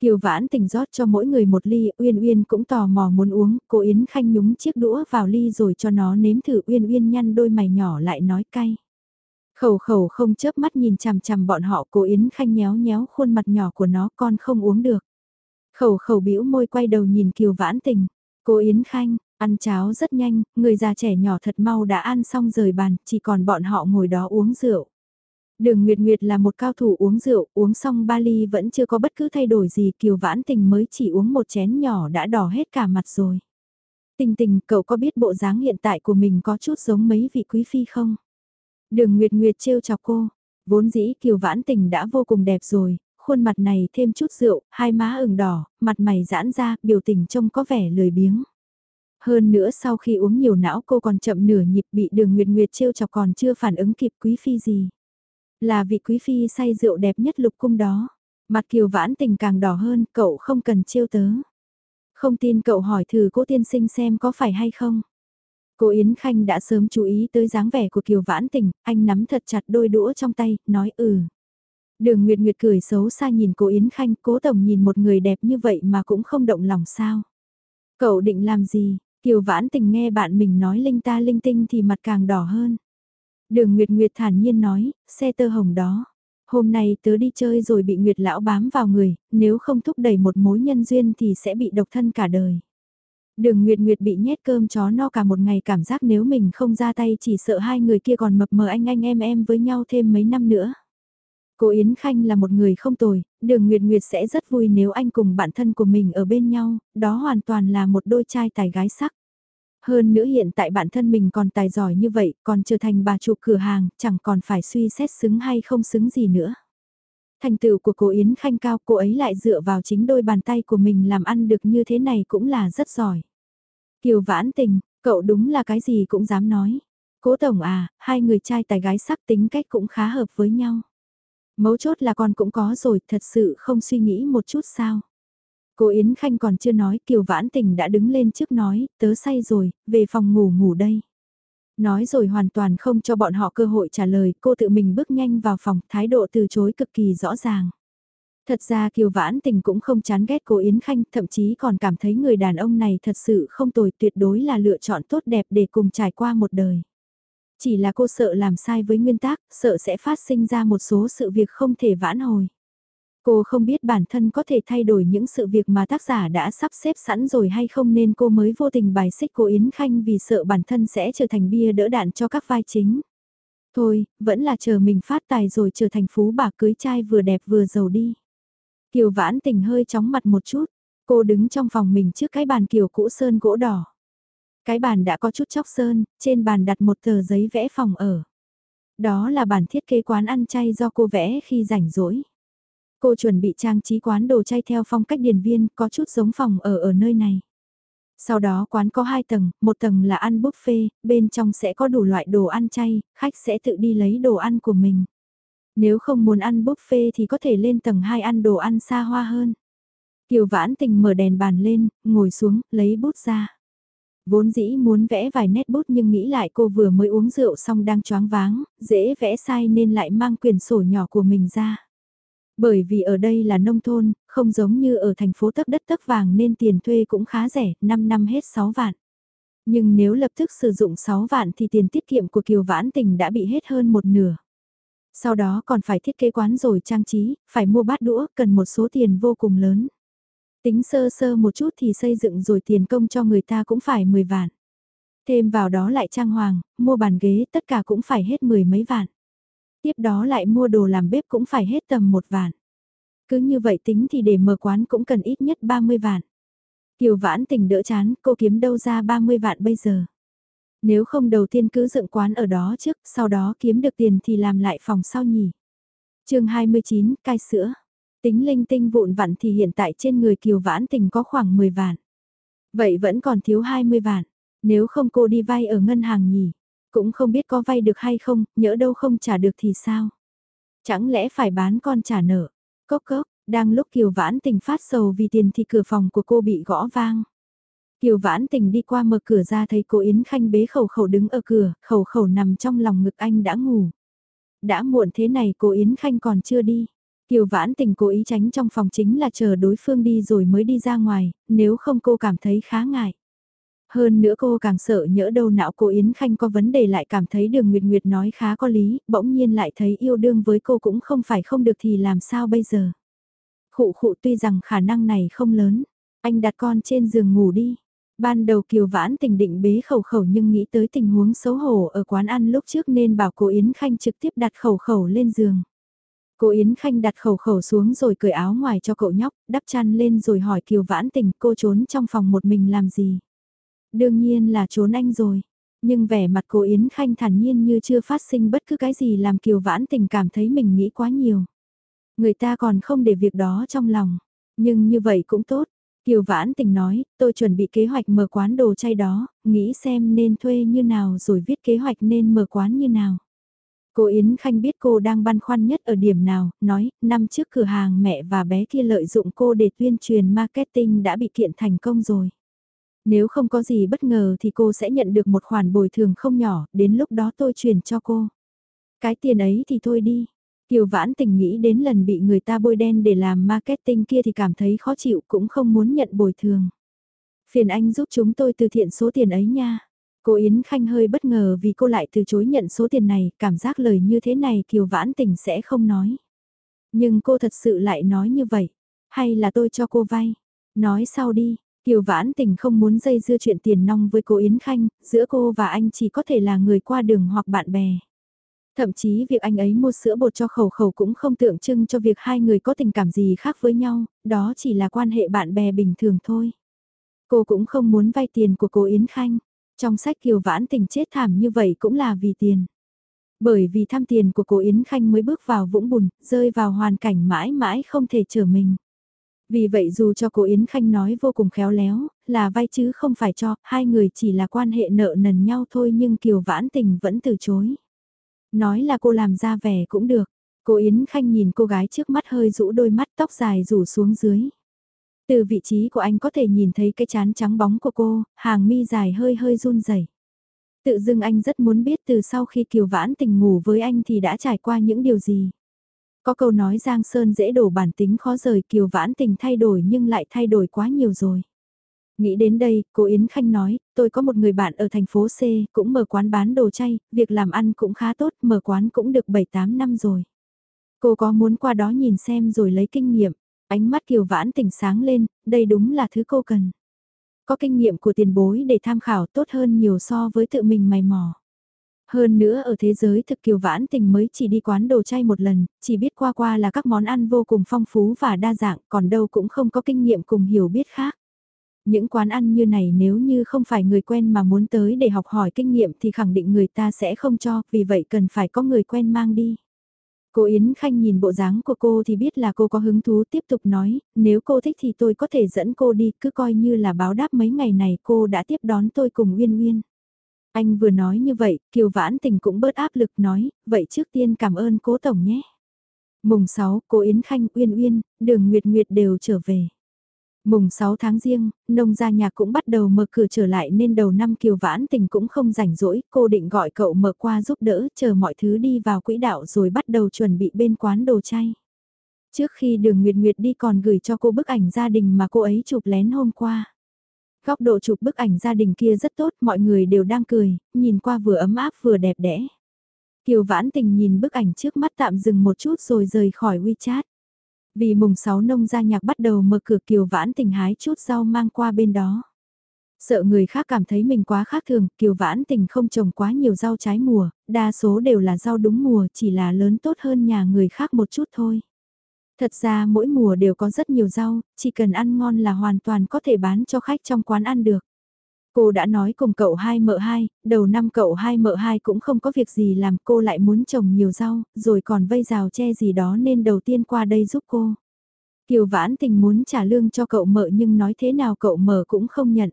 Kiều Vãn Tình rót cho mỗi người một ly, Uyên Uyên cũng tò mò muốn uống, cô Yến Khanh nhúng chiếc đũa vào ly rồi cho nó nếm thử Uyên Uyên nhăn đôi mày nhỏ lại nói cay. Khẩu khẩu không chớp mắt nhìn chằm chằm bọn họ cô Yến Khanh nhéo nhéo khuôn mặt nhỏ của nó con không uống được. Khẩu khẩu bĩu môi quay đầu nhìn Kiều Vãn Tình, cô Yến Khanh, ăn cháo rất nhanh, người già trẻ nhỏ thật mau đã ăn xong rời bàn, chỉ còn bọn họ ngồi đó uống rượu. Đường Nguyệt Nguyệt là một cao thủ uống rượu, uống xong ba ly vẫn chưa có bất cứ thay đổi gì, Kiều Vãn Tình mới chỉ uống một chén nhỏ đã đỏ hết cả mặt rồi. Tình tình, cậu có biết bộ dáng hiện tại của mình có chút giống mấy vị quý phi không? Đường Nguyệt Nguyệt trêu chọc cô, vốn dĩ Kiều Vãn Tình đã vô cùng đẹp rồi, khuôn mặt này thêm chút rượu, hai má ửng đỏ, mặt mày giãn ra, biểu tình trông có vẻ lười biếng. Hơn nữa sau khi uống nhiều não cô còn chậm nửa nhịp bị đường Nguyệt Nguyệt trêu chọc còn chưa phản ứng kịp quý phi gì. Là vị quý phi say rượu đẹp nhất lục cung đó. Mặt kiều vãn tình càng đỏ hơn, cậu không cần chiêu tớ. Không tin cậu hỏi thử cô tiên sinh xem có phải hay không. Cô Yến Khanh đã sớm chú ý tới dáng vẻ của Kiều Vãn Tình, anh nắm thật chặt đôi đũa trong tay, nói ừ. Đường Nguyệt Nguyệt cười xấu xa nhìn cô Yến Khanh, cố tổng nhìn một người đẹp như vậy mà cũng không động lòng sao. Cậu định làm gì? Kiều Vãn Tình nghe bạn mình nói linh ta linh tinh thì mặt càng đỏ hơn. Đường Nguyệt Nguyệt thản nhiên nói, xe tơ hồng đó. Hôm nay tớ đi chơi rồi bị Nguyệt lão bám vào người, nếu không thúc đẩy một mối nhân duyên thì sẽ bị độc thân cả đời. Đường Nguyệt Nguyệt bị nhét cơm chó no cả một ngày cảm giác nếu mình không ra tay chỉ sợ hai người kia còn mập mờ anh anh em em với nhau thêm mấy năm nữa. Cô Yến Khanh là một người không tồi, đường Nguyệt Nguyệt sẽ rất vui nếu anh cùng bạn thân của mình ở bên nhau, đó hoàn toàn là một đôi trai tài gái sắc. Hơn nữa hiện tại bản thân mình còn tài giỏi như vậy, còn trở thành bà chủ cửa hàng, chẳng còn phải suy xét xứng hay không xứng gì nữa. Thành tựu của cô Yến Khanh cao, cô ấy lại dựa vào chính đôi bàn tay của mình làm ăn được như thế này cũng là rất giỏi. Kiều vãn tình, cậu đúng là cái gì cũng dám nói. Cố tổng à, hai người trai tài gái sắc tính cách cũng khá hợp với nhau. Mấu chốt là con cũng có rồi, thật sự không suy nghĩ một chút sao. Cô Yến Khanh còn chưa nói, Kiều Vãn Tình đã đứng lên trước nói, tớ say rồi, về phòng ngủ ngủ đây. Nói rồi hoàn toàn không cho bọn họ cơ hội trả lời, cô tự mình bước nhanh vào phòng, thái độ từ chối cực kỳ rõ ràng. Thật ra Kiều Vãn Tình cũng không chán ghét cô Yến Khanh, thậm chí còn cảm thấy người đàn ông này thật sự không tồi tuyệt đối là lựa chọn tốt đẹp để cùng trải qua một đời. Chỉ là cô sợ làm sai với nguyên tắc, sợ sẽ phát sinh ra một số sự việc không thể vãn hồi. Cô không biết bản thân có thể thay đổi những sự việc mà tác giả đã sắp xếp sẵn rồi hay không nên cô mới vô tình bài xích cô Yến Khanh vì sợ bản thân sẽ trở thành bia đỡ đạn cho các vai chính. Thôi, vẫn là chờ mình phát tài rồi trở thành phú bà cưới trai vừa đẹp vừa giàu đi. Kiều vãn tình hơi chóng mặt một chút, cô đứng trong phòng mình trước cái bàn kiều cũ sơn gỗ đỏ. Cái bàn đã có chút chóc sơn, trên bàn đặt một tờ giấy vẽ phòng ở. Đó là bản thiết kế quán ăn chay do cô vẽ khi rảnh rỗi. Cô chuẩn bị trang trí quán đồ chay theo phong cách điển viên, có chút giống phòng ở ở nơi này. Sau đó quán có hai tầng, một tầng là ăn buffet, bên trong sẽ có đủ loại đồ ăn chay, khách sẽ tự đi lấy đồ ăn của mình. Nếu không muốn ăn buffet thì có thể lên tầng 2 ăn đồ ăn xa hoa hơn. Kiều vãn tình mở đèn bàn lên, ngồi xuống, lấy bút ra. Vốn dĩ muốn vẽ vài nét bút nhưng nghĩ lại cô vừa mới uống rượu xong đang choáng váng, dễ vẽ sai nên lại mang quyển sổ nhỏ của mình ra. Bởi vì ở đây là nông thôn, không giống như ở thành phố tấp đất tấp vàng nên tiền thuê cũng khá rẻ, 5 năm hết 6 vạn. Nhưng nếu lập tức sử dụng 6 vạn thì tiền tiết kiệm của Kiều Vãn Tình đã bị hết hơn một nửa. Sau đó còn phải thiết kế quán rồi trang trí, phải mua bát đũa, cần một số tiền vô cùng lớn. Tính sơ sơ một chút thì xây dựng rồi tiền công cho người ta cũng phải 10 vạn. Thêm vào đó lại trang hoàng, mua bàn ghế tất cả cũng phải hết mười mấy vạn. Tiếp đó lại mua đồ làm bếp cũng phải hết tầm một vạn. Cứ như vậy tính thì để mở quán cũng cần ít nhất 30 vạn. Kiều vãn tình đỡ chán, cô kiếm đâu ra 30 vạn bây giờ. Nếu không đầu tiên cứ dựng quán ở đó trước, sau đó kiếm được tiền thì làm lại phòng sau nhỉ. chương 29, cai sữa. Tính linh tinh vụn vặn thì hiện tại trên người Kiều Vãn Tình có khoảng 10 vạn. Vậy vẫn còn thiếu 20 vạn. Nếu không cô đi vay ở ngân hàng nhỉ? Cũng không biết có vay được hay không, nhỡ đâu không trả được thì sao? Chẳng lẽ phải bán con trả nợ? Cốc cốc, đang lúc Kiều Vãn Tình phát sầu vì tiền thì cửa phòng của cô bị gõ vang. Kiều Vãn Tình đi qua mở cửa ra thấy cô Yến Khanh bế khẩu khẩu đứng ở cửa, khẩu khẩu nằm trong lòng ngực anh đã ngủ. Đã muộn thế này cô Yến Khanh còn chưa đi. Kiều Vãn Tình cố ý tránh trong phòng chính là chờ đối phương đi rồi mới đi ra ngoài, nếu không cô cảm thấy khá ngại. Hơn nữa cô càng sợ nhỡ đâu não cô Yến Khanh có vấn đề lại cảm thấy đường Nguyệt Nguyệt nói khá có lý, bỗng nhiên lại thấy yêu đương với cô cũng không phải không được thì làm sao bây giờ. Khụ khụ tuy rằng khả năng này không lớn, anh đặt con trên giường ngủ đi. Ban đầu Kiều Vãn tình định bế khẩu khẩu nhưng nghĩ tới tình huống xấu hổ ở quán ăn lúc trước nên bảo cô Yến Khanh trực tiếp đặt khẩu khẩu lên giường. Cô Yến Khanh đặt khẩu khẩu xuống rồi cởi áo ngoài cho cậu nhóc, đắp chăn lên rồi hỏi Kiều Vãn tình cô trốn trong phòng một mình làm gì. Đương nhiên là trốn anh rồi. Nhưng vẻ mặt cô Yến Khanh thản nhiên như chưa phát sinh bất cứ cái gì làm Kiều Vãn tình cảm thấy mình nghĩ quá nhiều. Người ta còn không để việc đó trong lòng. Nhưng như vậy cũng tốt. Kiều Vãn tình nói, tôi chuẩn bị kế hoạch mở quán đồ chay đó, nghĩ xem nên thuê như nào rồi viết kế hoạch nên mở quán như nào. Cô Yến Khanh biết cô đang băn khoăn nhất ở điểm nào, nói, năm trước cửa hàng mẹ và bé kia lợi dụng cô để tuyên truyền marketing đã bị kiện thành công rồi. Nếu không có gì bất ngờ thì cô sẽ nhận được một khoản bồi thường không nhỏ, đến lúc đó tôi chuyển cho cô. Cái tiền ấy thì thôi đi. Kiều Vãn tình nghĩ đến lần bị người ta bôi đen để làm marketing kia thì cảm thấy khó chịu cũng không muốn nhận bồi thường. Phiền anh giúp chúng tôi từ thiện số tiền ấy nha. Cô Yến Khanh hơi bất ngờ vì cô lại từ chối nhận số tiền này, cảm giác lời như thế này Kiều Vãn Tình sẽ không nói. Nhưng cô thật sự lại nói như vậy. Hay là tôi cho cô vay? Nói sau đi, Kiều Vãn Tình không muốn dây dưa chuyện tiền nong với cô Yến Khanh, giữa cô và anh chỉ có thể là người qua đường hoặc bạn bè. Thậm chí việc anh ấy mua sữa bột cho khẩu khẩu cũng không tượng trưng cho việc hai người có tình cảm gì khác với nhau, đó chỉ là quan hệ bạn bè bình thường thôi. Cô cũng không muốn vay tiền của cô Yến Khanh, trong sách Kiều Vãn Tình chết thảm như vậy cũng là vì tiền. Bởi vì tham tiền của cô Yến Khanh mới bước vào vũng bùn, rơi vào hoàn cảnh mãi mãi không thể trở mình. Vì vậy dù cho cô Yến Khanh nói vô cùng khéo léo, là vay chứ không phải cho, hai người chỉ là quan hệ nợ nần nhau thôi nhưng Kiều Vãn Tình vẫn từ chối. Nói là cô làm ra vẻ cũng được, cô Yến Khanh nhìn cô gái trước mắt hơi rũ đôi mắt tóc dài rủ xuống dưới. Từ vị trí của anh có thể nhìn thấy cái chán trắng bóng của cô, hàng mi dài hơi hơi run rẩy. Tự dưng anh rất muốn biết từ sau khi Kiều Vãn tình ngủ với anh thì đã trải qua những điều gì. Có câu nói Giang Sơn dễ đổ bản tính khó rời Kiều Vãn tình thay đổi nhưng lại thay đổi quá nhiều rồi. Nghĩ đến đây, cô Yến Khanh nói, tôi có một người bạn ở thành phố C, cũng mở quán bán đồ chay, việc làm ăn cũng khá tốt, mở quán cũng được 7-8 năm rồi. Cô có muốn qua đó nhìn xem rồi lấy kinh nghiệm, ánh mắt Kiều Vãn tỉnh sáng lên, đây đúng là thứ cô cần. Có kinh nghiệm của tiền bối để tham khảo tốt hơn nhiều so với tự mình mày mò. Hơn nữa ở thế giới thực kiều vãn tình mới chỉ đi quán đồ chay một lần, chỉ biết qua qua là các món ăn vô cùng phong phú và đa dạng, còn đâu cũng không có kinh nghiệm cùng hiểu biết khác. Những quán ăn như này nếu như không phải người quen mà muốn tới để học hỏi kinh nghiệm thì khẳng định người ta sẽ không cho, vì vậy cần phải có người quen mang đi. Cô Yến Khanh nhìn bộ dáng của cô thì biết là cô có hứng thú tiếp tục nói, nếu cô thích thì tôi có thể dẫn cô đi, cứ coi như là báo đáp mấy ngày này cô đã tiếp đón tôi cùng Uyên Uyên. Anh vừa nói như vậy, Kiều Vãn Tình cũng bớt áp lực nói, vậy trước tiên cảm ơn cố tổng nhé. Mùng 6, cô Yến Khanh, Uyên Uyên, Đường Nguyệt Nguyệt đều trở về. Mùng 6 tháng riêng, nông gia nhạc cũng bắt đầu mở cửa trở lại nên đầu năm Kiều Vãn Tình cũng không rảnh rỗi, cô định gọi cậu mở qua giúp đỡ, chờ mọi thứ đi vào quỹ đạo rồi bắt đầu chuẩn bị bên quán đồ chay. Trước khi đường Nguyệt Nguyệt đi còn gửi cho cô bức ảnh gia đình mà cô ấy chụp lén hôm qua. Góc độ chụp bức ảnh gia đình kia rất tốt, mọi người đều đang cười, nhìn qua vừa ấm áp vừa đẹp đẽ. Kiều Vãn Tình nhìn bức ảnh trước mắt tạm dừng một chút rồi rời khỏi WeChat. Vì mùng 6 nông gia nhạc bắt đầu mở cửa Kiều Vãn Tình hái chút rau mang qua bên đó. Sợ người khác cảm thấy mình quá khác thường, Kiều Vãn Tình không trồng quá nhiều rau trái mùa, đa số đều là rau đúng mùa chỉ là lớn tốt hơn nhà người khác một chút thôi. Thật ra mỗi mùa đều có rất nhiều rau, chỉ cần ăn ngon là hoàn toàn có thể bán cho khách trong quán ăn được. Cô đã nói cùng cậu hai mợ hai, đầu năm cậu hai mợ hai cũng không có việc gì làm cô lại muốn trồng nhiều rau, rồi còn vây rào che gì đó nên đầu tiên qua đây giúp cô. Kiều vãn tình muốn trả lương cho cậu mợ nhưng nói thế nào cậu mợ cũng không nhận.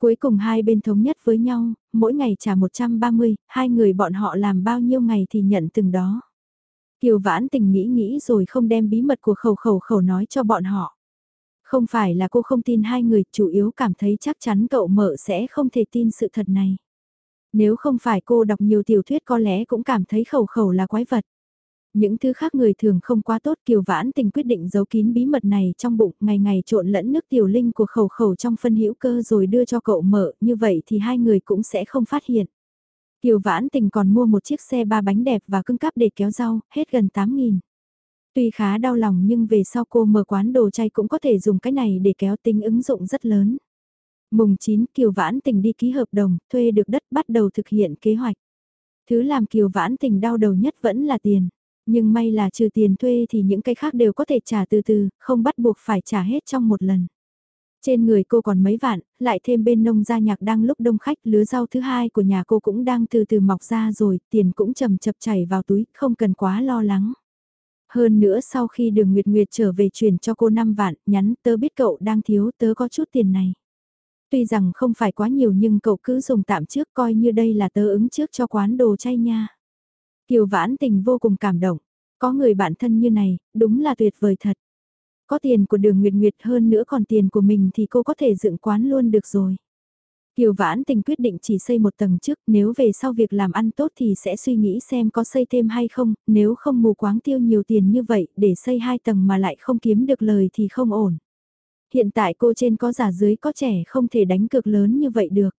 Cuối cùng hai bên thống nhất với nhau, mỗi ngày trả 130, hai người bọn họ làm bao nhiêu ngày thì nhận từng đó. Kiều vãn tình nghĩ nghĩ rồi không đem bí mật của khẩu khẩu khẩu nói cho bọn họ. Không phải là cô không tin hai người, chủ yếu cảm thấy chắc chắn cậu mợ sẽ không thể tin sự thật này. Nếu không phải cô đọc nhiều tiểu thuyết có lẽ cũng cảm thấy khẩu khẩu là quái vật. Những thứ khác người thường không quá tốt Kiều Vãn Tình quyết định giấu kín bí mật này trong bụng ngày ngày trộn lẫn nước tiểu linh của khẩu khẩu trong phân hữu cơ rồi đưa cho cậu mở như vậy thì hai người cũng sẽ không phát hiện. Kiều Vãn Tình còn mua một chiếc xe ba bánh đẹp và cưng cắp để kéo rau, hết gần 8.000. Tuy khá đau lòng nhưng về sau cô mở quán đồ chay cũng có thể dùng cái này để kéo tính ứng dụng rất lớn. Mùng 9 Kiều Vãn Tình đi ký hợp đồng, thuê được đất bắt đầu thực hiện kế hoạch. Thứ làm Kiều Vãn Tình đau đầu nhất vẫn là tiền. Nhưng may là trừ tiền thuê thì những cái khác đều có thể trả từ từ, không bắt buộc phải trả hết trong một lần. Trên người cô còn mấy vạn, lại thêm bên nông gia nhạc đang lúc đông khách, lứa rau thứ hai của nhà cô cũng đang từ từ mọc ra rồi, tiền cũng chầm chập chảy vào túi, không cần quá lo lắng. Hơn nữa sau khi đường Nguyệt Nguyệt trở về chuyển cho cô 5 vạn, nhắn tớ biết cậu đang thiếu tớ có chút tiền này. Tuy rằng không phải quá nhiều nhưng cậu cứ dùng tạm trước coi như đây là tớ ứng trước cho quán đồ chay nha. Kiều vãn tình vô cùng cảm động, có người bạn thân như này, đúng là tuyệt vời thật. Có tiền của đường Nguyệt Nguyệt hơn nữa còn tiền của mình thì cô có thể dựng quán luôn được rồi. Kiều Vãn Tình quyết định chỉ xây một tầng trước, nếu về sau việc làm ăn tốt thì sẽ suy nghĩ xem có xây thêm hay không, nếu không mù quáng tiêu nhiều tiền như vậy, để xây hai tầng mà lại không kiếm được lời thì không ổn. Hiện tại cô trên có giả dưới có trẻ không thể đánh cược lớn như vậy được.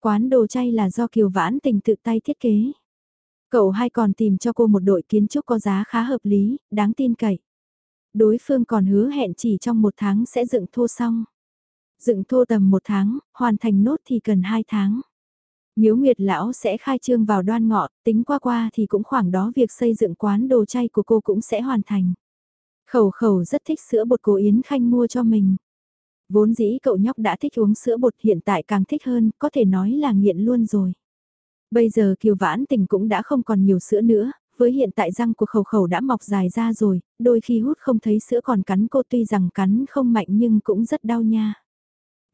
Quán đồ chay là do Kiều Vãn Tình tự tay thiết kế. Cậu hai còn tìm cho cô một đội kiến trúc có giá khá hợp lý, đáng tin cậy. Đối phương còn hứa hẹn chỉ trong một tháng sẽ dựng thô xong. Dựng thô tầm một tháng, hoàn thành nốt thì cần hai tháng. Miếu Nguyệt Lão sẽ khai trương vào đoan ngọ, tính qua qua thì cũng khoảng đó việc xây dựng quán đồ chay của cô cũng sẽ hoàn thành. Khẩu khẩu rất thích sữa bột cô Yến Khanh mua cho mình. Vốn dĩ cậu nhóc đã thích uống sữa bột hiện tại càng thích hơn, có thể nói là nghiện luôn rồi. Bây giờ Kiều Vãn Tình cũng đã không còn nhiều sữa nữa, với hiện tại răng của khẩu khẩu đã mọc dài ra rồi, đôi khi hút không thấy sữa còn cắn cô tuy rằng cắn không mạnh nhưng cũng rất đau nha.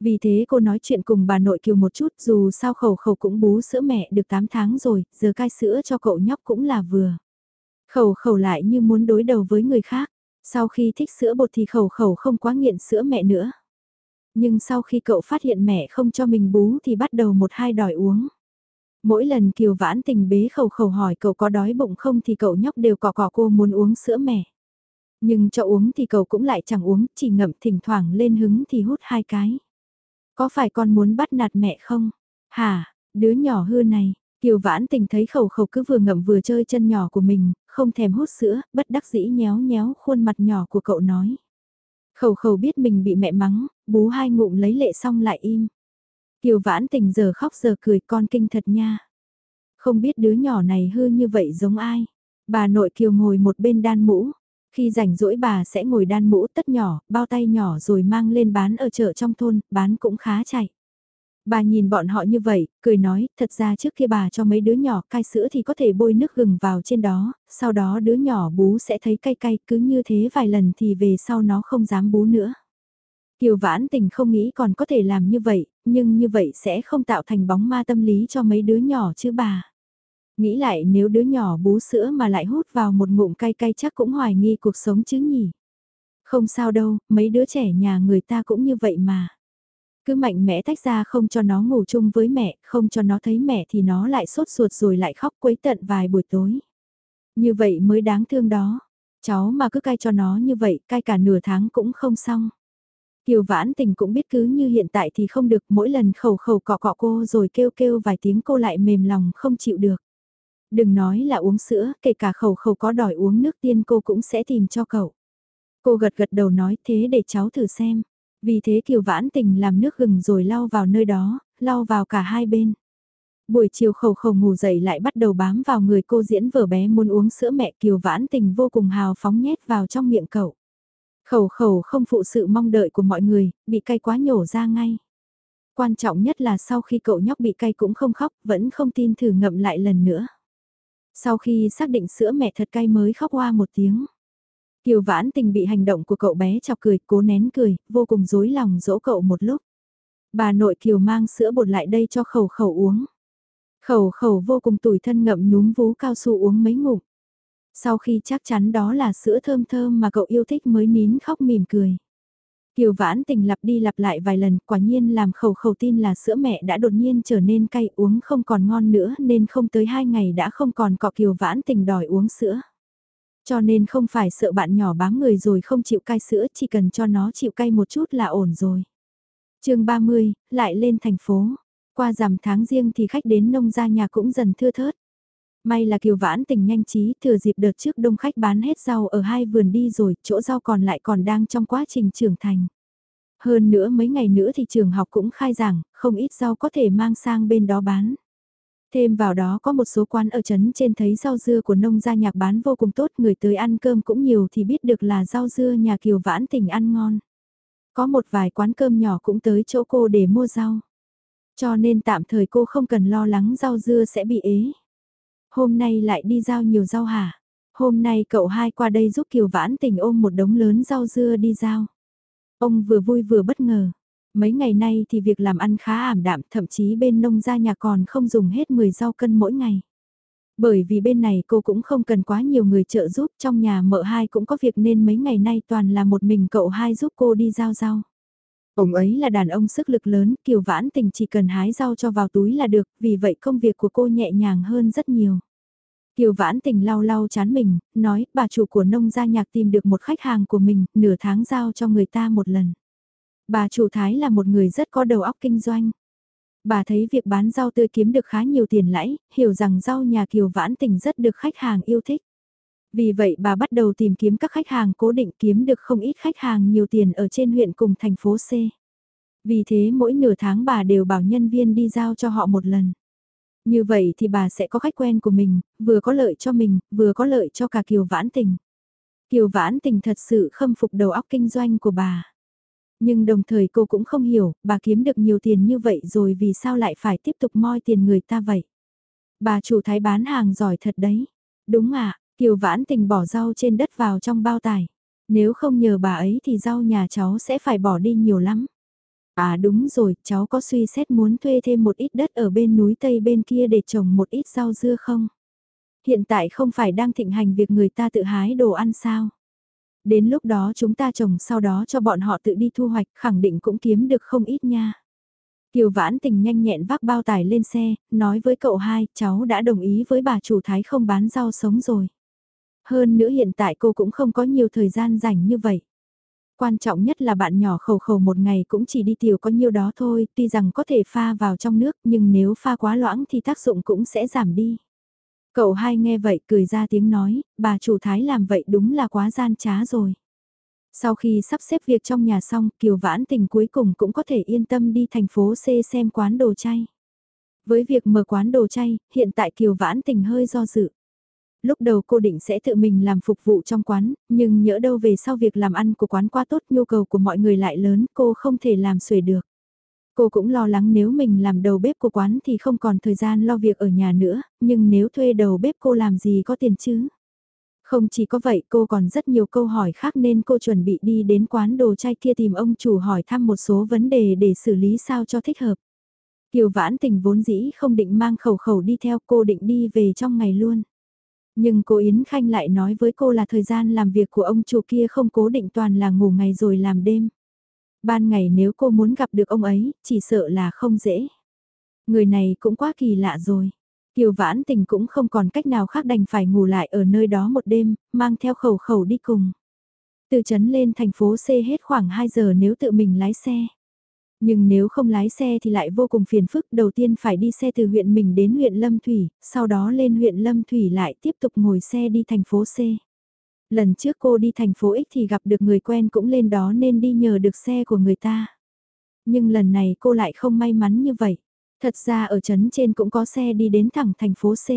Vì thế cô nói chuyện cùng bà nội Kiều một chút dù sao khẩu khẩu cũng bú sữa mẹ được 8 tháng rồi, giờ cai sữa cho cậu nhóc cũng là vừa. Khẩu khẩu lại như muốn đối đầu với người khác, sau khi thích sữa bột thì khẩu khẩu không quá nghiện sữa mẹ nữa. Nhưng sau khi cậu phát hiện mẹ không cho mình bú thì bắt đầu một hai đòi uống. Mỗi lần Kiều Vãn Tình bế khẩu khẩu hỏi cậu có đói bụng không thì cậu nhóc đều cỏ cỏ cô muốn uống sữa mẹ. Nhưng cho uống thì cậu cũng lại chẳng uống, chỉ ngậm thỉnh thoảng lên hứng thì hút hai cái. Có phải con muốn bắt nạt mẹ không? Hả, đứa nhỏ hư này, Kiều Vãn Tình thấy khẩu khẩu cứ vừa ngậm vừa chơi chân nhỏ của mình, không thèm hút sữa, bất đắc dĩ nhéo nhéo khuôn mặt nhỏ của cậu nói. Khẩu khẩu biết mình bị mẹ mắng, bú hai ngụm lấy lệ xong lại im. Kiều Vãn Tình giờ khóc giờ cười con kinh thật nha. Không biết đứa nhỏ này hư như vậy giống ai. Bà nội Kiều ngồi một bên đan mũ. Khi rảnh rỗi bà sẽ ngồi đan mũ tất nhỏ, bao tay nhỏ rồi mang lên bán ở chợ trong thôn, bán cũng khá chạy. Bà nhìn bọn họ như vậy, cười nói, thật ra trước kia bà cho mấy đứa nhỏ cai sữa thì có thể bôi nước gừng vào trên đó, sau đó đứa nhỏ bú sẽ thấy cay cay, cứ như thế vài lần thì về sau nó không dám bú nữa. Kiều vãn tình không nghĩ còn có thể làm như vậy, nhưng như vậy sẽ không tạo thành bóng ma tâm lý cho mấy đứa nhỏ chứ bà. Nghĩ lại nếu đứa nhỏ bú sữa mà lại hút vào một ngụm cay cay chắc cũng hoài nghi cuộc sống chứ nhỉ. Không sao đâu, mấy đứa trẻ nhà người ta cũng như vậy mà. Cứ mạnh mẽ tách ra không cho nó ngủ chung với mẹ, không cho nó thấy mẹ thì nó lại sốt ruột rồi lại khóc quấy tận vài buổi tối. Như vậy mới đáng thương đó. Cháu mà cứ cai cho nó như vậy, cai cả nửa tháng cũng không xong. Kiều vãn tình cũng biết cứ như hiện tại thì không được mỗi lần khẩu khẩu cọ cọ cô rồi kêu kêu vài tiếng cô lại mềm lòng không chịu được. Đừng nói là uống sữa, kể cả khẩu khẩu có đòi uống nước tiên cô cũng sẽ tìm cho cậu. Cô gật gật đầu nói thế để cháu thử xem. Vì thế Kiều Vãn Tình làm nước gừng rồi lau vào nơi đó, lau vào cả hai bên. Buổi chiều khẩu khẩu ngủ dậy lại bắt đầu bám vào người cô diễn vở bé muốn uống sữa mẹ Kiều Vãn Tình vô cùng hào phóng nhét vào trong miệng cậu. Khẩu khẩu không phụ sự mong đợi của mọi người, bị cay quá nhổ ra ngay. Quan trọng nhất là sau khi cậu nhóc bị cay cũng không khóc, vẫn không tin thử ngậm lại lần nữa. Sau khi xác định sữa mẹ thật cay mới khóc qua một tiếng. Kiều vãn tình bị hành động của cậu bé chọc cười, cố nén cười, vô cùng dối lòng dỗ cậu một lúc. Bà nội Kiều mang sữa bột lại đây cho khẩu khẩu uống. Khẩu khẩu vô cùng tủi thân ngậm núm vú cao su uống mấy ngụm. Sau khi chắc chắn đó là sữa thơm thơm mà cậu yêu thích mới nín khóc mỉm cười. Kiều vãn tình lặp đi lặp lại vài lần, quả nhiên làm khẩu khẩu tin là sữa mẹ đã đột nhiên trở nên cay uống không còn ngon nữa nên không tới hai ngày đã không còn cọ kiều vãn tình đòi uống sữa. Cho nên không phải sợ bạn nhỏ bám người rồi không chịu cay sữa, chỉ cần cho nó chịu cay một chút là ổn rồi. chương 30, lại lên thành phố. Qua rằm tháng riêng thì khách đến nông gia nhà cũng dần thưa thớt. May là Kiều Vãn tình nhanh trí thừa dịp đợt trước đông khách bán hết rau ở hai vườn đi rồi, chỗ rau còn lại còn đang trong quá trình trưởng thành. Hơn nữa mấy ngày nữa thì trường học cũng khai giảng, không ít rau có thể mang sang bên đó bán. Thêm vào đó có một số quán ở trấn trên thấy rau dưa của nông gia nhạc bán vô cùng tốt, người tới ăn cơm cũng nhiều thì biết được là rau dưa nhà Kiều Vãn tình ăn ngon. Có một vài quán cơm nhỏ cũng tới chỗ cô để mua rau. Cho nên tạm thời cô không cần lo lắng rau dưa sẽ bị ế. Hôm nay lại đi giao nhiều rau hả? Hôm nay cậu hai qua đây giúp Kiều Vãn tình ôm một đống lớn rau dưa đi giao. Ông vừa vui vừa bất ngờ. Mấy ngày nay thì việc làm ăn khá ảm đạm, thậm chí bên nông gia nhà còn không dùng hết 10 rau cân mỗi ngày. Bởi vì bên này cô cũng không cần quá nhiều người trợ giúp, trong nhà mợ hai cũng có việc nên mấy ngày nay toàn là một mình cậu hai giúp cô đi giao rau. Ông ấy là đàn ông sức lực lớn, Kiều Vãn Tình chỉ cần hái rau cho vào túi là được, vì vậy công việc của cô nhẹ nhàng hơn rất nhiều. Kiều Vãn Tình lau lau chán mình, nói bà chủ của nông gia nhạc tìm được một khách hàng của mình, nửa tháng giao cho người ta một lần. Bà chủ Thái là một người rất có đầu óc kinh doanh. Bà thấy việc bán rau tươi kiếm được khá nhiều tiền lãi, hiểu rằng rau nhà Kiều Vãn Tình rất được khách hàng yêu thích. Vì vậy bà bắt đầu tìm kiếm các khách hàng cố định kiếm được không ít khách hàng nhiều tiền ở trên huyện cùng thành phố C. Vì thế mỗi nửa tháng bà đều bảo nhân viên đi giao cho họ một lần. Như vậy thì bà sẽ có khách quen của mình, vừa có lợi cho mình, vừa có lợi cho cả Kiều Vãn Tình. Kiều Vãn Tình thật sự khâm phục đầu óc kinh doanh của bà. Nhưng đồng thời cô cũng không hiểu, bà kiếm được nhiều tiền như vậy rồi vì sao lại phải tiếp tục moi tiền người ta vậy. Bà chủ thái bán hàng giỏi thật đấy. Đúng ạ, Kiều Vãn Tình bỏ rau trên đất vào trong bao tải. Nếu không nhờ bà ấy thì rau nhà cháu sẽ phải bỏ đi nhiều lắm. À đúng rồi, cháu có suy xét muốn thuê thêm một ít đất ở bên núi Tây bên kia để trồng một ít rau dưa không? Hiện tại không phải đang thịnh hành việc người ta tự hái đồ ăn sao? Đến lúc đó chúng ta trồng sau đó cho bọn họ tự đi thu hoạch khẳng định cũng kiếm được không ít nha. Kiều Vãn Tình nhanh nhẹn vác bao tải lên xe, nói với cậu hai, cháu đã đồng ý với bà chủ thái không bán rau sống rồi. Hơn nữa hiện tại cô cũng không có nhiều thời gian rảnh như vậy. Quan trọng nhất là bạn nhỏ khẩu khẩu một ngày cũng chỉ đi tiểu có nhiêu đó thôi, tuy rằng có thể pha vào trong nước nhưng nếu pha quá loãng thì tác dụng cũng sẽ giảm đi. Cậu hai nghe vậy cười ra tiếng nói, bà chủ thái làm vậy đúng là quá gian trá rồi. Sau khi sắp xếp việc trong nhà xong, Kiều Vãn Tình cuối cùng cũng có thể yên tâm đi thành phố C xem quán đồ chay. Với việc mở quán đồ chay, hiện tại Kiều Vãn Tình hơi do dự. Lúc đầu cô định sẽ tự mình làm phục vụ trong quán, nhưng nhỡ đâu về sau việc làm ăn của quán quá tốt nhu cầu của mọi người lại lớn, cô không thể làm xuể được. Cô cũng lo lắng nếu mình làm đầu bếp của quán thì không còn thời gian lo việc ở nhà nữa, nhưng nếu thuê đầu bếp cô làm gì có tiền chứ? Không chỉ có vậy cô còn rất nhiều câu hỏi khác nên cô chuẩn bị đi đến quán đồ chay kia tìm ông chủ hỏi thăm một số vấn đề để xử lý sao cho thích hợp. Kiều vãn tình vốn dĩ không định mang khẩu khẩu đi theo cô định đi về trong ngày luôn. Nhưng cô Yến Khanh lại nói với cô là thời gian làm việc của ông chủ kia không cố định toàn là ngủ ngày rồi làm đêm. Ban ngày nếu cô muốn gặp được ông ấy, chỉ sợ là không dễ. Người này cũng quá kỳ lạ rồi. Kiều vãn tình cũng không còn cách nào khác đành phải ngủ lại ở nơi đó một đêm, mang theo khẩu khẩu đi cùng. Từ trấn lên thành phố C hết khoảng 2 giờ nếu tự mình lái xe. Nhưng nếu không lái xe thì lại vô cùng phiền phức, đầu tiên phải đi xe từ huyện mình đến huyện Lâm Thủy, sau đó lên huyện Lâm Thủy lại tiếp tục ngồi xe đi thành phố C. Lần trước cô đi thành phố X thì gặp được người quen cũng lên đó nên đi nhờ được xe của người ta. Nhưng lần này cô lại không may mắn như vậy. Thật ra ở trấn trên cũng có xe đi đến thẳng thành phố C.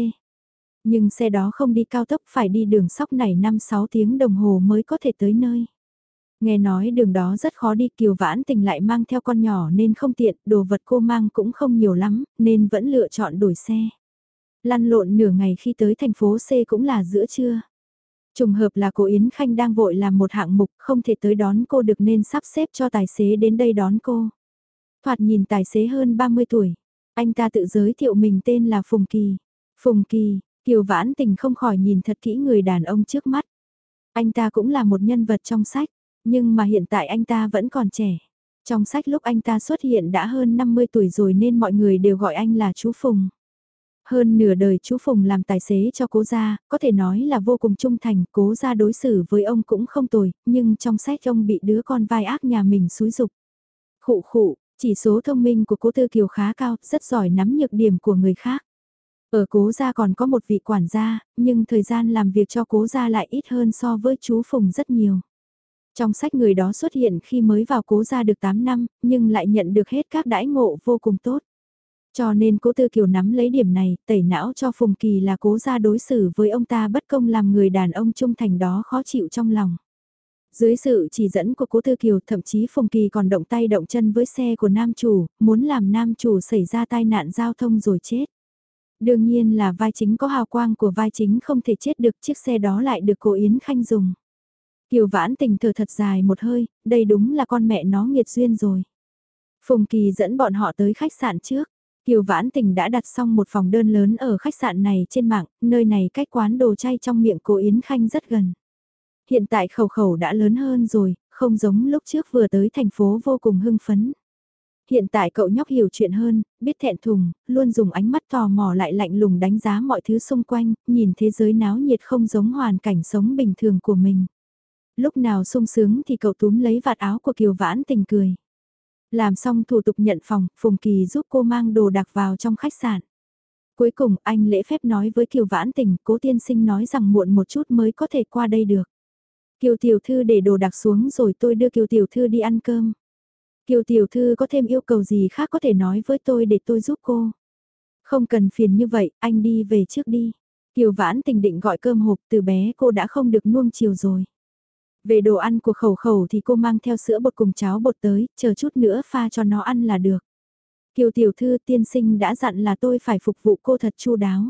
Nhưng xe đó không đi cao tốc phải đi đường sóc này 5-6 tiếng đồng hồ mới có thể tới nơi. Nghe nói đường đó rất khó đi kiều vãn tình lại mang theo con nhỏ nên không tiện, đồ vật cô mang cũng không nhiều lắm, nên vẫn lựa chọn đổi xe. Lăn lộn nửa ngày khi tới thành phố C cũng là giữa trưa. Trùng hợp là cô Yến Khanh đang vội làm một hạng mục không thể tới đón cô được nên sắp xếp cho tài xế đến đây đón cô. Thoạt nhìn tài xế hơn 30 tuổi. Anh ta tự giới thiệu mình tên là Phùng Kỳ. Phùng Kỳ, Kiều Vãn Tình không khỏi nhìn thật kỹ người đàn ông trước mắt. Anh ta cũng là một nhân vật trong sách, nhưng mà hiện tại anh ta vẫn còn trẻ. Trong sách lúc anh ta xuất hiện đã hơn 50 tuổi rồi nên mọi người đều gọi anh là chú Phùng. Hơn nửa đời chú Phùng làm tài xế cho cố gia, có thể nói là vô cùng trung thành, cố gia đối xử với ông cũng không tồi, nhưng trong sách ông bị đứa con vai ác nhà mình xúi dục. Khụ khụ, chỉ số thông minh của cố Tư Kiều khá cao, rất giỏi nắm nhược điểm của người khác. Ở cố gia còn có một vị quản gia, nhưng thời gian làm việc cho cố gia lại ít hơn so với chú Phùng rất nhiều. Trong sách người đó xuất hiện khi mới vào cố gia được 8 năm, nhưng lại nhận được hết các đãi ngộ vô cùng tốt. Cho nên cố tư kiều nắm lấy điểm này, tẩy não cho Phùng Kỳ là cố gia đối xử với ông ta bất công làm người đàn ông trung thành đó khó chịu trong lòng. Dưới sự chỉ dẫn của cố tư kiều thậm chí Phùng Kỳ còn động tay động chân với xe của nam chủ, muốn làm nam chủ xảy ra tai nạn giao thông rồi chết. Đương nhiên là vai chính có hào quang của vai chính không thể chết được chiếc xe đó lại được cô Yến Khanh dùng. Kiều vãn tình thở thật dài một hơi, đây đúng là con mẹ nó nghiệt duyên rồi. Phùng Kỳ dẫn bọn họ tới khách sạn trước. Kiều Vãn Tình đã đặt xong một phòng đơn lớn ở khách sạn này trên mạng, nơi này cách quán đồ chay trong miệng cô Yến Khanh rất gần. Hiện tại khẩu khẩu đã lớn hơn rồi, không giống lúc trước vừa tới thành phố vô cùng hưng phấn. Hiện tại cậu nhóc hiểu chuyện hơn, biết thẹn thùng, luôn dùng ánh mắt tò mò lại lạnh lùng đánh giá mọi thứ xung quanh, nhìn thế giới náo nhiệt không giống hoàn cảnh sống bình thường của mình. Lúc nào sung sướng thì cậu túm lấy vạt áo của Kiều Vãn Tình cười. Làm xong thủ tục nhận phòng, Phùng Kỳ giúp cô mang đồ đặc vào trong khách sạn. Cuối cùng anh lễ phép nói với Kiều Vãn Tình, cố tiên sinh nói rằng muộn một chút mới có thể qua đây được. Kiều Tiểu Thư để đồ đặc xuống rồi tôi đưa Kiều Tiểu Thư đi ăn cơm. Kiều Tiểu Thư có thêm yêu cầu gì khác có thể nói với tôi để tôi giúp cô. Không cần phiền như vậy, anh đi về trước đi. Kiều Vãn Tình định gọi cơm hộp từ bé cô đã không được nuông chiều rồi. Về đồ ăn của khẩu khẩu thì cô mang theo sữa bột cùng cháo bột tới, chờ chút nữa pha cho nó ăn là được. Kiều tiểu thư tiên sinh đã dặn là tôi phải phục vụ cô thật chu đáo.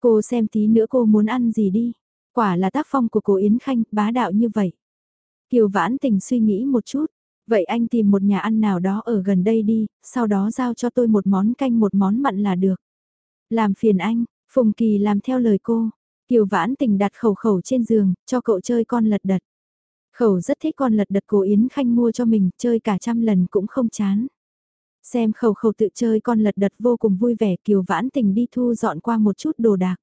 Cô xem tí nữa cô muốn ăn gì đi. Quả là tác phong của cô Yến Khanh, bá đạo như vậy. Kiều vãn tình suy nghĩ một chút. Vậy anh tìm một nhà ăn nào đó ở gần đây đi, sau đó giao cho tôi một món canh một món mặn là được. Làm phiền anh, Phùng Kỳ làm theo lời cô. Kiều vãn tình đặt khẩu khẩu trên giường, cho cậu chơi con lật đật. Khẩu rất thích con lật đật cố Yến Khanh mua cho mình, chơi cả trăm lần cũng không chán. Xem khẩu khẩu tự chơi con lật đật vô cùng vui vẻ kiều vãn tình đi thu dọn qua một chút đồ đạc.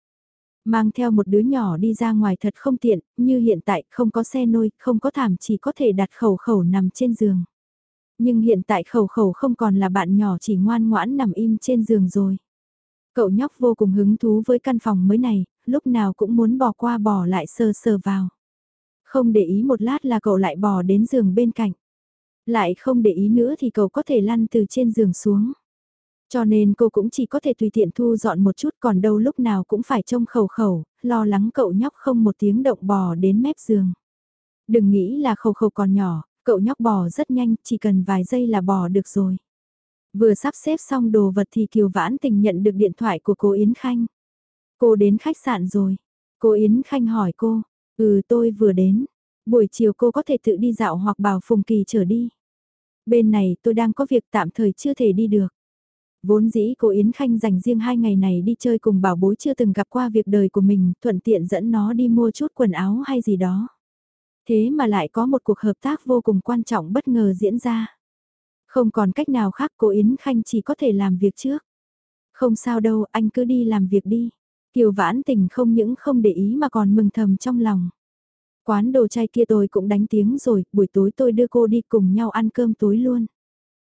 Mang theo một đứa nhỏ đi ra ngoài thật không tiện, như hiện tại không có xe nôi, không có thảm chỉ có thể đặt khẩu khẩu nằm trên giường. Nhưng hiện tại khẩu khẩu không còn là bạn nhỏ chỉ ngoan ngoãn nằm im trên giường rồi. Cậu nhóc vô cùng hứng thú với căn phòng mới này, lúc nào cũng muốn bỏ qua bỏ lại sờ sờ vào. Không để ý một lát là cậu lại bò đến giường bên cạnh. Lại không để ý nữa thì cậu có thể lăn từ trên giường xuống. Cho nên cô cũng chỉ có thể tùy tiện thu dọn một chút còn đâu lúc nào cũng phải trông khẩu khẩu, lo lắng cậu nhóc không một tiếng động bò đến mép giường. Đừng nghĩ là khẩu khẩu còn nhỏ, cậu nhóc bò rất nhanh, chỉ cần vài giây là bò được rồi. Vừa sắp xếp xong đồ vật thì Kiều Vãn Tình nhận được điện thoại của cô Yến Khanh. Cô đến khách sạn rồi. Cô Yến Khanh hỏi cô, ừ tôi vừa đến. Buổi chiều cô có thể tự đi dạo hoặc bảo Phùng Kỳ trở đi. Bên này tôi đang có việc tạm thời chưa thể đi được. Vốn dĩ cô Yến Khanh dành riêng hai ngày này đi chơi cùng bảo bối chưa từng gặp qua việc đời của mình, thuận tiện dẫn nó đi mua chút quần áo hay gì đó. Thế mà lại có một cuộc hợp tác vô cùng quan trọng bất ngờ diễn ra. Không còn cách nào khác cô Yến Khanh chỉ có thể làm việc trước. Không sao đâu, anh cứ đi làm việc đi. Kiều vãn tình không những không để ý mà còn mừng thầm trong lòng. Quán đồ chay kia tôi cũng đánh tiếng rồi, buổi tối tôi đưa cô đi cùng nhau ăn cơm tối luôn.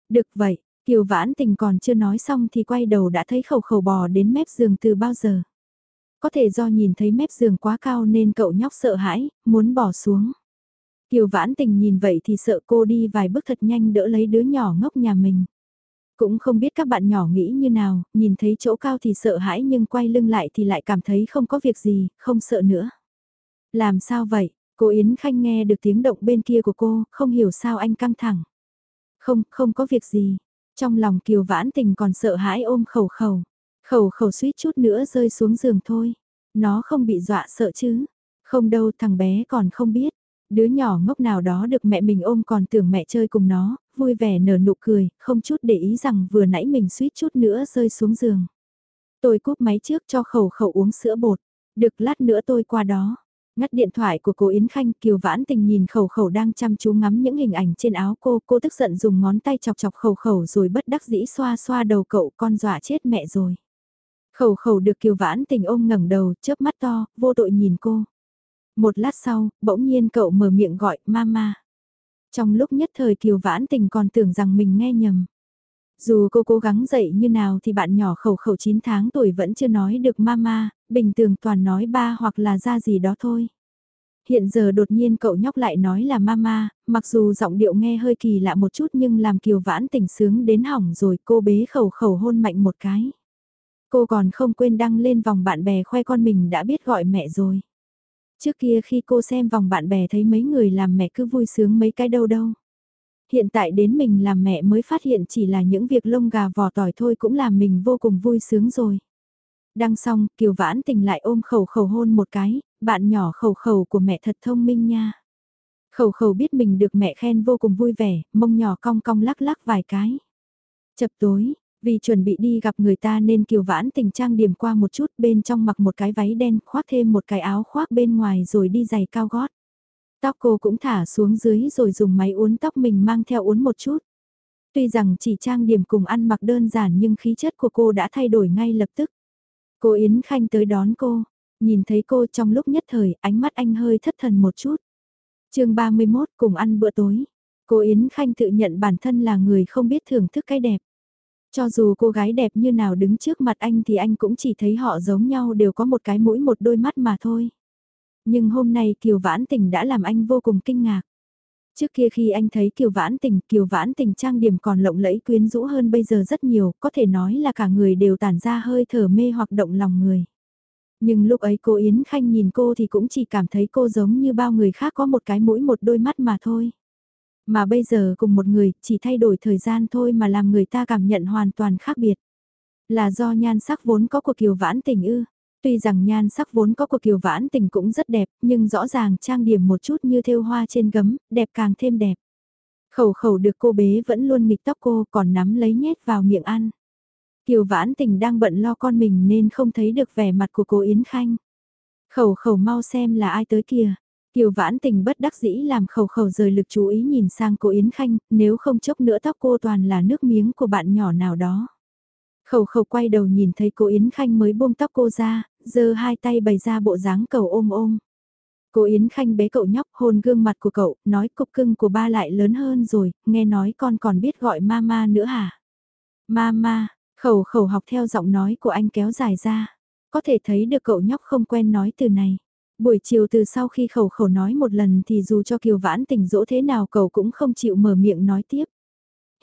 Được vậy, Kiều Vãn Tình còn chưa nói xong thì quay đầu đã thấy khẩu khẩu bò đến mép giường từ bao giờ. Có thể do nhìn thấy mép giường quá cao nên cậu nhóc sợ hãi, muốn bỏ xuống. Kiều Vãn Tình nhìn vậy thì sợ cô đi vài bước thật nhanh đỡ lấy đứa nhỏ ngốc nhà mình. Cũng không biết các bạn nhỏ nghĩ như nào, nhìn thấy chỗ cao thì sợ hãi nhưng quay lưng lại thì lại cảm thấy không có việc gì, không sợ nữa. Làm sao vậy? Cô Yến Khanh nghe được tiếng động bên kia của cô, không hiểu sao anh căng thẳng. Không, không có việc gì. Trong lòng Kiều Vãn Tình còn sợ hãi ôm khẩu khẩu. Khẩu khẩu suýt chút nữa rơi xuống giường thôi. Nó không bị dọa sợ chứ. Không đâu thằng bé còn không biết. Đứa nhỏ ngốc nào đó được mẹ mình ôm còn tưởng mẹ chơi cùng nó, vui vẻ nở nụ cười, không chút để ý rằng vừa nãy mình suýt chút nữa rơi xuống giường. Tôi cúp máy trước cho khẩu khẩu uống sữa bột. Được lát nữa tôi qua đó. Ngắt điện thoại của cô Yến Khanh, Kiều Vãn Tình nhìn khẩu khẩu đang chăm chú ngắm những hình ảnh trên áo cô, cô tức giận dùng ngón tay chọc chọc khẩu khẩu rồi bất đắc dĩ xoa xoa đầu cậu con dọa chết mẹ rồi. Khẩu khẩu được Kiều Vãn Tình ôm ngẩng đầu, chớp mắt to, vô tội nhìn cô. Một lát sau, bỗng nhiên cậu mở miệng gọi, mama. Trong lúc nhất thời Kiều Vãn Tình còn tưởng rằng mình nghe nhầm. Dù cô cố gắng dậy như nào thì bạn nhỏ khẩu khẩu 9 tháng tuổi vẫn chưa nói được mama, bình thường toàn nói ba hoặc là ra gì đó thôi. Hiện giờ đột nhiên cậu nhóc lại nói là mama, mặc dù giọng điệu nghe hơi kỳ lạ một chút nhưng làm kiều vãn tình sướng đến hỏng rồi cô bế khẩu khẩu hôn mạnh một cái. Cô còn không quên đăng lên vòng bạn bè khoe con mình đã biết gọi mẹ rồi. Trước kia khi cô xem vòng bạn bè thấy mấy người làm mẹ cứ vui sướng mấy cái đâu đâu. Hiện tại đến mình làm mẹ mới phát hiện chỉ là những việc lông gà vò tỏi thôi cũng làm mình vô cùng vui sướng rồi. Đăng xong, Kiều Vãn Tình lại ôm khẩu khẩu hôn một cái, bạn nhỏ khẩu khẩu của mẹ thật thông minh nha. Khẩu khẩu biết mình được mẹ khen vô cùng vui vẻ, mông nhỏ cong cong lắc lắc vài cái. Chập tối, vì chuẩn bị đi gặp người ta nên Kiều Vãn Tình trang điểm qua một chút bên trong mặc một cái váy đen khoác thêm một cái áo khoác bên ngoài rồi đi giày cao gót. Tóc cô cũng thả xuống dưới rồi dùng máy uốn tóc mình mang theo uốn một chút. Tuy rằng chỉ trang điểm cùng ăn mặc đơn giản nhưng khí chất của cô đã thay đổi ngay lập tức. Cô Yến Khanh tới đón cô, nhìn thấy cô trong lúc nhất thời ánh mắt anh hơi thất thần một chút. chương 31 cùng ăn bữa tối. Cô Yến Khanh tự nhận bản thân là người không biết thưởng thức cái đẹp. Cho dù cô gái đẹp như nào đứng trước mặt anh thì anh cũng chỉ thấy họ giống nhau đều có một cái mũi một đôi mắt mà thôi. Nhưng hôm nay Kiều Vãn Tình đã làm anh vô cùng kinh ngạc. Trước kia khi anh thấy Kiều Vãn Tình, Kiều Vãn Tình trang điểm còn lộng lẫy quyến rũ hơn bây giờ rất nhiều, có thể nói là cả người đều tản ra hơi thở mê hoặc động lòng người. Nhưng lúc ấy cô Yến Khanh nhìn cô thì cũng chỉ cảm thấy cô giống như bao người khác có một cái mũi một đôi mắt mà thôi. Mà bây giờ cùng một người, chỉ thay đổi thời gian thôi mà làm người ta cảm nhận hoàn toàn khác biệt. Là do nhan sắc vốn có của Kiều Vãn Tình ư. Tuy rằng nhan sắc vốn có của Kiều Vãn Tình cũng rất đẹp, nhưng rõ ràng trang điểm một chút như thêu hoa trên gấm, đẹp càng thêm đẹp. Khẩu khẩu được cô bế vẫn luôn nghịch tóc cô còn nắm lấy nhét vào miệng ăn. Kiều Vãn Tình đang bận lo con mình nên không thấy được vẻ mặt của cô Yến Khanh. Khẩu khẩu mau xem là ai tới kìa. Kiều Vãn Tình bất đắc dĩ làm khẩu khẩu rời lực chú ý nhìn sang cô Yến Khanh, nếu không chốc nữa tóc cô toàn là nước miếng của bạn nhỏ nào đó. Khẩu khẩu quay đầu nhìn thấy cô Yến Khanh mới buông tóc cô ra, giơ hai tay bày ra bộ dáng cầu ôm ôm. Cô Yến Khanh bế cậu nhóc hôn gương mặt của cậu, nói cục cưng của ba lại lớn hơn rồi, nghe nói con còn biết gọi mama nữa hả? Mama, khẩu khẩu học theo giọng nói của anh kéo dài ra. Có thể thấy được cậu nhóc không quen nói từ này. Buổi chiều từ sau khi khẩu khẩu nói một lần thì dù cho Kiều Vãn tỉnh dỗ thế nào cậu cũng không chịu mở miệng nói tiếp.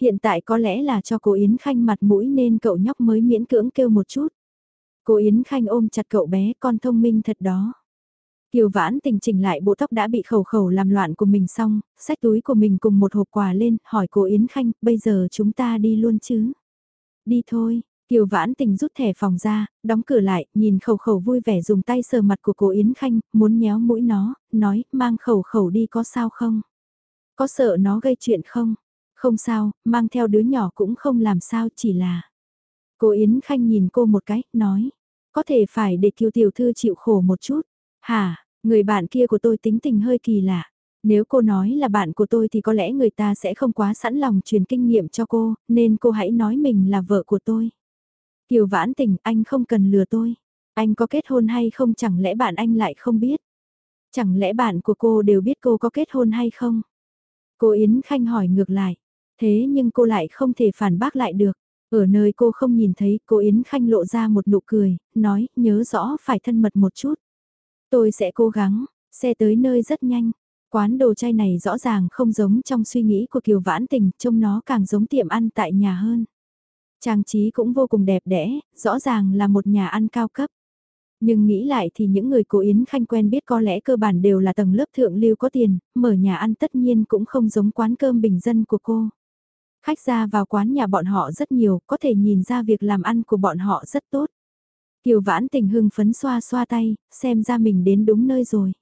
Hiện tại có lẽ là cho cô Yến Khanh mặt mũi nên cậu nhóc mới miễn cưỡng kêu một chút. Cô Yến Khanh ôm chặt cậu bé con thông minh thật đó. Kiều Vãn tình chỉnh lại bộ tóc đã bị khẩu khẩu làm loạn của mình xong, xách túi của mình cùng một hộp quà lên, hỏi cô Yến Khanh, bây giờ chúng ta đi luôn chứ? Đi thôi, Kiều Vãn Tình rút thẻ phòng ra, đóng cửa lại, nhìn khẩu khẩu vui vẻ dùng tay sờ mặt của cô Yến Khanh, muốn nhéo mũi nó, nói, mang khẩu khẩu đi có sao không? Có sợ nó gây chuyện không? Không sao, mang theo đứa nhỏ cũng không làm sao chỉ là... Cô Yến Khanh nhìn cô một cái, nói, có thể phải để Kiều Tiểu Thư chịu khổ một chút. Hả, người bạn kia của tôi tính tình hơi kỳ lạ. Nếu cô nói là bạn của tôi thì có lẽ người ta sẽ không quá sẵn lòng truyền kinh nghiệm cho cô, nên cô hãy nói mình là vợ của tôi. Kiều vãn tình, anh không cần lừa tôi. Anh có kết hôn hay không chẳng lẽ bạn anh lại không biết? Chẳng lẽ bạn của cô đều biết cô có kết hôn hay không? Cô Yến Khanh hỏi ngược lại. Thế nhưng cô lại không thể phản bác lại được. Ở nơi cô không nhìn thấy, cô Yến Khanh lộ ra một nụ cười, nói, nhớ rõ phải thân mật một chút. Tôi sẽ cố gắng, xe tới nơi rất nhanh. Quán đồ chay này rõ ràng không giống trong suy nghĩ của Kiều Vãn Tình, trông nó càng giống tiệm ăn tại nhà hơn. Trang trí cũng vô cùng đẹp đẽ, rõ ràng là một nhà ăn cao cấp. Nhưng nghĩ lại thì những người Cố Yến Khanh quen biết có lẽ cơ bản đều là tầng lớp thượng lưu có tiền, mở nhà ăn tất nhiên cũng không giống quán cơm bình dân của cô. Khách ra vào quán nhà bọn họ rất nhiều, có thể nhìn ra việc làm ăn của bọn họ rất tốt. Kiều vãn tình hưng phấn xoa xoa tay, xem ra mình đến đúng nơi rồi.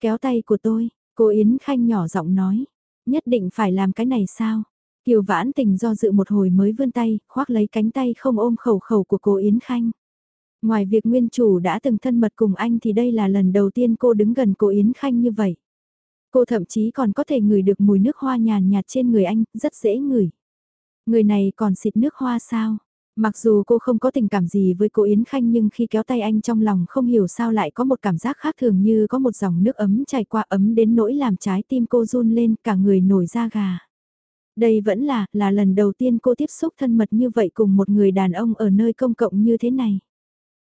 Kéo tay của tôi, cô Yến Khanh nhỏ giọng nói, nhất định phải làm cái này sao? Kiều vãn tình do dự một hồi mới vươn tay, khoác lấy cánh tay không ôm khẩu khẩu của cô Yến Khanh. Ngoài việc nguyên chủ đã từng thân mật cùng anh thì đây là lần đầu tiên cô đứng gần cô Yến Khanh như vậy. Cô thậm chí còn có thể ngửi được mùi nước hoa nhàn nhạt trên người anh, rất dễ ngửi. Người này còn xịt nước hoa sao? Mặc dù cô không có tình cảm gì với cô Yến Khanh nhưng khi kéo tay anh trong lòng không hiểu sao lại có một cảm giác khác thường như có một dòng nước ấm chảy qua ấm đến nỗi làm trái tim cô run lên cả người nổi da gà. Đây vẫn là, là lần đầu tiên cô tiếp xúc thân mật như vậy cùng một người đàn ông ở nơi công cộng như thế này.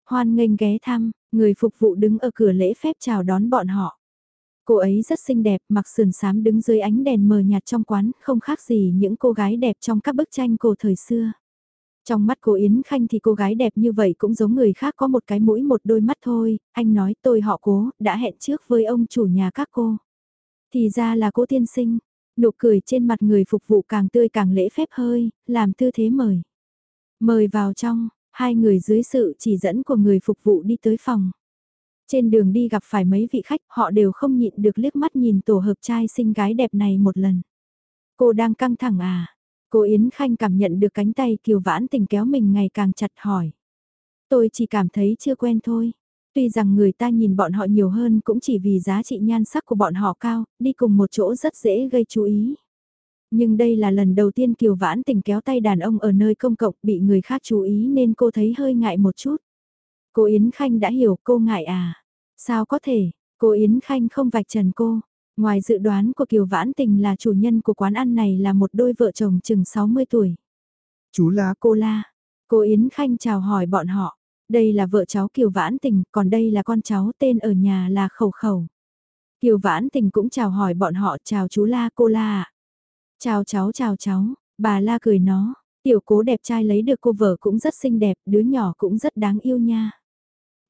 Hoan nghênh ghé thăm, người phục vụ đứng ở cửa lễ phép chào đón bọn họ. Cô ấy rất xinh đẹp, mặc sườn xám đứng dưới ánh đèn mờ nhạt trong quán, không khác gì những cô gái đẹp trong các bức tranh cổ thời xưa. Trong mắt cô Yến Khanh thì cô gái đẹp như vậy cũng giống người khác có một cái mũi một đôi mắt thôi, anh nói tôi họ cố, đã hẹn trước với ông chủ nhà các cô. Thì ra là cô tiên sinh, nụ cười trên mặt người phục vụ càng tươi càng lễ phép hơi, làm tư thế mời. Mời vào trong, hai người dưới sự chỉ dẫn của người phục vụ đi tới phòng. Trên đường đi gặp phải mấy vị khách, họ đều không nhịn được liếc mắt nhìn tổ hợp trai xinh gái đẹp này một lần. Cô đang căng thẳng à? Cô Yến Khanh cảm nhận được cánh tay Kiều Vãn Tình kéo mình ngày càng chặt hỏi. Tôi chỉ cảm thấy chưa quen thôi. Tuy rằng người ta nhìn bọn họ nhiều hơn cũng chỉ vì giá trị nhan sắc của bọn họ cao, đi cùng một chỗ rất dễ gây chú ý. Nhưng đây là lần đầu tiên Kiều Vãn Tình kéo tay đàn ông ở nơi công cộng bị người khác chú ý nên cô thấy hơi ngại một chút. Cô Yến Khanh đã hiểu cô ngại à? Sao có thể, cô Yến Khanh không vạch trần cô. Ngoài dự đoán của Kiều Vãn Tình là chủ nhân của quán ăn này là một đôi vợ chồng chừng 60 tuổi. Chú là cô La. Cô Yến Khanh chào hỏi bọn họ. Đây là vợ cháu Kiều Vãn Tình, còn đây là con cháu tên ở nhà là Khẩu Khẩu. Kiều Vãn Tình cũng chào hỏi bọn họ chào chú La cô La ạ. Chào cháu chào cháu, bà La cười nó, tiểu cố đẹp trai lấy được cô vợ cũng rất xinh đẹp, đứa nhỏ cũng rất đáng yêu nha.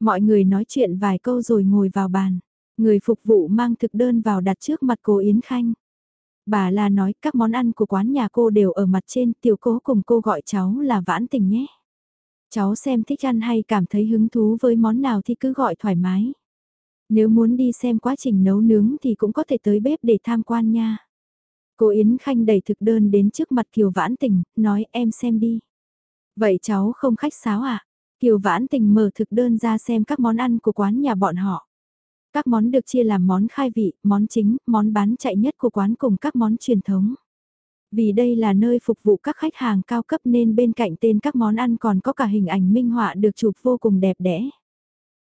Mọi người nói chuyện vài câu rồi ngồi vào bàn. Người phục vụ mang thực đơn vào đặt trước mặt cô Yến Khanh. Bà La nói các món ăn của quán nhà cô đều ở mặt trên, tiểu cố cùng cô gọi cháu là Vãn Tình nhé. Cháu xem thích ăn hay cảm thấy hứng thú với món nào thì cứ gọi thoải mái. Nếu muốn đi xem quá trình nấu nướng thì cũng có thể tới bếp để tham quan nha. Cô Yến Khanh đẩy thực đơn đến trước mặt Kiều Vãn Tình, nói em xem đi. Vậy cháu không khách sáo à? Kiều Vãn Tình mở thực đơn ra xem các món ăn của quán nhà bọn họ. Các món được chia làm món khai vị, món chính, món bán chạy nhất của quán cùng các món truyền thống. Vì đây là nơi phục vụ các khách hàng cao cấp nên bên cạnh tên các món ăn còn có cả hình ảnh minh họa được chụp vô cùng đẹp đẽ.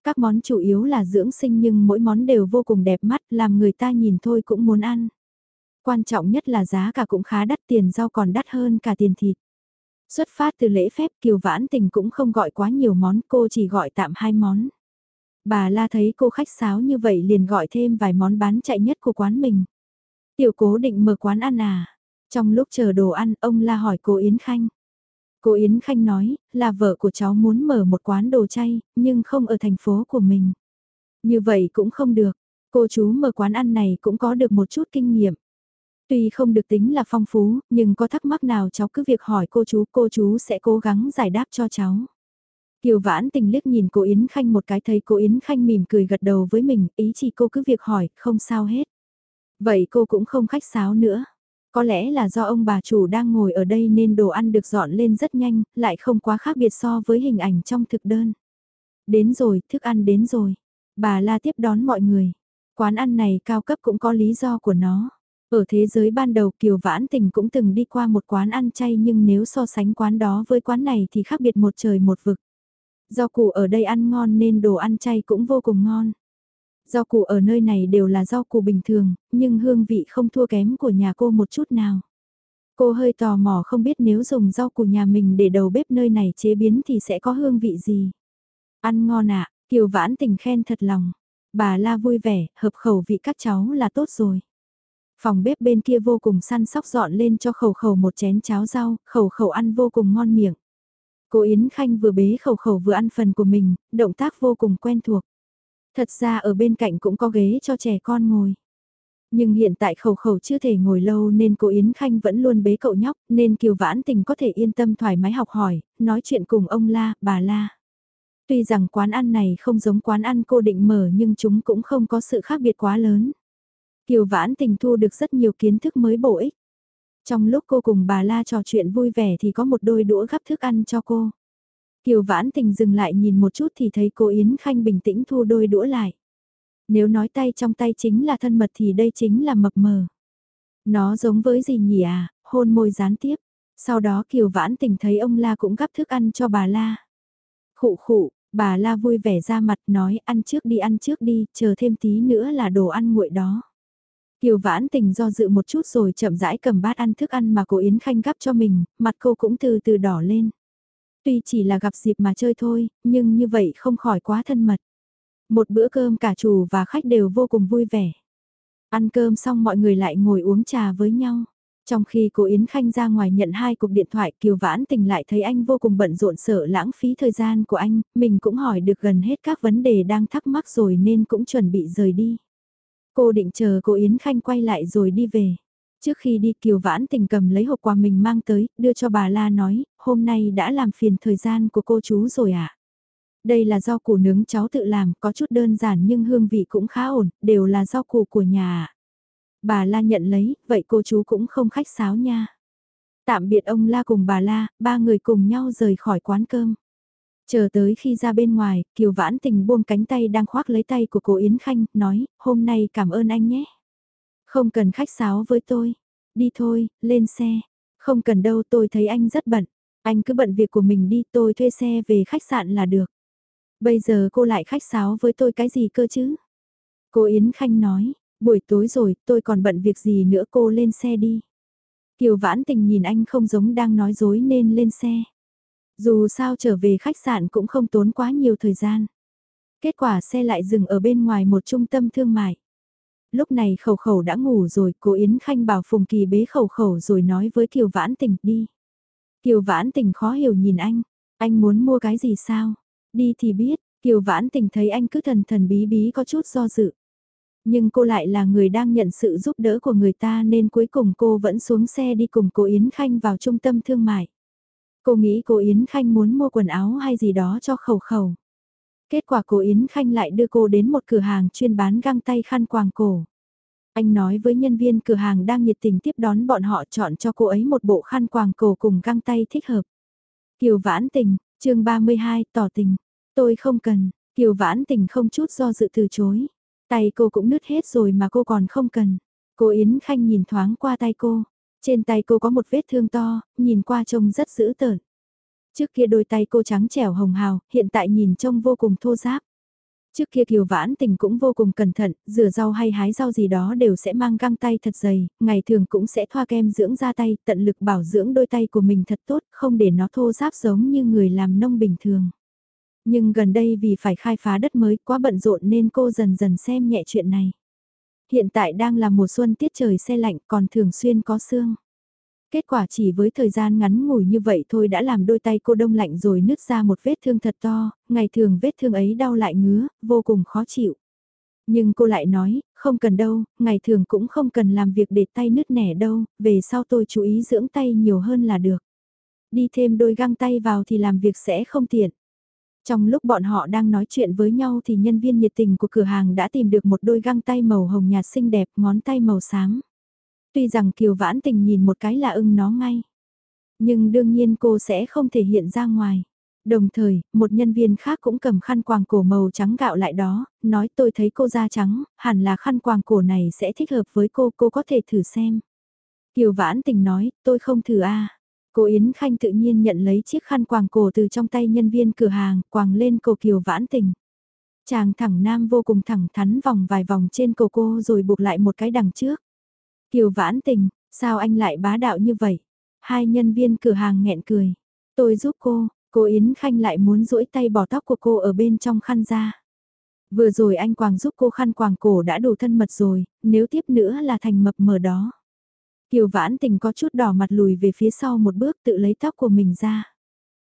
Các món chủ yếu là dưỡng sinh nhưng mỗi món đều vô cùng đẹp mắt, làm người ta nhìn thôi cũng muốn ăn. Quan trọng nhất là giá cả cũng khá đắt, tiền rau còn đắt hơn cả tiền thịt. Xuất phát từ lễ phép, Kiều Vãn Tình cũng không gọi quá nhiều món, cô chỉ gọi tạm hai món. Bà La thấy cô khách sáo như vậy liền gọi thêm vài món bán chạy nhất của quán mình. Tiểu cố định mở quán ăn à? Trong lúc chờ đồ ăn, ông La hỏi cô Yến Khanh. Cô Yến Khanh nói, là vợ của cháu muốn mở một quán đồ chay, nhưng không ở thành phố của mình. Như vậy cũng không được, cô chú mở quán ăn này cũng có được một chút kinh nghiệm. Tuy không được tính là phong phú, nhưng có thắc mắc nào cháu cứ việc hỏi cô chú, cô chú sẽ cố gắng giải đáp cho cháu. Kiều vãn tình liếc nhìn cô Yến Khanh một cái thấy cô Yến Khanh mỉm cười gật đầu với mình, ý chỉ cô cứ việc hỏi, không sao hết. Vậy cô cũng không khách sáo nữa. Có lẽ là do ông bà chủ đang ngồi ở đây nên đồ ăn được dọn lên rất nhanh, lại không quá khác biệt so với hình ảnh trong thực đơn. Đến rồi, thức ăn đến rồi. Bà la tiếp đón mọi người. Quán ăn này cao cấp cũng có lý do của nó. Ở thế giới ban đầu Kiều Vãn Tình cũng từng đi qua một quán ăn chay nhưng nếu so sánh quán đó với quán này thì khác biệt một trời một vực. do cụ ở đây ăn ngon nên đồ ăn chay cũng vô cùng ngon. Rau củ ở nơi này đều là rau củ bình thường, nhưng hương vị không thua kém của nhà cô một chút nào. Cô hơi tò mò không biết nếu dùng rau củ nhà mình để đầu bếp nơi này chế biến thì sẽ có hương vị gì. Ăn ngon ạ, Kiều Vãn tình khen thật lòng. Bà La vui vẻ, hợp khẩu vị các cháu là tốt rồi. Phòng bếp bên kia vô cùng săn sóc dọn lên cho khẩu khẩu một chén cháo rau, khẩu khẩu ăn vô cùng ngon miệng. Cô Yến Khanh vừa bế khẩu khẩu vừa ăn phần của mình, động tác vô cùng quen thuộc. Thật ra ở bên cạnh cũng có ghế cho trẻ con ngồi. Nhưng hiện tại khẩu khẩu chưa thể ngồi lâu nên cô Yến Khanh vẫn luôn bế cậu nhóc nên Kiều Vãn Tình có thể yên tâm thoải mái học hỏi, nói chuyện cùng ông La, bà La. Tuy rằng quán ăn này không giống quán ăn cô định mở nhưng chúng cũng không có sự khác biệt quá lớn. Kiều Vãn Tình thu được rất nhiều kiến thức mới bổ ích. Trong lúc cô cùng bà La trò chuyện vui vẻ thì có một đôi đũa gắp thức ăn cho cô. Kiều Vãn Tình dừng lại nhìn một chút thì thấy cô Yến Khanh bình tĩnh thu đôi đũa lại. Nếu nói tay trong tay chính là thân mật thì đây chính là mập mờ. Nó giống với gì nhỉ à, hôn môi gián tiếp. Sau đó Kiều Vãn Tình thấy ông La cũng gắp thức ăn cho bà La. Khụ khụ, bà La vui vẻ ra mặt nói ăn trước đi ăn trước đi, chờ thêm tí nữa là đồ ăn nguội đó. Kiều vãn tình do dự một chút rồi chậm rãi cầm bát ăn thức ăn mà cô Yến Khanh gắp cho mình, mặt cô cũng từ từ đỏ lên. Tuy chỉ là gặp dịp mà chơi thôi, nhưng như vậy không khỏi quá thân mật. Một bữa cơm cả chủ và khách đều vô cùng vui vẻ. Ăn cơm xong mọi người lại ngồi uống trà với nhau. Trong khi cô Yến Khanh ra ngoài nhận hai cuộc điện thoại Kiều Vãn Tình lại thấy anh vô cùng bận rộn sợ lãng phí thời gian của anh, mình cũng hỏi được gần hết các vấn đề đang thắc mắc rồi nên cũng chuẩn bị rời đi. Cô định chờ cô Yến Khanh quay lại rồi đi về. Trước khi đi Kiều Vãn Tình cầm lấy hộp quà mình mang tới, đưa cho bà La nói, hôm nay đã làm phiền thời gian của cô chú rồi ạ. À? Đây là rau củ nướng cháu tự làm, có chút đơn giản nhưng hương vị cũng khá ổn, đều là rau củ của nhà Bà La nhận lấy, vậy cô chú cũng không khách sáo nha. Tạm biệt ông La cùng bà La, ba người cùng nhau rời khỏi quán cơm. Chờ tới khi ra bên ngoài, Kiều Vãn Tình buông cánh tay đang khoác lấy tay của cô Yến Khanh, nói, hôm nay cảm ơn anh nhé. Không cần khách sáo với tôi. Đi thôi, lên xe. Không cần đâu tôi thấy anh rất bận. Anh cứ bận việc của mình đi tôi thuê xe về khách sạn là được. Bây giờ cô lại khách sáo với tôi cái gì cơ chứ? Cô Yến Khanh nói, Buổi tối rồi, tôi còn bận việc gì nữa cô lên xe đi. Kiều Vãn Tình nhìn anh không giống đang nói dối nên lên xe. Dù sao trở về khách sạn cũng không tốn quá nhiều thời gian. Kết quả xe lại dừng ở bên ngoài một trung tâm thương mại. Lúc này khẩu khẩu đã ngủ rồi, cô Yến Khanh bảo Phùng Kỳ bế khẩu khẩu rồi nói với Kiều Vãn Tình đi. Kiều Vãn Tình khó hiểu nhìn anh, anh muốn mua cái gì sao? Đi thì biết, Kiều Vãn Tình thấy anh cứ thần thần bí bí có chút do dự. Nhưng cô lại là người đang nhận sự giúp đỡ của người ta nên cuối cùng cô vẫn xuống xe đi cùng cô Yến Khanh vào trung tâm thương mại. Cô nghĩ cô Yến Khanh muốn mua quần áo hay gì đó cho khẩu khẩu. Kết quả cô Yến Khanh lại đưa cô đến một cửa hàng chuyên bán găng tay khăn quàng cổ. Anh nói với nhân viên cửa hàng đang nhiệt tình tiếp đón bọn họ chọn cho cô ấy một bộ khăn quàng cổ cùng găng tay thích hợp. Kiều Vãn Tình, chương 32, tỏ tình. Tôi không cần, Kiều Vãn Tình không chút do dự từ chối. Tay cô cũng nứt hết rồi mà cô còn không cần. Cô Yến Khanh nhìn thoáng qua tay cô. Trên tay cô có một vết thương to, nhìn qua trông rất dữ tợn. Trước kia đôi tay cô trắng trẻo hồng hào, hiện tại nhìn trông vô cùng thô ráp. Trước kia Kiều Vãn Tình cũng vô cùng cẩn thận, rửa rau hay hái rau gì đó đều sẽ mang găng tay thật dày, ngày thường cũng sẽ thoa kem dưỡng da tay, tận lực bảo dưỡng đôi tay của mình thật tốt, không để nó thô ráp giống như người làm nông bình thường. Nhưng gần đây vì phải khai phá đất mới quá bận rộn nên cô dần dần xem nhẹ chuyện này. Hiện tại đang là mùa xuân tiết trời xe lạnh còn thường xuyên có sương. Kết quả chỉ với thời gian ngắn ngủi như vậy thôi đã làm đôi tay cô đông lạnh rồi nứt ra một vết thương thật to, ngày thường vết thương ấy đau lại ngứa, vô cùng khó chịu. Nhưng cô lại nói, không cần đâu, ngày thường cũng không cần làm việc để tay nứt nẻ đâu, về sau tôi chú ý dưỡng tay nhiều hơn là được. Đi thêm đôi găng tay vào thì làm việc sẽ không tiện. Trong lúc bọn họ đang nói chuyện với nhau thì nhân viên nhiệt tình của cửa hàng đã tìm được một đôi găng tay màu hồng nhạt xinh đẹp, ngón tay màu xám. Tuy rằng Kiều Vãn Tình nhìn một cái là ưng nó ngay. Nhưng đương nhiên cô sẽ không thể hiện ra ngoài. Đồng thời, một nhân viên khác cũng cầm khăn quàng cổ màu trắng gạo lại đó, nói tôi thấy cô da trắng, hẳn là khăn quàng cổ này sẽ thích hợp với cô, cô có thể thử xem. Kiều Vãn Tình nói, tôi không thử a. Cô Yến Khanh tự nhiên nhận lấy chiếc khăn quàng cổ từ trong tay nhân viên cửa hàng, quàng lên cổ Kiều Vãn Tình. Chàng thẳng nam vô cùng thẳng thắn vòng vài vòng trên cổ cô rồi buộc lại một cái đằng trước. Kiều Vãn Tình, sao anh lại bá đạo như vậy? Hai nhân viên cửa hàng nghẹn cười. Tôi giúp cô, cô Yến Khanh lại muốn duỗi tay bỏ tóc của cô ở bên trong khăn ra. Vừa rồi anh quàng giúp cô khăn quàng cổ đã đủ thân mật rồi, nếu tiếp nữa là thành mập mờ đó. Kiều vãn tình có chút đỏ mặt lùi về phía sau một bước tự lấy tóc của mình ra.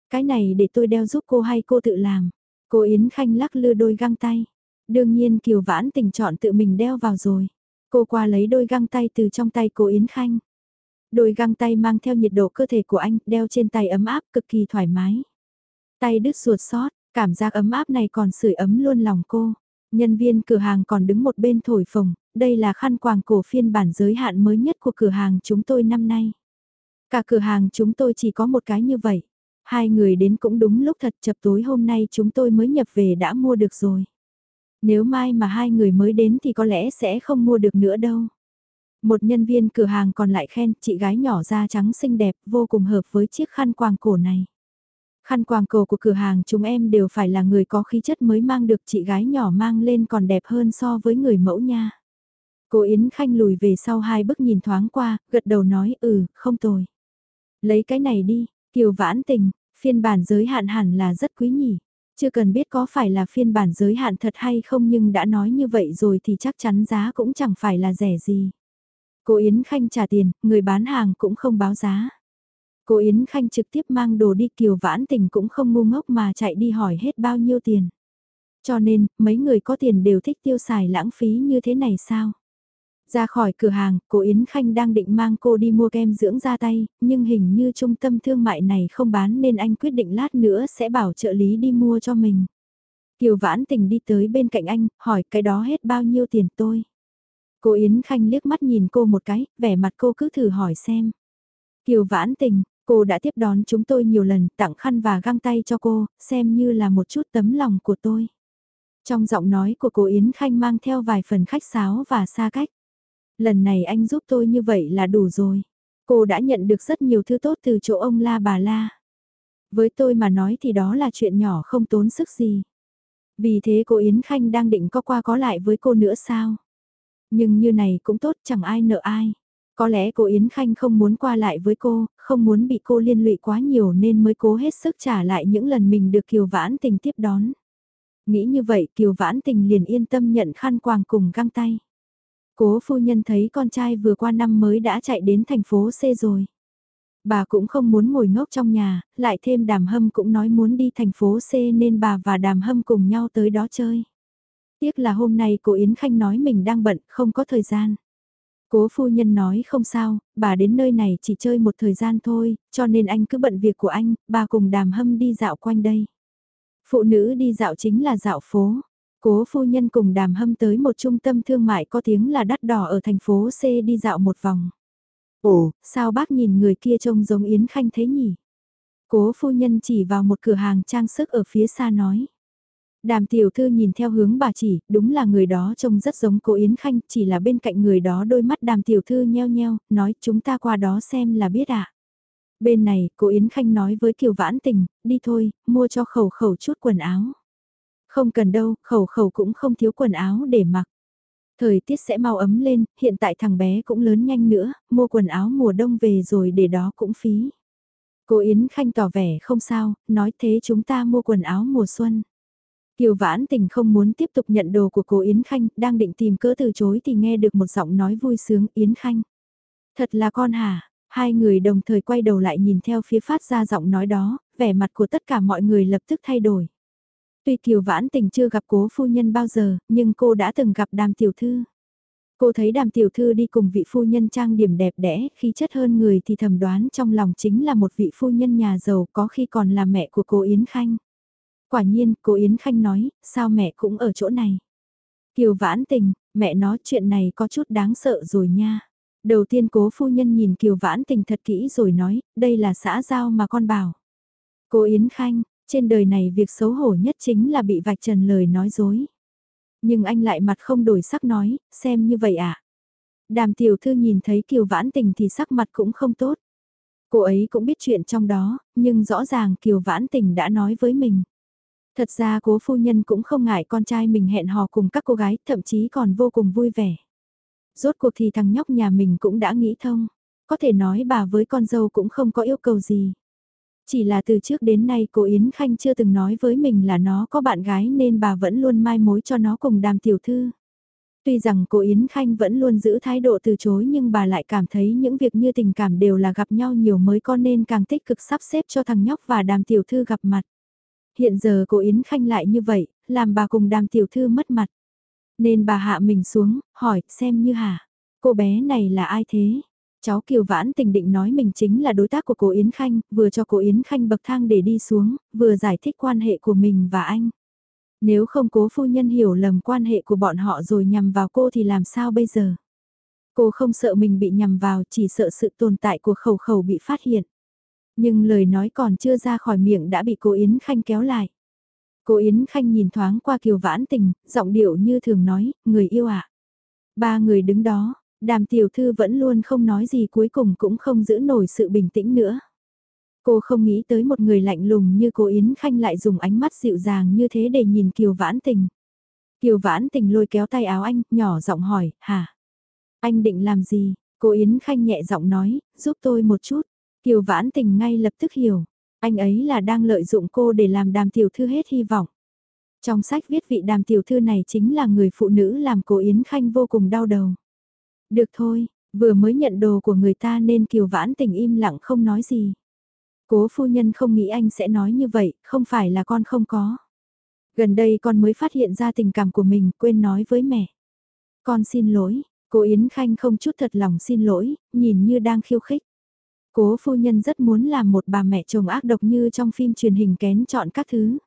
Cái này để tôi đeo giúp cô hay cô tự làm. Cô Yến Khanh lắc lư đôi găng tay. Đương nhiên Kiều vãn tình chọn tự mình đeo vào rồi. Cô qua lấy đôi găng tay từ trong tay cô Yến Khanh. Đôi găng tay mang theo nhiệt độ cơ thể của anh, đeo trên tay ấm áp cực kỳ thoải mái. Tay đứt ruột sót, cảm giác ấm áp này còn sưởi ấm luôn lòng cô. Nhân viên cửa hàng còn đứng một bên thổi phồng, đây là khăn quàng cổ phiên bản giới hạn mới nhất của cửa hàng chúng tôi năm nay. Cả cửa hàng chúng tôi chỉ có một cái như vậy. Hai người đến cũng đúng lúc thật chập tối hôm nay chúng tôi mới nhập về đã mua được rồi. Nếu mai mà hai người mới đến thì có lẽ sẽ không mua được nữa đâu. Một nhân viên cửa hàng còn lại khen chị gái nhỏ da trắng xinh đẹp vô cùng hợp với chiếc khăn quàng cổ này. Khăn quàng cổ của cửa hàng chúng em đều phải là người có khí chất mới mang được chị gái nhỏ mang lên còn đẹp hơn so với người mẫu nha. Cô Yến Khanh lùi về sau hai bước nhìn thoáng qua, gật đầu nói ừ, không tồi. Lấy cái này đi, Kiều Vãn Tình, phiên bản giới hạn hẳn là rất quý nhỉ. Chưa cần biết có phải là phiên bản giới hạn thật hay không nhưng đã nói như vậy rồi thì chắc chắn giá cũng chẳng phải là rẻ gì. Cô Yến Khanh trả tiền, người bán hàng cũng không báo giá. Cô Yến Khanh trực tiếp mang đồ đi kiều vãn tình cũng không ngu ngốc mà chạy đi hỏi hết bao nhiêu tiền. Cho nên, mấy người có tiền đều thích tiêu xài lãng phí như thế này sao? Ra khỏi cửa hàng, cô Yến Khanh đang định mang cô đi mua kem dưỡng da tay, nhưng hình như trung tâm thương mại này không bán nên anh quyết định lát nữa sẽ bảo trợ lý đi mua cho mình. Kiều Vãn Tình đi tới bên cạnh anh, hỏi cái đó hết bao nhiêu tiền tôi. Cô Yến Khanh liếc mắt nhìn cô một cái, vẻ mặt cô cứ thử hỏi xem. Kiều Vãn Tình, cô đã tiếp đón chúng tôi nhiều lần, tặng khăn và găng tay cho cô, xem như là một chút tấm lòng của tôi. Trong giọng nói của cô Yến Khanh mang theo vài phần khách sáo và xa cách. Lần này anh giúp tôi như vậy là đủ rồi. Cô đã nhận được rất nhiều thứ tốt từ chỗ ông la bà la. Với tôi mà nói thì đó là chuyện nhỏ không tốn sức gì. Vì thế cô Yến Khanh đang định có qua có lại với cô nữa sao? Nhưng như này cũng tốt chẳng ai nợ ai. Có lẽ cô Yến Khanh không muốn qua lại với cô, không muốn bị cô liên lụy quá nhiều nên mới cố hết sức trả lại những lần mình được Kiều Vãn Tình tiếp đón. Nghĩ như vậy Kiều Vãn Tình liền yên tâm nhận khăn quàng cùng găng tay. Cố phu nhân thấy con trai vừa qua năm mới đã chạy đến thành phố C rồi. Bà cũng không muốn ngồi ngốc trong nhà, lại thêm đàm hâm cũng nói muốn đi thành phố C nên bà và đàm hâm cùng nhau tới đó chơi. Tiếc là hôm nay cô Yến Khanh nói mình đang bận, không có thời gian. Cố phu nhân nói không sao, bà đến nơi này chỉ chơi một thời gian thôi, cho nên anh cứ bận việc của anh, bà cùng đàm hâm đi dạo quanh đây. Phụ nữ đi dạo chính là dạo phố. Cố phu nhân cùng đàm hâm tới một trung tâm thương mại có tiếng là đắt đỏ ở thành phố C đi dạo một vòng. Ồ, sao bác nhìn người kia trông giống Yến Khanh thế nhỉ? Cố phu nhân chỉ vào một cửa hàng trang sức ở phía xa nói. Đàm tiểu thư nhìn theo hướng bà chỉ, đúng là người đó trông rất giống cô Yến Khanh, chỉ là bên cạnh người đó đôi mắt đàm tiểu thư nheo nheo, nói chúng ta qua đó xem là biết ạ. À. Bên này, cô Yến Khanh nói với Kiều Vãn Tình, đi thôi, mua cho khẩu khẩu chút quần áo. Không cần đâu, khẩu khẩu cũng không thiếu quần áo để mặc. Thời tiết sẽ mau ấm lên, hiện tại thằng bé cũng lớn nhanh nữa, mua quần áo mùa đông về rồi để đó cũng phí. Cô Yến Khanh tỏ vẻ không sao, nói thế chúng ta mua quần áo mùa xuân. Kiều Vãn Tình không muốn tiếp tục nhận đồ của cô Yến Khanh, đang định tìm cớ từ chối thì nghe được một giọng nói vui sướng Yến Khanh. Thật là con hả? Hai người đồng thời quay đầu lại nhìn theo phía phát ra giọng nói đó, vẻ mặt của tất cả mọi người lập tức thay đổi. Tuy Kiều Vãn Tình chưa gặp cố phu nhân bao giờ, nhưng cô đã từng gặp đàm tiểu thư. Cô thấy đàm tiểu thư đi cùng vị phu nhân trang điểm đẹp đẽ, khi chất hơn người thì thầm đoán trong lòng chính là một vị phu nhân nhà giàu có khi còn là mẹ của cô Yến Khanh. Quả nhiên, cô Yến Khanh nói, sao mẹ cũng ở chỗ này. Kiều Vãn Tình, mẹ nói chuyện này có chút đáng sợ rồi nha. Đầu tiên cố phu nhân nhìn Kiều Vãn Tình thật kỹ rồi nói, đây là xã giao mà con bảo. Cô Yến Khanh, trên đời này việc xấu hổ nhất chính là bị vạch trần lời nói dối. Nhưng anh lại mặt không đổi sắc nói, xem như vậy à. Đàm tiểu thư nhìn thấy Kiều Vãn Tình thì sắc mặt cũng không tốt. Cô ấy cũng biết chuyện trong đó, nhưng rõ ràng Kiều Vãn Tình đã nói với mình. Thật ra cố phu nhân cũng không ngại con trai mình hẹn hò cùng các cô gái, thậm chí còn vô cùng vui vẻ. Rốt cuộc thì thằng nhóc nhà mình cũng đã nghĩ thông. Có thể nói bà với con dâu cũng không có yêu cầu gì. Chỉ là từ trước đến nay cô Yến Khanh chưa từng nói với mình là nó có bạn gái nên bà vẫn luôn mai mối cho nó cùng đàm tiểu thư. Tuy rằng cô Yến Khanh vẫn luôn giữ thái độ từ chối nhưng bà lại cảm thấy những việc như tình cảm đều là gặp nhau nhiều mới có nên càng tích cực sắp xếp cho thằng nhóc và đàm tiểu thư gặp mặt. Hiện giờ cô Yến Khanh lại như vậy, làm bà cùng đàm tiểu thư mất mặt. Nên bà hạ mình xuống, hỏi xem như hả, cô bé này là ai thế? Cháu Kiều Vãn tình định nói mình chính là đối tác của cô Yến Khanh, vừa cho cô Yến Khanh bậc thang để đi xuống, vừa giải thích quan hệ của mình và anh. Nếu không cố phu nhân hiểu lầm quan hệ của bọn họ rồi nhằm vào cô thì làm sao bây giờ? Cô không sợ mình bị nhằm vào, chỉ sợ sự tồn tại của khẩu khẩu bị phát hiện. Nhưng lời nói còn chưa ra khỏi miệng đã bị cô Yến Khanh kéo lại. Cô Yến Khanh nhìn thoáng qua Kiều Vãn Tình, giọng điệu như thường nói, người yêu ạ. À? Ba người đứng đó, đàm tiểu thư vẫn luôn không nói gì cuối cùng cũng không giữ nổi sự bình tĩnh nữa. Cô không nghĩ tới một người lạnh lùng như cô Yến Khanh lại dùng ánh mắt dịu dàng như thế để nhìn Kiều Vãn Tình. Kiều Vãn Tình lôi kéo tay áo anh, nhỏ giọng hỏi, hả? Anh định làm gì? Cô Yến Khanh nhẹ giọng nói, giúp tôi một chút. Kiều Vãn Tình ngay lập tức hiểu, anh ấy là đang lợi dụng cô để làm đàm tiểu thư hết hy vọng. Trong sách viết vị đàm tiểu thư này chính là người phụ nữ làm cô Yến Khanh vô cùng đau đầu. Được thôi, vừa mới nhận đồ của người ta nên Kiều Vãn Tình im lặng không nói gì. Cố phu nhân không nghĩ anh sẽ nói như vậy, không phải là con không có. Gần đây con mới phát hiện ra tình cảm của mình, quên nói với mẹ. Con xin lỗi, cô Yến Khanh không chút thật lòng xin lỗi, nhìn như đang khiêu khích. Cố phu nhân rất muốn làm một bà mẹ chồng ác độc như trong phim truyền hình kén chọn các thứ.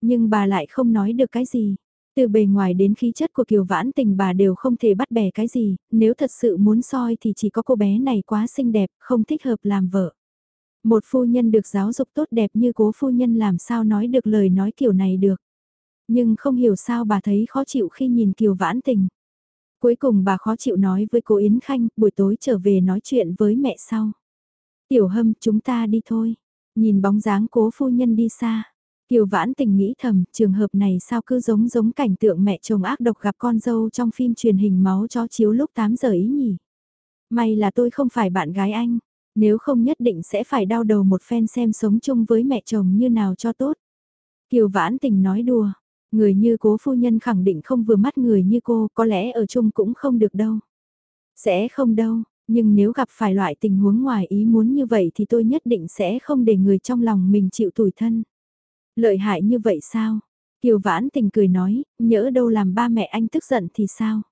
Nhưng bà lại không nói được cái gì. Từ bề ngoài đến khí chất của Kiều Vãn Tình bà đều không thể bắt bẻ cái gì, nếu thật sự muốn soi thì chỉ có cô bé này quá xinh đẹp, không thích hợp làm vợ. Một phu nhân được giáo dục tốt đẹp như cố phu nhân làm sao nói được lời nói kiểu này được. Nhưng không hiểu sao bà thấy khó chịu khi nhìn Kiều Vãn Tình. Cuối cùng bà khó chịu nói với cô Yến Khanh, buổi tối trở về nói chuyện với mẹ sau. Tiểu hâm chúng ta đi thôi. Nhìn bóng dáng cố phu nhân đi xa. Kiều Vãn Tình nghĩ thầm, trường hợp này sao cứ giống giống cảnh tượng mẹ chồng ác độc gặp con dâu trong phim truyền hình máu chó chiếu lúc 8 giờ ý nhỉ. May là tôi không phải bạn gái anh, nếu không nhất định sẽ phải đau đầu một phen xem sống chung với mẹ chồng như nào cho tốt. Kiều Vãn Tình nói đùa, người như cố phu nhân khẳng định không vừa mắt người như cô, có lẽ ở chung cũng không được đâu. Sẽ không đâu, nhưng nếu gặp phải loại tình huống ngoài ý muốn như vậy thì tôi nhất định sẽ không để người trong lòng mình chịu tủi thân. Lợi hại như vậy sao? Kiều Vãn Tình cười nói, nhỡ đâu làm ba mẹ anh tức giận thì sao?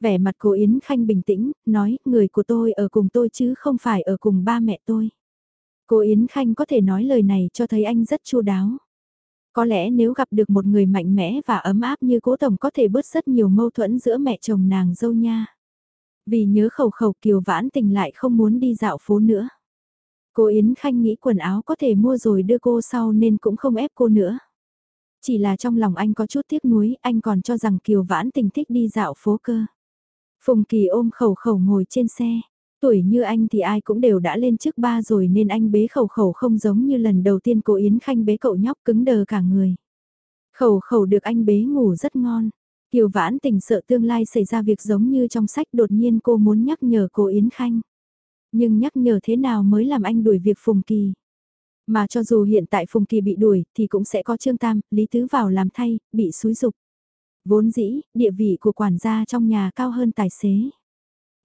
Vẻ mặt cô Yến Khanh bình tĩnh, nói, người của tôi ở cùng tôi chứ không phải ở cùng ba mẹ tôi. Cô Yến Khanh có thể nói lời này cho thấy anh rất chu đáo. Có lẽ nếu gặp được một người mạnh mẽ và ấm áp như cố tổng có thể bớt rất nhiều mâu thuẫn giữa mẹ chồng nàng dâu nha. Vì nhớ khẩu khẩu Kiều Vãn Tình lại không muốn đi dạo phố nữa. Cô Yến Khanh nghĩ quần áo có thể mua rồi đưa cô sau nên cũng không ép cô nữa. Chỉ là trong lòng anh có chút tiếc nuối, anh còn cho rằng Kiều Vãn Tình thích đi dạo phố cơ. Phùng Kỳ ôm khẩu khẩu ngồi trên xe. Tuổi như anh thì ai cũng đều đã lên trước ba rồi nên anh bế khẩu khẩu không giống như lần đầu tiên cô Yến Khanh bế cậu nhóc cứng đờ cả người. Khẩu khẩu được anh bế ngủ rất ngon. Kiều Vãn Tình sợ tương lai xảy ra việc giống như trong sách đột nhiên cô muốn nhắc nhở cô Yến Khanh. Nhưng nhắc nhở thế nào mới làm anh đuổi việc Phùng Kỳ. Mà cho dù hiện tại Phùng Kỳ bị đuổi thì cũng sẽ có Trương Tam, Lý Tứ vào làm thay, bị xúi dục. Vốn dĩ, địa vị của quản gia trong nhà cao hơn tài xế.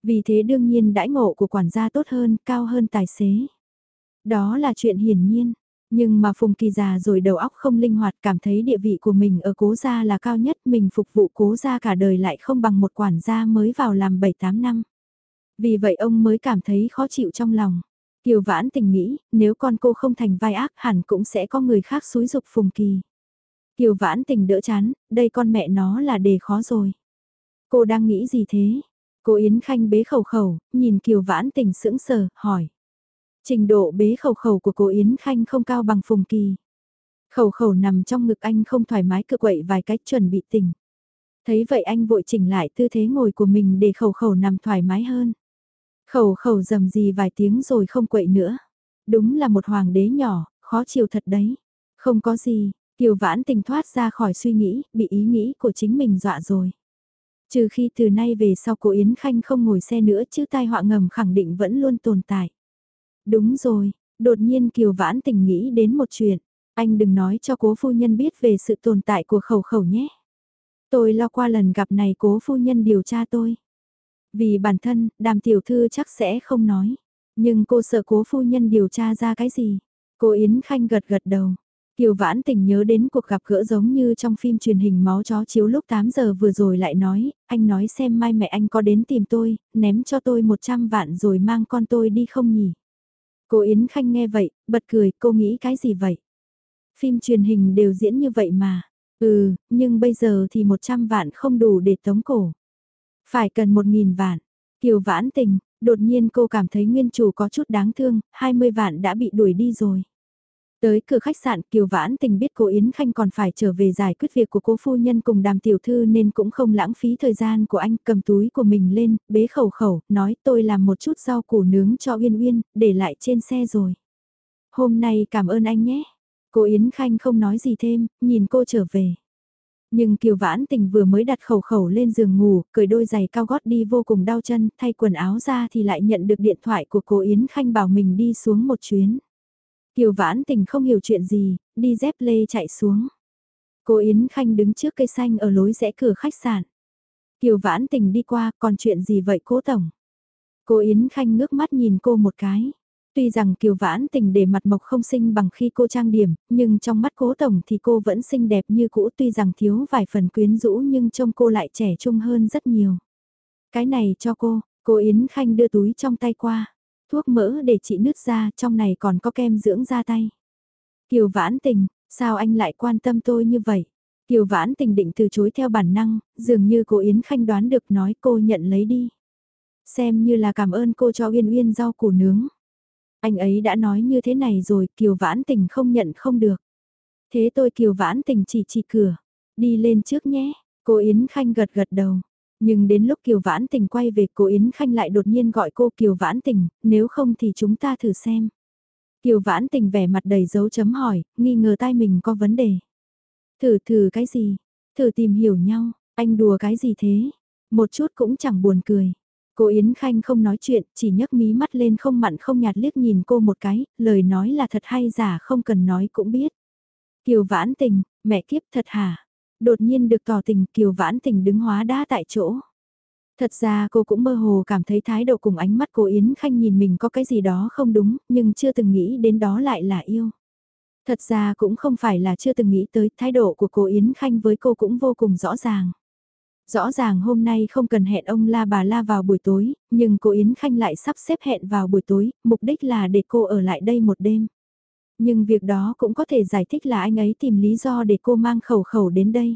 Vì thế đương nhiên đãi ngộ của quản gia tốt hơn, cao hơn tài xế. Đó là chuyện hiển nhiên. Nhưng mà Phùng Kỳ già rồi đầu óc không linh hoạt cảm thấy địa vị của mình ở cố gia là cao nhất mình phục vụ cố gia cả đời lại không bằng một quản gia mới vào làm 7-8 năm. Vì vậy ông mới cảm thấy khó chịu trong lòng. Kiều Vãn tình nghĩ, nếu con cô không thành vai ác hẳn cũng sẽ có người khác xúi dục Phùng Kỳ. Kiều Vãn tình đỡ chán, đây con mẹ nó là đề khó rồi. Cô đang nghĩ gì thế? Cô Yến Khanh bế khẩu khẩu, nhìn Kiều Vãn tình sững sờ, hỏi. Trình độ bế khẩu khẩu của cô Yến Khanh không cao bằng Phùng Kỳ. Khẩu khẩu nằm trong ngực anh không thoải mái cự quậy vài cách chuẩn bị tỉnh. Thấy vậy anh vội chỉnh lại tư thế ngồi của mình để khẩu khẩu nằm thoải mái hơn. Khẩu khẩu dầm gì vài tiếng rồi không quậy nữa. Đúng là một hoàng đế nhỏ, khó chịu thật đấy. Không có gì, Kiều Vãn tình thoát ra khỏi suy nghĩ, bị ý nghĩ của chính mình dọa rồi. Trừ khi từ nay về sau cô Yến Khanh không ngồi xe nữa chứ tai họa ngầm khẳng định vẫn luôn tồn tại. Đúng rồi, đột nhiên Kiều Vãn tình nghĩ đến một chuyện. Anh đừng nói cho cố phu nhân biết về sự tồn tại của khẩu khẩu nhé. Tôi lo qua lần gặp này cố phu nhân điều tra tôi. Vì bản thân, đàm tiểu thư chắc sẽ không nói. Nhưng cô sợ cố phu nhân điều tra ra cái gì. Cô Yến Khanh gật gật đầu. Kiều Vãn Tình nhớ đến cuộc gặp gỡ giống như trong phim truyền hình máu chó chiếu lúc 8 giờ vừa rồi lại nói, anh nói xem mai mẹ anh có đến tìm tôi, ném cho tôi 100 vạn rồi mang con tôi đi không nhỉ? Cô Yến Khanh nghe vậy, bật cười, cô nghĩ cái gì vậy? Phim truyền hình đều diễn như vậy mà. Ừ, nhưng bây giờ thì 100 vạn không đủ để tống cổ. Phải cần 1.000 vạn. Kiều Vãn Tình, đột nhiên cô cảm thấy nguyên chủ có chút đáng thương, 20 vạn đã bị đuổi đi rồi. Tới cửa khách sạn Kiều Vãn Tình biết cô Yến Khanh còn phải trở về giải quyết việc của cô phu nhân cùng đàm tiểu thư nên cũng không lãng phí thời gian của anh cầm túi của mình lên, bế khẩu khẩu, nói tôi làm một chút rau củ nướng cho Uyên Uyên, để lại trên xe rồi. Hôm nay cảm ơn anh nhé. Cô Yến Khanh không nói gì thêm, nhìn cô trở về. Nhưng Kiều Vãn Tình vừa mới đặt khẩu khẩu lên giường ngủ, cởi đôi giày cao gót đi vô cùng đau chân, thay quần áo ra thì lại nhận được điện thoại của cô Yến Khanh bảo mình đi xuống một chuyến. Kiều Vãn Tình không hiểu chuyện gì, đi dép lê chạy xuống. Cô Yến Khanh đứng trước cây xanh ở lối rẽ cửa khách sạn. Kiều Vãn Tình đi qua, còn chuyện gì vậy cố tổng? Cô Yến Khanh ngước mắt nhìn cô một cái. Tuy rằng Kiều Vãn Tình để mặt mộc không xinh bằng khi cô trang điểm, nhưng trong mắt cố tổng thì cô vẫn xinh đẹp như cũ tuy rằng thiếu vài phần quyến rũ nhưng trông cô lại trẻ trung hơn rất nhiều. Cái này cho cô, cô Yến Khanh đưa túi trong tay qua. Thuốc mỡ để trị nứt da, trong này còn có kem dưỡng da tay. Kiều vãn tình, sao anh lại quan tâm tôi như vậy? Kiều vãn tình định từ chối theo bản năng, dường như cô Yến Khanh đoán được nói cô nhận lấy đi. Xem như là cảm ơn cô cho Uyên Uyên rau củ nướng. Anh ấy đã nói như thế này rồi, Kiều vãn tình không nhận không được. Thế tôi Kiều vãn tình chỉ chỉ cửa. Đi lên trước nhé, cô Yến Khanh gật gật đầu. Nhưng đến lúc Kiều Vãn Tình quay về cô Yến Khanh lại đột nhiên gọi cô Kiều Vãn Tình, nếu không thì chúng ta thử xem. Kiều vãn tình vẻ mặt đầy dấu chấm hỏi, nghi ngờ tai mình có vấn đề. Thử thử cái gì? Thử tìm hiểu nhau, anh đùa cái gì thế? Một chút cũng chẳng buồn cười. Cô Yến Khanh không nói chuyện, chỉ nhấc mí mắt lên không mặn không nhạt liếc nhìn cô một cái, lời nói là thật hay giả không cần nói cũng biết. Kiều vãn tình, mẹ kiếp thật hả? Đột nhiên được tỏ tình Kiều vãn tình đứng hóa đá tại chỗ. Thật ra cô cũng mơ hồ cảm thấy thái độ cùng ánh mắt cô Yến Khanh nhìn mình có cái gì đó không đúng, nhưng chưa từng nghĩ đến đó lại là yêu. Thật ra cũng không phải là chưa từng nghĩ tới thái độ của cô Yến Khanh với cô cũng vô cùng rõ ràng. Rõ ràng hôm nay không cần hẹn ông la bà la vào buổi tối, nhưng cô Yến Khanh lại sắp xếp hẹn vào buổi tối, mục đích là để cô ở lại đây một đêm. Nhưng việc đó cũng có thể giải thích là anh ấy tìm lý do để cô mang khẩu khẩu đến đây.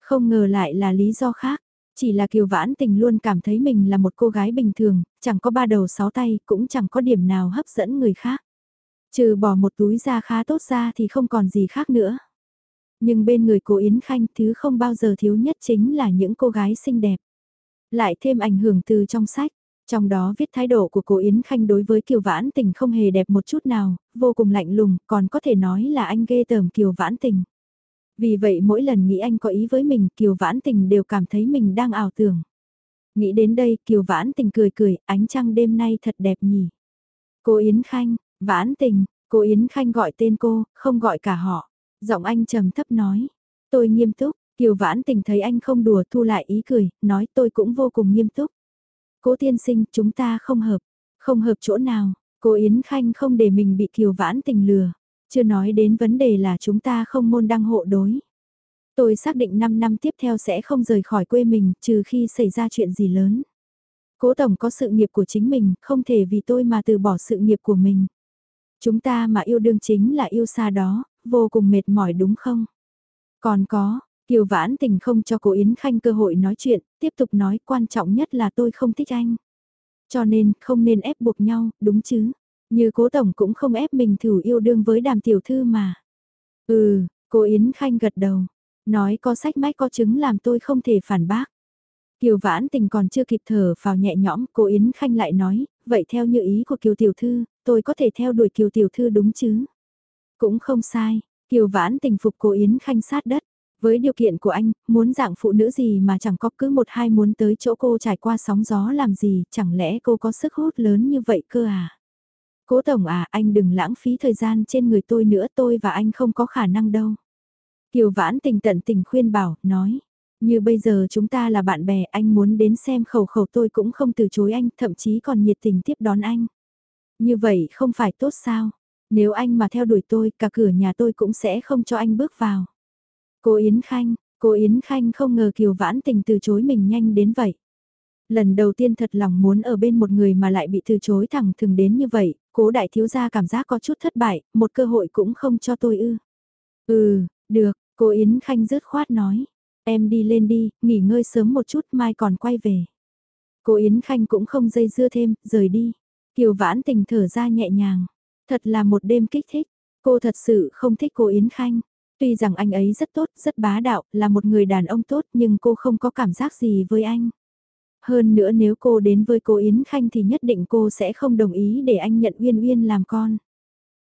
Không ngờ lại là lý do khác. Chỉ là Kiều Vãn Tình luôn cảm thấy mình là một cô gái bình thường, chẳng có ba đầu sáu tay, cũng chẳng có điểm nào hấp dẫn người khác. Trừ bỏ một túi da khá tốt ra thì không còn gì khác nữa. Nhưng bên người cô Yến Khanh thứ không bao giờ thiếu nhất chính là những cô gái xinh đẹp. Lại thêm ảnh hưởng từ trong sách, trong đó viết thái độ của cô Yến Khanh đối với Kiều Vãn Tình không hề đẹp một chút nào, vô cùng lạnh lùng, còn có thể nói là anh ghê tởm Kiều Vãn Tình. Vì vậy mỗi lần nghĩ anh có ý với mình Kiều Vãn Tình đều cảm thấy mình đang ảo tưởng. Nghĩ đến đây Kiều Vãn Tình cười cười, ánh trăng đêm nay thật đẹp nhỉ. Cô Yến Khanh, Vãn Tình, cô Yến Khanh gọi tên cô, không gọi cả họ. Giọng anh trầm thấp nói. Tôi nghiêm túc, Kiều Vãn Tình thấy anh không đùa thu lại ý cười, nói tôi cũng vô cùng nghiêm túc. Cố tiên sinh, chúng ta không hợp. Không hợp chỗ nào, cô Yến Khanh không để mình bị Kiều Vãn Tình lừa. Chưa nói đến vấn đề là chúng ta không môn đăng hộ đối. Tôi xác định 5 năm tiếp theo sẽ không rời khỏi quê mình trừ khi xảy ra chuyện gì lớn. Cố Tổng có sự nghiệp của chính mình, không thể vì tôi mà từ bỏ sự nghiệp của mình. Chúng ta mà yêu đương chính là yêu xa đó, vô cùng mệt mỏi đúng không? Còn có, Kiều Vãn Tình không cho cô Yến Khanh cơ hội nói chuyện, tiếp tục nói quan trọng nhất là tôi không thích anh. Cho nên, không nên ép buộc nhau, đúng chứ? Như cố tổng cũng không ép mình thử yêu đương với đàm tiểu thư mà. Ừ, cô Yến Khanh gật đầu. Nói có sách mách có chứng làm tôi không thể phản bác. Kiều Vãn Tình còn chưa kịp thở vào nhẹ nhõm, cô Yến Khanh lại nói, vậy theo như ý của Kiều Tiểu Thư, tôi có thể theo đuổi Kiều Tiểu Thư đúng chứ? Cũng không sai, Kiều Vãn Tình phục cô Yến Khanh sát đất. Với điều kiện của anh, muốn dạng phụ nữ gì mà chẳng có cứ một hai muốn tới chỗ cô trải qua sóng gió làm gì, chẳng lẽ cô có sức hút lớn như vậy cơ à? Cố Tổng à, anh đừng lãng phí thời gian trên người tôi nữa tôi và anh không có khả năng đâu. Kiều Vãn tình tận tình khuyên bảo, nói. Như bây giờ chúng ta là bạn bè, anh muốn đến xem khẩu khẩu tôi cũng không từ chối anh, thậm chí còn nhiệt tình tiếp đón anh. Như vậy không phải tốt sao? Nếu anh mà theo đuổi tôi, cả cửa nhà tôi cũng sẽ không cho anh bước vào. Cô Yến Khanh, cô Yến Khanh không ngờ Kiều Vãn tình từ chối mình nhanh đến vậy. Lần đầu tiên thật lòng muốn ở bên một người mà lại bị từ chối thẳng thừng đến như vậy, cố đại thiếu gia cảm giác có chút thất bại, một cơ hội cũng không cho tôi ư. Ừ, được, cô Yến Khanh rớt khoát nói. Em đi lên đi, nghỉ ngơi sớm một chút mai còn quay về. Cô Yến Khanh cũng không dây dưa thêm, rời đi. Kiều vãn tình thở ra nhẹ nhàng. Thật là một đêm kích thích. Cô thật sự không thích cô Yến Khanh. Tuy rằng anh ấy rất tốt, rất bá đạo, là một người đàn ông tốt nhưng cô không có cảm giác gì với anh. Hơn nữa nếu cô đến với cô Yến Khanh thì nhất định cô sẽ không đồng ý để anh nhận Uyên Uyên làm con.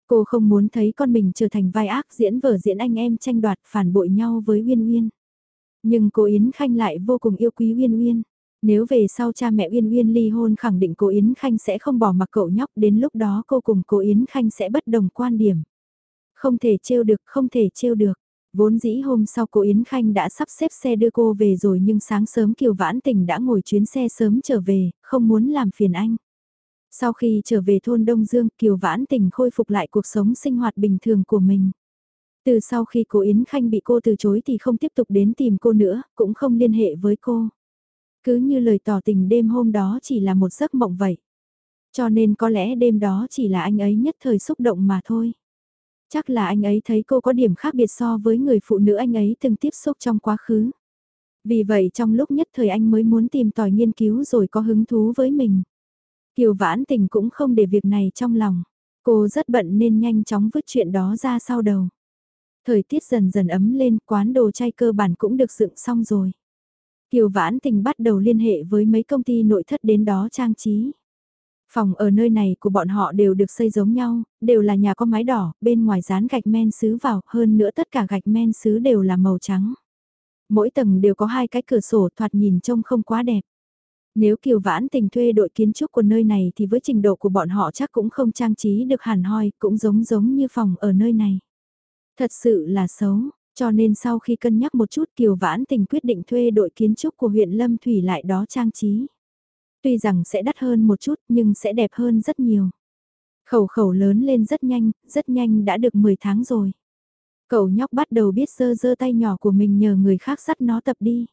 Cô không muốn thấy con mình trở thành vai ác diễn vở diễn anh em tranh đoạt phản bội nhau với Uyên Uyên. Nhưng cô Yến Khanh lại vô cùng yêu quý Uyên Uyên. Nếu về sau cha mẹ Uyên Uyên ly hôn khẳng định cô Yến Khanh sẽ không bỏ mặc cậu nhóc đến lúc đó cô cùng cô Yến Khanh sẽ bất đồng quan điểm. Không thể trêu được, không thể trêu được. Vốn dĩ hôm sau cô Yến Khanh đã sắp xếp xe đưa cô về rồi nhưng sáng sớm Kiều Vãn Tình đã ngồi chuyến xe sớm trở về, không muốn làm phiền anh. Sau khi trở về thôn Đông Dương, Kiều Vãn Tình khôi phục lại cuộc sống sinh hoạt bình thường của mình. Từ sau khi cô Yến Khanh bị cô từ chối thì không tiếp tục đến tìm cô nữa, cũng không liên hệ với cô. Cứ như lời tỏ tình đêm hôm đó chỉ là một giấc mộng vậy. Cho nên có lẽ đêm đó chỉ là anh ấy nhất thời xúc động mà thôi. Chắc là anh ấy thấy cô có điểm khác biệt so với người phụ nữ anh ấy từng tiếp xúc trong quá khứ. Vì vậy trong lúc nhất thời anh mới muốn tìm tòi nghiên cứu rồi có hứng thú với mình. Kiều vãn tình cũng không để việc này trong lòng. Cô rất bận nên nhanh chóng vứt chuyện đó ra sau đầu. Thời tiết dần dần ấm lên, quán đồ chay cơ bản cũng được dựng xong rồi. Kiều Vãn Tình bắt đầu liên hệ với mấy công ty nội thất đến đó trang trí. Phòng ở nơi này của bọn họ đều được xây giống nhau, đều là nhà có mái đỏ, bên ngoài dán gạch men sứ vào, hơn nữa tất cả gạch men sứ đều là màu trắng. Mỗi tầng đều có hai cái cửa sổ thoạt nhìn trông không quá đẹp. Nếu Kiều Vãn Tình thuê đội kiến trúc của nơi này thì với trình độ của bọn họ chắc cũng không trang trí được hẳn hoi, cũng giống giống như phòng ở nơi này. Thật sự là xấu, cho nên sau khi cân nhắc một chút Kiều Vãn Tình quyết định thuê đội kiến trúc của huyện Lâm Thủy lại đó trang trí. Tuy rằng sẽ đắt hơn một chút nhưng sẽ đẹp hơn rất nhiều. Khẩu khẩu lớn lên rất nhanh, rất nhanh đã được 10 tháng rồi. Cậu nhóc bắt đầu biết dơ dơ tay nhỏ của mình nhờ người khác sắt nó tập đi.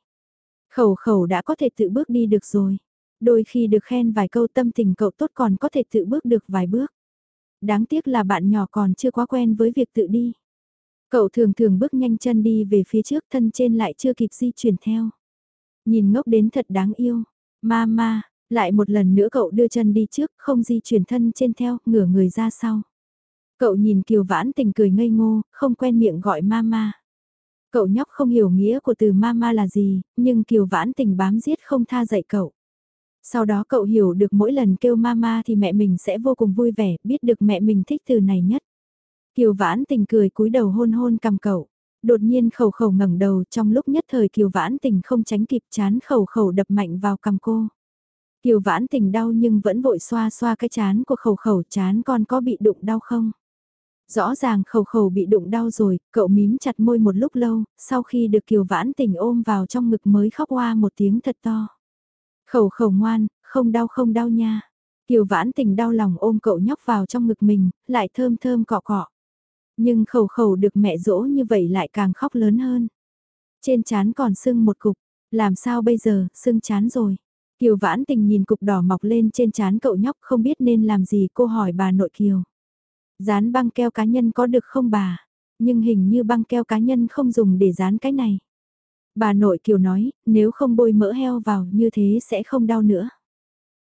Khẩu khẩu đã có thể tự bước đi được rồi. Đôi khi được khen vài câu tâm tình cậu tốt còn có thể tự bước được vài bước. Đáng tiếc là bạn nhỏ còn chưa quá quen với việc tự đi. Cậu thường thường bước nhanh chân đi về phía trước thân trên lại chưa kịp di chuyển theo. Nhìn ngốc đến thật đáng yêu. Mama, lại một lần nữa cậu đưa chân đi trước, không di chuyển thân trên theo, ngửa người ra sau. Cậu nhìn Kiều Vãn tình cười ngây ngô, không quen miệng gọi mama. Cậu nhóc không hiểu nghĩa của từ mama là gì, nhưng Kiều Vãn tình bám giết không tha dạy cậu. Sau đó cậu hiểu được mỗi lần kêu mama thì mẹ mình sẽ vô cùng vui vẻ, biết được mẹ mình thích từ này nhất. Kiều Vãn tình cười cúi đầu hôn hôn cầm cậu. Đột nhiên khẩu khẩu ngẩng đầu trong lúc nhất thời Kiều Vãn tình không tránh kịp chán khẩu khẩu đập mạnh vào cầm cô. Kiều Vãn tình đau nhưng vẫn vội xoa xoa cái chán của khẩu khẩu chán con có bị đụng đau không? Rõ ràng khẩu khẩu bị đụng đau rồi, cậu mím chặt môi một lúc lâu, sau khi được Kiều Vãn tình ôm vào trong ngực mới khóc hoa một tiếng thật to. Khẩu khẩu ngoan, không đau không đau nha. Kiều Vãn tình đau lòng ôm cậu nhóc vào trong ngực mình, lại thơm thơm cọ cọ. Nhưng khẩu khẩu được mẹ dỗ như vậy lại càng khóc lớn hơn. Trên chán còn sưng một cục, làm sao bây giờ, sưng chán rồi. Kiều Vãn Tình nhìn cục đỏ mọc lên trên chán cậu nhóc không biết nên làm gì cô hỏi bà nội Kiều. Dán băng keo cá nhân có được không bà? Nhưng hình như băng keo cá nhân không dùng để dán cái này. Bà nội Kiều nói, nếu không bôi mỡ heo vào như thế sẽ không đau nữa.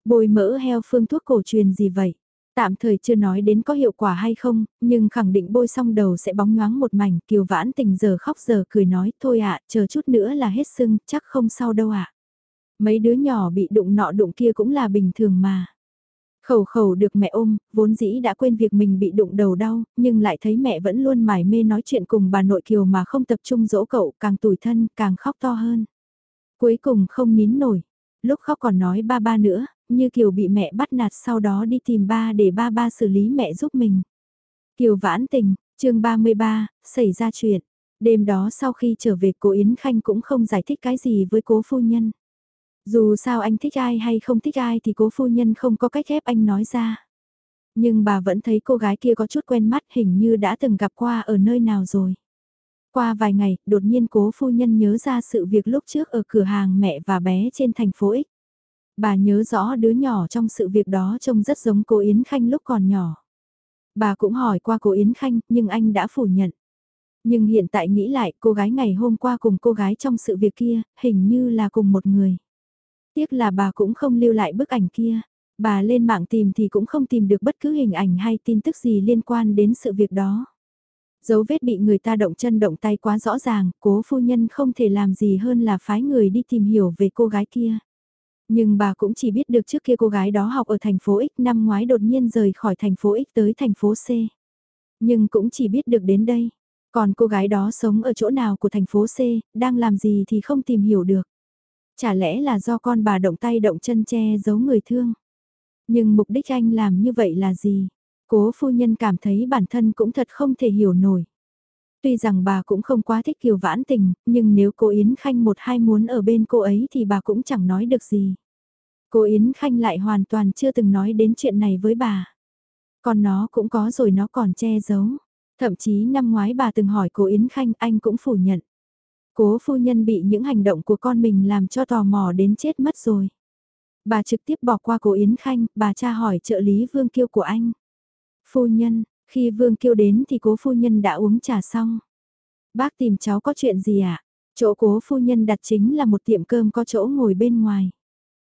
Bôi mỡ heo phương thuốc cổ truyền gì vậy? Tạm thời chưa nói đến có hiệu quả hay không, nhưng khẳng định bôi xong đầu sẽ bóng nhoáng một mảnh. Kiều vãn tình giờ khóc giờ cười nói, thôi ạ, chờ chút nữa là hết sưng, chắc không sao đâu ạ. Mấy đứa nhỏ bị đụng nọ đụng kia cũng là bình thường mà. Khẩu khẩu được mẹ ôm, vốn dĩ đã quên việc mình bị đụng đầu đau, nhưng lại thấy mẹ vẫn luôn mải mê nói chuyện cùng bà nội kiều mà không tập trung dỗ cậu, càng tủi thân, càng khóc to hơn. Cuối cùng không nín nổi, lúc khóc còn nói ba ba nữa, như kiều bị mẹ bắt nạt sau đó đi tìm ba để ba ba xử lý mẹ giúp mình. Kiều vãn tình, chương 33, xảy ra chuyện. Đêm đó sau khi trở về cô Yến Khanh cũng không giải thích cái gì với cố phu nhân. Dù sao anh thích ai hay không thích ai thì cố phu nhân không có cách ép anh nói ra. Nhưng bà vẫn thấy cô gái kia có chút quen mắt hình như đã từng gặp qua ở nơi nào rồi. Qua vài ngày, đột nhiên cố phu nhân nhớ ra sự việc lúc trước ở cửa hàng mẹ và bé trên thành phố X. Bà nhớ rõ đứa nhỏ trong sự việc đó trông rất giống cô Yến Khanh lúc còn nhỏ. Bà cũng hỏi qua cô Yến Khanh, nhưng anh đã phủ nhận. Nhưng hiện tại nghĩ lại, cô gái ngày hôm qua cùng cô gái trong sự việc kia, hình như là cùng một người. Tiếc là bà cũng không lưu lại bức ảnh kia. Bà lên mạng tìm thì cũng không tìm được bất cứ hình ảnh hay tin tức gì liên quan đến sự việc đó. Dấu vết bị người ta động chân động tay quá rõ ràng, cố phu nhân không thể làm gì hơn là phái người đi tìm hiểu về cô gái kia. Nhưng bà cũng chỉ biết được trước kia cô gái đó học ở thành phố X năm ngoái đột nhiên rời khỏi thành phố X tới thành phố C. Nhưng cũng chỉ biết được đến đây. Còn cô gái đó sống ở chỗ nào của thành phố C, đang làm gì thì không tìm hiểu được. Chả lẽ là do con bà động tay động chân che giấu người thương? Nhưng mục đích anh làm như vậy là gì? Cố phu nhân cảm thấy bản thân cũng thật không thể hiểu nổi. Tuy rằng bà cũng không quá thích Kiều Vãn Tình, nhưng nếu cô Yến Khanh một hai muốn ở bên cô ấy thì bà cũng chẳng nói được gì. Cô Yến Khanh lại hoàn toàn chưa từng nói đến chuyện này với bà. Còn nó cũng có rồi nó còn che giấu. Thậm chí năm ngoái bà từng hỏi cô Yến Khanh anh cũng phủ nhận. Cố phu nhân bị những hành động của con mình làm cho tò mò đến chết mất rồi. Bà trực tiếp bỏ qua cô Yến Khanh, bà tra hỏi trợ lý Vương Kiêu của anh. Phu nhân, khi Vương Kiêu đến thì cố phu nhân đã uống trà xong. Bác tìm cháu có chuyện gì ạ? À? Chỗ cố phu nhân đặt chính là một tiệm cơm có chỗ ngồi bên ngoài.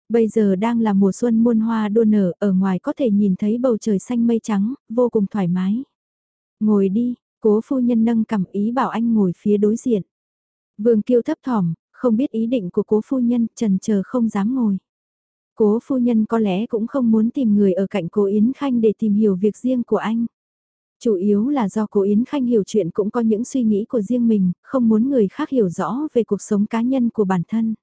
Bây giờ đang là mùa xuân muôn hoa đua nở, ở ngoài có thể nhìn thấy bầu trời xanh mây trắng, vô cùng thoải mái. Ngồi đi, cố phu nhân nâng cầm ý bảo anh ngồi phía đối diện. Vương Kiêu thấp thỏm, không biết ý định của cố phu nhân, trần chờ không dám ngồi. Cố phu nhân có lẽ cũng không muốn tìm người ở cạnh cố Yến Khanh để tìm hiểu việc riêng của anh. Chủ yếu là do cố Yến Khanh hiểu chuyện cũng có những suy nghĩ của riêng mình, không muốn người khác hiểu rõ về cuộc sống cá nhân của bản thân.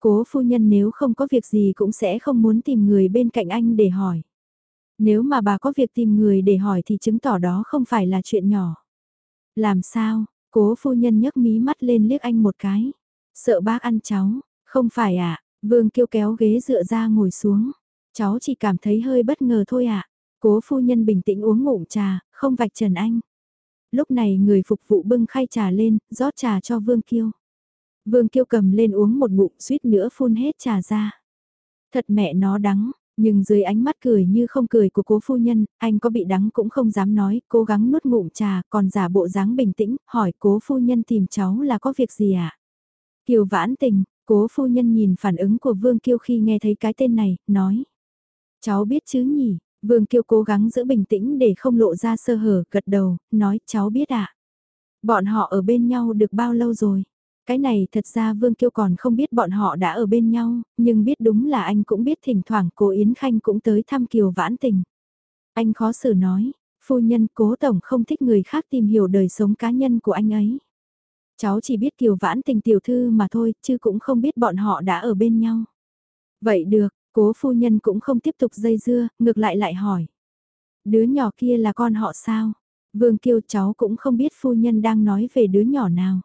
Cố phu nhân nếu không có việc gì cũng sẽ không muốn tìm người bên cạnh anh để hỏi. Nếu mà bà có việc tìm người để hỏi thì chứng tỏ đó không phải là chuyện nhỏ. Làm sao, cố phu nhân nhấc mí mắt lên liếc anh một cái. Sợ bác ăn cháu, không phải ạ, à? Vương Kiêu kéo ghế dựa ra ngồi xuống. Cháu chỉ cảm thấy hơi bất ngờ thôi ạ. À? Cố phu nhân bình tĩnh uống ngụm trà, không vạch trần anh. Lúc này người phục vụ bưng khay trà lên, rót trà cho Vương Kiêu. Vương Kiêu cầm lên uống một ngụm suýt nữa phun hết trà ra. Thật mẹ nó đắng, nhưng dưới ánh mắt cười như không cười của cố phu nhân, anh có bị đắng cũng không dám nói, cố gắng nuốt ngụm trà, còn giả bộ dáng bình tĩnh, hỏi cố phu nhân tìm cháu là có việc gì ạ? À? Kiều vãn tình, cố phu nhân nhìn phản ứng của Vương Kiêu khi nghe thấy cái tên này, nói. Cháu biết chứ nhỉ, Vương Kiêu cố gắng giữ bình tĩnh để không lộ ra sơ hở, gật đầu, nói cháu biết ạ. À? Bọn họ ở bên nhau được bao lâu rồi? Cái này thật ra Vương Kiêu còn không biết bọn họ đã ở bên nhau, nhưng biết đúng là anh cũng biết thỉnh thoảng cô Yến Khanh cũng tới thăm Kiều Vãn Tình. Anh khó xử nói, phu nhân cố tổng không thích người khác tìm hiểu đời sống cá nhân của anh ấy. Cháu chỉ biết Kiều Vãn Tình tiểu thư mà thôi, chứ cũng không biết bọn họ đã ở bên nhau. Vậy được, cố phu nhân cũng không tiếp tục dây dưa, ngược lại lại hỏi. Đứa nhỏ kia là con họ sao? Vương Kiêu cháu cũng không biết phu nhân đang nói về đứa nhỏ nào.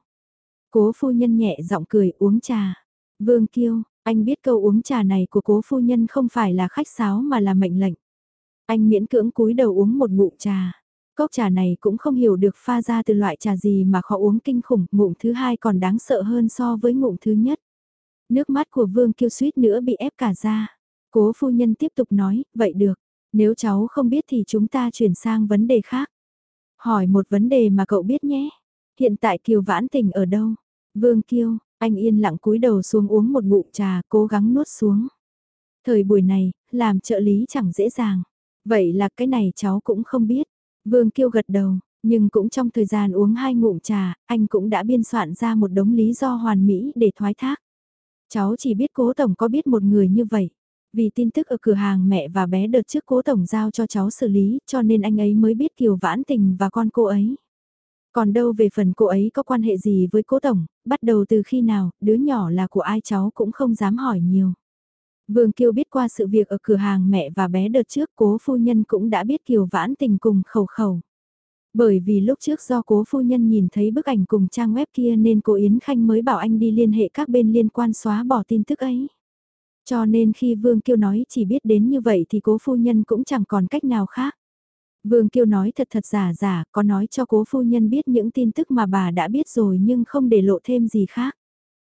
Cố phu nhân nhẹ giọng cười uống trà. Vương Kiêu, anh biết câu uống trà này của cố phu nhân không phải là khách sáo mà là mệnh lệnh. Anh miễn cưỡng cúi đầu uống một ngụm trà. Cốc trà này cũng không hiểu được pha ra từ loại trà gì mà khó uống kinh khủng, ngụm thứ hai còn đáng sợ hơn so với ngụm thứ nhất. Nước mắt của Vương Kiêu suýt nữa bị ép cả ra. Cố phu nhân tiếp tục nói, vậy được, nếu cháu không biết thì chúng ta chuyển sang vấn đề khác. Hỏi một vấn đề mà cậu biết nhé. Hiện tại Kiều Vãn Tình ở đâu? Vương Kiêu, anh yên lặng cúi đầu xuống uống một ngụm trà, cố gắng nuốt xuống. Thời buổi này, làm trợ lý chẳng dễ dàng. Vậy là cái này cháu cũng không biết. Vương Kiêu gật đầu, nhưng cũng trong thời gian uống hai ngụm trà, anh cũng đã biên soạn ra một đống lý do hoàn mỹ để thoái thác. Cháu chỉ biết cố tổng có biết một người như vậy. Vì tin tức ở cửa hàng mẹ và bé đợt trước cố tổng giao cho cháu xử lý, cho nên anh ấy mới biết Kiều Vãn Tình và con cô ấy. Còn đâu về phần cô ấy có quan hệ gì với cố tổng, bắt đầu từ khi nào, đứa nhỏ là của ai cháu cũng không dám hỏi nhiều. Vương Kiêu biết qua sự việc ở cửa hàng mẹ và bé đợt trước cố phu nhân cũng đã biết Kiều vãn tình cùng khẩu khẩu. Bởi vì lúc trước do cố phu nhân nhìn thấy bức ảnh cùng trang web kia nên cô Yến Khanh mới bảo anh đi liên hệ các bên liên quan xóa bỏ tin tức ấy. Cho nên khi Vương Kiêu nói chỉ biết đến như vậy thì cố phu nhân cũng chẳng còn cách nào khác. Vương Kiêu nói thật thật giả giả, có nói cho cố phu nhân biết những tin tức mà bà đã biết rồi nhưng không để lộ thêm gì khác.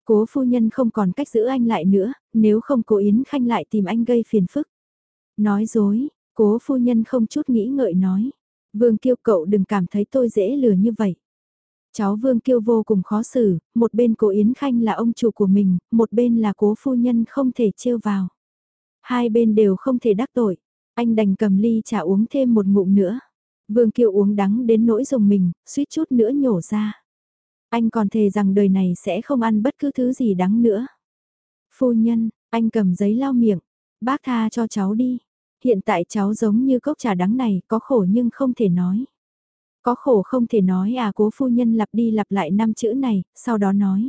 Cố phu nhân không còn cách giữ anh lại nữa, nếu không cố Yến Khanh lại tìm anh gây phiền phức. Nói dối, cố phu nhân không chút nghĩ ngợi nói. Vương Kiêu cậu đừng cảm thấy tôi dễ lừa như vậy. Cháu Vương Kiêu vô cùng khó xử, một bên cố Yến Khanh là ông chủ của mình, một bên là cố phu nhân không thể trêu vào. Hai bên đều không thể đắc tội. Anh đành cầm ly trà uống thêm một ngụm nữa. Vương kiêu uống đắng đến nỗi dùng mình, suýt chút nữa nhổ ra. Anh còn thề rằng đời này sẽ không ăn bất cứ thứ gì đắng nữa. Phu nhân, anh cầm giấy lau miệng. Bác tha cho cháu đi. Hiện tại cháu giống như cốc trà đắng này, có khổ nhưng không thể nói. Có khổ không thể nói à cố phu nhân lặp đi lặp lại năm chữ này, sau đó nói.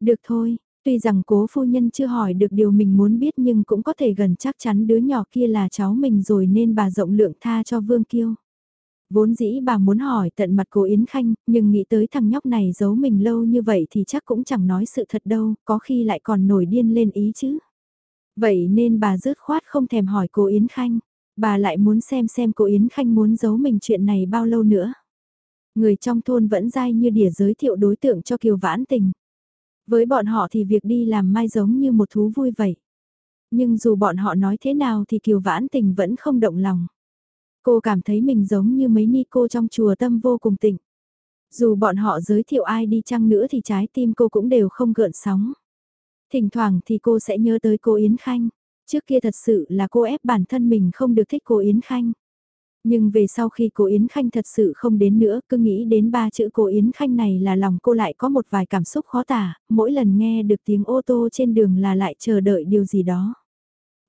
Được thôi, Tuy rằng cố phu nhân chưa hỏi được điều mình muốn biết nhưng cũng có thể gần chắc chắn đứa nhỏ kia là cháu mình rồi nên bà rộng lượng tha cho Vương Kiêu. Vốn dĩ bà muốn hỏi tận mặt cô Yến Khanh, nhưng nghĩ tới thằng nhóc này giấu mình lâu như vậy thì chắc cũng chẳng nói sự thật đâu, có khi lại còn nổi điên lên ý chứ. Vậy nên bà rớt khoát không thèm hỏi cô Yến Khanh, bà lại muốn xem xem cô Yến Khanh muốn giấu mình chuyện này bao lâu nữa. Người trong thôn vẫn dai như đỉa giới thiệu đối tượng cho Kiều Vãn Tình. Với bọn họ thì việc đi làm mai giống như một thú vui vậy. Nhưng dù bọn họ nói thế nào thì Kiều Vãn Tình vẫn không động lòng. Cô cảm thấy mình giống như mấy ni cô trong chùa tâm vô cùng tịnh. Dù bọn họ giới thiệu ai đi chăng nữa thì trái tim cô cũng đều không gợn sóng. Thỉnh thoảng thì cô sẽ nhớ tới cô Yến Khanh. Trước kia thật sự là cô ép bản thân mình không được thích cô Yến Khanh. Nhưng về sau khi cô Yến Khanh thật sự không đến nữa, cứ nghĩ đến ba chữ cô Yến Khanh này là lòng cô lại có một vài cảm xúc khó tả, mỗi lần nghe được tiếng ô tô trên đường là lại chờ đợi điều gì đó.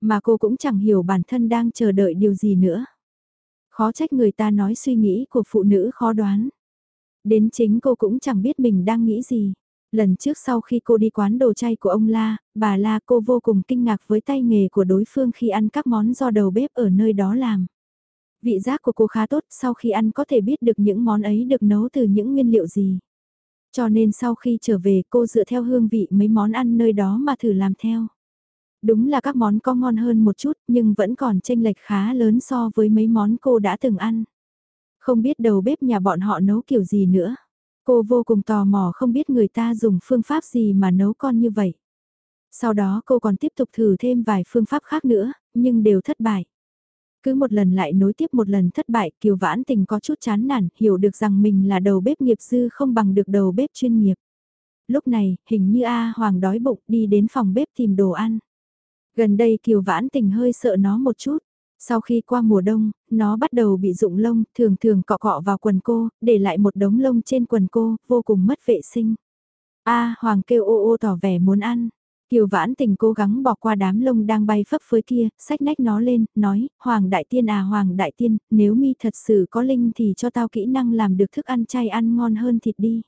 Mà cô cũng chẳng hiểu bản thân đang chờ đợi điều gì nữa. Khó trách người ta nói suy nghĩ của phụ nữ khó đoán. Đến chính cô cũng chẳng biết mình đang nghĩ gì. Lần trước sau khi cô đi quán đồ chay của ông La, bà La cô vô cùng kinh ngạc với tay nghề của đối phương khi ăn các món do đầu bếp ở nơi đó làm. Vị giác của cô khá tốt, sau khi ăn có thể biết được những món ấy được nấu từ những nguyên liệu gì. Cho nên sau khi trở về cô dựa theo hương vị mấy món ăn nơi đó mà thử làm theo. Đúng là các món có ngon hơn một chút nhưng vẫn còn chênh lệch khá lớn so với mấy món cô đã từng ăn. Không biết đầu bếp nhà bọn họ nấu kiểu gì nữa. Cô vô cùng tò mò không biết người ta dùng phương pháp gì mà nấu con như vậy. Sau đó cô còn tiếp tục thử thêm vài phương pháp khác nữa, nhưng đều thất bại. Cứ một lần lại nối tiếp một lần thất bại, Kiều Vãn Tình có chút chán nản, hiểu được rằng mình là đầu bếp nghiệp dư không bằng được đầu bếp chuyên nghiệp. Lúc này, hình như A Hoàng đói bụng đi đến phòng bếp tìm đồ ăn. Gần đây Kiều Vãn Tình hơi sợ nó một chút. Sau khi qua mùa đông, nó bắt đầu bị rụng lông, thường thường cọ cọ vào quần cô, để lại một đống lông trên quần cô, vô cùng mất vệ sinh. A Hoàng kêu ô ô tỏ vẻ muốn ăn. Kiều vãn tình cố gắng bỏ qua đám lông đang bay phấp phới kia, sách nách nó lên, nói, Hoàng đại tiên à Hoàng đại tiên, nếu mi thật sự có linh thì cho tao kỹ năng làm được thức ăn chay ăn ngon hơn thịt đi.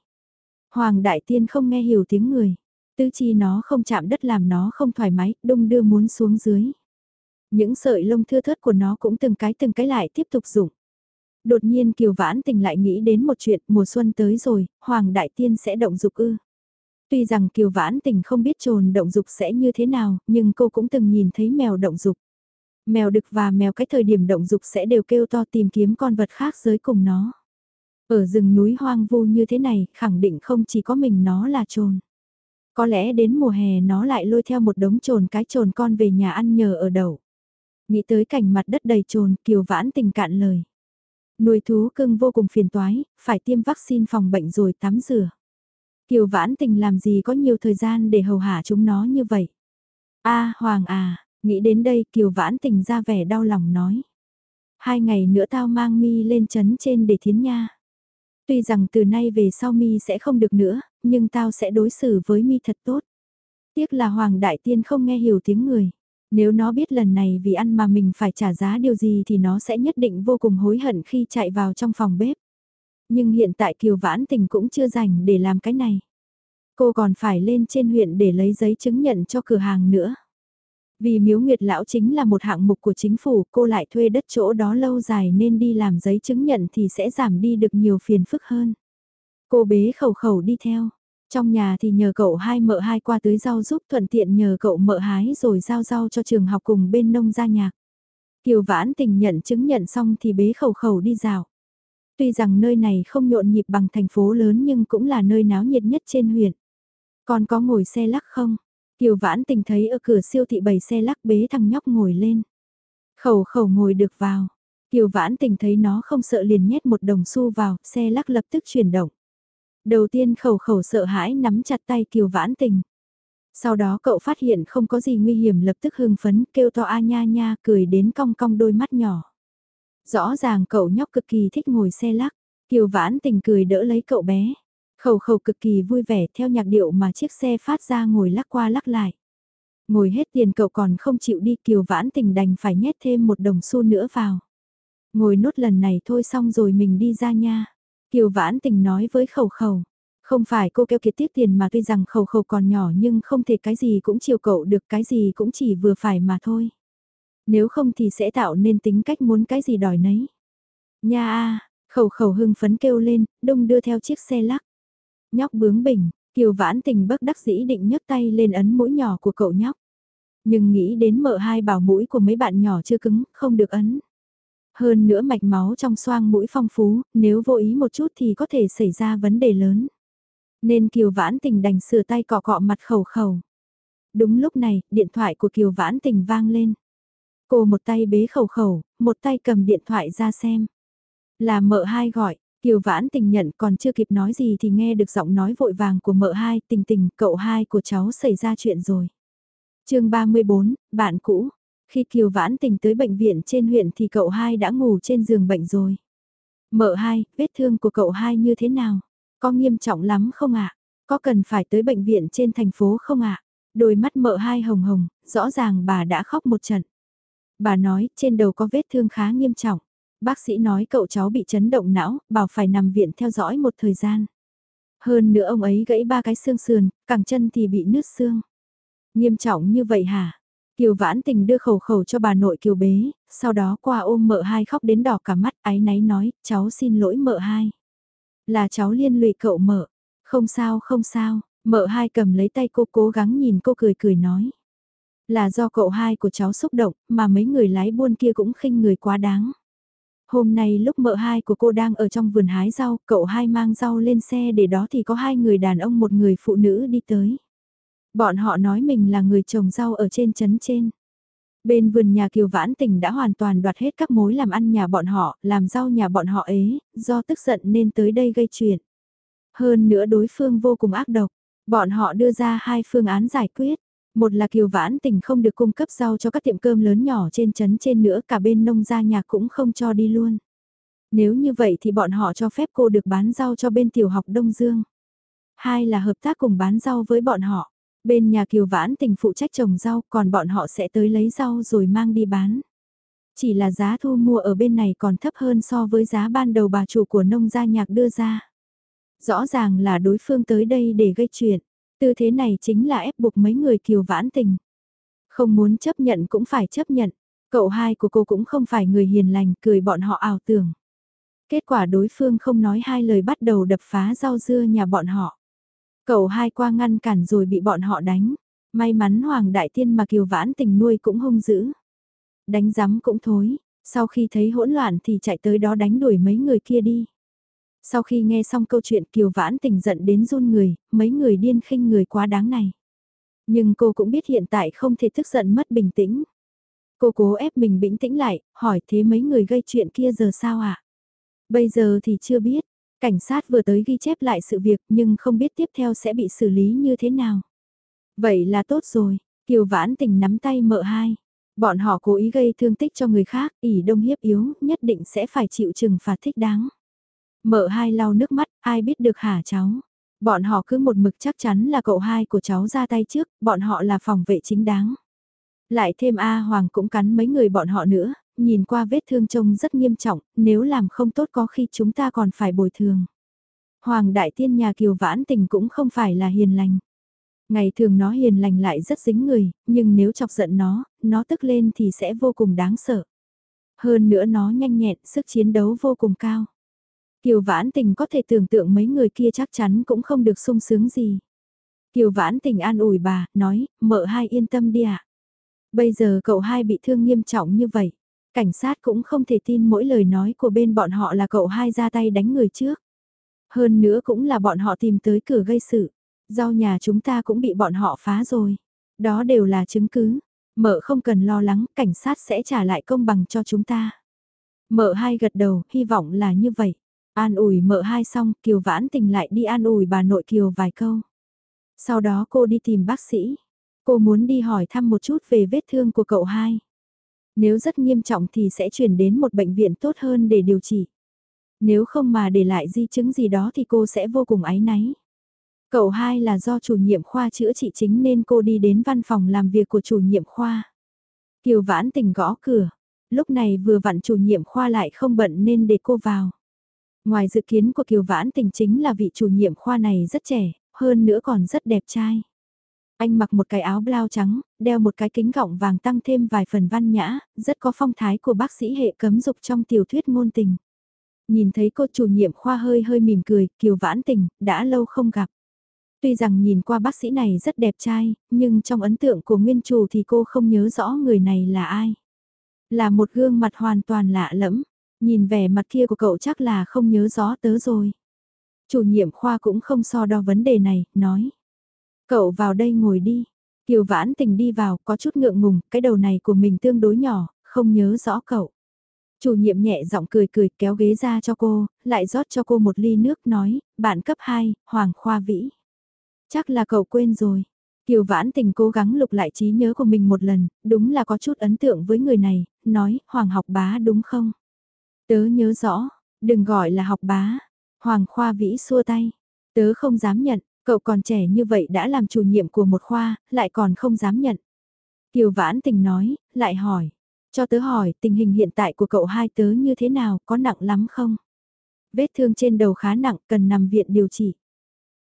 Hoàng đại tiên không nghe hiểu tiếng người, tư chi nó không chạm đất làm nó không thoải mái, đung đưa muốn xuống dưới. Những sợi lông thưa thớt của nó cũng từng cái từng cái lại tiếp tục rụng Đột nhiên Kiều Vãn Tình lại nghĩ đến một chuyện, mùa xuân tới rồi, Hoàng Đại Tiên sẽ động dục ư. Tuy rằng Kiều Vãn Tình không biết trồn động dục sẽ như thế nào, nhưng cô cũng từng nhìn thấy mèo động dục. Mèo đực và mèo cái thời điểm động dục sẽ đều kêu to tìm kiếm con vật khác giới cùng nó. Ở rừng núi hoang vu như thế này, khẳng định không chỉ có mình nó là trồn. Có lẽ đến mùa hè nó lại lôi theo một đống trồn cái trồn con về nhà ăn nhờ ở đậu. Nghĩ tới cảnh mặt đất đầy trồn, Kiều Vãn Tình cạn lời. Nuôi thú cưng vô cùng phiền toái, phải tiêm vaccine phòng bệnh rồi tắm rửa. Kiều vãn tình làm gì có nhiều thời gian để hầu hạ chúng nó như vậy. a Hoàng à, nghĩ đến đây Kiều vãn tình ra vẻ đau lòng nói. Hai ngày nữa tao mang mi lên chấn trên để thiến nha. Tuy rằng từ nay về sau mi sẽ không được nữa, nhưng tao sẽ đối xử với mi thật tốt. Tiếc là Hoàng Đại Tiên không nghe hiểu tiếng người. Nếu nó biết lần này vì ăn mà mình phải trả giá điều gì thì nó sẽ nhất định vô cùng hối hận khi chạy vào trong phòng bếp. Nhưng hiện tại Kiều Vãn Tình cũng chưa rảnh để làm cái này. Cô còn phải lên trên huyện để lấy giấy chứng nhận cho cửa hàng nữa. Vì miếu nguyệt lão chính là một hạng mục của chính phủ, cô lại thuê đất chỗ đó lâu dài nên đi làm giấy chứng nhận thì sẽ giảm đi được nhiều phiền phức hơn. Cô bế khẩu khẩu đi theo. Trong nhà thì nhờ cậu hai mợ hai qua tưới rau giúp thuận tiện nhờ cậu mợ hái rồi giao rau cho trường học cùng bên nông gia nhạc. Kiều vãn tình nhận chứng nhận xong thì bế khẩu khẩu đi dạo. Tuy rằng nơi này không nhộn nhịp bằng thành phố lớn nhưng cũng là nơi náo nhiệt nhất trên huyện. Còn có ngồi xe lắc không? Kiều vãn tình thấy ở cửa siêu thị bày xe lắc bế thằng nhóc ngồi lên. Khẩu khẩu ngồi được vào. Kiều vãn tình thấy nó không sợ liền nhét một đồng xu vào, xe lắc lập tức chuyển động. Đầu tiên khẩu khẩu sợ hãi nắm chặt tay Kiều vãn tình. Sau đó cậu phát hiện không có gì nguy hiểm lập tức hưng phấn kêu to a nha nha cười đến cong cong đôi mắt nhỏ. Rõ ràng cậu nhóc cực kỳ thích ngồi xe lắc, Kiều Vãn Tình cười đỡ lấy cậu bé. Khẩu khẩu cực kỳ vui vẻ theo nhạc điệu mà chiếc xe phát ra ngồi lắc qua lắc lại. Ngồi hết tiền cậu còn không chịu đi Kiều Vãn Tình đành phải nhét thêm một đồng xu nữa vào. Ngồi nốt lần này thôi xong rồi mình đi ra nha. Kiều Vãn Tình nói với khẩu khẩu. Không phải cô kêu kiệt tiết tiền mà tuy rằng khẩu khẩu còn nhỏ nhưng không thể cái gì cũng chiều cậu được cái gì cũng chỉ vừa phải mà thôi. Nếu không thì sẽ tạo nên tính cách muốn cái gì đòi nấy. Nha a, khẩu khẩu hưng phấn kêu lên, đông đưa theo chiếc xe lắc. Nhóc bướng bỉnh, Kiều Vãn Tình bất đắc dĩ định nhấc tay lên ấn mũi nhỏ của cậu nhóc. Nhưng nghĩ đến mợ hai bảo mũi của mấy bạn nhỏ chưa cứng, không được ấn. Hơn nữa mạch máu trong xoang mũi phong phú, nếu vô ý một chút thì có thể xảy ra vấn đề lớn. Nên Kiều Vãn Tình đành sửa tay cọ cọ mặt khẩu khẩu. Đúng lúc này, điện thoại của Kiều Vãn Tình vang lên. Cô một tay bế khẩu khẩu, một tay cầm điện thoại ra xem. Là mợ hai gọi, Kiều Vãn Tình nhận còn chưa kịp nói gì thì nghe được giọng nói vội vàng của mợ hai, tình tình, cậu hai của cháu xảy ra chuyện rồi. chương 34, bạn cũ. Khi Kiều Vãn Tình tới bệnh viện trên huyện thì cậu hai đã ngủ trên giường bệnh rồi. Mợ hai, vết thương của cậu hai như thế nào? Có nghiêm trọng lắm không ạ? Có cần phải tới bệnh viện trên thành phố không ạ? Đôi mắt mợ hai hồng hồng, rõ ràng bà đã khóc một trận. Bà nói, trên đầu có vết thương khá nghiêm trọng. Bác sĩ nói cậu cháu bị chấn động não, bảo phải nằm viện theo dõi một thời gian. Hơn nữa ông ấy gãy ba cái xương sườn, cẳng chân thì bị nứt xương. Nghiêm trọng như vậy hả? Kiều vãn tình đưa khẩu khẩu cho bà nội kiều bế, sau đó qua ôm mợ hai khóc đến đỏ cả mắt ái náy nói, cháu xin lỗi mợ hai. Là cháu liên lụy cậu mợ, không sao không sao, mợ hai cầm lấy tay cô cố gắng nhìn cô cười cười nói. Là do cậu hai của cháu xúc động, mà mấy người lái buôn kia cũng khinh người quá đáng. Hôm nay lúc mợ hai của cô đang ở trong vườn hái rau, cậu hai mang rau lên xe để đó thì có hai người đàn ông một người phụ nữ đi tới. Bọn họ nói mình là người trồng rau ở trên trấn trên. Bên vườn nhà Kiều Vãn Tình đã hoàn toàn đoạt hết các mối làm ăn nhà bọn họ, làm rau nhà bọn họ ấy, do tức giận nên tới đây gây chuyện. Hơn nữa đối phương vô cùng ác độc, bọn họ đưa ra hai phương án giải quyết. Một là Kiều Vãn Tình không được cung cấp rau cho các tiệm cơm lớn nhỏ trên trấn trên nữa, cả bên nông gia nhà cũng không cho đi luôn. Nếu như vậy thì bọn họ cho phép cô được bán rau cho bên tiểu học Đông Dương. Hai là hợp tác cùng bán rau với bọn họ. Bên nhà Kiều Vãn Tình phụ trách trồng rau, còn bọn họ sẽ tới lấy rau rồi mang đi bán. Chỉ là giá thu mua ở bên này còn thấp hơn so với giá ban đầu bà chủ của nông gia nhạc đưa ra. Rõ ràng là đối phương tới đây để gây chuyện. Tư thế này chính là ép buộc mấy người Kiều Vãn Tình. Không muốn chấp nhận cũng phải chấp nhận. Cậu hai của cô cũng không phải người hiền lành, cười bọn họ ảo tưởng. Kết quả đối phương không nói hai lời bắt đầu đập phá rau dưa nhà bọn họ. Cậu hai qua ngăn cản rồi bị bọn họ đánh. May mắn Hoàng Đại Tiên mà Kiều Vãn Tình nuôi cũng hung dữ. Đánh rắm cũng thối, sau khi thấy hỗn loạn thì chạy tới đó đánh đuổi mấy người kia đi. Sau khi nghe xong câu chuyện Kiều Vãn Tình giận đến run người, mấy người điên khinh người quá đáng này. Nhưng cô cũng biết hiện tại không thể tức giận mất bình tĩnh. Cô cố ép mình bình tĩnh lại, hỏi thế mấy người gây chuyện kia giờ sao ạ? À? Bây giờ thì chưa biết, cảnh sát vừa tới ghi chép lại sự việc nhưng không biết tiếp theo sẽ bị xử lý như thế nào. Vậy là tốt rồi, Kiều Vãn Tình nắm tay mợ hai. Bọn họ cố ý gây thương tích cho người khác, ỉ đông hiếp yếu, nhất định sẽ phải chịu trừng phạt thích đáng. Mợ hai lau nước mắt, ai biết được hả cháu. Bọn họ cứ một mực chắc chắn là cậu hai của cháu ra tay trước, bọn họ là phòng vệ chính đáng. Lại thêm A Hoàng cũng cắn mấy người bọn họ nữa, nhìn qua vết thương trông rất nghiêm trọng, nếu làm không tốt có khi chúng ta còn phải bồi thường. Hoàng đại tiên nhà kiều vãn tình cũng không phải là hiền lành. Ngày thường nó hiền lành lại rất dính người, nhưng nếu chọc giận nó, nó tức lên thì sẽ vô cùng đáng sợ. Hơn nữa nó nhanh nhẹn, sức chiến đấu vô cùng cao. Kiều Vãn Tình có thể tưởng tượng mấy người kia chắc chắn cũng không được sung sướng gì. Kiều Vãn Tình an ủi bà, nói, mợ hai yên tâm đi ạ. Bây giờ cậu hai bị thương nghiêm trọng như vậy. Cảnh sát cũng không thể tin mỗi lời nói của bên bọn họ là cậu hai ra tay đánh người trước. Hơn nữa cũng là bọn họ tìm tới cửa gây sự. Rau nhà chúng ta cũng bị bọn họ phá rồi. Đó đều là chứng cứ. Mợ không cần lo lắng, cảnh sát sẽ trả lại công bằng cho chúng ta. Mợ hai gật đầu, hy vọng là như vậy. An ủi mợ hai xong, Kiều Vãn Tình lại đi an ủi bà nội Kiều vài câu. Sau đó cô đi tìm bác sĩ. Cô muốn đi hỏi thăm một chút về vết thương của cậu hai. Nếu rất nghiêm trọng thì sẽ chuyển đến một bệnh viện tốt hơn để điều trị. Nếu không mà để lại di chứng gì đó thì cô sẽ vô cùng áy náy. Cậu hai là do chủ nhiệm khoa chữa trị chính nên cô đi đến văn phòng làm việc của chủ nhiệm khoa. Kiều Vãn Tình gõ cửa. Lúc này vừa vặn chủ nhiệm khoa lại không bận nên để cô vào. Ngoài dự kiến của Kiều Vãn Tình chính là vị chủ nhiệm khoa này rất trẻ, hơn nữa còn rất đẹp trai. Anh mặc một cái áo blau trắng, đeo một cái kính gọng vàng tăng thêm vài phần văn nhã, rất có phong thái của bác sĩ hệ cấm dục trong tiểu thuyết ngôn tình. Nhìn thấy cô chủ nhiệm khoa hơi hơi mỉm cười, Kiều Vãn Tình, đã lâu không gặp. Tuy rằng nhìn qua bác sĩ này rất đẹp trai, nhưng trong ấn tượng của nguyên chủ thì cô không nhớ rõ người này là ai. Là một gương mặt hoàn toàn lạ lẫm, Nhìn vẻ mặt kia của cậu chắc là không nhớ rõ tớ rồi. Chủ nhiệm khoa cũng không so đo vấn đề này, nói. Cậu vào đây ngồi đi. Kiều vãn tình đi vào, có chút ngượng ngùng, cái đầu này của mình tương đối nhỏ, không nhớ rõ cậu. Chủ nhiệm nhẹ giọng cười cười kéo ghế ra cho cô, lại rót cho cô một ly nước nói, bạn cấp 2, Hoàng Khoa Vĩ. Chắc là cậu quên rồi. Kiều Vãn Tình cố gắng lục lại trí nhớ của mình một lần, đúng là có chút ấn tượng với người này, nói, Hoàng học bá đúng không? Tớ nhớ rõ, đừng gọi là học bá. Hoàng Khoa Vĩ xua tay. Tớ không dám nhận, Cậu còn trẻ như vậy đã làm chủ nhiệm của một khoa, lại còn không dám nhận. Kiều Vãn Tình nói, lại hỏi. Cho tớ hỏi, tình hình hiện tại của cậu hai tớ như thế nào, có nặng lắm không? Vết thương trên đầu khá nặng, cần nằm viện điều trị.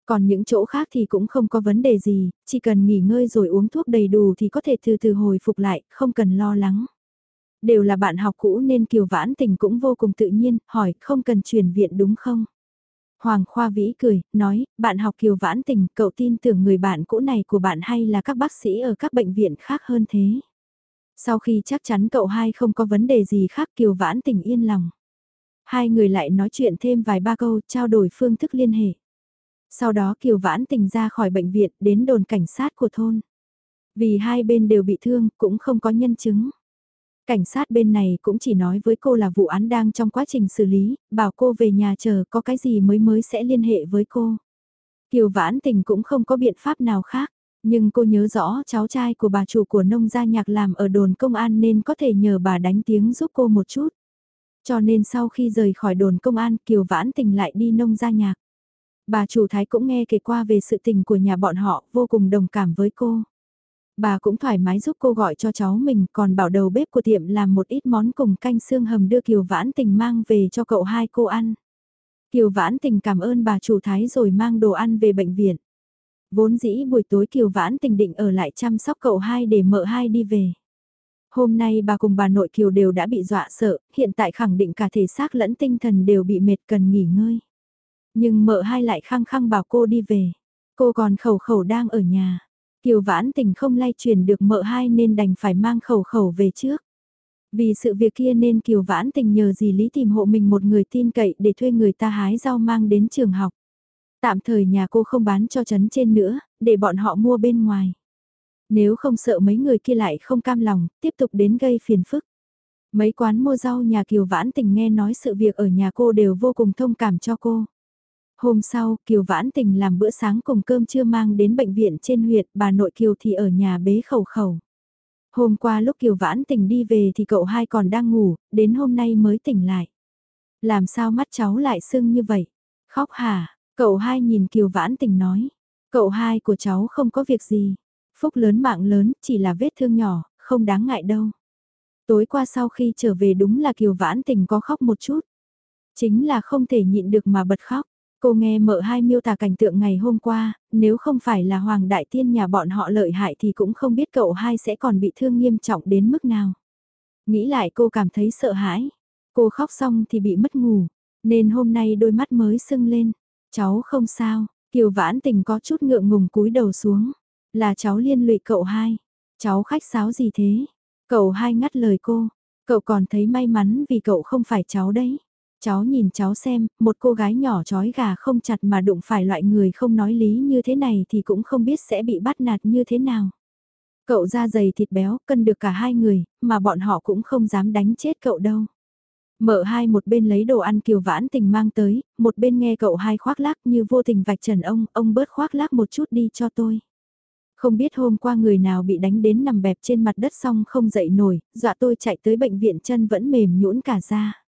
Còn những chỗ khác thì cũng không có vấn đề gì, chỉ cần nghỉ ngơi rồi uống thuốc đầy đủ thì có thể từ từ hồi phục lại, không cần lo lắng. Đều là bạn học cũ nên Kiều Vãn Tình cũng vô cùng tự nhiên, hỏi không cần chuyển viện đúng không? Hoàng Khoa Vĩ cười, nói, bạn học Kiều Vãn Tình, cậu tin tưởng người bạn cũ này của bạn hay là các bác sĩ ở các bệnh viện khác hơn thế? Sau khi chắc chắn cậu hai không có vấn đề gì khác Kiều Vãn Tình yên lòng. Hai người lại nói chuyện thêm vài ba câu, trao đổi phương thức liên hệ. Sau đó Kiều Vãn Tình ra khỏi bệnh viện đến đồn cảnh sát của thôn. Vì hai bên đều bị thương, cũng không có nhân chứng. Cảnh sát bên này cũng chỉ nói với cô là vụ án đang trong quá trình xử lý, bảo cô về nhà chờ có cái gì mới mới sẽ liên hệ với cô. Kiều Vãn Tình cũng không có biện pháp nào khác, nhưng cô nhớ rõ cháu trai của bà chủ của nông gia nhạc làm ở đồn công an nên có thể nhờ bà đánh tiếng giúp cô một chút. Cho nên sau khi rời khỏi đồn công an Kiều Vãn Tình lại đi nông gia nhạc. Bà chủ thái cũng nghe kể qua về sự tình của nhà bọn họ vô cùng đồng cảm với cô. Bà cũng thoải mái giúp cô gọi cho cháu mình còn bảo đầu bếp của tiệm làm một ít món cùng canh xương hầm đưa Kiều Vãn Tình mang về cho cậu hai cô ăn. Kiều Vãn Tình cảm ơn bà chủ thái rồi mang đồ ăn về bệnh viện. Vốn dĩ buổi tối Kiều Vãn Tình định ở lại chăm sóc cậu hai để mợ hai đi về. Hôm nay bà cùng bà nội Kiều đều đã bị dọa sợ, hiện tại khẳng định cả thể xác lẫn tinh thần đều bị mệt cần nghỉ ngơi. Nhưng mợ hai lại khăng khăng bảo cô đi về. Cô còn khẩu khẩu đang ở nhà. Kiều vãn tình không lay truyền được mợ hai nên đành phải mang khẩu khẩu về trước. Vì sự việc kia nên Kiều vãn tình nhờ dì Lý tìm hộ mình một người tin cậy để thuê người ta hái rau mang đến trường học. Tạm thời nhà cô không bán cho chấn trên nữa, để bọn họ mua bên ngoài. Nếu không sợ mấy người kia lại không cam lòng, tiếp tục đến gây phiền phức. Mấy quán mua rau nhà Kiều Vãn Tình nghe nói sự việc ở nhà cô đều vô cùng thông cảm cho cô. Hôm sau, Kiều Vãn Tình làm bữa sáng cùng cơm trưa mang đến bệnh viện trên huyện, bà nội Kiều thì ở nhà bế khẩu khẩu. Hôm qua lúc Kiều Vãn Tình đi về thì cậu hai còn đang ngủ, đến hôm nay mới tỉnh lại. Làm sao mắt cháu lại sưng như vậy? Khóc hả? Cậu hai nhìn Kiều Vãn Tình nói. Cậu hai của cháu không có việc gì. Phúc lớn mạng lớn, chỉ là vết thương nhỏ, không đáng ngại đâu. Tối qua sau khi trở về đúng là Kiều Vãn Tình có khóc một chút. Chính là không thể nhịn được mà bật khóc. Cô nghe mợ hai miêu tả cảnh tượng ngày hôm qua, nếu không phải là Hoàng Đại Tiên nhà bọn họ lợi hại thì cũng không biết cậu hai sẽ còn bị thương nghiêm trọng đến mức nào. Nghĩ lại cô cảm thấy sợ hãi. Cô khóc xong thì bị mất ngủ, nên hôm nay đôi mắt mới sưng lên. Cháu không sao, Kiều Vãn Tình có chút ngượng ngùng cúi đầu xuống. Là cháu liên lụy cậu hai. Cháu khách sáo gì thế? Cậu hai ngắt lời cô. Cậu còn thấy may mắn vì cậu không phải cháu đấy. Cháu nhìn cháu xem, một cô gái nhỏ trói gà không chặt mà đụng phải loại người không nói lý như thế này thì cũng không biết sẽ bị bắt nạt như thế nào. Cậu da dày thịt béo, cân được cả hai người, mà bọn họ cũng không dám đánh chết cậu đâu. Mở hai một bên lấy đồ ăn kiều vãn tình mang tới, một bên nghe cậu hai khoác lác như vô tình vạch trần ông, ông bớt khoác lác một chút đi cho tôi. Không biết hôm qua người nào bị đánh đến nằm bẹp trên mặt đất xong không dậy nổi, dọa tôi chạy tới bệnh viện chân vẫn mềm nhũn cả ra.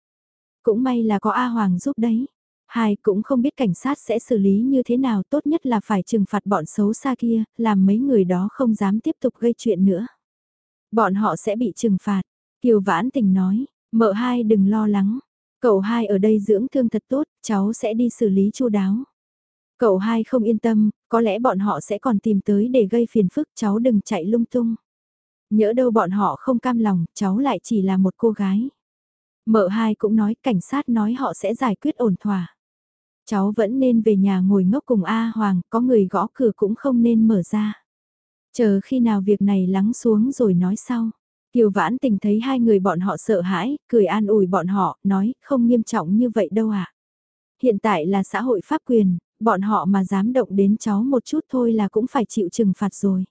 Cũng may là có A Hoàng giúp đấy. Hai cũng không biết cảnh sát sẽ xử lý như thế nào tốt nhất là phải trừng phạt bọn xấu xa kia, làm mấy người đó không dám tiếp tục gây chuyện nữa. Bọn họ sẽ bị trừng phạt. Kiều Vãn Tình nói, mợ hai đừng lo lắng. Cậu hai ở đây dưỡng thương thật tốt, cháu sẽ đi xử lý chu đáo. Cậu hai không yên tâm, có lẽ bọn họ sẽ còn tìm tới để gây phiền phức cháu đừng chạy lung tung. Nhỡ đâu bọn họ không cam lòng, cháu lại chỉ là một cô gái. Mợ hai cũng nói cảnh sát nói họ sẽ giải quyết ổn thỏa. Cháu vẫn nên về nhà ngồi ngốc cùng A Hoàng, có người gõ cửa cũng không nên mở ra. Chờ khi nào việc này lắng xuống rồi nói sau. Kiều Vãn Tình thấy hai người bọn họ sợ hãi, cười an ủi bọn họ, nói không nghiêm trọng như vậy đâu ạ. À. Hiện tại là xã hội pháp quyền, bọn họ mà dám động đến cháu một chút thôi là cũng phải chịu trừng phạt rồi.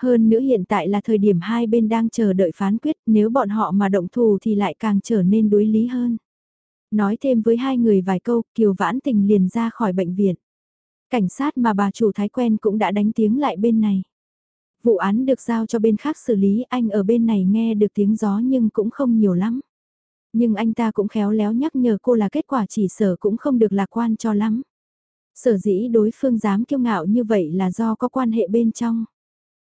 Hơn nữa hiện tại là thời điểm hai bên đang chờ đợi phán quyết, nếu bọn họ mà động thù thì lại càng trở nên đối lý hơn. Nói thêm với hai người vài câu, Kiều Vãn Tình liền ra khỏi bệnh viện. Cảnh sát mà bà chủ thái quen cũng đã đánh tiếng lại bên này. Vụ án được giao cho bên khác xử lý, anh ở bên này nghe được tiếng gió nhưng cũng không nhiều lắm. Nhưng anh ta cũng khéo léo nhắc nhở cô là kết quả chỉ sở cũng không được lạc quan cho lắm. Sở dĩ đối phương dám kiêu ngạo như vậy là do có quan hệ bên trong.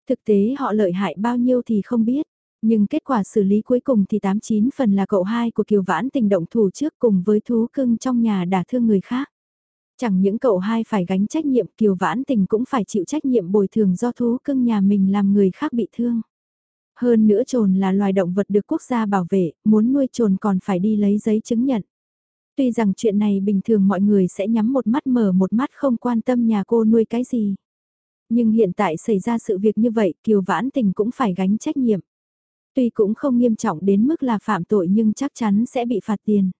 Thực tế họ lợi hại bao nhiêu thì không biết. Nhưng kết quả xử lý cuối cùng thì 89 phần là cậu hai của Kiều Vãn tình động thủ trước cùng với thú cưng trong nhà đả thương người khác. Chẳng những cậu hai phải gánh trách nhiệm Kiều Vãn tình cũng phải chịu trách nhiệm bồi thường do thú cưng nhà mình làm người khác bị thương. Hơn nữa trồn là loài động vật được quốc gia bảo vệ, muốn nuôi trồn còn phải đi lấy giấy chứng nhận. Tuy rằng chuyện này bình thường mọi người sẽ nhắm một mắt mở một mắt không quan tâm nhà cô nuôi cái gì. Nhưng hiện tại xảy ra sự việc như vậy Kiều Vãn Tình cũng phải gánh trách nhiệm. Tuy cũng không nghiêm trọng đến mức là phạm tội nhưng chắc chắn sẽ bị phạt tiền.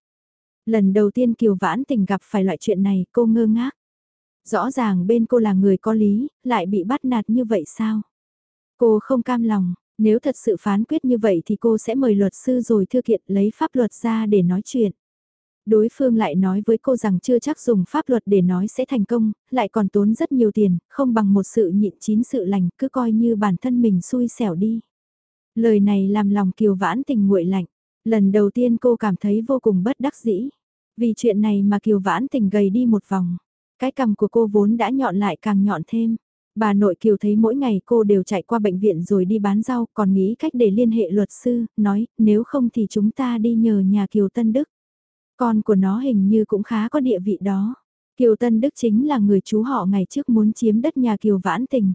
Lần đầu tiên Kiều Vãn Tình gặp phải loại chuyện này cô ngơ ngác. Rõ ràng bên cô là người có lý, lại bị bắt nạt như vậy sao? Cô không cam lòng, nếu thật sự phán quyết như vậy thì cô sẽ mời luật sư rồi thư kiện lấy pháp luật ra để nói chuyện. Đối phương lại nói với cô rằng chưa chắc dùng pháp luật để nói sẽ thành công, lại còn tốn rất nhiều tiền, không bằng một sự nhịn chín sự lành, cứ coi như bản thân mình xui xẻo đi. Lời này làm lòng Kiều Vãn tình nguội lạnh. Lần đầu tiên cô cảm thấy vô cùng bất đắc dĩ. Vì chuyện này mà Kiều Vãn tình gầy đi một vòng. Cái cằm của cô vốn đã nhọn lại càng nhọn thêm. Bà nội Kiều thấy mỗi ngày cô đều chạy qua bệnh viện rồi đi bán rau, còn nghĩ cách để liên hệ luật sư, nói nếu không thì chúng ta đi nhờ nhà Kiều Tân Đức. Con của nó hình như cũng khá có địa vị đó. Kiều Tân Đức chính là người chú họ ngày trước muốn chiếm đất nhà Kiều Vãn Tình.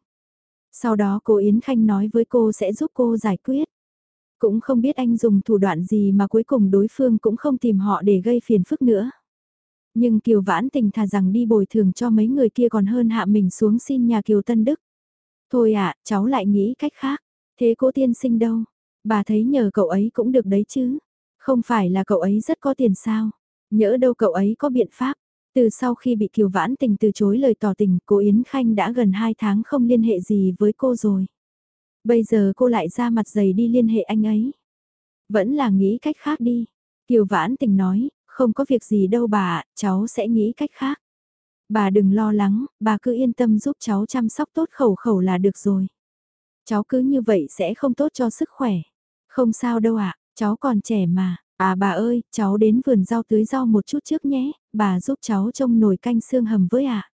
Sau đó cô Yến Khanh nói với cô sẽ giúp cô giải quyết. Cũng không biết anh dùng thủ đoạn gì mà cuối cùng đối phương cũng không tìm họ để gây phiền phức nữa. Nhưng Kiều Vãn Tình thà rằng đi bồi thường cho mấy người kia còn hơn hạ mình xuống xin nhà Kiều Tân Đức. Thôi ạ, cháu lại nghĩ cách khác. Thế cô tiên sinh đâu? Bà thấy nhờ cậu ấy cũng được đấy chứ. Không phải là cậu ấy rất có tiền sao? Nhỡ đâu cậu ấy có biện pháp. Từ sau khi bị Kiều Vãn Tình từ chối lời tỏ tình, cô Yến Khanh đã gần 2 tháng không liên hệ gì với cô rồi. Bây giờ cô lại ra mặt dày đi liên hệ anh ấy. Vẫn là nghĩ cách khác đi. Kiều Vãn Tình nói, không có việc gì đâu bà, cháu sẽ nghĩ cách khác. Bà đừng lo lắng, bà cứ yên tâm giúp cháu chăm sóc tốt khẩu khẩu là được rồi. Cháu cứ như vậy sẽ không tốt cho sức khỏe. Không sao đâu ạ, cháu còn trẻ mà. À bà ơi, cháu đến vườn rau tưới rau một chút trước nhé, bà giúp cháu trông nồi canh xương hầm với ạ.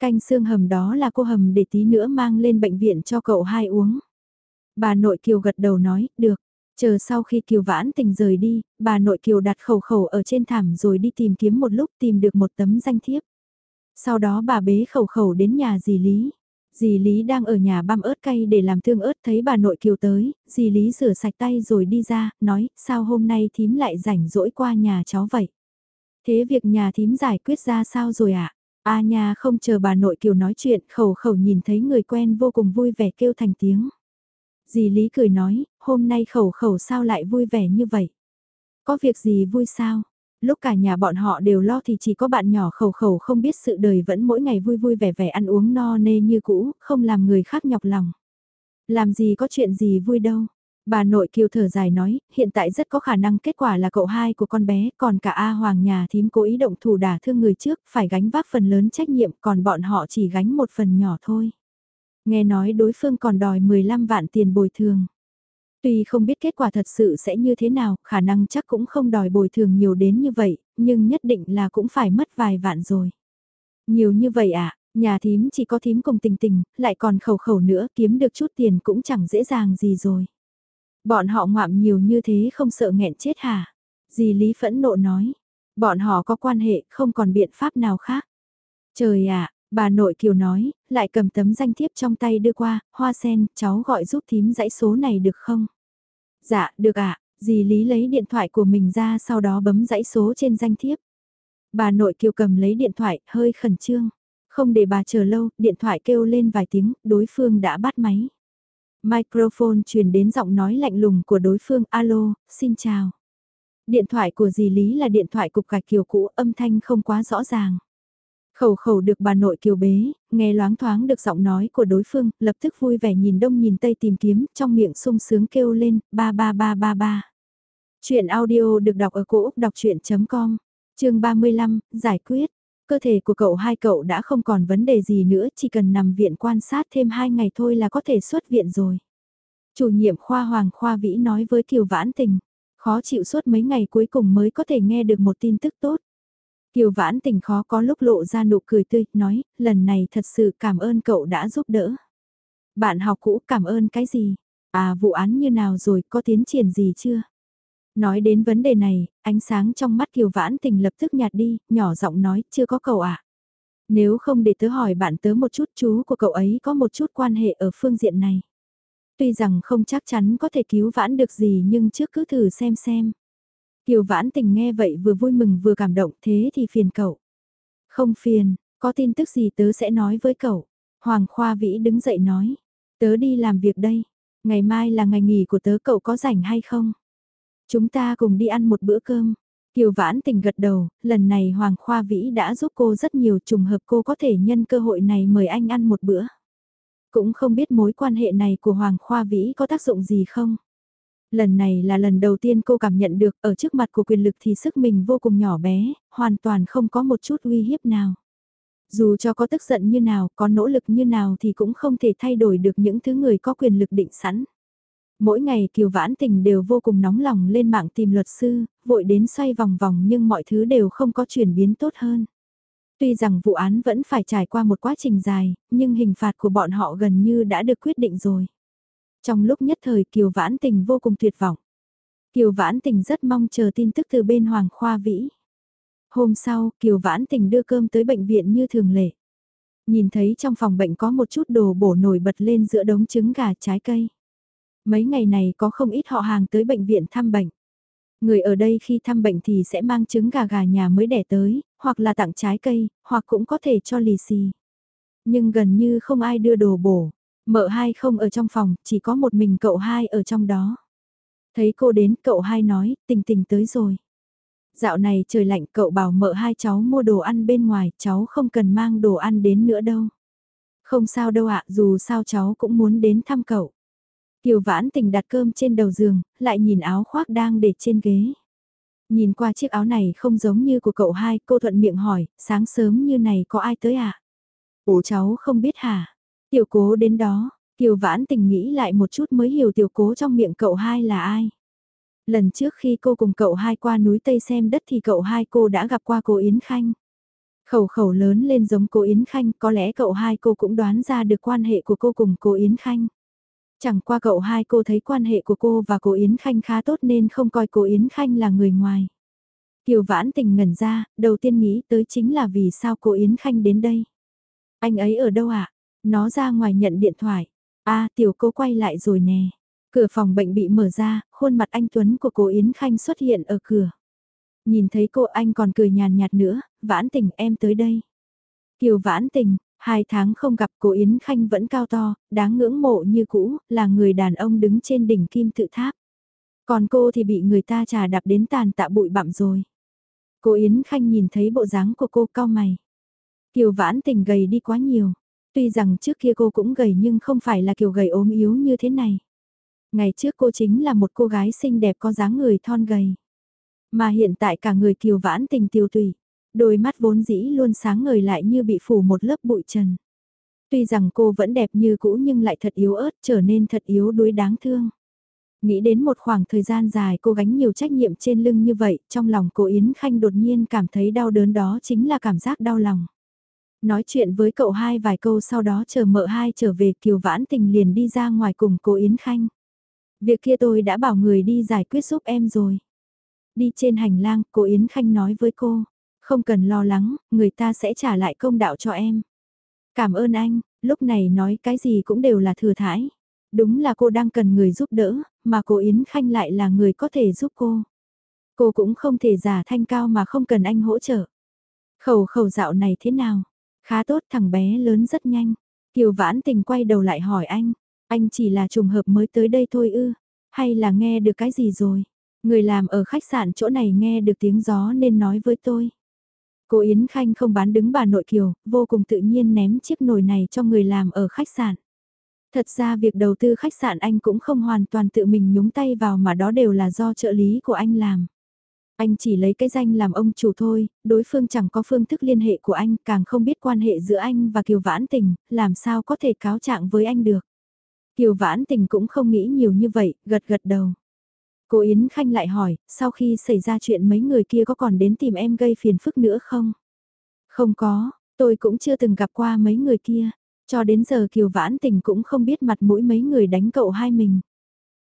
Canh xương hầm đó là cô hầm để tí nữa mang lên bệnh viện cho cậu hai uống. Bà nội Kiều gật đầu nói, được. Chờ sau khi Kiều vãn tình rời đi, bà nội Kiều đặt khẩu khẩu ở trên thảm rồi đi tìm kiếm một lúc tìm được một tấm danh thiếp. Sau đó bà bế khẩu khẩu đến nhà dì Lý. Dì Lý đang ở nhà băm ớt cay để làm thương ớt thấy bà nội Kiều tới, dì Lý rửa sạch tay rồi đi ra, nói, sao hôm nay thím lại rảnh rỗi qua nhà cháu vậy? Thế việc nhà thím giải quyết ra sao rồi ạ? À? A nhà không chờ bà nội Kiều nói chuyện, khẩu khẩu nhìn thấy người quen vô cùng vui vẻ kêu thành tiếng. Dì Lý cười nói, hôm nay khẩu khẩu sao lại vui vẻ như vậy? Có việc gì vui sao? Lúc cả nhà bọn họ đều lo thì chỉ có bạn nhỏ khẩu khẩu không biết sự đời vẫn mỗi ngày vui vui vẻ vẻ ăn uống no nê như cũ, không làm người khác nhọc lòng. Làm gì có chuyện gì vui đâu. Bà nội kiều thở dài nói, hiện tại rất có khả năng kết quả là cậu hai của con bé, còn cả A Hoàng nhà thím cố ý động thủ đả thương người trước, phải gánh vác phần lớn trách nhiệm, còn bọn họ chỉ gánh một phần nhỏ thôi. Nghe nói đối phương còn đòi 15 vạn tiền bồi thường. Tuy không biết kết quả thật sự sẽ như thế nào, khả năng chắc cũng không đòi bồi thường nhiều đến như vậy, nhưng nhất định là cũng phải mất vài vạn rồi. Nhiều như vậy à, nhà thím chỉ có thím cùng tình tình, lại còn khẩu khẩu nữa, kiếm được chút tiền cũng chẳng dễ dàng gì rồi. Bọn họ ngoạm nhiều như thế không sợ nghẹn chết hả? Dì Lý phẫn nộ nói. Bọn họ có quan hệ, không còn biện pháp nào khác. Trời ạ, Bà nội kiều nói, lại cầm tấm danh thiếp trong tay đưa qua, hoa sen, cháu gọi giúp thím dãy số này được không? Dạ, được ạ, dì Lý lấy điện thoại của mình ra sau đó bấm dãy số trên danh thiếp. Bà nội kiều cầm lấy điện thoại, hơi khẩn trương. Không để bà chờ lâu, điện thoại kêu lên vài tiếng, đối phương đã bắt máy. Microphone truyền đến giọng nói lạnh lùng của đối phương, alo, xin chào. Điện thoại của dì Lý là điện thoại cục gạch kiều cũ, âm thanh không quá rõ ràng. Khẩu khẩu được bà nội kiều bế, nghe loáng thoáng được giọng nói của đối phương, lập tức vui vẻ nhìn đông nhìn tây tìm kiếm, trong miệng sung sướng kêu lên, ba ba ba ba ba. Chuyện audio được đọc ở cổ Úc đọc chuyện.com, chương 35, giải quyết. Cơ thể của cậu hai cậu đã không còn vấn đề gì nữa, chỉ cần nằm viện quan sát thêm 2 ngày thôi là có thể xuất viện rồi. Chủ nhiệm khoa Hoàng Khoa Vĩ nói với Kiều Vãn Tình, khó chịu suốt mấy ngày cuối cùng mới có thể nghe được một tin tức tốt. Kiều vãn tình khó có lúc lộ ra nụ cười tươi, nói, lần này thật sự cảm ơn cậu đã giúp đỡ. Bạn học cũ cảm ơn cái gì? À vụ án như nào rồi, có tiến triển gì chưa? Nói đến vấn đề này, ánh sáng trong mắt Kiều Vãn Tình lập tức nhạt đi, nhỏ giọng nói, chưa có cậu à? Nếu không để tớ hỏi bạn tớ một chút chú của cậu ấy có một chút quan hệ ở phương diện này. Tuy rằng không chắc chắn có thể cứu vãn được gì nhưng trước cứ thử xem xem. Kiều Vãn Tình nghe vậy vừa vui mừng vừa cảm động thế thì phiền cậu. Không phiền, có tin tức gì tớ sẽ nói với cậu. Hoàng Khoa Vĩ đứng dậy nói. Tớ đi làm việc đây. Ngày mai là ngày nghỉ của tớ cậu có rảnh hay không? Chúng ta cùng đi ăn một bữa cơm. Kiều Vãn Tình gật đầu, lần này Hoàng Khoa Vĩ đã giúp cô rất nhiều trùng hợp cô có thể nhân cơ hội này mời anh ăn một bữa. Cũng không biết mối quan hệ này của Hoàng Khoa Vĩ có tác dụng gì không? Lần này là lần đầu tiên cô cảm nhận được ở trước mặt của quyền lực thì sức mình vô cùng nhỏ bé, hoàn toàn không có một chút uy hiếp nào. Dù cho có tức giận như nào, có nỗ lực như nào thì cũng không thể thay đổi được những thứ người có quyền lực định sẵn. Mỗi ngày Kiều Vãn Tình đều vô cùng nóng lòng lên mạng tìm luật sư, vội đến xoay vòng vòng nhưng mọi thứ đều không có chuyển biến tốt hơn. Tuy rằng vụ án vẫn phải trải qua một quá trình dài, nhưng hình phạt của bọn họ gần như đã được quyết định rồi. Trong lúc nhất thời Kiều Vãn Tình vô cùng tuyệt vọng. Kiều Vãn Tình rất mong chờ tin tức từ bên Hoàng Khoa Vĩ. Hôm sau, Kiều Vãn Tình đưa cơm tới bệnh viện như thường lệ. Nhìn thấy trong phòng bệnh có một chút đồ bổ nổi bật lên giữa đống trứng gà trái cây. Mấy ngày này có không ít họ hàng tới bệnh viện thăm bệnh. Người ở đây khi thăm bệnh thì sẽ mang trứng gà gà nhà mới đẻ tới, hoặc là tặng trái cây, hoặc cũng có thể cho lì xì. Nhưng gần như không ai đưa đồ bổ. Mợ hai không ở trong phòng, chỉ có một mình cậu hai ở trong đó. Thấy cô đến, cậu hai nói, tình tình tới rồi. Dạo này trời lạnh cậu bảo mợ hai cháu mua đồ ăn bên ngoài, cháu không cần mang đồ ăn đến nữa đâu. Không sao đâu ạ, dù sao cháu cũng muốn đến thăm cậu. Kiều vãn tình đặt cơm trên đầu giường, lại nhìn áo khoác đang để trên ghế. Nhìn qua chiếc áo này không giống như của cậu hai, cô thuận miệng hỏi, sáng sớm như này có ai tới à? Ủa cháu không biết hả? Tiểu cố đến đó, Kiều vãn tình nghĩ lại một chút mới hiểu tiểu cố trong miệng cậu hai là ai. Lần trước khi cô cùng cậu hai qua núi Tây xem đất thì cậu hai cô đã gặp qua cô Yến Khanh. Khẩu khẩu lớn lên giống cô Yến Khanh, có lẽ cậu hai cô cũng đoán ra được quan hệ của cô cùng cô Yến Khanh. Chẳng qua cậu hai cô thấy quan hệ của cô và cô Yến Khanh khá tốt nên không coi cô Yến Khanh là người ngoài. Kiều vãn tình ngẩn ra, đầu tiên nghĩ tới chính là vì sao cô Yến Khanh đến đây. Anh ấy ở đâu ạ? À? Nó ra ngoài nhận điện thoại. a tiểu cô quay lại rồi nè. Cửa phòng bệnh bị mở ra, khuôn mặt anh Tuấn của cô Yến Khanh xuất hiện ở cửa. Nhìn thấy cô anh còn cười nhàn nhạt nữa, vãn tình em tới đây. Kiều vãn tình, hai tháng không gặp cô Yến Khanh vẫn cao to, đáng ngưỡng mộ như cũ, là người đàn ông đứng trên đỉnh kim tự tháp. Còn cô thì bị người ta trà đạp đến tàn tạ bụi bặm rồi. Cô Yến Khanh nhìn thấy bộ dáng của cô cao mày. Kiều vãn tình gầy đi quá nhiều. Tuy rằng trước kia cô cũng gầy nhưng không phải là kiểu gầy ốm yếu như thế này. Ngày trước cô chính là một cô gái xinh đẹp có dáng người thon gầy. Mà hiện tại cả người kiều vãn tình tiêu tùy. Đôi mắt vốn dĩ luôn sáng ngời lại như bị phủ một lớp bụi trần. Tuy rằng cô vẫn đẹp như cũ nhưng lại thật yếu ớt trở nên thật yếu đuối đáng thương. Nghĩ đến một khoảng thời gian dài cô gánh nhiều trách nhiệm trên lưng như vậy, trong lòng cô Yến Khanh đột nhiên cảm thấy đau đớn đó chính là cảm giác đau lòng. Nói chuyện với cậu hai vài câu sau đó chờ mợ hai trở về Kiều Vãn Tình liền đi ra ngoài cùng cô Yến Khanh. Việc kia tôi đã bảo người đi giải quyết giúp em rồi. Đi trên hành lang, cô Yến Khanh nói với cô, không cần lo lắng, người ta sẽ trả lại công đạo cho em. Cảm ơn anh, lúc này nói cái gì cũng đều là thừa thải. Đúng là cô đang cần người giúp đỡ, mà cô Yến Khanh lại là người có thể giúp cô. Cô cũng không thể giả thanh cao mà không cần anh hỗ trợ. Khẩu khẩu dạo này thế nào? Khá tốt thằng bé lớn rất nhanh. Kiều vãn tình quay đầu lại hỏi anh, anh chỉ là trùng hợp mới tới đây thôi ư, hay là nghe được cái gì rồi? Người làm ở khách sạn chỗ này nghe được tiếng gió nên nói với tôi. Cô Yến Khanh không bán đứng bà nội Kiều, vô cùng tự nhiên ném chiếc nồi này cho người làm ở khách sạn. Thật ra việc đầu tư khách sạn anh cũng không hoàn toàn tự mình nhúng tay vào mà đó đều là do trợ lý của anh làm. Anh chỉ lấy cái danh làm ông chủ thôi, đối phương chẳng có phương thức liên hệ của anh, càng không biết quan hệ giữa anh và Kiều Vãn Tình, làm sao có thể cáo trạng với anh được. Kiều Vãn Tình cũng không nghĩ nhiều như vậy, gật gật đầu. Cô Yến Khanh lại hỏi, sau khi xảy ra chuyện mấy người kia có còn đến tìm em gây phiền phức nữa không? Không có, tôi cũng chưa từng gặp qua mấy người kia. Cho đến giờ Kiều Vãn Tình cũng không biết mặt mũi mấy người đánh cậu hai mình.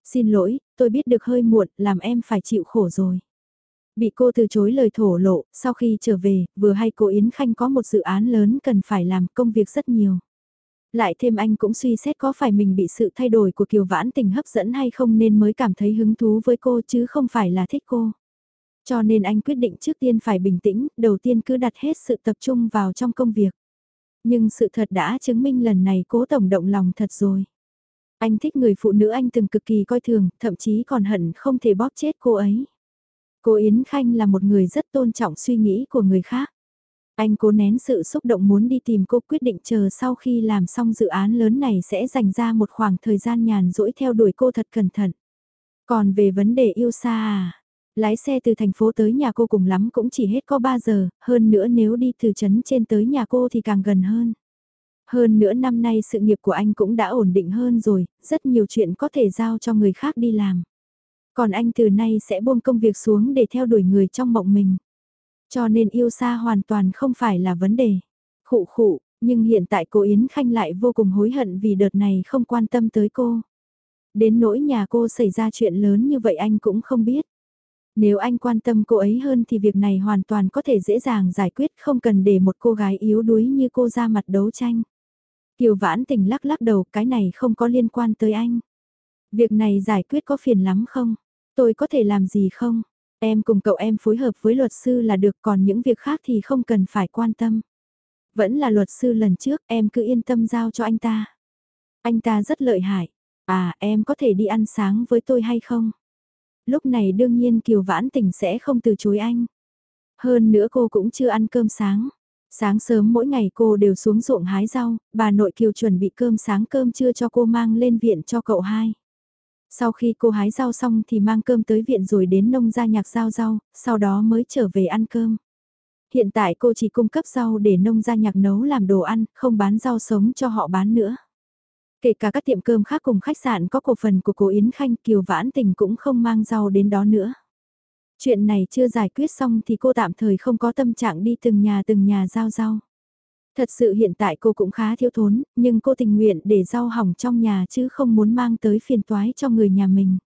Xin lỗi, tôi biết được hơi muộn, làm em phải chịu khổ rồi. Bị cô từ chối lời thổ lộ, sau khi trở về, vừa hay cô Yến Khanh có một dự án lớn cần phải làm công việc rất nhiều. Lại thêm anh cũng suy xét có phải mình bị sự thay đổi của Kiều Vãn Tình hấp dẫn hay không nên mới cảm thấy hứng thú với cô chứ không phải là thích cô. Cho nên anh quyết định trước tiên phải bình tĩnh, đầu tiên cứ đặt hết sự tập trung vào trong công việc. Nhưng sự thật đã chứng minh lần này cố tổng động lòng thật rồi. Anh thích người phụ nữ anh từng cực kỳ coi thường, thậm chí còn hận không thể bóp chết cô ấy. Cô Yến Khanh là một người rất tôn trọng suy nghĩ của người khác. Anh cố nén sự xúc động muốn đi tìm cô quyết định chờ sau khi làm xong dự án lớn này sẽ dành ra một khoảng thời gian nhàn rỗi theo đuổi cô thật cẩn thận. Còn về vấn đề yêu xa à, lái xe từ thành phố tới nhà cô cùng lắm cũng chỉ hết có 3 giờ, hơn nữa nếu đi từ trấn trên tới nhà cô thì càng gần hơn. Hơn nữa năm nay sự nghiệp của anh cũng đã ổn định hơn rồi, rất nhiều chuyện có thể giao cho người khác đi làm. Còn anh từ nay sẽ buông công việc xuống để theo đuổi người trong mộng mình. Cho nên yêu xa hoàn toàn không phải là vấn đề. Khụ khụ, nhưng hiện tại cô Yến Khanh lại vô cùng hối hận vì đợt này không quan tâm tới cô. Đến nỗi nhà cô xảy ra chuyện lớn như vậy anh cũng không biết. Nếu anh quan tâm cô ấy hơn thì việc này hoàn toàn có thể dễ dàng giải quyết không cần để một cô gái yếu đuối như cô ra mặt đấu tranh. Kiều Vãn Tình lắc lắc đầu cái này không có liên quan tới anh. Việc này giải quyết có phiền lắm không? Tôi có thể làm gì không? Em cùng cậu em phối hợp với luật sư là được còn những việc khác thì không cần phải quan tâm. Vẫn là luật sư lần trước em cứ yên tâm giao cho anh ta. Anh ta rất lợi hại. À em có thể đi ăn sáng với tôi hay không? Lúc này đương nhiên Kiều Vãn Tình sẽ không từ chối anh. Hơn nữa cô cũng chưa ăn cơm sáng. Sáng sớm mỗi ngày cô đều xuống ruộng hái rau, bà nội Kiều chuẩn bị cơm sáng cơm trưa cho cô mang lên viện cho cậu hai. Sau khi cô hái rau xong thì mang cơm tới viện rồi đến nông gia nhạc giao rau, sau đó mới trở về ăn cơm. Hiện tại cô chỉ cung cấp rau để nông gia nhạc nấu làm đồ ăn, không bán rau sống cho họ bán nữa. Kể cả các tiệm cơm khác cùng khách sạn có cổ phần của cô Yến Khanh Kiều Vãn Tình cũng không mang rau đến đó nữa. Chuyện này chưa giải quyết xong thì cô tạm thời không có tâm trạng đi từng nhà từng nhà giao rau. Thật sự hiện tại cô cũng khá thiếu thốn, nhưng cô tình nguyện để rau hỏng trong nhà chứ không muốn mang tới phiền toái cho người nhà mình.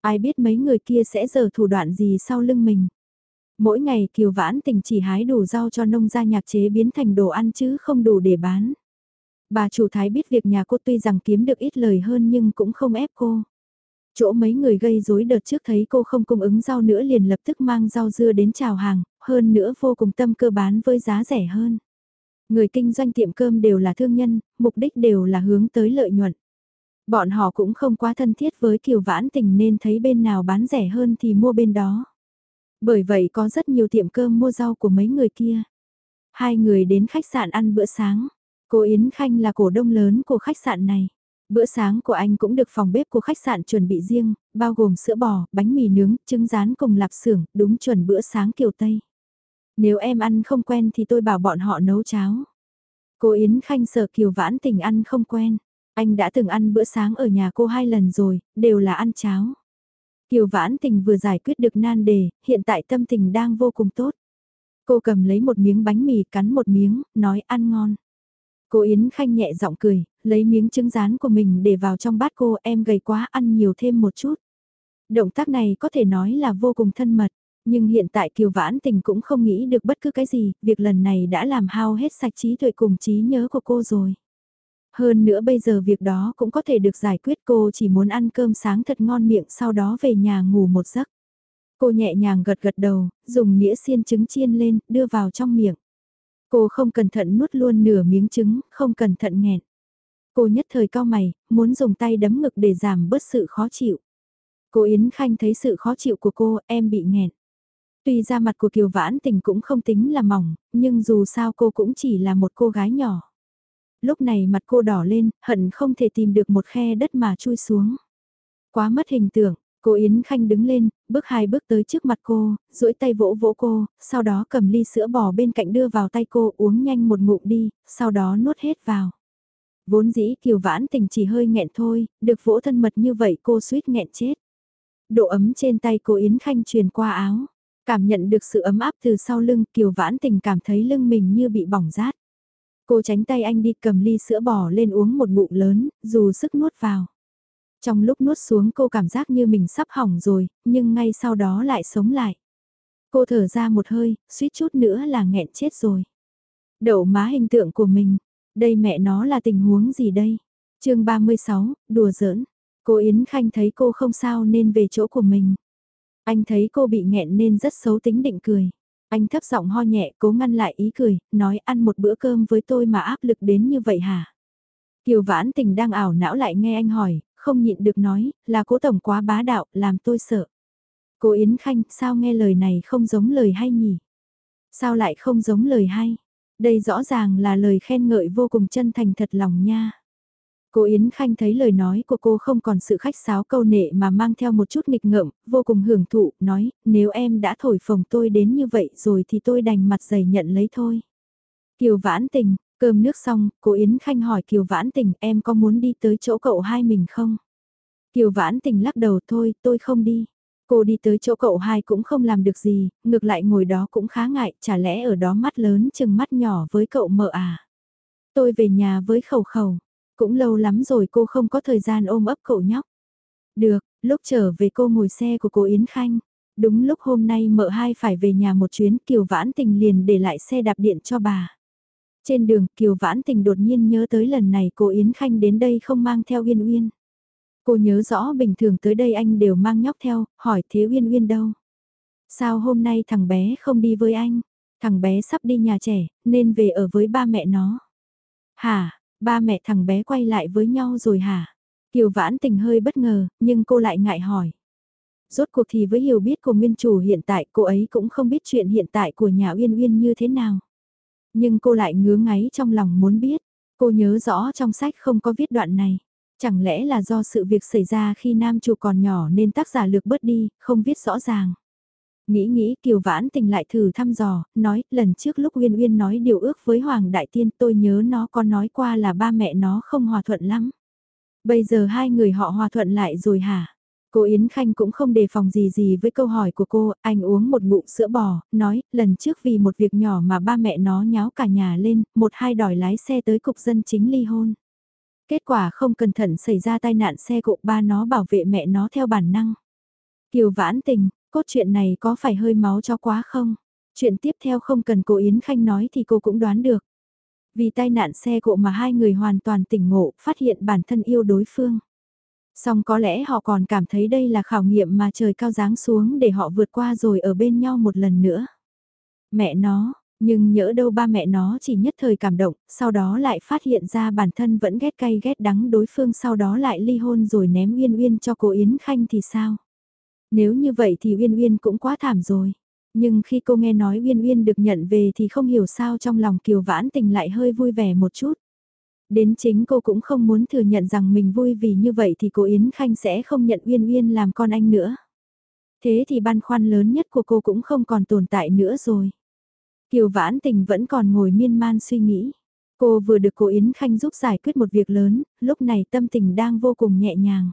Ai biết mấy người kia sẽ giờ thủ đoạn gì sau lưng mình. Mỗi ngày Kiều Vãn tình chỉ hái đủ rau cho nông gia nhạc chế biến thành đồ ăn chứ không đủ để bán. Bà chủ thái biết việc nhà cô tuy rằng kiếm được ít lời hơn nhưng cũng không ép cô. Chỗ mấy người gây rối đợt trước thấy cô không cung ứng rau nữa liền lập tức mang rau dưa đến chào hàng, hơn nữa vô cùng tâm cơ bán với giá rẻ hơn. Người kinh doanh tiệm cơm đều là thương nhân, mục đích đều là hướng tới lợi nhuận. Bọn họ cũng không quá thân thiết với Kiều Vãn Tình nên thấy bên nào bán rẻ hơn thì mua bên đó. Bởi vậy có rất nhiều tiệm cơm mua rau của mấy người kia. Hai người đến khách sạn ăn bữa sáng. Cô Yến Khanh là cổ đông lớn của khách sạn này. Bữa sáng của anh cũng được phòng bếp của khách sạn chuẩn bị riêng, bao gồm sữa bò, bánh mì nướng, trứng rán cùng lạp xưởng, đúng chuẩn bữa sáng kiểu Tây. Nếu em ăn không quen thì tôi bảo bọn họ nấu cháo. Cô Yến Khanh sợ Kiều Vãn Tình ăn không quen. Anh đã từng ăn bữa sáng ở nhà cô hai lần rồi, đều là ăn cháo. Kiều Vãn Tình vừa giải quyết được nan đề, hiện tại tâm tình đang vô cùng tốt. Cô cầm lấy một miếng bánh mì cắn một miếng, nói ăn ngon. Cô Yến Khanh nhẹ giọng cười, lấy miếng trứng rán của mình để vào trong bát cô em gầy quá ăn nhiều thêm một chút. Động tác này có thể nói là vô cùng thân mật. Nhưng hiện tại Kiều Vãn Tình cũng không nghĩ được bất cứ cái gì, việc lần này đã làm hao hết sạch trí tuệ cùng trí nhớ của cô rồi. Hơn nữa bây giờ việc đó cũng có thể được giải quyết cô chỉ muốn ăn cơm sáng thật ngon miệng sau đó về nhà ngủ một giấc. Cô nhẹ nhàng gật gật đầu, dùng nĩa xiên trứng chiên lên, đưa vào trong miệng. Cô không cẩn thận nuốt luôn nửa miếng trứng, không cẩn thận nghẹn. Cô nhất thời cao mày, muốn dùng tay đấm ngực để giảm bớt sự khó chịu. Cô Yến Khanh thấy sự khó chịu của cô, em bị nghẹn. Tuy ra mặt của Kiều Vãn Tình cũng không tính là mỏng, nhưng dù sao cô cũng chỉ là một cô gái nhỏ. Lúc này mặt cô đỏ lên, hận không thể tìm được một khe đất mà chui xuống. Quá mất hình tượng, cô Yến Khanh đứng lên, bước hai bước tới trước mặt cô, duỗi tay vỗ vỗ cô, sau đó cầm ly sữa bò bên cạnh đưa vào tay cô uống nhanh một ngụm đi, sau đó nuốt hết vào. Vốn dĩ Kiều Vãn Tình chỉ hơi nghẹn thôi, được vỗ thân mật như vậy cô suýt nghẹn chết. độ ấm trên tay cô Yến Khanh truyền qua áo. Cảm nhận được sự ấm áp từ sau lưng, Kiều Vãn Tình cảm thấy lưng mình như bị bỏng rát. Cô tránh tay anh đi cầm ly sữa bò lên uống một ngụm lớn, dù sức nuốt vào. Trong lúc nuốt xuống cô cảm giác như mình sắp hỏng rồi, nhưng ngay sau đó lại sống lại. Cô thở ra một hơi, suýt chút nữa là nghẹn chết rồi. Đậu má hình tượng của mình, đây mẹ nó là tình huống gì đây? chương 36, đùa giỡn. Cô Yến Khanh thấy cô không sao nên về chỗ của mình. Anh thấy cô bị nghẹn nên rất xấu tính định cười. Anh thấp giọng ho nhẹ cố ngăn lại ý cười, nói ăn một bữa cơm với tôi mà áp lực đến như vậy hả? Kiều vãn tình đang ảo não lại nghe anh hỏi, không nhịn được nói, là cố tổng quá bá đạo, làm tôi sợ. Cô Yến Khanh, sao nghe lời này không giống lời hay nhỉ? Sao lại không giống lời hay? Đây rõ ràng là lời khen ngợi vô cùng chân thành thật lòng nha. Cô Yến Khanh thấy lời nói của cô không còn sự khách sáo câu nệ mà mang theo một chút nghịch ngợm, vô cùng hưởng thụ, nói, nếu em đã thổi phồng tôi đến như vậy rồi thì tôi đành mặt dày nhận lấy thôi. Kiều Vãn Tình, cơm nước xong, cô Yến Khanh hỏi Kiều Vãn Tình em có muốn đi tới chỗ cậu hai mình không? Kiều Vãn Tình lắc đầu thôi, tôi không đi. Cô đi tới chỗ cậu hai cũng không làm được gì, ngược lại ngồi đó cũng khá ngại, chả lẽ ở đó mắt lớn chừng mắt nhỏ với cậu mợ à? Tôi về nhà với khẩu khẩu, cũng lâu lắm rồi cô không có thời gian ôm ấp cậu nhóc. Được, lúc trở về cô ngồi xe của cô Yến Khanh. Đúng lúc hôm nay mợ hai phải về nhà một chuyến Kiều Vãn Tình liền để lại xe đạp điện cho bà. Trên đường Kiều Vãn Tình đột nhiên nhớ tới lần này cô Yến Khanh đến đây không mang theo Uyên Uyên. Cô nhớ rõ bình thường tới đây anh đều mang nhóc theo, hỏi thế Uyên Uyên đâu. Sao hôm nay thằng bé không đi với anh? Thằng bé sắp đi nhà trẻ, nên về ở với ba mẹ nó. Hả, Ba mẹ thằng bé quay lại với nhau rồi hả? Kiều vãn tình hơi bất ngờ, nhưng cô lại ngại hỏi. Rốt cuộc thì với hiểu biết của nguyên chủ hiện tại cô ấy cũng không biết chuyện hiện tại của nhà Uyên Uyên như thế nào. Nhưng cô lại ngứa ngáy trong lòng muốn biết. Cô nhớ rõ trong sách không có viết đoạn này. Chẳng lẽ là do sự việc xảy ra khi nam chủ còn nhỏ nên tác giả lược bớt đi, không viết rõ ràng. Nghĩ nghĩ Kiều Vãn Tình lại thử thăm dò, nói, lần trước lúc Uyên Uyên nói điều ước với Hoàng Đại Tiên tôi nhớ nó có nói qua là ba mẹ nó không hòa thuận lắm. Bây giờ hai người họ hòa thuận lại rồi hả? Cô Yến Khanh cũng không đề phòng gì gì với câu hỏi của cô, anh uống một ngụm sữa bò, nói, lần trước vì một việc nhỏ mà ba mẹ nó nháo cả nhà lên, một hai đòi lái xe tới cục dân chính ly hôn. Kết quả không cẩn thận xảy ra tai nạn xe cộ ba nó bảo vệ mẹ nó theo bản năng. Kiều vãn tình, Cốt truyện này có phải hơi máu cho quá không? Chuyện tiếp theo không cần cô Yến Khanh nói thì cô cũng đoán được. Vì tai nạn xe cộ mà hai người hoàn toàn tỉnh ngộ, phát hiện bản thân yêu đối phương. Song có lẽ họ còn cảm thấy đây là khảo nghiệm mà trời cao giáng xuống để họ vượt qua rồi ở bên nhau một lần nữa. Mẹ nó, nhưng nhỡ đâu ba mẹ nó chỉ nhất thời cảm động, sau đó lại phát hiện ra bản thân vẫn ghét cay ghét đắng đối phương sau đó lại ly hôn rồi ném Uyên Uyên cho cô Yến Khanh thì sao? Nếu như vậy thì Uyên Uyên cũng quá thảm rồi. Nhưng khi cô nghe nói Uyên Uyên được nhận về thì không hiểu sao trong lòng Kiều Vãn Tình lại hơi vui vẻ một chút. Đến chính cô cũng không muốn thừa nhận rằng mình vui vì như vậy thì cô Yến Khanh sẽ không nhận Uyên Uyên làm con anh nữa. Thế thì băn khoăn lớn nhất của cô cũng không còn tồn tại nữa rồi. Kiều Vãn Tình vẫn còn ngồi miên man suy nghĩ. Cô vừa được cô Yến Khanh giúp giải quyết một việc lớn, lúc này tâm tình đang vô cùng nhẹ nhàng.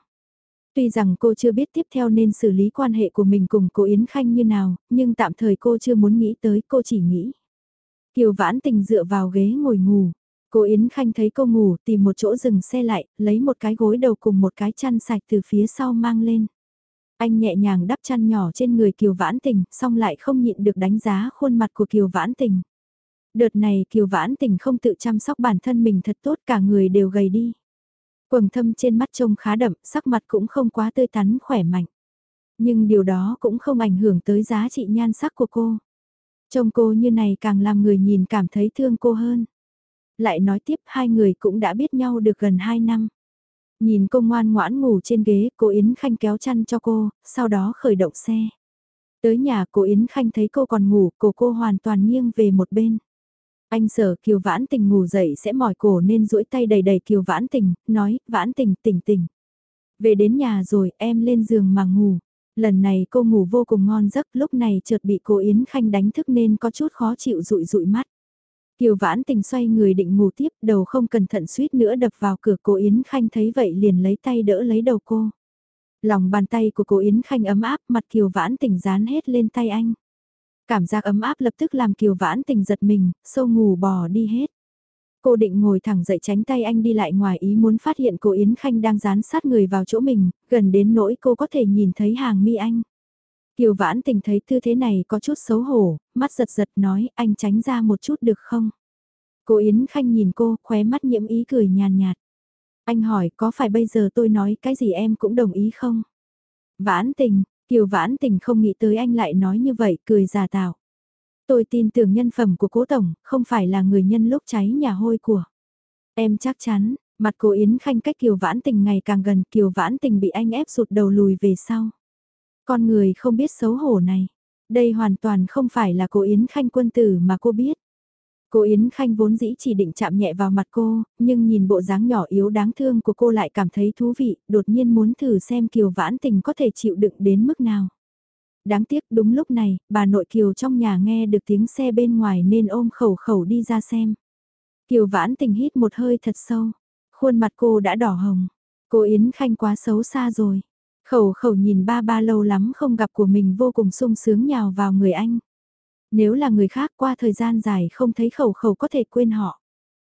Tuy rằng cô chưa biết tiếp theo nên xử lý quan hệ của mình cùng cô Yến Khanh như nào, nhưng tạm thời cô chưa muốn nghĩ tới, cô chỉ nghĩ. Kiều Vãn Tình dựa vào ghế ngồi ngủ. Cô Yến Khanh thấy cô ngủ, tìm một chỗ dừng xe lại, lấy một cái gối đầu cùng một cái chăn sạch từ phía sau mang lên. Anh nhẹ nhàng đắp chăn nhỏ trên người Kiều Vãn Tình, xong lại không nhịn được đánh giá khuôn mặt của Kiều Vãn Tình. Đợt này Kiều Vãn Tình không tự chăm sóc bản thân mình thật tốt cả người đều gầy đi. Quầng thâm trên mắt trông khá đậm, sắc mặt cũng không quá tươi tắn khỏe mạnh. Nhưng điều đó cũng không ảnh hưởng tới giá trị nhan sắc của cô. Trông cô như này càng làm người nhìn cảm thấy thương cô hơn. Lại nói tiếp hai người cũng đã biết nhau được gần hai năm. Nhìn cô ngoan ngoãn ngủ trên ghế, cô Yến Khanh kéo chăn cho cô, sau đó khởi động xe. Tới nhà cô Yến Khanh thấy cô còn ngủ, cô cô hoàn toàn nghiêng về một bên. Anh sợ Kiều Vãn Tình ngủ dậy sẽ mỏi cổ nên duỗi tay đầy đầy Kiều Vãn Tình, nói, Vãn Tình tỉnh tỉnh. Về đến nhà rồi em lên giường mà ngủ. Lần này cô ngủ vô cùng ngon giấc lúc này chợt bị cô Yến Khanh đánh thức nên có chút khó chịu rụi rụi mắt. Kiều Vãn Tình xoay người định ngủ tiếp đầu không cẩn thận suýt nữa đập vào cửa cô Yến Khanh thấy vậy liền lấy tay đỡ lấy đầu cô. Lòng bàn tay của cô Yến Khanh ấm áp, mặt Kiều Vãn Tình dán hết lên tay anh. Cảm giác ấm áp lập tức làm Kiều Vãn Tình giật mình, sâu ngủ bò đi hết. Cô định ngồi thẳng dậy tránh tay anh đi lại ngoài ý muốn phát hiện cô Yến Khanh đang dán sát người vào chỗ mình, gần đến nỗi cô có thể nhìn thấy hàng mi anh. Kiều Vãn Tình thấy tư thế này có chút xấu hổ, mắt giật giật nói anh tránh ra một chút được không? Cô Yến Khanh nhìn cô, khóe mắt nhiễm ý cười nhàn nhạt. Anh hỏi có phải bây giờ tôi nói cái gì em cũng đồng ý không? Vãn Tình, Kiều Vãn Tình không nghĩ tới anh lại nói như vậy, cười giả tạo. Tôi tin tưởng nhân phẩm của cố tổng, không phải là người nhân lúc cháy nhà hôi của. Em chắc chắn, mặt cô Yến Khanh cách Kiều Vãn Tình ngày càng gần, Kiều Vãn Tình bị anh ép sụt đầu lùi về sau. Con người không biết xấu hổ này, đây hoàn toàn không phải là cô Yến Khanh quân tử mà cô biết. Cô Yến Khanh vốn dĩ chỉ định chạm nhẹ vào mặt cô, nhưng nhìn bộ dáng nhỏ yếu đáng thương của cô lại cảm thấy thú vị, đột nhiên muốn thử xem Kiều Vãn Tình có thể chịu đựng đến mức nào. Đáng tiếc đúng lúc này, bà nội Kiều trong nhà nghe được tiếng xe bên ngoài nên ôm khẩu khẩu đi ra xem. Kiều Vãn Tình hít một hơi thật sâu, khuôn mặt cô đã đỏ hồng. Cô Yến Khanh quá xấu xa rồi. Khẩu khẩu nhìn ba ba lâu lắm không gặp của mình vô cùng sung sướng nhào vào người anh. Nếu là người khác qua thời gian dài không thấy khẩu khẩu có thể quên họ.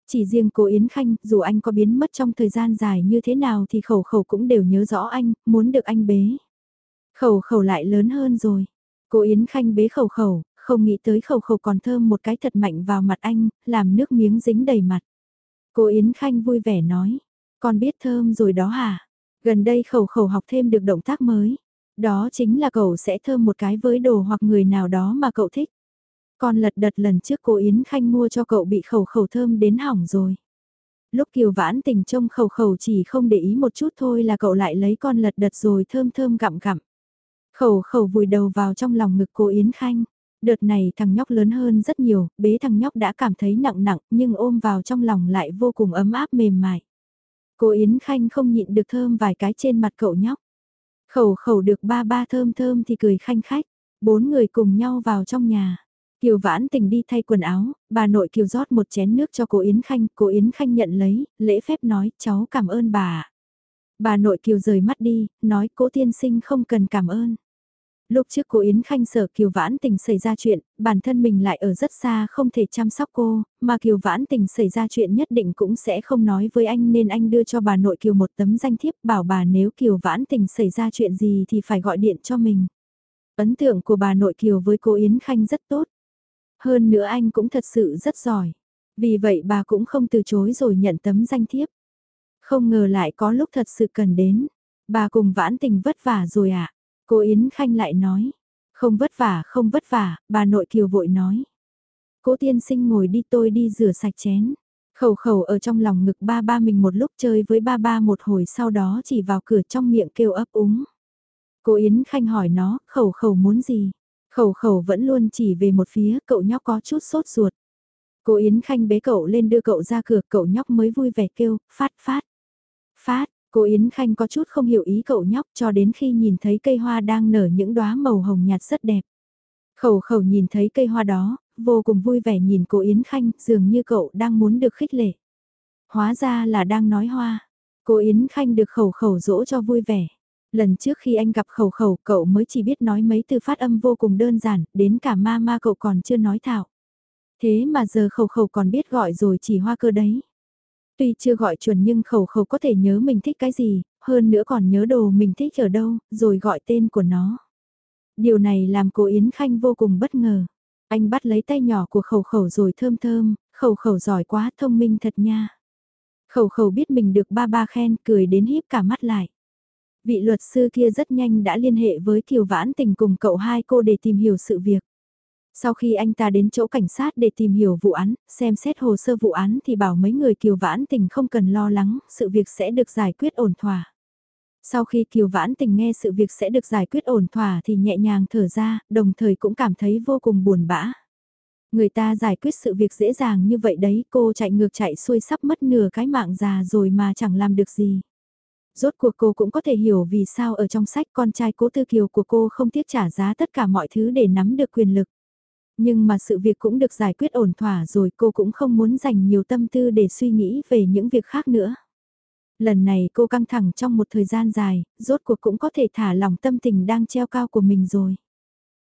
Chỉ riêng cô Yến Khanh, dù anh có biến mất trong thời gian dài như thế nào thì khẩu khẩu cũng đều nhớ rõ anh, muốn được anh bế. Khẩu khẩu lại lớn hơn rồi. Cô Yến Khanh bế khẩu khẩu, không nghĩ tới khẩu khẩu còn thơm một cái thật mạnh vào mặt anh, làm nước miếng dính đầy mặt. Cô Yến Khanh vui vẻ nói, con biết thơm rồi đó hả? Gần đây khẩu khẩu học thêm được động tác mới. Đó chính là cậu sẽ thơm một cái với đồ hoặc người nào đó mà cậu thích. Con lật đật lần trước cô Yến Khanh mua cho cậu bị khẩu khẩu thơm đến hỏng rồi. Lúc Kiều Vãn tình trông khẩu khẩu chỉ không để ý một chút thôi là cậu lại lấy con lật đật rồi thơm thơm gặm gặm. Khẩu khẩu vùi đầu vào trong lòng ngực cô Yến Khanh. Đợt này thằng nhóc lớn hơn rất nhiều, bế thằng nhóc đã cảm thấy nặng nặng nhưng ôm vào trong lòng lại vô cùng ấm áp mềm mại. Cô Yến Khanh không nhịn được thơm vài cái trên mặt cậu nhóc. Khẩu khẩu được ba ba thơm thơm thì cười khanh khách. Bốn người cùng nhau vào trong nhà. Kiều Vãn Tình đi thay quần áo, bà nội Kiều rót một chén nước cho cô Yến Khanh, cô Yến Khanh nhận lấy, lễ phép nói, cháu cảm ơn bà. Bà nội Kiều rời mắt đi, nói cố tiên sinh không cần cảm ơn. Lúc trước cô Yến Khanh sợ Kiều Vãn Tình xảy ra chuyện, bản thân mình lại ở rất xa không thể chăm sóc cô, mà Kiều Vãn Tình xảy ra chuyện nhất định cũng sẽ không nói với anh nên anh đưa cho bà nội Kiều một tấm danh thiếp bảo bà nếu Kiều Vãn Tình xảy ra chuyện gì thì phải gọi điện cho mình. Ấn tượng của bà nội Kiều với cô Yến Khanh rất tốt. Hơn nữa anh cũng thật sự rất giỏi. Vì vậy bà cũng không từ chối rồi nhận tấm danh thiếp. Không ngờ lại có lúc thật sự cần đến. Bà cùng vãn tình vất vả rồi ạ. À? Cô Yến Khanh lại nói. Không vất vả, không vất vả, bà nội kiều vội nói. Cố tiên sinh ngồi đi tôi đi rửa sạch chén. Khẩu khẩu ở trong lòng ngực ba ba mình một lúc chơi với ba ba một hồi sau đó chỉ vào cửa trong miệng kêu ấp úng. Cô Yến Khanh hỏi nó, khẩu khẩu muốn gì? Khẩu khẩu vẫn luôn chỉ về một phía, cậu nhóc có chút sốt ruột. Cô Yến Khanh bế cậu lên đưa cậu ra cửa, cậu nhóc mới vui vẻ kêu, phát phát. Phát, cô Yến Khanh có chút không hiểu ý cậu nhóc cho đến khi nhìn thấy cây hoa đang nở những đóa màu hồng nhạt rất đẹp. Khẩu khẩu nhìn thấy cây hoa đó, vô cùng vui vẻ nhìn cô Yến Khanh, dường như cậu đang muốn được khích lệ. Hóa ra là đang nói hoa. Cô Yến Khanh được khẩu khẩu dỗ cho vui vẻ. Lần trước khi anh gặp khẩu khẩu cậu mới chỉ biết nói mấy từ phát âm vô cùng đơn giản, đến cả ma ma cậu còn chưa nói thạo. Thế mà giờ khẩu khẩu còn biết gọi rồi chỉ hoa cơ đấy. Tuy chưa gọi chuẩn nhưng khẩu khẩu có thể nhớ mình thích cái gì, hơn nữa còn nhớ đồ mình thích ở đâu, rồi gọi tên của nó. Điều này làm cô Yến Khanh vô cùng bất ngờ. Anh bắt lấy tay nhỏ của khẩu khẩu rồi thơm thơm, khẩu khẩu giỏi quá thông minh thật nha. Khẩu khẩu biết mình được ba ba khen cười đến híp cả mắt lại. Vị luật sư kia rất nhanh đã liên hệ với Kiều Vãn Tình cùng cậu hai cô để tìm hiểu sự việc. Sau khi anh ta đến chỗ cảnh sát để tìm hiểu vụ án, xem xét hồ sơ vụ án thì bảo mấy người Kiều Vãn Tình không cần lo lắng, sự việc sẽ được giải quyết ổn thỏa. Sau khi Kiều Vãn Tình nghe sự việc sẽ được giải quyết ổn thỏa thì nhẹ nhàng thở ra, đồng thời cũng cảm thấy vô cùng buồn bã. Người ta giải quyết sự việc dễ dàng như vậy đấy, cô chạy ngược chạy xuôi sắp mất nửa cái mạng già rồi mà chẳng làm được gì. Rốt cuộc cô cũng có thể hiểu vì sao ở trong sách con trai cố tư kiều của cô không tiếc trả giá tất cả mọi thứ để nắm được quyền lực. Nhưng mà sự việc cũng được giải quyết ổn thỏa rồi cô cũng không muốn dành nhiều tâm tư để suy nghĩ về những việc khác nữa. Lần này cô căng thẳng trong một thời gian dài, rốt cuộc cũng có thể thả lòng tâm tình đang treo cao của mình rồi.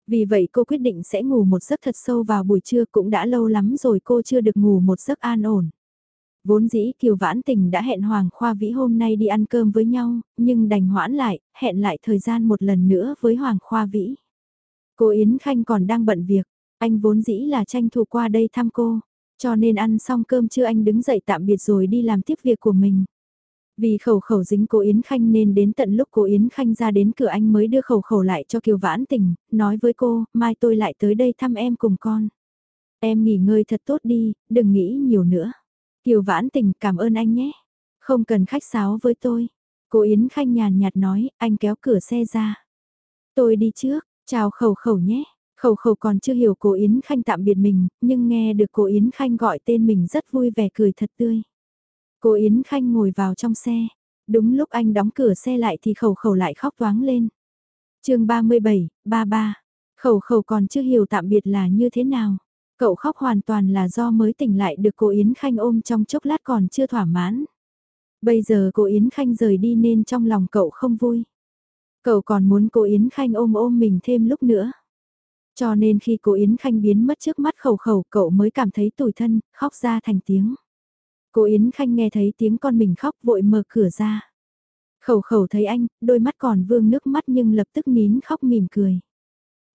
Vì vậy cô quyết định sẽ ngủ một giấc thật sâu vào buổi trưa cũng đã lâu lắm rồi cô chưa được ngủ một giấc an ổn. Vốn dĩ Kiều Vãn Tình đã hẹn Hoàng Khoa Vĩ hôm nay đi ăn cơm với nhau, nhưng đành hoãn lại, hẹn lại thời gian một lần nữa với Hoàng Khoa Vĩ. Cô Yến Khanh còn đang bận việc, anh vốn dĩ là tranh thủ qua đây thăm cô, cho nên ăn xong cơm trưa anh đứng dậy tạm biệt rồi đi làm tiếp việc của mình. Vì khẩu khẩu dính cô Yến Khanh nên đến tận lúc cô Yến Khanh ra đến cửa anh mới đưa khẩu khẩu lại cho Kiều Vãn Tình, nói với cô, mai tôi lại tới đây thăm em cùng con. Em nghỉ ngơi thật tốt đi, đừng nghĩ nhiều nữa. Kiều Vãn Tình cảm ơn anh nhé. Không cần khách sáo với tôi. Cô Yến Khanh nhàn nhạt nói, anh kéo cửa xe ra. Tôi đi trước, chào khẩu khẩu nhé. Khẩu khẩu còn chưa hiểu cô Yến Khanh tạm biệt mình, nhưng nghe được cô Yến Khanh gọi tên mình rất vui vẻ cười thật tươi. Cô Yến Khanh ngồi vào trong xe. Đúng lúc anh đóng cửa xe lại thì khẩu khẩu lại khóc toáng lên. chương 37, 33. Khẩu khẩu còn chưa hiểu tạm biệt là như thế nào. Cậu khóc hoàn toàn là do mới tỉnh lại được cô Yến Khanh ôm trong chốc lát còn chưa thỏa mãn. Bây giờ cô Yến Khanh rời đi nên trong lòng cậu không vui. Cậu còn muốn cô Yến Khanh ôm ôm mình thêm lúc nữa. Cho nên khi cô Yến Khanh biến mất trước mắt khẩu khẩu cậu mới cảm thấy tủi thân, khóc ra thành tiếng. Cô Yến Khanh nghe thấy tiếng con mình khóc vội mở cửa ra. Khẩu khẩu thấy anh, đôi mắt còn vương nước mắt nhưng lập tức nín khóc mỉm cười.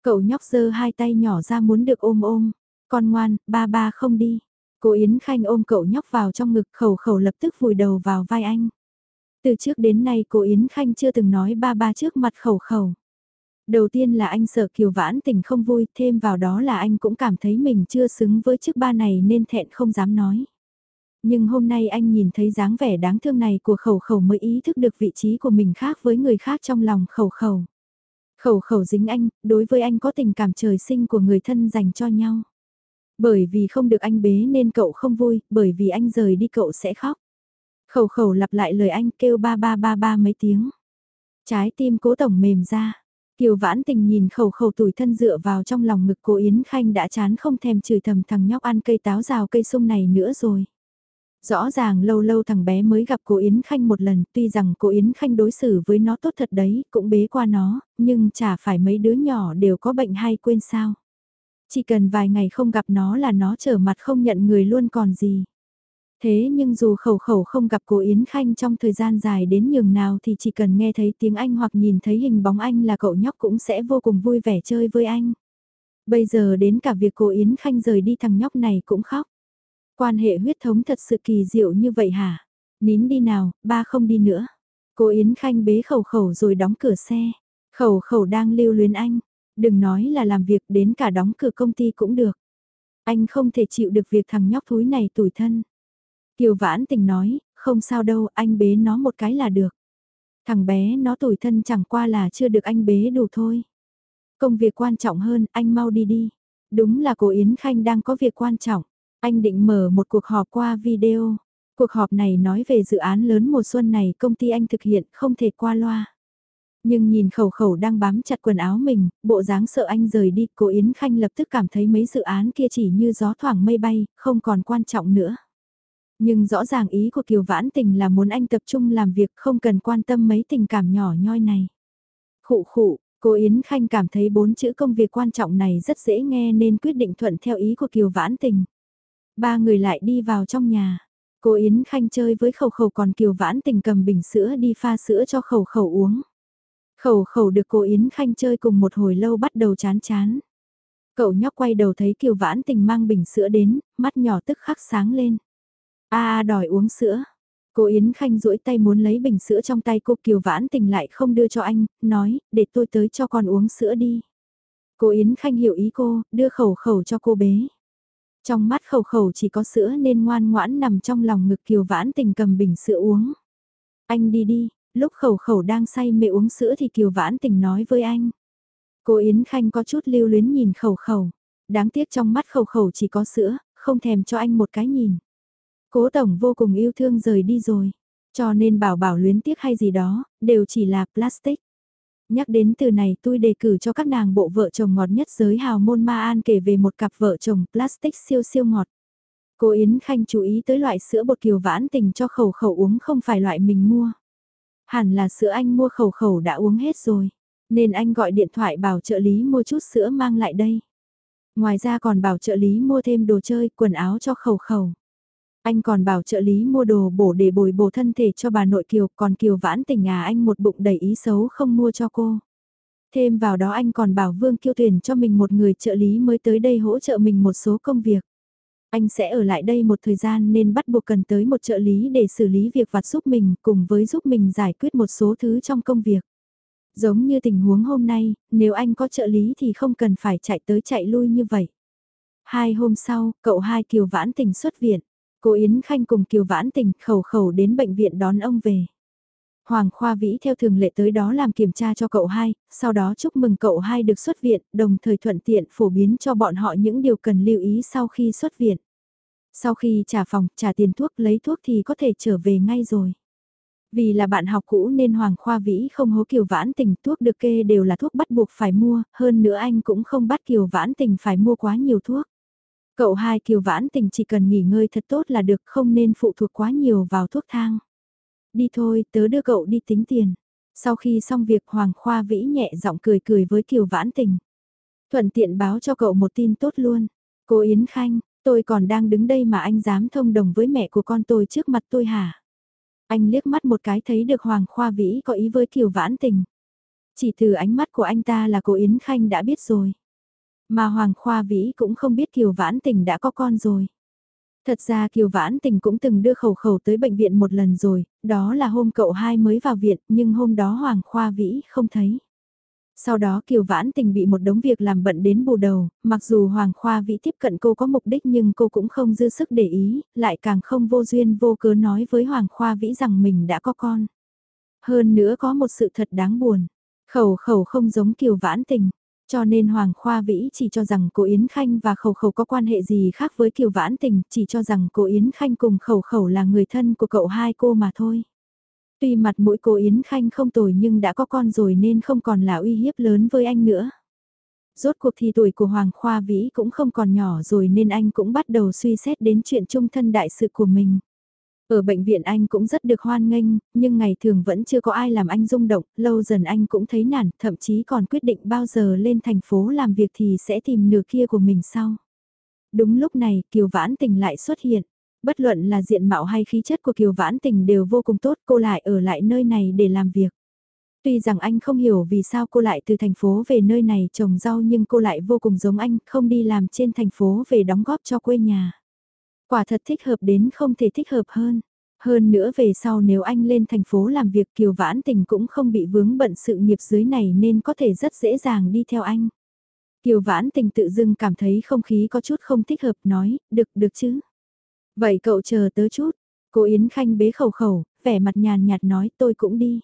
Cậu nhóc giơ hai tay nhỏ ra muốn được ôm ôm. Con ngoan, ba ba không đi. Cô Yến Khanh ôm cậu nhóc vào trong ngực khẩu khẩu lập tức vùi đầu vào vai anh. Từ trước đến nay cô Yến Khanh chưa từng nói ba ba trước mặt khẩu khẩu. Đầu tiên là anh sợ Kiều Vãn tình không vui, thêm vào đó là anh cũng cảm thấy mình chưa xứng với chức ba này nên thẹn không dám nói. Nhưng hôm nay anh nhìn thấy dáng vẻ đáng thương này của khẩu khẩu mới ý thức được vị trí của mình khác với người khác trong lòng khẩu khẩu. Khẩu khẩu dính anh, đối với anh có tình cảm trời sinh của người thân dành cho nhau. Bởi vì không được anh bế nên cậu không vui, bởi vì anh rời đi cậu sẽ khóc. Khẩu khẩu lặp lại lời anh kêu ba ba ba ba mấy tiếng. Trái tim cố tổng mềm ra. Kiều vãn tình nhìn khẩu khẩu tủi thân dựa vào trong lòng ngực cô Yến Khanh đã chán không thèm chửi thầm thằng nhóc ăn cây táo rào cây sung này nữa rồi. Rõ ràng lâu lâu thằng bé mới gặp cô Yến Khanh một lần, tuy rằng cô Yến Khanh đối xử với nó tốt thật đấy, cũng bế qua nó, nhưng chả phải mấy đứa nhỏ đều có bệnh hay quên sao. Chỉ cần vài ngày không gặp nó là nó trở mặt không nhận người luôn còn gì. Thế nhưng dù khẩu khẩu không gặp cô Yến Khanh trong thời gian dài đến nhường nào thì chỉ cần nghe thấy tiếng anh hoặc nhìn thấy hình bóng anh là cậu nhóc cũng sẽ vô cùng vui vẻ chơi với anh. Bây giờ đến cả việc cô Yến Khanh rời đi thằng nhóc này cũng khóc. Quan hệ huyết thống thật sự kỳ diệu như vậy hả? Nín đi nào, ba không đi nữa. Cô Yến Khanh bế khẩu khẩu rồi đóng cửa xe. Khẩu khẩu đang lưu luyến anh. Đừng nói là làm việc đến cả đóng cửa công ty cũng được. Anh không thể chịu được việc thằng nhóc thúi này tủi thân. Kiều vãn tình nói, không sao đâu, anh bế nó một cái là được. Thằng bé nó tủi thân chẳng qua là chưa được anh bế đủ thôi. Công việc quan trọng hơn, anh mau đi đi. Đúng là cô Yến Khanh đang có việc quan trọng. Anh định mở một cuộc họp qua video. Cuộc họp này nói về dự án lớn mùa xuân này công ty anh thực hiện không thể qua loa. Nhưng nhìn khẩu khẩu đang bám chặt quần áo mình, bộ dáng sợ anh rời đi, cô Yến Khanh lập tức cảm thấy mấy dự án kia chỉ như gió thoảng mây bay, không còn quan trọng nữa. Nhưng rõ ràng ý của Kiều Vãn Tình là muốn anh tập trung làm việc không cần quan tâm mấy tình cảm nhỏ nhoi này. Khụ khụ, cô Yến Khanh cảm thấy bốn chữ công việc quan trọng này rất dễ nghe nên quyết định thuận theo ý của Kiều Vãn Tình. Ba người lại đi vào trong nhà. Cô Yến Khanh chơi với khẩu khẩu còn Kiều Vãn Tình cầm bình sữa đi pha sữa cho khẩu khẩu uống. Khẩu khẩu được cô Yến Khanh chơi cùng một hồi lâu bắt đầu chán chán. Cậu nhóc quay đầu thấy Kiều Vãn Tình mang bình sữa đến, mắt nhỏ tức khắc sáng lên. a đòi uống sữa. Cô Yến Khanh duỗi tay muốn lấy bình sữa trong tay cô Kiều Vãn Tình lại không đưa cho anh, nói, để tôi tới cho con uống sữa đi. Cô Yến Khanh hiểu ý cô, đưa khẩu khẩu cho cô bé Trong mắt khẩu khẩu chỉ có sữa nên ngoan ngoãn nằm trong lòng ngực Kiều Vãn Tình cầm bình sữa uống. Anh đi đi, lúc khẩu khẩu đang say mê uống sữa thì Kiều Vãn Tình nói với anh. Cô Yến Khanh có chút lưu luyến nhìn khẩu khẩu. Đáng tiếc trong mắt khẩu khẩu chỉ có sữa, không thèm cho anh một cái nhìn. Cố Tổng vô cùng yêu thương rời đi rồi. Cho nên bảo bảo luyến tiếc hay gì đó, đều chỉ là plastic. Nhắc đến từ này tôi đề cử cho các nàng bộ vợ chồng ngọt nhất giới hào môn Ma An kể về một cặp vợ chồng plastic siêu siêu ngọt. Cô Yến Khanh chú ý tới loại sữa bột kiều vãn tình cho khẩu khẩu uống không phải loại mình mua. Hẳn là sữa anh mua khẩu khẩu đã uống hết rồi, nên anh gọi điện thoại bảo trợ lý mua chút sữa mang lại đây. Ngoài ra còn bảo trợ lý mua thêm đồ chơi, quần áo cho khẩu khẩu. Anh còn bảo trợ lý mua đồ bổ để bồi bổ thân thể cho bà nội Kiều, còn Kiều vãn tình à anh một bụng đầy ý xấu không mua cho cô. Thêm vào đó anh còn bảo Vương Kiêu tuyển cho mình một người trợ lý mới tới đây hỗ trợ mình một số công việc. Anh sẽ ở lại đây một thời gian nên bắt buộc cần tới một trợ lý để xử lý việc vặt giúp mình cùng với giúp mình giải quyết một số thứ trong công việc. Giống như tình huống hôm nay, nếu anh có trợ lý thì không cần phải chạy tới chạy lui như vậy. Hai hôm sau, cậu hai Kiều Vãn Tình xuất viện. Cô Yến Khanh cùng Kiều Vãn Tình khẩu khẩu đến bệnh viện đón ông về. Hoàng Khoa Vĩ theo thường lệ tới đó làm kiểm tra cho cậu hai, sau đó chúc mừng cậu hai được xuất viện, đồng thời thuận tiện phổ biến cho bọn họ những điều cần lưu ý sau khi xuất viện. Sau khi trả phòng, trả tiền thuốc, lấy thuốc thì có thể trở về ngay rồi. Vì là bạn học cũ nên Hoàng Khoa Vĩ không hố Kiều Vãn Tình thuốc được kê đều là thuốc bắt buộc phải mua, hơn nữa anh cũng không bắt Kiều Vãn Tình phải mua quá nhiều thuốc. Cậu hai Kiều Vãn Tình chỉ cần nghỉ ngơi thật tốt là được không nên phụ thuộc quá nhiều vào thuốc thang. Đi thôi, tớ đưa cậu đi tính tiền. Sau khi xong việc Hoàng Khoa Vĩ nhẹ giọng cười cười với Kiều Vãn Tình. Thuận tiện báo cho cậu một tin tốt luôn. Cô Yến Khanh, tôi còn đang đứng đây mà anh dám thông đồng với mẹ của con tôi trước mặt tôi hả? Anh liếc mắt một cái thấy được Hoàng Khoa Vĩ có ý với Kiều Vãn Tình. Chỉ từ ánh mắt của anh ta là cô Yến Khanh đã biết rồi. Mà Hoàng Khoa Vĩ cũng không biết Kiều Vãn Tình đã có con rồi. Thật ra Kiều Vãn Tình cũng từng đưa khẩu khẩu tới bệnh viện một lần rồi, đó là hôm cậu hai mới vào viện nhưng hôm đó Hoàng Khoa Vĩ không thấy. Sau đó Kiều Vãn Tình bị một đống việc làm bận đến bù đầu, mặc dù Hoàng Khoa Vĩ tiếp cận cô có mục đích nhưng cô cũng không dư sức để ý, lại càng không vô duyên vô cớ nói với Hoàng Khoa Vĩ rằng mình đã có con. Hơn nữa có một sự thật đáng buồn, khẩu khẩu không giống Kiều Vãn Tình. Cho nên Hoàng Khoa Vĩ chỉ cho rằng cô Yến Khanh và Khẩu Khẩu có quan hệ gì khác với Kiều Vãn Tình, chỉ cho rằng cô Yến Khanh cùng Khẩu Khẩu là người thân của cậu hai cô mà thôi. Tuy mặt mũi cô Yến Khanh không tồi nhưng đã có con rồi nên không còn là uy hiếp lớn với anh nữa. Rốt cuộc thì tuổi của Hoàng Khoa Vĩ cũng không còn nhỏ rồi nên anh cũng bắt đầu suy xét đến chuyện chung thân đại sự của mình. Ở bệnh viện anh cũng rất được hoan nghênh, nhưng ngày thường vẫn chưa có ai làm anh rung động, lâu dần anh cũng thấy nản, thậm chí còn quyết định bao giờ lên thành phố làm việc thì sẽ tìm nửa kia của mình sau. Đúng lúc này, Kiều Vãn Tình lại xuất hiện. Bất luận là diện mạo hay khí chất của Kiều Vãn Tình đều vô cùng tốt, cô lại ở lại nơi này để làm việc. Tuy rằng anh không hiểu vì sao cô lại từ thành phố về nơi này trồng rau nhưng cô lại vô cùng giống anh, không đi làm trên thành phố về đóng góp cho quê nhà. Quả thật thích hợp đến không thể thích hợp hơn. Hơn nữa về sau nếu anh lên thành phố làm việc Kiều Vãn Tình cũng không bị vướng bận sự nghiệp dưới này nên có thể rất dễ dàng đi theo anh. Kiều Vãn Tình tự dưng cảm thấy không khí có chút không thích hợp nói, được, được chứ. Vậy cậu chờ tớ chút. Cô Yến Khanh bế khẩu khẩu, vẻ mặt nhàn nhạt nói tôi cũng đi.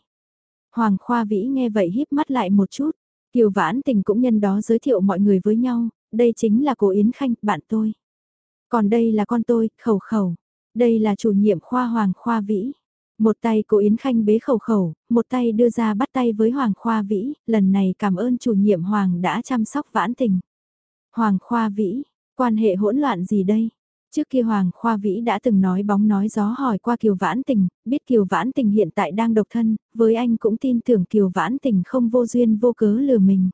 Hoàng Khoa Vĩ nghe vậy híp mắt lại một chút. Kiều Vãn Tình cũng nhân đó giới thiệu mọi người với nhau, đây chính là cô Yến Khanh, bạn tôi. Còn đây là con tôi, khẩu khẩu. Đây là chủ nhiệm khoa Hoàng Khoa Vĩ. Một tay cô Yến Khanh bế khẩu khẩu, một tay đưa ra bắt tay với Hoàng Khoa Vĩ, lần này cảm ơn chủ nhiệm Hoàng đã chăm sóc vãn tình. Hoàng Khoa Vĩ, quan hệ hỗn loạn gì đây? Trước kia Hoàng Khoa Vĩ đã từng nói bóng nói gió hỏi qua Kiều Vãn Tình, biết Kiều Vãn Tình hiện tại đang độc thân, với anh cũng tin tưởng Kiều Vãn Tình không vô duyên vô cớ lừa mình.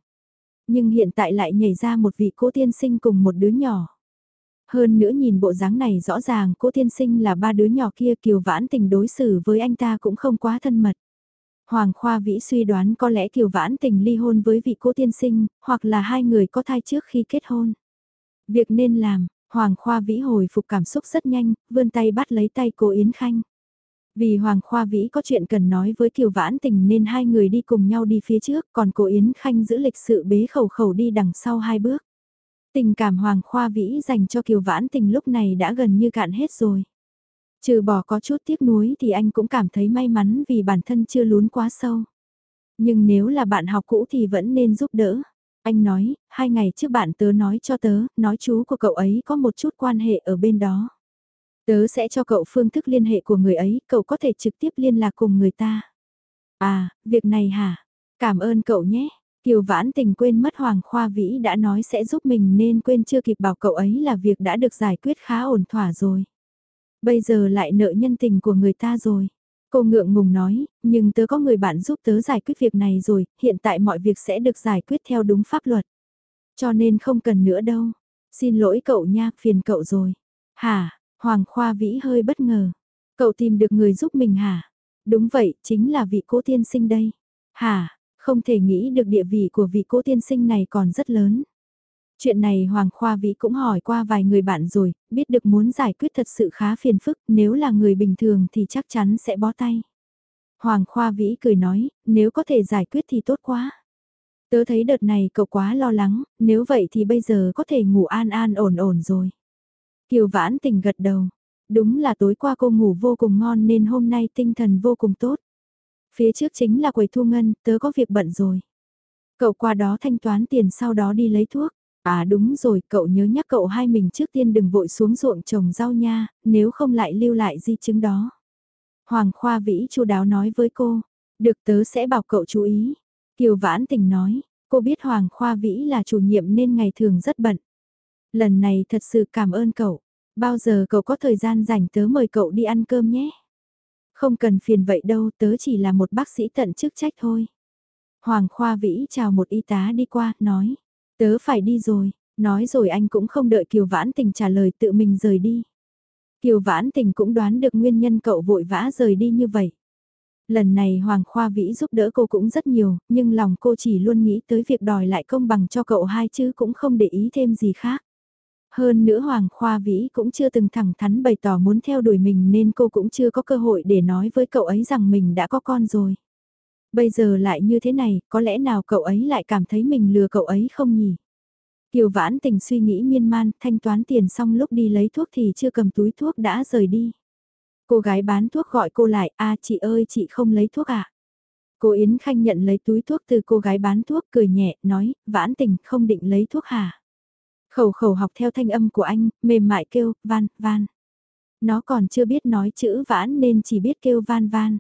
Nhưng hiện tại lại nhảy ra một vị cô tiên sinh cùng một đứa nhỏ. Hơn nữa nhìn bộ dáng này rõ ràng cô tiên sinh là ba đứa nhỏ kia kiều vãn tình đối xử với anh ta cũng không quá thân mật. Hoàng Khoa Vĩ suy đoán có lẽ Kiều Vãn Tình ly hôn với vị cô tiên sinh, hoặc là hai người có thai trước khi kết hôn. Việc nên làm, Hoàng Khoa Vĩ hồi phục cảm xúc rất nhanh, vươn tay bắt lấy tay cô Yến Khanh. Vì Hoàng Khoa Vĩ có chuyện cần nói với Kiều Vãn Tình nên hai người đi cùng nhau đi phía trước, còn cô Yến Khanh giữ lịch sự bế khẩu khẩu đi đằng sau hai bước. Tình cảm Hoàng Khoa Vĩ dành cho Kiều Vãn Tình lúc này đã gần như cạn hết rồi. Trừ bỏ có chút tiếc nuối thì anh cũng cảm thấy may mắn vì bản thân chưa lún quá sâu. Nhưng nếu là bạn học cũ thì vẫn nên giúp đỡ. Anh nói, hai ngày trước bạn tớ nói cho tớ, nói chú của cậu ấy có một chút quan hệ ở bên đó. Tớ sẽ cho cậu phương thức liên hệ của người ấy, cậu có thể trực tiếp liên lạc cùng người ta. À, việc này hả? Cảm ơn cậu nhé. Kiều Vãn Tình quên mất Hoàng Khoa Vĩ đã nói sẽ giúp mình nên quên chưa kịp bảo cậu ấy là việc đã được giải quyết khá ổn thỏa rồi. Bây giờ lại nợ nhân tình của người ta rồi. Cô ngượng ngùng nói, nhưng tớ có người bạn giúp tớ giải quyết việc này rồi, hiện tại mọi việc sẽ được giải quyết theo đúng pháp luật. Cho nên không cần nữa đâu. Xin lỗi cậu nha, phiền cậu rồi. Hả, Hoàng Khoa Vĩ hơi bất ngờ. Cậu tìm được người giúp mình hả? Đúng vậy, chính là vị cố tiên sinh đây. Hả, không thể nghĩ được địa vị của vị cố tiên sinh này còn rất lớn. Chuyện này Hoàng Khoa Vĩ cũng hỏi qua vài người bạn rồi, biết được muốn giải quyết thật sự khá phiền phức, nếu là người bình thường thì chắc chắn sẽ bó tay. Hoàng Khoa Vĩ cười nói, nếu có thể giải quyết thì tốt quá. Tớ thấy đợt này cậu quá lo lắng, nếu vậy thì bây giờ có thể ngủ an an ổn ổn rồi. Kiều Vãn Tình gật đầu, đúng là tối qua cô ngủ vô cùng ngon nên hôm nay tinh thần vô cùng tốt. Phía trước chính là quầy thu ngân, tớ có việc bận rồi. Cậu qua đó thanh toán tiền sau đó đi lấy thuốc. À đúng rồi, cậu nhớ nhắc cậu hai mình trước tiên đừng vội xuống ruộng trồng rau nha, nếu không lại lưu lại di chứng đó. Hoàng Khoa Vĩ chu đáo nói với cô, được tớ sẽ bảo cậu chú ý. Kiều Vãn Tình nói, cô biết Hoàng Khoa Vĩ là chủ nhiệm nên ngày thường rất bận. Lần này thật sự cảm ơn cậu, bao giờ cậu có thời gian rảnh tớ mời cậu đi ăn cơm nhé. Không cần phiền vậy đâu, tớ chỉ là một bác sĩ tận chức trách thôi. Hoàng Khoa Vĩ chào một y tá đi qua, nói. Tớ phải đi rồi, nói rồi anh cũng không đợi Kiều Vãn Tình trả lời tự mình rời đi. Kiều Vãn Tình cũng đoán được nguyên nhân cậu vội vã rời đi như vậy. Lần này Hoàng Khoa Vĩ giúp đỡ cô cũng rất nhiều, nhưng lòng cô chỉ luôn nghĩ tới việc đòi lại công bằng cho cậu hai chứ cũng không để ý thêm gì khác. Hơn nữa Hoàng Khoa Vĩ cũng chưa từng thẳng thắn bày tỏ muốn theo đuổi mình nên cô cũng chưa có cơ hội để nói với cậu ấy rằng mình đã có con rồi. Bây giờ lại như thế này, có lẽ nào cậu ấy lại cảm thấy mình lừa cậu ấy không nhỉ? Kiều vãn tình suy nghĩ miên man, thanh toán tiền xong lúc đi lấy thuốc thì chưa cầm túi thuốc đã rời đi. Cô gái bán thuốc gọi cô lại, a chị ơi chị không lấy thuốc à? Cô Yến Khanh nhận lấy túi thuốc từ cô gái bán thuốc cười nhẹ, nói, vãn tình không định lấy thuốc hả? Khẩu khẩu học theo thanh âm của anh, mềm mại kêu, van, van. Nó còn chưa biết nói chữ vãn nên chỉ biết kêu van van.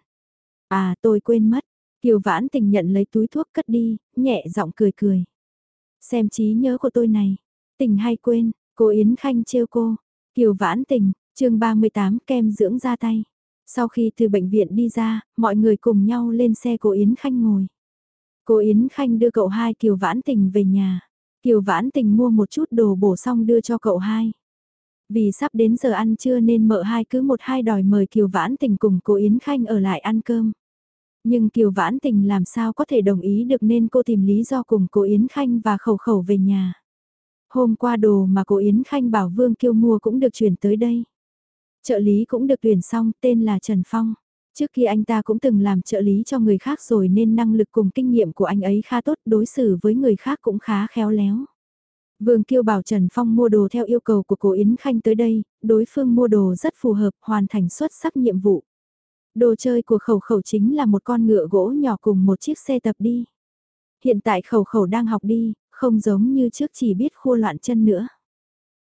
À tôi quên mất, Kiều vãn tình nhận lấy túi thuốc cất đi, nhẹ giọng cười cười. Xem trí nhớ của tôi này, tình hay quên, cô Yến Khanh trêu cô. Kiều vãn tình, chương 38 kem dưỡng da tay. Sau khi từ bệnh viện đi ra, mọi người cùng nhau lên xe cô Yến Khanh ngồi. Cô Yến Khanh đưa cậu hai Kiều Vãn Tình về nhà. Kiều Vãn Tình mua một chút đồ bổ xong đưa cho cậu hai. Vì sắp đến giờ ăn trưa nên mợ hai cứ một hai đòi mời Kiều Vãn Tình cùng cô Yến Khanh ở lại ăn cơm. Nhưng Kiều Vãn Tình làm sao có thể đồng ý được nên cô tìm lý do cùng cô Yến Khanh và khẩu khẩu về nhà. Hôm qua đồ mà cô Yến Khanh bảo Vương Kiêu mua cũng được chuyển tới đây. Trợ lý cũng được tuyển xong, tên là Trần Phong. Trước khi anh ta cũng từng làm trợ lý cho người khác rồi nên năng lực cùng kinh nghiệm của anh ấy khá tốt đối xử với người khác cũng khá khéo léo. Vương Kiêu bảo Trần Phong mua đồ theo yêu cầu của cô Yến Khanh tới đây, đối phương mua đồ rất phù hợp hoàn thành xuất sắc nhiệm vụ. Đồ chơi của khẩu khẩu chính là một con ngựa gỗ nhỏ cùng một chiếc xe tập đi. Hiện tại khẩu khẩu đang học đi, không giống như trước chỉ biết khua loạn chân nữa.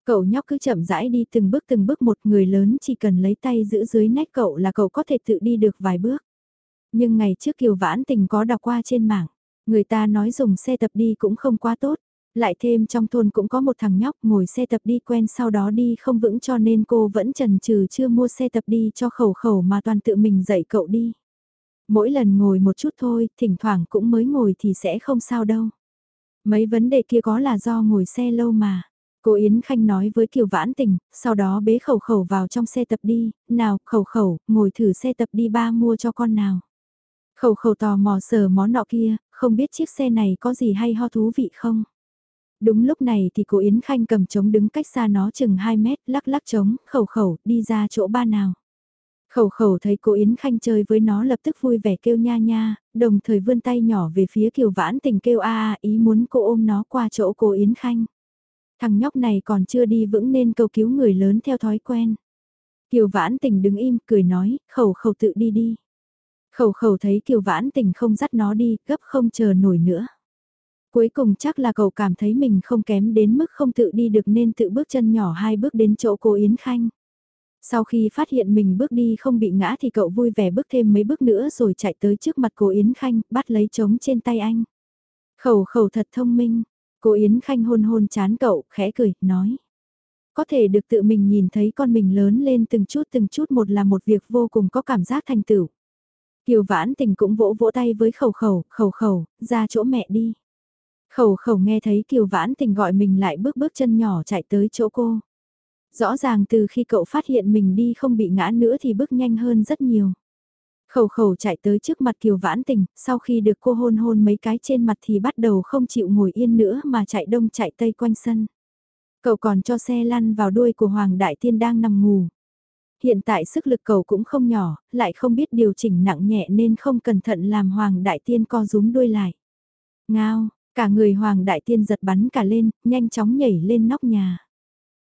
Cậu nhóc cứ chậm rãi đi từng bước từng bước một người lớn chỉ cần lấy tay giữ dưới nách cậu là cậu có thể tự đi được vài bước. Nhưng ngày trước Kiều Vãn Tình có đọc qua trên mạng, người ta nói dùng xe tập đi cũng không quá tốt. Lại thêm trong thôn cũng có một thằng nhóc ngồi xe tập đi quen sau đó đi không vững cho nên cô vẫn trần trừ chưa mua xe tập đi cho khẩu khẩu mà toàn tự mình dạy cậu đi. Mỗi lần ngồi một chút thôi, thỉnh thoảng cũng mới ngồi thì sẽ không sao đâu. Mấy vấn đề kia có là do ngồi xe lâu mà. Cô Yến Khanh nói với Kiều Vãn Tình, sau đó bế khẩu khẩu vào trong xe tập đi, nào, khẩu khẩu, ngồi thử xe tập đi ba mua cho con nào. Khẩu khẩu tò mò sờ món nọ kia, không biết chiếc xe này có gì hay ho thú vị không? Đúng lúc này thì cô Yến Khanh cầm trống đứng cách xa nó chừng 2 mét, lắc lắc trống, khẩu khẩu, đi ra chỗ ba nào. Khẩu khẩu thấy cô Yến Khanh chơi với nó lập tức vui vẻ kêu nha nha, đồng thời vươn tay nhỏ về phía Kiều Vãn Tình kêu a a ý muốn cô ôm nó qua chỗ cô Yến Khanh. Thằng nhóc này còn chưa đi vững nên cầu cứu người lớn theo thói quen. Kiều Vãn Tình đứng im cười nói, khẩu khẩu tự đi đi. Khẩu khẩu thấy Kiều Vãn Tình không dắt nó đi, gấp không chờ nổi nữa. Cuối cùng chắc là cậu cảm thấy mình không kém đến mức không tự đi được nên tự bước chân nhỏ hai bước đến chỗ cô Yến Khanh. Sau khi phát hiện mình bước đi không bị ngã thì cậu vui vẻ bước thêm mấy bước nữa rồi chạy tới trước mặt cô Yến Khanh, bắt lấy trống trên tay anh. Khẩu khẩu thật thông minh, cô Yến Khanh hôn hôn chán cậu, khẽ cười, nói. Có thể được tự mình nhìn thấy con mình lớn lên từng chút từng chút một là một việc vô cùng có cảm giác thành tựu. Kiều vãn tình cũng vỗ vỗ tay với khẩu khẩu, khẩu khẩu, ra chỗ mẹ đi. Khẩu khẩu nghe thấy Kiều vãn tình gọi mình lại bước bước chân nhỏ chạy tới chỗ cô. Rõ ràng từ khi cậu phát hiện mình đi không bị ngã nữa thì bước nhanh hơn rất nhiều. Khẩu khẩu chạy tới trước mặt Kiều Vãn Tình, sau khi được cô hôn hôn mấy cái trên mặt thì bắt đầu không chịu ngồi yên nữa mà chạy đông chạy tây quanh sân. Cậu còn cho xe lăn vào đuôi của Hoàng Đại Tiên đang nằm ngủ. Hiện tại sức lực cậu cũng không nhỏ, lại không biết điều chỉnh nặng nhẹ nên không cẩn thận làm Hoàng Đại Tiên co rúm đuôi lại. Ngao, cả người Hoàng Đại Tiên giật bắn cả lên, nhanh chóng nhảy lên nóc nhà.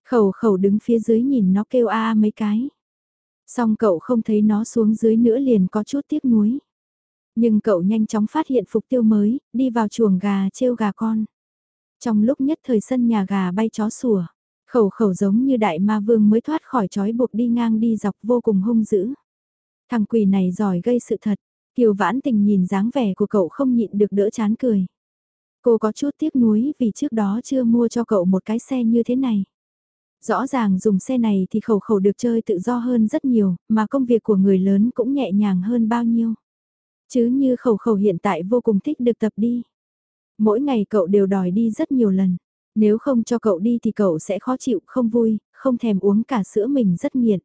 Khẩu khẩu đứng phía dưới nhìn nó kêu a mấy cái. Xong cậu không thấy nó xuống dưới nữa liền có chút tiếc nuối. Nhưng cậu nhanh chóng phát hiện phục tiêu mới, đi vào chuồng gà trêu gà con. Trong lúc nhất thời sân nhà gà bay chó sủa, khẩu khẩu giống như đại ma vương mới thoát khỏi trói buộc đi ngang đi dọc vô cùng hung dữ. Thằng quỷ này giỏi gây sự thật, kiều vãn tình nhìn dáng vẻ của cậu không nhịn được đỡ chán cười. Cô có chút tiếc nuối vì trước đó chưa mua cho cậu một cái xe như thế này. Rõ ràng dùng xe này thì khẩu khẩu được chơi tự do hơn rất nhiều, mà công việc của người lớn cũng nhẹ nhàng hơn bao nhiêu. Chứ như khẩu khẩu hiện tại vô cùng thích được tập đi. Mỗi ngày cậu đều đòi đi rất nhiều lần. Nếu không cho cậu đi thì cậu sẽ khó chịu, không vui, không thèm uống cả sữa mình rất nghiện.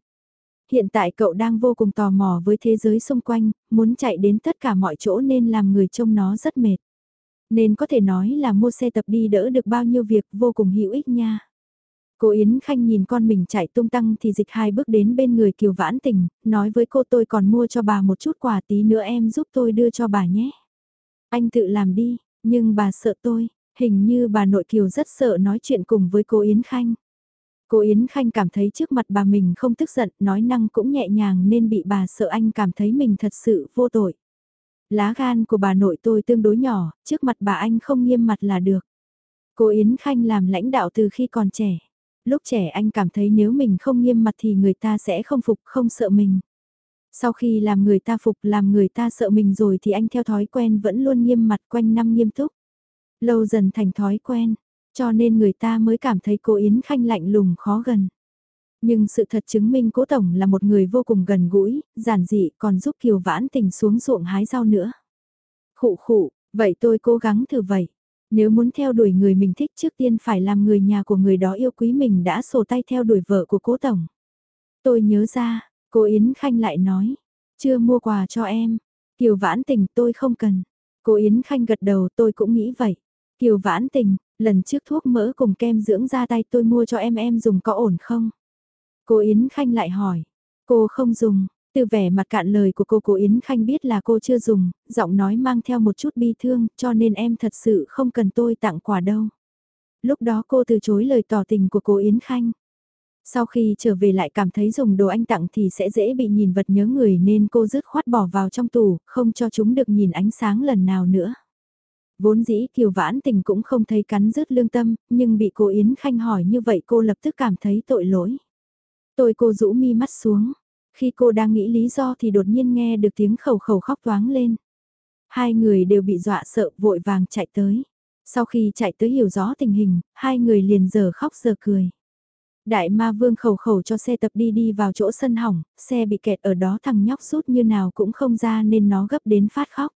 Hiện tại cậu đang vô cùng tò mò với thế giới xung quanh, muốn chạy đến tất cả mọi chỗ nên làm người trông nó rất mệt. Nên có thể nói là mua xe tập đi đỡ được bao nhiêu việc vô cùng hữu ích nha. Cô Yến Khanh nhìn con mình chạy tung tăng thì dịch hai bước đến bên người Kiều Vãn Tình, nói với cô tôi còn mua cho bà một chút quà tí nữa em giúp tôi đưa cho bà nhé. Anh tự làm đi, nhưng bà sợ tôi, hình như bà nội Kiều rất sợ nói chuyện cùng với cô Yến Khanh. Cô Yến Khanh cảm thấy trước mặt bà mình không tức giận, nói năng cũng nhẹ nhàng nên bị bà sợ anh cảm thấy mình thật sự vô tội. Lá gan của bà nội tôi tương đối nhỏ, trước mặt bà anh không nghiêm mặt là được. Cô Yến Khanh làm lãnh đạo từ khi còn trẻ. Lúc trẻ anh cảm thấy nếu mình không nghiêm mặt thì người ta sẽ không phục, không sợ mình. Sau khi làm người ta phục, làm người ta sợ mình rồi thì anh theo thói quen vẫn luôn nghiêm mặt quanh năm nghiêm túc. Lâu dần thành thói quen, cho nên người ta mới cảm thấy cô Yến Khanh lạnh lùng khó gần. Nhưng sự thật chứng minh cố tổng là một người vô cùng gần gũi, giản dị còn giúp Kiều Vãn Tình xuống ruộng hái rau nữa. Khụ khụ, vậy tôi cố gắng thử vậy. Nếu muốn theo đuổi người mình thích trước tiên phải làm người nhà của người đó yêu quý mình đã sổ tay theo đuổi vợ của cố tổng. Tôi nhớ ra, cô Yến Khanh lại nói, chưa mua quà cho em. Kiều vãn tình tôi không cần. Cô Yến Khanh gật đầu tôi cũng nghĩ vậy. Kiều vãn tình, lần trước thuốc mỡ cùng kem dưỡng da tay tôi mua cho em em dùng có ổn không? Cô Yến Khanh lại hỏi. Cô không dùng, từ vẻ mặt cạn lời của cô cô Yến Khanh biết là cô chưa dùng, giọng nói mang theo một chút bi thương, cho nên em thật sự không cần tôi tặng quà đâu. Lúc đó cô từ chối lời tỏ tình của cô Yến Khanh. Sau khi trở về lại cảm thấy dùng đồ anh tặng thì sẽ dễ bị nhìn vật nhớ người nên cô dứt khoát bỏ vào trong tủ, không cho chúng được nhìn ánh sáng lần nào nữa. Vốn dĩ Kiều Vãn Tình cũng không thấy cắn rứt lương tâm, nhưng bị cô Yến Khanh hỏi như vậy cô lập tức cảm thấy tội lỗi. Tôi cô rũ mi mắt xuống, khi cô đang nghĩ lý do thì đột nhiên nghe được tiếng khẩu khẩu khóc toáng lên. Hai người đều bị dọa sợ vội vàng chạy tới. Sau khi chạy tới hiểu rõ tình hình, hai người liền giờ khóc giờ cười. Đại ma vương khẩu khẩu cho xe tập đi đi vào chỗ sân hỏng, xe bị kẹt ở đó thằng nhóc rút như nào cũng không ra nên nó gấp đến phát khóc.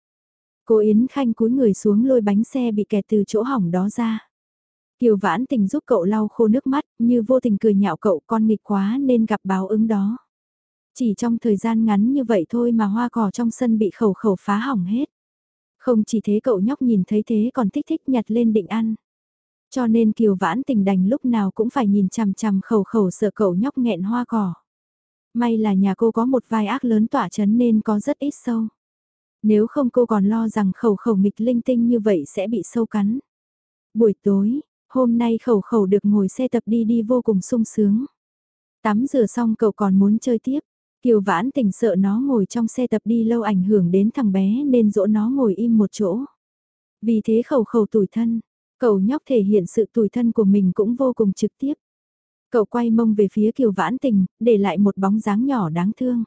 Cô Yến Khanh cúi người xuống lôi bánh xe bị kẹt từ chỗ hỏng đó ra. Kiều vãn tình giúp cậu lau khô nước mắt, như vô tình cười nhạo cậu con nghịch quá nên gặp báo ứng đó. Chỉ trong thời gian ngắn như vậy thôi mà hoa cỏ trong sân bị khẩu khẩu phá hỏng hết. Không chỉ thế cậu nhóc nhìn thấy thế còn thích thích nhặt lên định ăn. Cho nên kiều vãn tình đành lúc nào cũng phải nhìn chằm chằm khẩu khẩu sợ cậu nhóc nghẹn hoa cỏ. May là nhà cô có một vai ác lớn tỏa chấn nên có rất ít sâu. Nếu không cô còn lo rằng khẩu khẩu nghịch linh tinh như vậy sẽ bị sâu cắn. Buổi tối, hôm nay khẩu khẩu được ngồi xe tập đi đi vô cùng sung sướng. Tắm rửa xong cậu còn muốn chơi tiếp. Kiều vãn tình sợ nó ngồi trong xe tập đi lâu ảnh hưởng đến thằng bé nên dỗ nó ngồi im một chỗ. Vì thế khẩu khẩu tủi thân, cậu nhóc thể hiện sự tủi thân của mình cũng vô cùng trực tiếp. Cậu quay mông về phía kiều vãn tình, để lại một bóng dáng nhỏ đáng thương.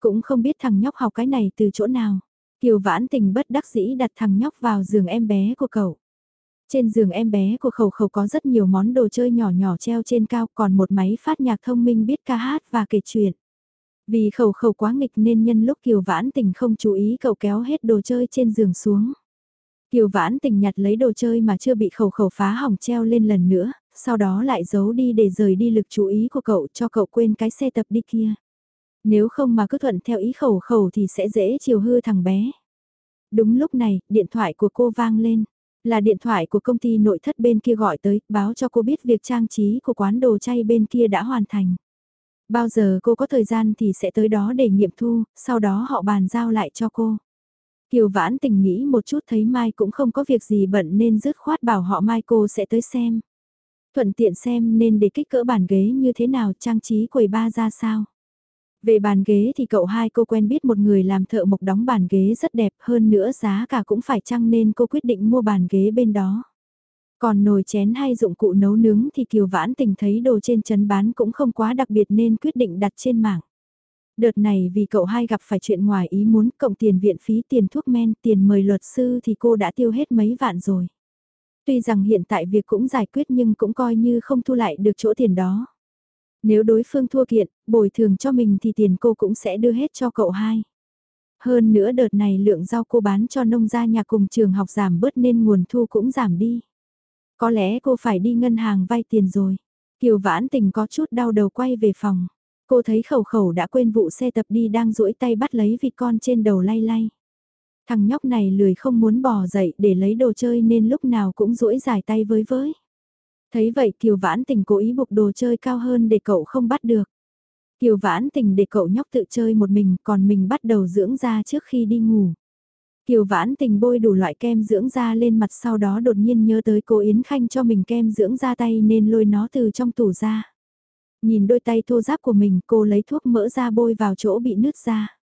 Cũng không biết thằng nhóc học cái này từ chỗ nào. Kiều vãn tình bất đắc dĩ đặt thằng nhóc vào giường em bé của cậu. Trên giường em bé của khẩu khẩu có rất nhiều món đồ chơi nhỏ nhỏ treo trên cao còn một máy phát nhạc thông minh biết ca hát và kể chuyện. Vì khẩu khẩu quá nghịch nên nhân lúc Kiều Vãn Tình không chú ý cậu kéo hết đồ chơi trên giường xuống. Kiều Vãn Tình nhặt lấy đồ chơi mà chưa bị khẩu khẩu phá hỏng treo lên lần nữa, sau đó lại giấu đi để rời đi lực chú ý của cậu cho cậu quên cái xe tập đi kia. Nếu không mà cứ thuận theo ý khẩu khẩu thì sẽ dễ chiều hư thằng bé. Đúng lúc này, điện thoại của cô vang lên. Là điện thoại của công ty nội thất bên kia gọi tới, báo cho cô biết việc trang trí của quán đồ chay bên kia đã hoàn thành. Bao giờ cô có thời gian thì sẽ tới đó để nghiệm thu, sau đó họ bàn giao lại cho cô. Kiều Vãn tình nghĩ một chút thấy Mai cũng không có việc gì bận nên dứt khoát bảo họ Mai cô sẽ tới xem. Thuận tiện xem nên để kích cỡ bàn ghế như thế nào trang trí quầy ba ra sao. Về bàn ghế thì cậu hai cô quen biết một người làm thợ mộc đóng bàn ghế rất đẹp hơn nữa giá cả cũng phải chăng nên cô quyết định mua bàn ghế bên đó. Còn nồi chén hay dụng cụ nấu nướng thì Kiều Vãn Tình thấy đồ trên chấn bán cũng không quá đặc biệt nên quyết định đặt trên mạng. Đợt này vì cậu hai gặp phải chuyện ngoài ý muốn cộng tiền viện phí tiền thuốc men tiền mời luật sư thì cô đã tiêu hết mấy vạn rồi. Tuy rằng hiện tại việc cũng giải quyết nhưng cũng coi như không thu lại được chỗ tiền đó. Nếu đối phương thua kiện, bồi thường cho mình thì tiền cô cũng sẽ đưa hết cho cậu hai. Hơn nữa đợt này lượng rau cô bán cho nông gia nhà cùng trường học giảm bớt nên nguồn thu cũng giảm đi. Có lẽ cô phải đi ngân hàng vay tiền rồi. Kiều vãn tình có chút đau đầu quay về phòng. Cô thấy khẩu khẩu đã quên vụ xe tập đi đang duỗi tay bắt lấy vịt con trên đầu lay lay. Thằng nhóc này lười không muốn bò dậy để lấy đồ chơi nên lúc nào cũng duỗi dài tay với với. Thấy vậy Kiều Vãn Tình cố ý buộc đồ chơi cao hơn để cậu không bắt được. Kiều Vãn Tình để cậu nhóc tự chơi một mình còn mình bắt đầu dưỡng da trước khi đi ngủ. Kiều Vãn Tình bôi đủ loại kem dưỡng da lên mặt sau đó đột nhiên nhớ tới cô Yến Khanh cho mình kem dưỡng da tay nên lôi nó từ trong tủ ra. Nhìn đôi tay thô ráp của mình, cô lấy thuốc mỡ ra bôi vào chỗ bị nứt ra.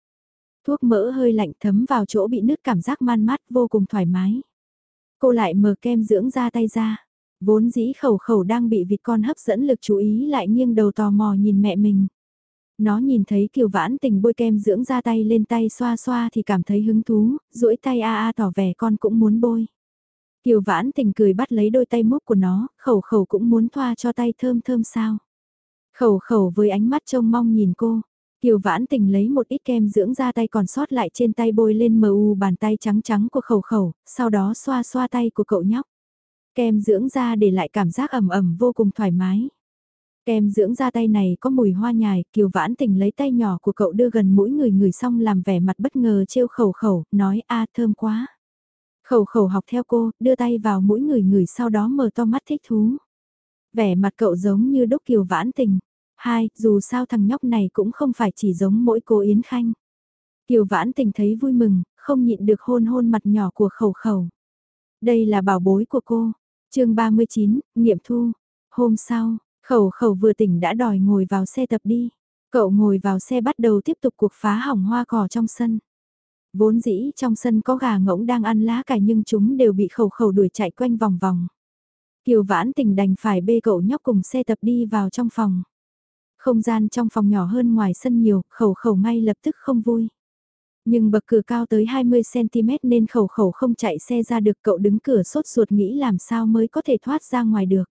Thuốc mỡ hơi lạnh thấm vào chỗ bị nứt cảm giác man mát vô cùng thoải mái. Cô lại mở kem dưỡng da tay ra. Vốn dĩ khẩu khẩu đang bị vịt con hấp dẫn lực chú ý lại nghiêng đầu tò mò nhìn mẹ mình. Nó nhìn thấy kiều vãn tình bôi kem dưỡng ra tay lên tay xoa xoa thì cảm thấy hứng thú, duỗi tay a a tỏ vẻ con cũng muốn bôi. Kiều vãn tình cười bắt lấy đôi tay múc của nó, khẩu khẩu cũng muốn thoa cho tay thơm thơm sao. Khẩu khẩu với ánh mắt trông mong nhìn cô. Kiều vãn tình lấy một ít kem dưỡng da tay còn sót lại trên tay bôi lên mờ u bàn tay trắng trắng của khẩu khẩu, sau đó xoa xoa tay của cậu nhóc. Kem dưỡng da để lại cảm giác ẩm ẩm vô cùng thoải mái. Kem dưỡng da tay này có mùi hoa nhài, kiều vãn tình lấy tay nhỏ của cậu đưa gần mũi người người xong làm vẻ mặt bất ngờ trêu khẩu khẩu, nói a thơm quá. Khẩu khẩu học theo cô, đưa tay vào mũi người người sau đó mở to mắt thích thú. Vẻ mặt cậu giống như đúc kiều vãn tình. Hai, dù sao thằng nhóc này cũng không phải chỉ giống mỗi cô Yến Khanh. Kiều vãn tình thấy vui mừng, không nhịn được hôn hôn mặt nhỏ của khẩu khẩu. Đây là bảo bối của cô, chương 39, nghiệm thu. Hôm sau, khẩu khẩu vừa tỉnh đã đòi ngồi vào xe tập đi. Cậu ngồi vào xe bắt đầu tiếp tục cuộc phá hỏng hoa cỏ trong sân. Vốn dĩ trong sân có gà ngỗng đang ăn lá cải nhưng chúng đều bị khẩu khẩu đuổi chạy quanh vòng vòng. Kiều vãn tình đành phải bê cậu nhóc cùng xe tập đi vào trong phòng. Không gian trong phòng nhỏ hơn ngoài sân nhiều, khẩu khẩu ngay lập tức không vui. Nhưng bậc cửa cao tới 20cm nên khẩu khẩu không chạy xe ra được cậu đứng cửa sốt ruột nghĩ làm sao mới có thể thoát ra ngoài được.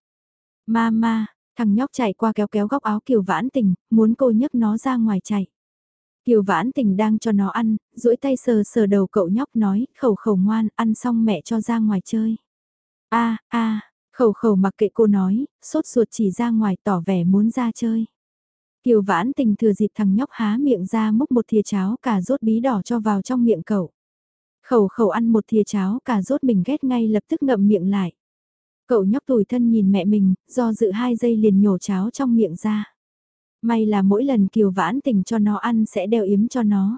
Mama, thằng nhóc chạy qua kéo kéo góc áo Kiều Vãn Tình, muốn cô nhấc nó ra ngoài chạy. Kiều Vãn Tình đang cho nó ăn, duỗi tay sờ sờ đầu cậu nhóc nói, khẩu khẩu ngoan, ăn xong mẹ cho ra ngoài chơi. a a khẩu khẩu mặc kệ cô nói, sốt ruột chỉ ra ngoài tỏ vẻ muốn ra chơi. Kiều vãn tình thừa dịp thằng nhóc há miệng ra múc một thìa cháo cà rốt bí đỏ cho vào trong miệng cậu. Khẩu khẩu ăn một thìa cháo cà rốt mình ghét ngay lập tức ngậm miệng lại. Cậu nhóc tủi thân nhìn mẹ mình, do dự hai giây liền nhổ cháo trong miệng ra. May là mỗi lần Kiều vãn tình cho nó ăn sẽ đeo yếm cho nó.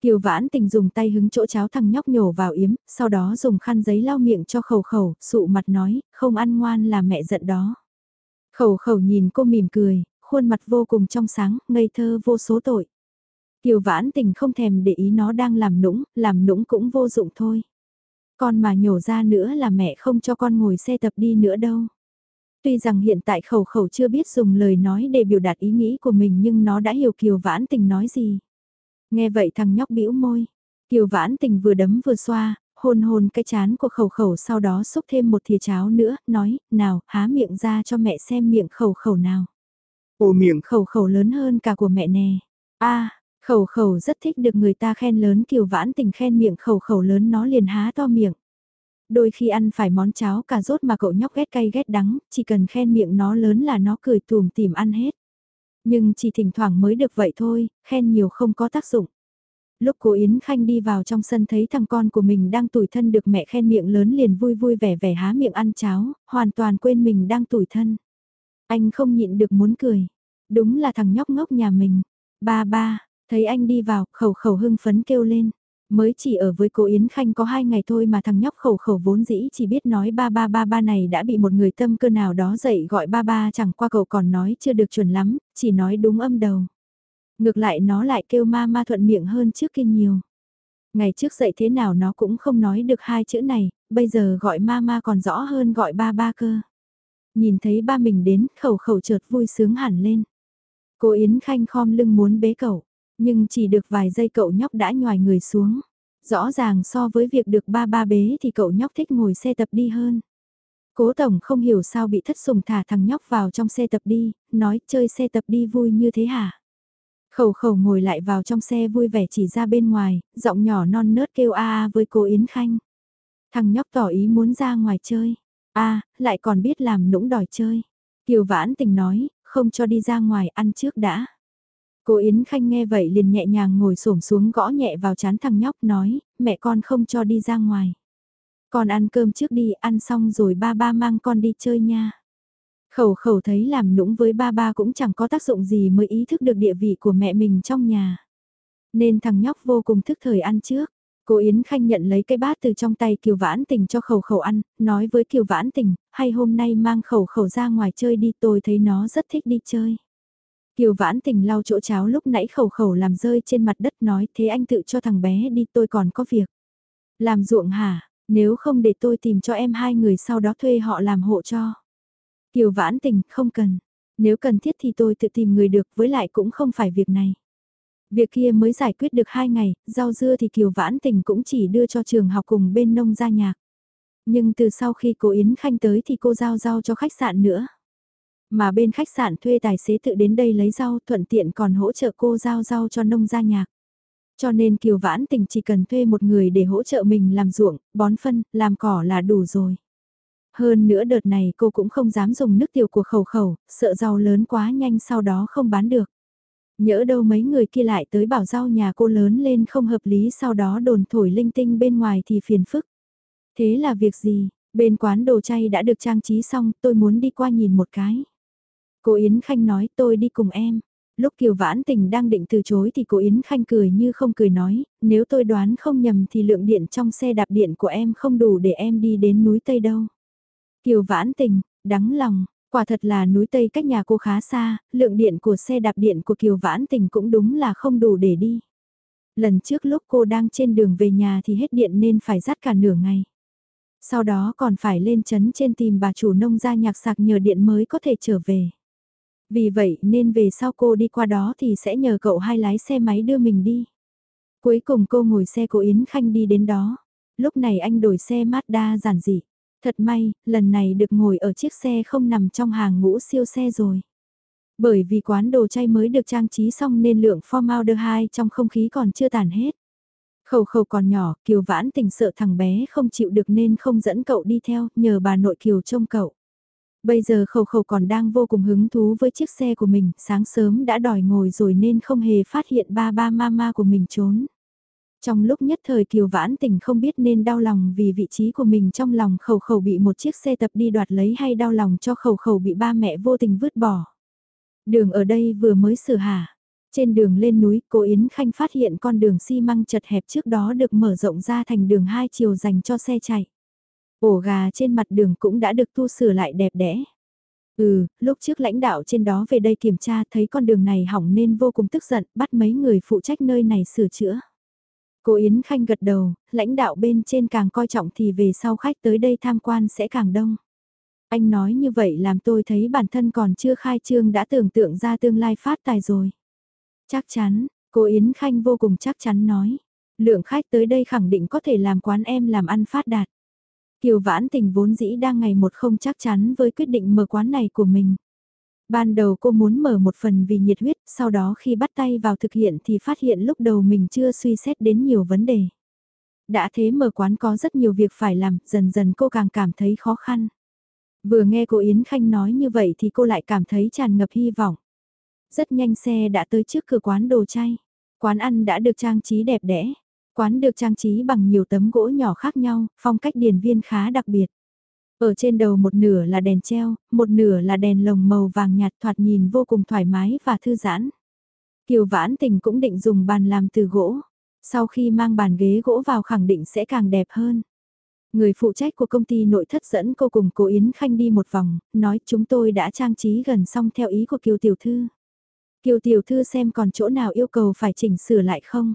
Kiều vãn tình dùng tay hứng chỗ cháo thằng nhóc nhổ vào yếm, sau đó dùng khăn giấy lau miệng cho khẩu khẩu, sụ mặt nói, không ăn ngoan là mẹ giận đó. Khẩu khẩu nhìn cô mỉm cười, khuôn mặt vô cùng trong sáng, ngây thơ vô số tội. Kiều vãn tình không thèm để ý nó đang làm nũng, làm nũng cũng vô dụng thôi. Con mà nhổ ra nữa là mẹ không cho con ngồi xe tập đi nữa đâu. Tuy rằng hiện tại khẩu khẩu chưa biết dùng lời nói để biểu đạt ý nghĩ của mình nhưng nó đã hiểu Kiều vãn tình nói gì. Nghe vậy thằng nhóc bĩu môi. Kiều vãn tình vừa đấm vừa xoa, hôn hôn cái chán của khẩu khẩu sau đó xúc thêm một thìa cháo nữa, nói, nào, há miệng ra cho mẹ xem miệng khẩu khẩu nào. Ồ miệng khẩu khẩu lớn hơn cả của mẹ nè. a khẩu khẩu rất thích được người ta khen lớn kiều vãn tình khen miệng khẩu khẩu lớn nó liền há to miệng. Đôi khi ăn phải món cháo cà rốt mà cậu nhóc ghét cay ghét đắng, chỉ cần khen miệng nó lớn là nó cười tùm tìm ăn hết. Nhưng chỉ thỉnh thoảng mới được vậy thôi, khen nhiều không có tác dụng. Lúc cô Yến Khanh đi vào trong sân thấy thằng con của mình đang tủi thân được mẹ khen miệng lớn liền vui vui vẻ vẻ há miệng ăn cháo, hoàn toàn quên mình đang tủi thân. Anh không nhịn được muốn cười. Đúng là thằng nhóc ngốc nhà mình. Ba ba, thấy anh đi vào, khẩu khẩu hưng phấn kêu lên. Mới chỉ ở với cô Yến Khanh có hai ngày thôi mà thằng nhóc khẩu khẩu vốn dĩ chỉ biết nói ba ba ba ba này đã bị một người tâm cơ nào đó dậy gọi ba ba chẳng qua cậu còn nói chưa được chuẩn lắm, chỉ nói đúng âm đầu. Ngược lại nó lại kêu ma ma thuận miệng hơn trước kia nhiều. Ngày trước dậy thế nào nó cũng không nói được hai chữ này, bây giờ gọi ma ma còn rõ hơn gọi ba ba cơ. Nhìn thấy ba mình đến, khẩu khẩu chợt vui sướng hẳn lên. Cô Yến Khanh khom lưng muốn bế cậu, nhưng chỉ được vài giây cậu nhóc đã nhòi người xuống. Rõ ràng so với việc được ba ba bế thì cậu nhóc thích ngồi xe tập đi hơn. Cố Tổng không hiểu sao bị thất sùng thả thằng nhóc vào trong xe tập đi, nói chơi xe tập đi vui như thế hả? Khẩu khẩu ngồi lại vào trong xe vui vẻ chỉ ra bên ngoài, giọng nhỏ non nớt kêu a a với cô Yến Khanh. Thằng nhóc tỏ ý muốn ra ngoài chơi. a lại còn biết làm nũng đòi chơi. Kiều vãn tình nói, không cho đi ra ngoài ăn trước đã. Cô Yến Khanh nghe vậy liền nhẹ nhàng ngồi xổm xuống gõ nhẹ vào chán thằng nhóc nói, mẹ con không cho đi ra ngoài. Con ăn cơm trước đi, ăn xong rồi ba ba mang con đi chơi nha. Khẩu khẩu thấy làm nũng với ba ba cũng chẳng có tác dụng gì mới ý thức được địa vị của mẹ mình trong nhà. Nên thằng nhóc vô cùng thức thời ăn trước. Cô Yến Khanh nhận lấy cái bát từ trong tay Kiều Vãn Tình cho khẩu khẩu ăn, nói với Kiều Vãn Tình, hay hôm nay mang khẩu khẩu ra ngoài chơi đi tôi thấy nó rất thích đi chơi. Kiều Vãn Tình lau chỗ cháo lúc nãy khẩu khẩu làm rơi trên mặt đất nói thế anh tự cho thằng bé đi tôi còn có việc. Làm ruộng hả, nếu không để tôi tìm cho em hai người sau đó thuê họ làm hộ cho. Kiều vãn tình, không cần. Nếu cần thiết thì tôi tự tìm người được, với lại cũng không phải việc này. Việc kia mới giải quyết được hai ngày, rau dưa thì Kiều vãn tình cũng chỉ đưa cho trường học cùng bên nông gia nhạc. Nhưng từ sau khi cô Yến Khanh tới thì cô giao rau cho khách sạn nữa. Mà bên khách sạn thuê tài xế tự đến đây lấy rau thuận tiện còn hỗ trợ cô giao rau cho nông gia nhạc. Cho nên Kiều Vãn Tình chỉ cần thuê một người để hỗ trợ mình làm ruộng, bón phân, làm cỏ là đủ rồi. Hơn nữa đợt này cô cũng không dám dùng nước tiểu của khẩu khẩu, sợ rau lớn quá nhanh sau đó không bán được. Nhỡ đâu mấy người kia lại tới bảo rau nhà cô lớn lên không hợp lý sau đó đồn thổi linh tinh bên ngoài thì phiền phức. Thế là việc gì, bên quán đồ chay đã được trang trí xong tôi muốn đi qua nhìn một cái. Cô Yến Khanh nói tôi đi cùng em. Lúc Kiều Vãn Tình đang định từ chối thì cô Yến Khanh cười như không cười nói, nếu tôi đoán không nhầm thì lượng điện trong xe đạp điện của em không đủ để em đi đến núi Tây đâu. Kiều vãn tình, đắng lòng, quả thật là núi Tây cách nhà cô khá xa, lượng điện của xe đạp điện của Kiều vãn tình cũng đúng là không đủ để đi. Lần trước lúc cô đang trên đường về nhà thì hết điện nên phải dắt cả nửa ngày. Sau đó còn phải lên chấn trên tìm bà chủ nông gia nhạc sạc nhờ điện mới có thể trở về. Vì vậy nên về sau cô đi qua đó thì sẽ nhờ cậu hai lái xe máy đưa mình đi. Cuối cùng cô ngồi xe của Yến Khanh đi đến đó. Lúc này anh đổi xe Mazda giản dị. Thật may, lần này được ngồi ở chiếc xe không nằm trong hàng ngũ siêu xe rồi. Bởi vì quán đồ chay mới được trang trí xong nên lượng formaldehyde trong không khí còn chưa tàn hết. Khẩu khẩu còn nhỏ, Kiều Vãn tình sợ thằng bé không chịu được nên không dẫn cậu đi theo, nhờ bà nội Kiều trông cậu. Bây giờ khẩu khẩu còn đang vô cùng hứng thú với chiếc xe của mình, sáng sớm đã đòi ngồi rồi nên không hề phát hiện ba ba mama của mình trốn. Trong lúc nhất thời Kiều Vãn Tình không biết nên đau lòng vì vị trí của mình trong lòng khẩu khẩu bị một chiếc xe tập đi đoạt lấy hay đau lòng cho khẩu khẩu bị ba mẹ vô tình vứt bỏ. Đường ở đây vừa mới sửa hả. Trên đường lên núi, cô Yến Khanh phát hiện con đường xi măng chật hẹp trước đó được mở rộng ra thành đường hai chiều dành cho xe chạy. Ổ gà trên mặt đường cũng đã được tu sửa lại đẹp đẽ. Ừ, lúc trước lãnh đạo trên đó về đây kiểm tra thấy con đường này hỏng nên vô cùng tức giận, bắt mấy người phụ trách nơi này sửa chữa. Cô Yến Khanh gật đầu, lãnh đạo bên trên càng coi trọng thì về sau khách tới đây tham quan sẽ càng đông. Anh nói như vậy làm tôi thấy bản thân còn chưa khai trương đã tưởng tượng ra tương lai phát tài rồi. Chắc chắn, cô Yến Khanh vô cùng chắc chắn nói. Lượng khách tới đây khẳng định có thể làm quán em làm ăn phát đạt. Kiều Vãn Tình vốn dĩ đang ngày một không chắc chắn với quyết định mở quán này của mình. Ban đầu cô muốn mở một phần vì nhiệt huyết, sau đó khi bắt tay vào thực hiện thì phát hiện lúc đầu mình chưa suy xét đến nhiều vấn đề. Đã thế mở quán có rất nhiều việc phải làm, dần dần cô càng cảm thấy khó khăn. Vừa nghe cô Yến Khanh nói như vậy thì cô lại cảm thấy tràn ngập hy vọng. Rất nhanh xe đã tới trước cửa quán đồ chay. Quán ăn đã được trang trí đẹp đẽ. Quán được trang trí bằng nhiều tấm gỗ nhỏ khác nhau, phong cách điển viên khá đặc biệt. Ở trên đầu một nửa là đèn treo, một nửa là đèn lồng màu vàng nhạt thoạt nhìn vô cùng thoải mái và thư giãn. Kiều Vãn Tình cũng định dùng bàn làm từ gỗ. Sau khi mang bàn ghế gỗ vào khẳng định sẽ càng đẹp hơn. Người phụ trách của công ty nội thất dẫn cô cùng cô Yến Khanh đi một vòng, nói chúng tôi đã trang trí gần xong theo ý của Kiều Tiểu Thư. Kiều Tiểu Thư xem còn chỗ nào yêu cầu phải chỉnh sửa lại không?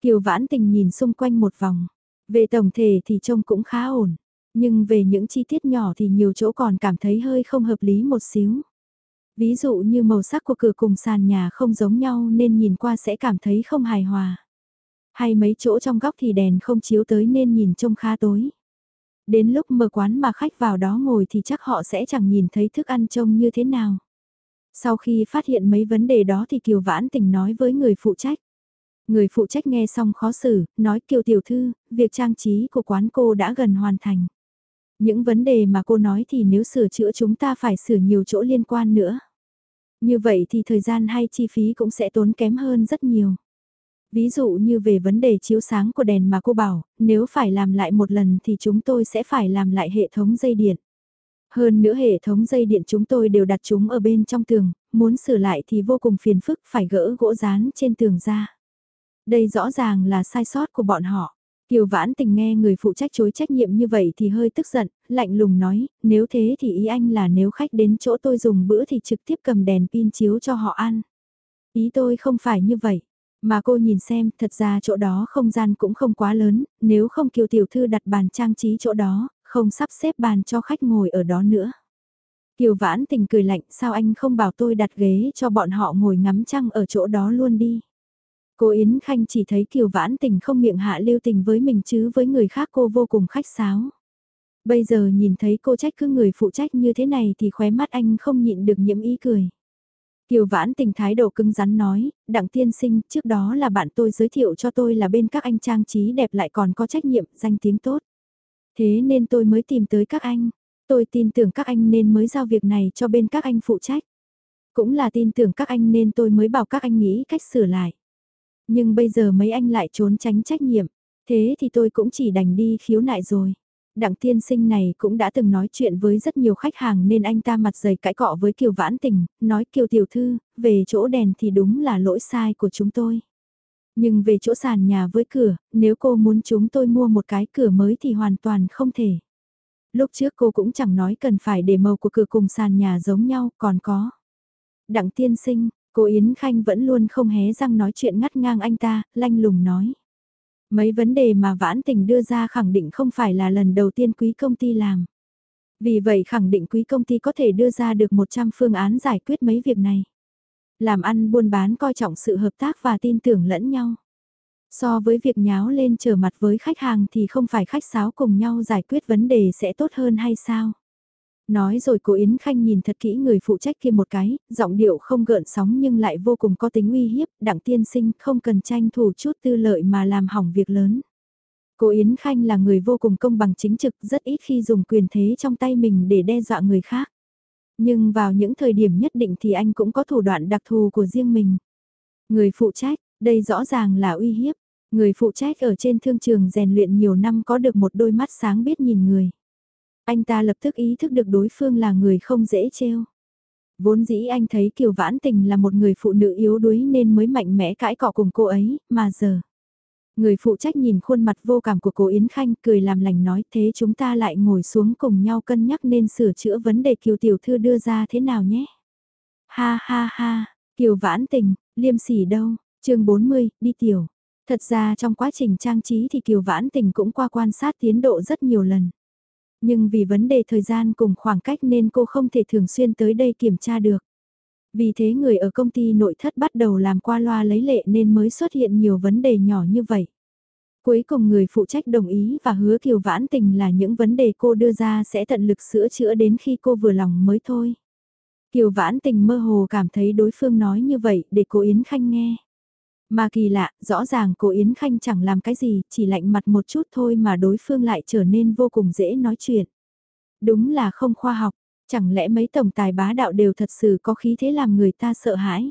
Kiều Vãn Tình nhìn xung quanh một vòng. Về tổng thể thì trông cũng khá ổn. Nhưng về những chi tiết nhỏ thì nhiều chỗ còn cảm thấy hơi không hợp lý một xíu. Ví dụ như màu sắc của cửa cùng sàn nhà không giống nhau nên nhìn qua sẽ cảm thấy không hài hòa. Hay mấy chỗ trong góc thì đèn không chiếu tới nên nhìn trông khá tối. Đến lúc mở quán mà khách vào đó ngồi thì chắc họ sẽ chẳng nhìn thấy thức ăn trông như thế nào. Sau khi phát hiện mấy vấn đề đó thì Kiều Vãn Tình nói với người phụ trách. Người phụ trách nghe xong khó xử, nói Kiều Tiểu Thư, việc trang trí của quán cô đã gần hoàn thành. Những vấn đề mà cô nói thì nếu sửa chữa chúng ta phải sửa nhiều chỗ liên quan nữa. Như vậy thì thời gian hay chi phí cũng sẽ tốn kém hơn rất nhiều. Ví dụ như về vấn đề chiếu sáng của đèn mà cô bảo, nếu phải làm lại một lần thì chúng tôi sẽ phải làm lại hệ thống dây điện. Hơn nữa hệ thống dây điện chúng tôi đều đặt chúng ở bên trong tường, muốn sửa lại thì vô cùng phiền phức phải gỡ gỗ dán trên tường ra. Đây rõ ràng là sai sót của bọn họ. Kiều Vãn Tình nghe người phụ trách chối trách nhiệm như vậy thì hơi tức giận, lạnh lùng nói, nếu thế thì ý anh là nếu khách đến chỗ tôi dùng bữa thì trực tiếp cầm đèn pin chiếu cho họ ăn. Ý tôi không phải như vậy. Mà cô nhìn xem, thật ra chỗ đó không gian cũng không quá lớn, nếu không Kiều Tiểu Thư đặt bàn trang trí chỗ đó, không sắp xếp bàn cho khách ngồi ở đó nữa. Kiều Vãn Tình cười lạnh, sao anh không bảo tôi đặt ghế cho bọn họ ngồi ngắm trăng ở chỗ đó luôn đi. Cô Yến Khanh chỉ thấy Kiều Vãn Tình không miệng hạ lưu tình với mình chứ với người khác cô vô cùng khách sáo. Bây giờ nhìn thấy cô trách cứ người phụ trách như thế này thì khóe mắt anh không nhịn được nhiễm ý cười. Kiều Vãn Tình thái độ cứng rắn nói, đặng tiên sinh, trước đó là bạn tôi giới thiệu cho tôi là bên các anh trang trí đẹp lại còn có trách nhiệm, danh tiếng tốt. Thế nên tôi mới tìm tới các anh. Tôi tin tưởng các anh nên mới giao việc này cho bên các anh phụ trách. Cũng là tin tưởng các anh nên tôi mới bảo các anh nghĩ cách sửa lại. Nhưng bây giờ mấy anh lại trốn tránh trách nhiệm, thế thì tôi cũng chỉ đành đi khiếu nại rồi. Đặng tiên sinh này cũng đã từng nói chuyện với rất nhiều khách hàng nên anh ta mặt dày cãi cọ với Kiều Vãn Tình, nói Kiều Tiểu Thư, về chỗ đèn thì đúng là lỗi sai của chúng tôi. Nhưng về chỗ sàn nhà với cửa, nếu cô muốn chúng tôi mua một cái cửa mới thì hoàn toàn không thể. Lúc trước cô cũng chẳng nói cần phải để màu của cửa cùng sàn nhà giống nhau, còn có. Đặng tiên sinh, Cô Yến Khanh vẫn luôn không hé răng nói chuyện ngắt ngang anh ta, lanh lùng nói. Mấy vấn đề mà vãn tình đưa ra khẳng định không phải là lần đầu tiên quý công ty làm. Vì vậy khẳng định quý công ty có thể đưa ra được 100 phương án giải quyết mấy việc này. Làm ăn buôn bán coi trọng sự hợp tác và tin tưởng lẫn nhau. So với việc nháo lên trở mặt với khách hàng thì không phải khách sáo cùng nhau giải quyết vấn đề sẽ tốt hơn hay sao? Nói rồi cô Yến Khanh nhìn thật kỹ người phụ trách kia một cái, giọng điệu không gợn sóng nhưng lại vô cùng có tính uy hiếp, đặng tiên sinh không cần tranh thủ chút tư lợi mà làm hỏng việc lớn. Cô Yến Khanh là người vô cùng công bằng chính trực, rất ít khi dùng quyền thế trong tay mình để đe dọa người khác. Nhưng vào những thời điểm nhất định thì anh cũng có thủ đoạn đặc thù của riêng mình. Người phụ trách, đây rõ ràng là uy hiếp. Người phụ trách ở trên thương trường rèn luyện nhiều năm có được một đôi mắt sáng biết nhìn người. Anh ta lập tức ý thức được đối phương là người không dễ trêu. Vốn dĩ anh thấy Kiều Vãn Tình là một người phụ nữ yếu đuối nên mới mạnh mẽ cãi cọ cùng cô ấy, mà giờ. Người phụ trách nhìn khuôn mặt vô cảm của cô Yến Khanh cười làm lành nói thế chúng ta lại ngồi xuống cùng nhau cân nhắc nên sửa chữa vấn đề Kiều Tiểu Thư đưa ra thế nào nhé. Ha ha ha, Kiều Vãn Tình, liêm sỉ đâu, chương 40, đi tiểu. Thật ra trong quá trình trang trí thì Kiều Vãn Tình cũng qua quan sát tiến độ rất nhiều lần nhưng vì vấn đề thời gian cùng khoảng cách nên cô không thể thường xuyên tới đây kiểm tra được. Vì thế người ở công ty nội thất bắt đầu làm qua loa lấy lệ nên mới xuất hiện nhiều vấn đề nhỏ như vậy. Cuối cùng người phụ trách đồng ý và hứa Kiều Vãn Tình là những vấn đề cô đưa ra sẽ tận lực sửa chữa đến khi cô vừa lòng mới thôi. Kiều Vãn Tình mơ hồ cảm thấy đối phương nói như vậy để cô Yến Khanh nghe. Mà kỳ lạ, rõ ràng cô Yến Khanh chẳng làm cái gì, chỉ lạnh mặt một chút thôi mà đối phương lại trở nên vô cùng dễ nói chuyện. Đúng là không khoa học, chẳng lẽ mấy tổng tài bá đạo đều thật sự có khí thế làm người ta sợ hãi.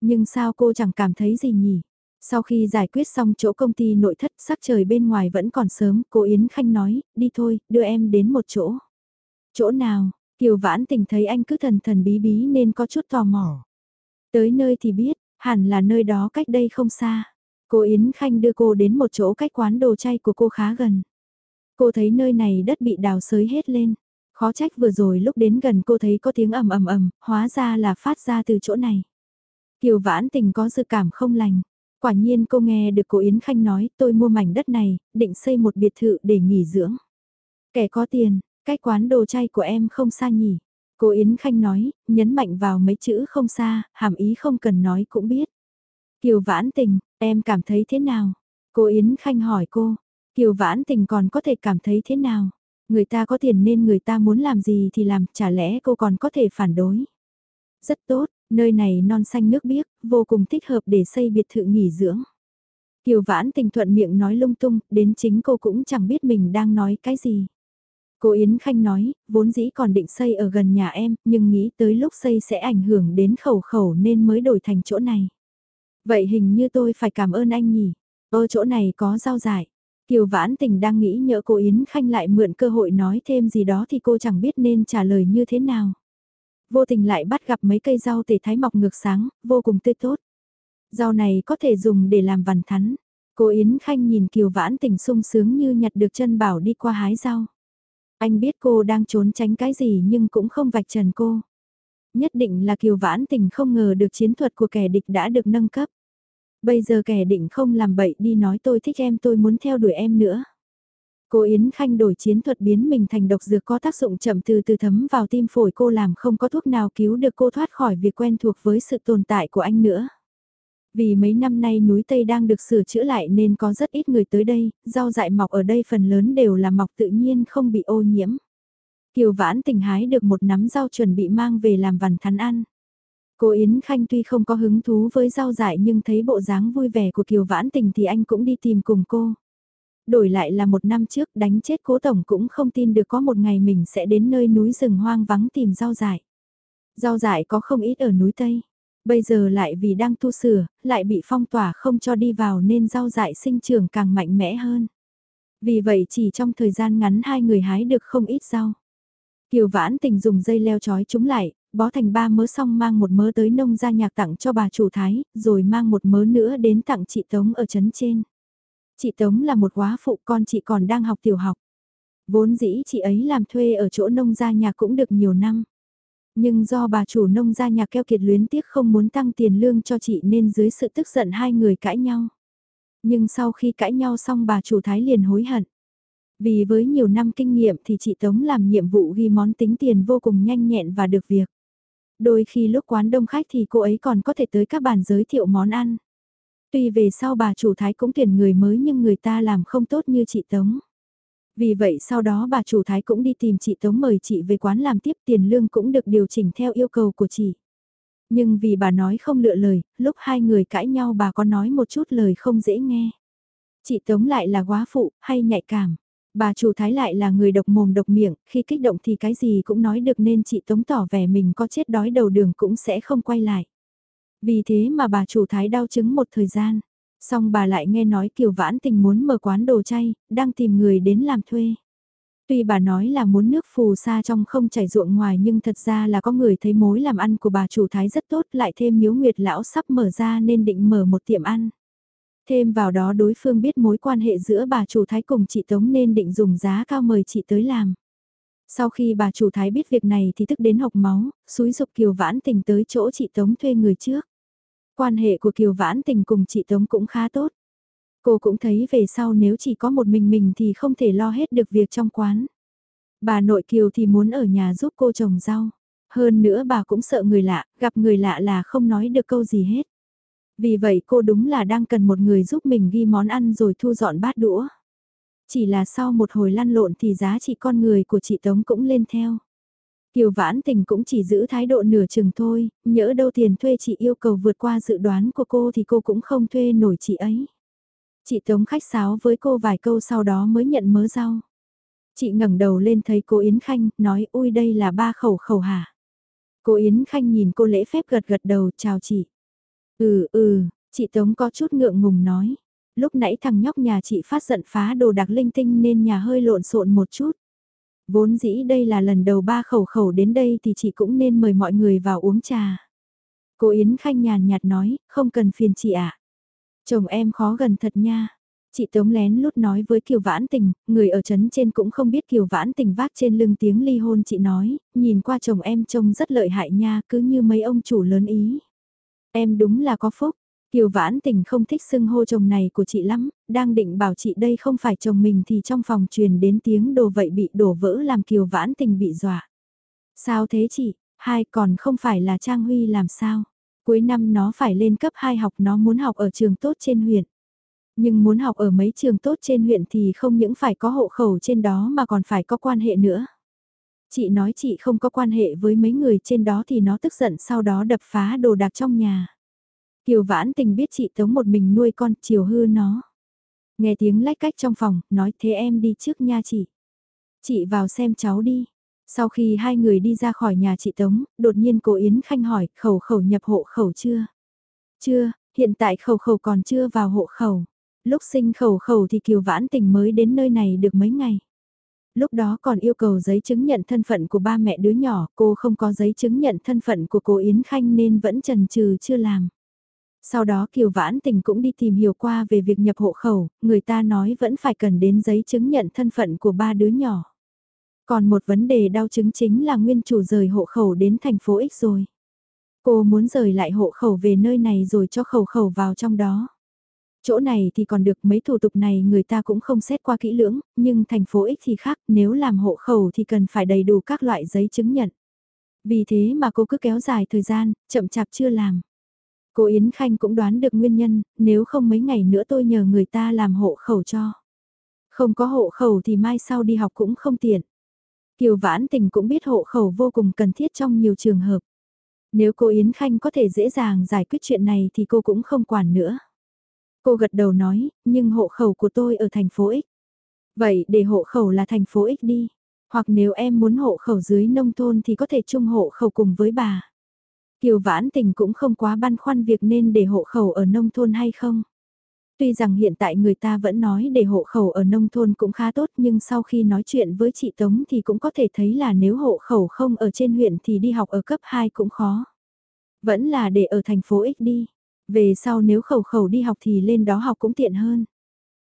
Nhưng sao cô chẳng cảm thấy gì nhỉ? Sau khi giải quyết xong chỗ công ty nội thất sắc trời bên ngoài vẫn còn sớm, cô Yến Khanh nói, đi thôi, đưa em đến một chỗ. Chỗ nào? Kiều Vãn tình thấy anh cứ thần thần bí bí nên có chút tò mò. Tới nơi thì biết, hẳn là nơi đó cách đây không xa. Cô Yến Khanh đưa cô đến một chỗ cách quán đồ chay của cô khá gần. Cô thấy nơi này đất bị đào sới hết lên. Khó trách vừa rồi lúc đến gần cô thấy có tiếng ầm ầm ầm, hóa ra là phát ra từ chỗ này. Kiều Vãn Tình có dự cảm không lành. Quả nhiên cô nghe được cô Yến Khanh nói tôi mua mảnh đất này, định xây một biệt thự để nghỉ dưỡng. Kẻ có tiền, cách quán đồ chay của em không xa nhỉ. Cô Yến Khanh nói, nhấn mạnh vào mấy chữ không xa, hàm ý không cần nói cũng biết. Kiều Vãn Tình, em cảm thấy thế nào? Cô Yến Khanh hỏi cô, Kiều Vãn Tình còn có thể cảm thấy thế nào? Người ta có tiền nên người ta muốn làm gì thì làm, chả lẽ cô còn có thể phản đối? Rất tốt, nơi này non xanh nước biếc, vô cùng thích hợp để xây biệt thự nghỉ dưỡng. Kiều Vãn Tình thuận miệng nói lung tung, đến chính cô cũng chẳng biết mình đang nói cái gì. Cô Yến Khanh nói, vốn dĩ còn định xây ở gần nhà em, nhưng nghĩ tới lúc xây sẽ ảnh hưởng đến khẩu khẩu nên mới đổi thành chỗ này. Vậy hình như tôi phải cảm ơn anh nhỉ. Ở chỗ này có rau dại. Kiều Vãn Tình đang nghĩ nhỡ cô Yến Khanh lại mượn cơ hội nói thêm gì đó thì cô chẳng biết nên trả lời như thế nào. Vô tình lại bắt gặp mấy cây rau tể thái mọc ngược sáng, vô cùng tươi tốt. Rau này có thể dùng để làm vằn thắn. Cô Yến Khanh nhìn Kiều Vãn Tình sung sướng như nhặt được chân bảo đi qua hái rau. Anh biết cô đang trốn tránh cái gì nhưng cũng không vạch trần cô. Nhất định là Kiều Vãn Tình không ngờ được chiến thuật của kẻ địch đã được nâng cấp. Bây giờ kẻ định không làm bậy đi nói tôi thích em, tôi muốn theo đuổi em nữa. Cô Yến Khanh đổi chiến thuật biến mình thành độc dược có tác dụng chậm từ từ thấm vào tim phổi cô làm không có thuốc nào cứu được cô thoát khỏi việc quen thuộc với sự tồn tại của anh nữa. Vì mấy năm nay núi Tây đang được sửa chữa lại nên có rất ít người tới đây, rau dại mọc ở đây phần lớn đều là mọc tự nhiên không bị ô nhiễm. Kiều Vãn tình hái được một nắm rau chuẩn bị mang về làm vằn thắn ăn. Cô Yến Khanh tuy không có hứng thú với rau dại nhưng thấy bộ dáng vui vẻ của Kiều Vãn tình thì anh cũng đi tìm cùng cô. Đổi lại là một năm trước đánh chết cố tổng cũng không tin được có một ngày mình sẽ đến nơi núi rừng hoang vắng tìm rau dại. Rau dại có không ít ở núi Tây. Bây giờ lại vì đang tu sửa, lại bị phong tỏa không cho đi vào nên rau dại sinh trưởng càng mạnh mẽ hơn. Vì vậy chỉ trong thời gian ngắn hai người hái được không ít rau. Kiều vãn tình dùng dây leo trói chúng lại, bó thành ba mớ xong mang một mớ tới nông gia nhạc tặng cho bà chủ thái, rồi mang một mớ nữa đến tặng chị Tống ở trấn trên. Chị Tống là một quá phụ con chị còn đang học tiểu học. Vốn dĩ chị ấy làm thuê ở chỗ nông gia nhạc cũng được nhiều năm. Nhưng do bà chủ nông gia nhà keo kiệt luyến tiếc không muốn tăng tiền lương cho chị nên dưới sự tức giận hai người cãi nhau. Nhưng sau khi cãi nhau xong bà chủ thái liền hối hận. Vì với nhiều năm kinh nghiệm thì chị Tống làm nhiệm vụ ghi món tính tiền vô cùng nhanh nhẹn và được việc. Đôi khi lúc quán đông khách thì cô ấy còn có thể tới các bàn giới thiệu món ăn. Tuy về sau bà chủ thái cũng tuyển người mới nhưng người ta làm không tốt như chị Tống. Vì vậy sau đó bà chủ thái cũng đi tìm chị Tống mời chị về quán làm tiếp tiền lương cũng được điều chỉnh theo yêu cầu của chị. Nhưng vì bà nói không lựa lời, lúc hai người cãi nhau bà có nói một chút lời không dễ nghe. Chị Tống lại là quá phụ, hay nhạy cảm. Bà chủ thái lại là người độc mồm độc miệng, khi kích động thì cái gì cũng nói được nên chị Tống tỏ vẻ mình có chết đói đầu đường cũng sẽ không quay lại. Vì thế mà bà chủ thái đau chứng một thời gian. Xong bà lại nghe nói Kiều Vãn Tình muốn mở quán đồ chay, đang tìm người đến làm thuê. Tuy bà nói là muốn nước phù sa trong không chảy ruộng ngoài nhưng thật ra là có người thấy mối làm ăn của bà chủ thái rất tốt lại thêm miếu nguyệt lão sắp mở ra nên định mở một tiệm ăn. Thêm vào đó đối phương biết mối quan hệ giữa bà chủ thái cùng chị Tống nên định dùng giá cao mời chị tới làm. Sau khi bà chủ thái biết việc này thì tức đến học máu, xúi dục Kiều Vãn Tình tới chỗ chị Tống thuê người trước. Quan hệ của Kiều Vãn Tình cùng chị Tống cũng khá tốt. Cô cũng thấy về sau nếu chỉ có một mình mình thì không thể lo hết được việc trong quán. Bà nội Kiều thì muốn ở nhà giúp cô trồng rau. Hơn nữa bà cũng sợ người lạ, gặp người lạ là không nói được câu gì hết. Vì vậy cô đúng là đang cần một người giúp mình ghi món ăn rồi thu dọn bát đũa. Chỉ là sau một hồi lăn lộn thì giá trị con người của chị Tống cũng lên theo. Kiều Vãn Tình cũng chỉ giữ thái độ nửa chừng thôi, nhỡ đâu tiền thuê chị yêu cầu vượt qua dự đoán của cô thì cô cũng không thuê nổi chị ấy. Chị Tống khách sáo với cô vài câu sau đó mới nhận mớ rau. Chị ngẩng đầu lên thấy cô Yến Khanh, nói ui đây là ba khẩu khẩu hả? Cô Yến Khanh nhìn cô lễ phép gật gật đầu chào chị. Ừ ừ, chị Tống có chút ngượng ngùng nói. Lúc nãy thằng nhóc nhà chị phát giận phá đồ đặc linh tinh nên nhà hơi lộn xộn một chút. Vốn dĩ đây là lần đầu ba khẩu khẩu đến đây thì chị cũng nên mời mọi người vào uống trà. Cô Yến Khanh nhàn nhạt nói, không cần phiền chị ạ. À. Chồng em khó gần thật nha. Chị Tống lén lút nói với Kiều Vãn Tình, người ở trấn trên cũng không biết Kiều Vãn Tình vác trên lưng tiếng ly hôn chị nói, nhìn qua chồng em trông rất lợi hại nha, cứ như mấy ông chủ lớn ý. Em đúng là có phúc, Kiều Vãn Tình không thích xưng hô chồng này của chị lắm, đang định bảo chị đây không phải chồng mình thì trong phòng truyền đến tiếng đồ vậy bị đổ vỡ làm Kiều Vãn Tình bị dọa. Sao thế chị, hai còn không phải là Trang Huy làm sao? Cuối năm nó phải lên cấp 2 học nó muốn học ở trường tốt trên huyện. Nhưng muốn học ở mấy trường tốt trên huyện thì không những phải có hộ khẩu trên đó mà còn phải có quan hệ nữa. Chị nói chị không có quan hệ với mấy người trên đó thì nó tức giận sau đó đập phá đồ đạc trong nhà. Kiều Vãn Tình biết chị Tống một mình nuôi con chiều hư nó. Nghe tiếng lách cách trong phòng, nói thế em đi trước nha chị. Chị vào xem cháu đi. Sau khi hai người đi ra khỏi nhà chị Tống, đột nhiên cô Yến Khanh hỏi khẩu khẩu nhập hộ khẩu chưa? Chưa, hiện tại khẩu khẩu còn chưa vào hộ khẩu. Lúc sinh khẩu khẩu thì Kiều Vãn Tình mới đến nơi này được mấy ngày. Lúc đó còn yêu cầu giấy chứng nhận thân phận của ba mẹ đứa nhỏ, cô không có giấy chứng nhận thân phận của cô Yến Khanh nên vẫn trần trừ chưa làm. Sau đó Kiều Vãn Tình cũng đi tìm hiểu qua về việc nhập hộ khẩu, người ta nói vẫn phải cần đến giấy chứng nhận thân phận của ba đứa nhỏ. Còn một vấn đề đau chứng chính là nguyên chủ rời hộ khẩu đến thành phố X rồi. Cô muốn rời lại hộ khẩu về nơi này rồi cho khẩu khẩu vào trong đó. Chỗ này thì còn được mấy thủ tục này người ta cũng không xét qua kỹ lưỡng, nhưng thành phố X thì khác, nếu làm hộ khẩu thì cần phải đầy đủ các loại giấy chứng nhận. Vì thế mà cô cứ kéo dài thời gian, chậm chạp chưa làm. Cô Yến Khanh cũng đoán được nguyên nhân, nếu không mấy ngày nữa tôi nhờ người ta làm hộ khẩu cho. Không có hộ khẩu thì mai sau đi học cũng không tiện. Kiều Vãn Tình cũng biết hộ khẩu vô cùng cần thiết trong nhiều trường hợp. Nếu cô Yến Khanh có thể dễ dàng giải quyết chuyện này thì cô cũng không quản nữa. Cô gật đầu nói, nhưng hộ khẩu của tôi ở thành phố X. Vậy để hộ khẩu là thành phố X đi. Hoặc nếu em muốn hộ khẩu dưới nông thôn thì có thể chung hộ khẩu cùng với bà. Kiều Vãn Tình cũng không quá băn khoăn việc nên để hộ khẩu ở nông thôn hay không. Tuy rằng hiện tại người ta vẫn nói để hộ khẩu ở nông thôn cũng khá tốt nhưng sau khi nói chuyện với chị Tống thì cũng có thể thấy là nếu hộ khẩu không ở trên huyện thì đi học ở cấp 2 cũng khó. Vẫn là để ở thành phố X đi. Về sau nếu khẩu khẩu đi học thì lên đó học cũng tiện hơn.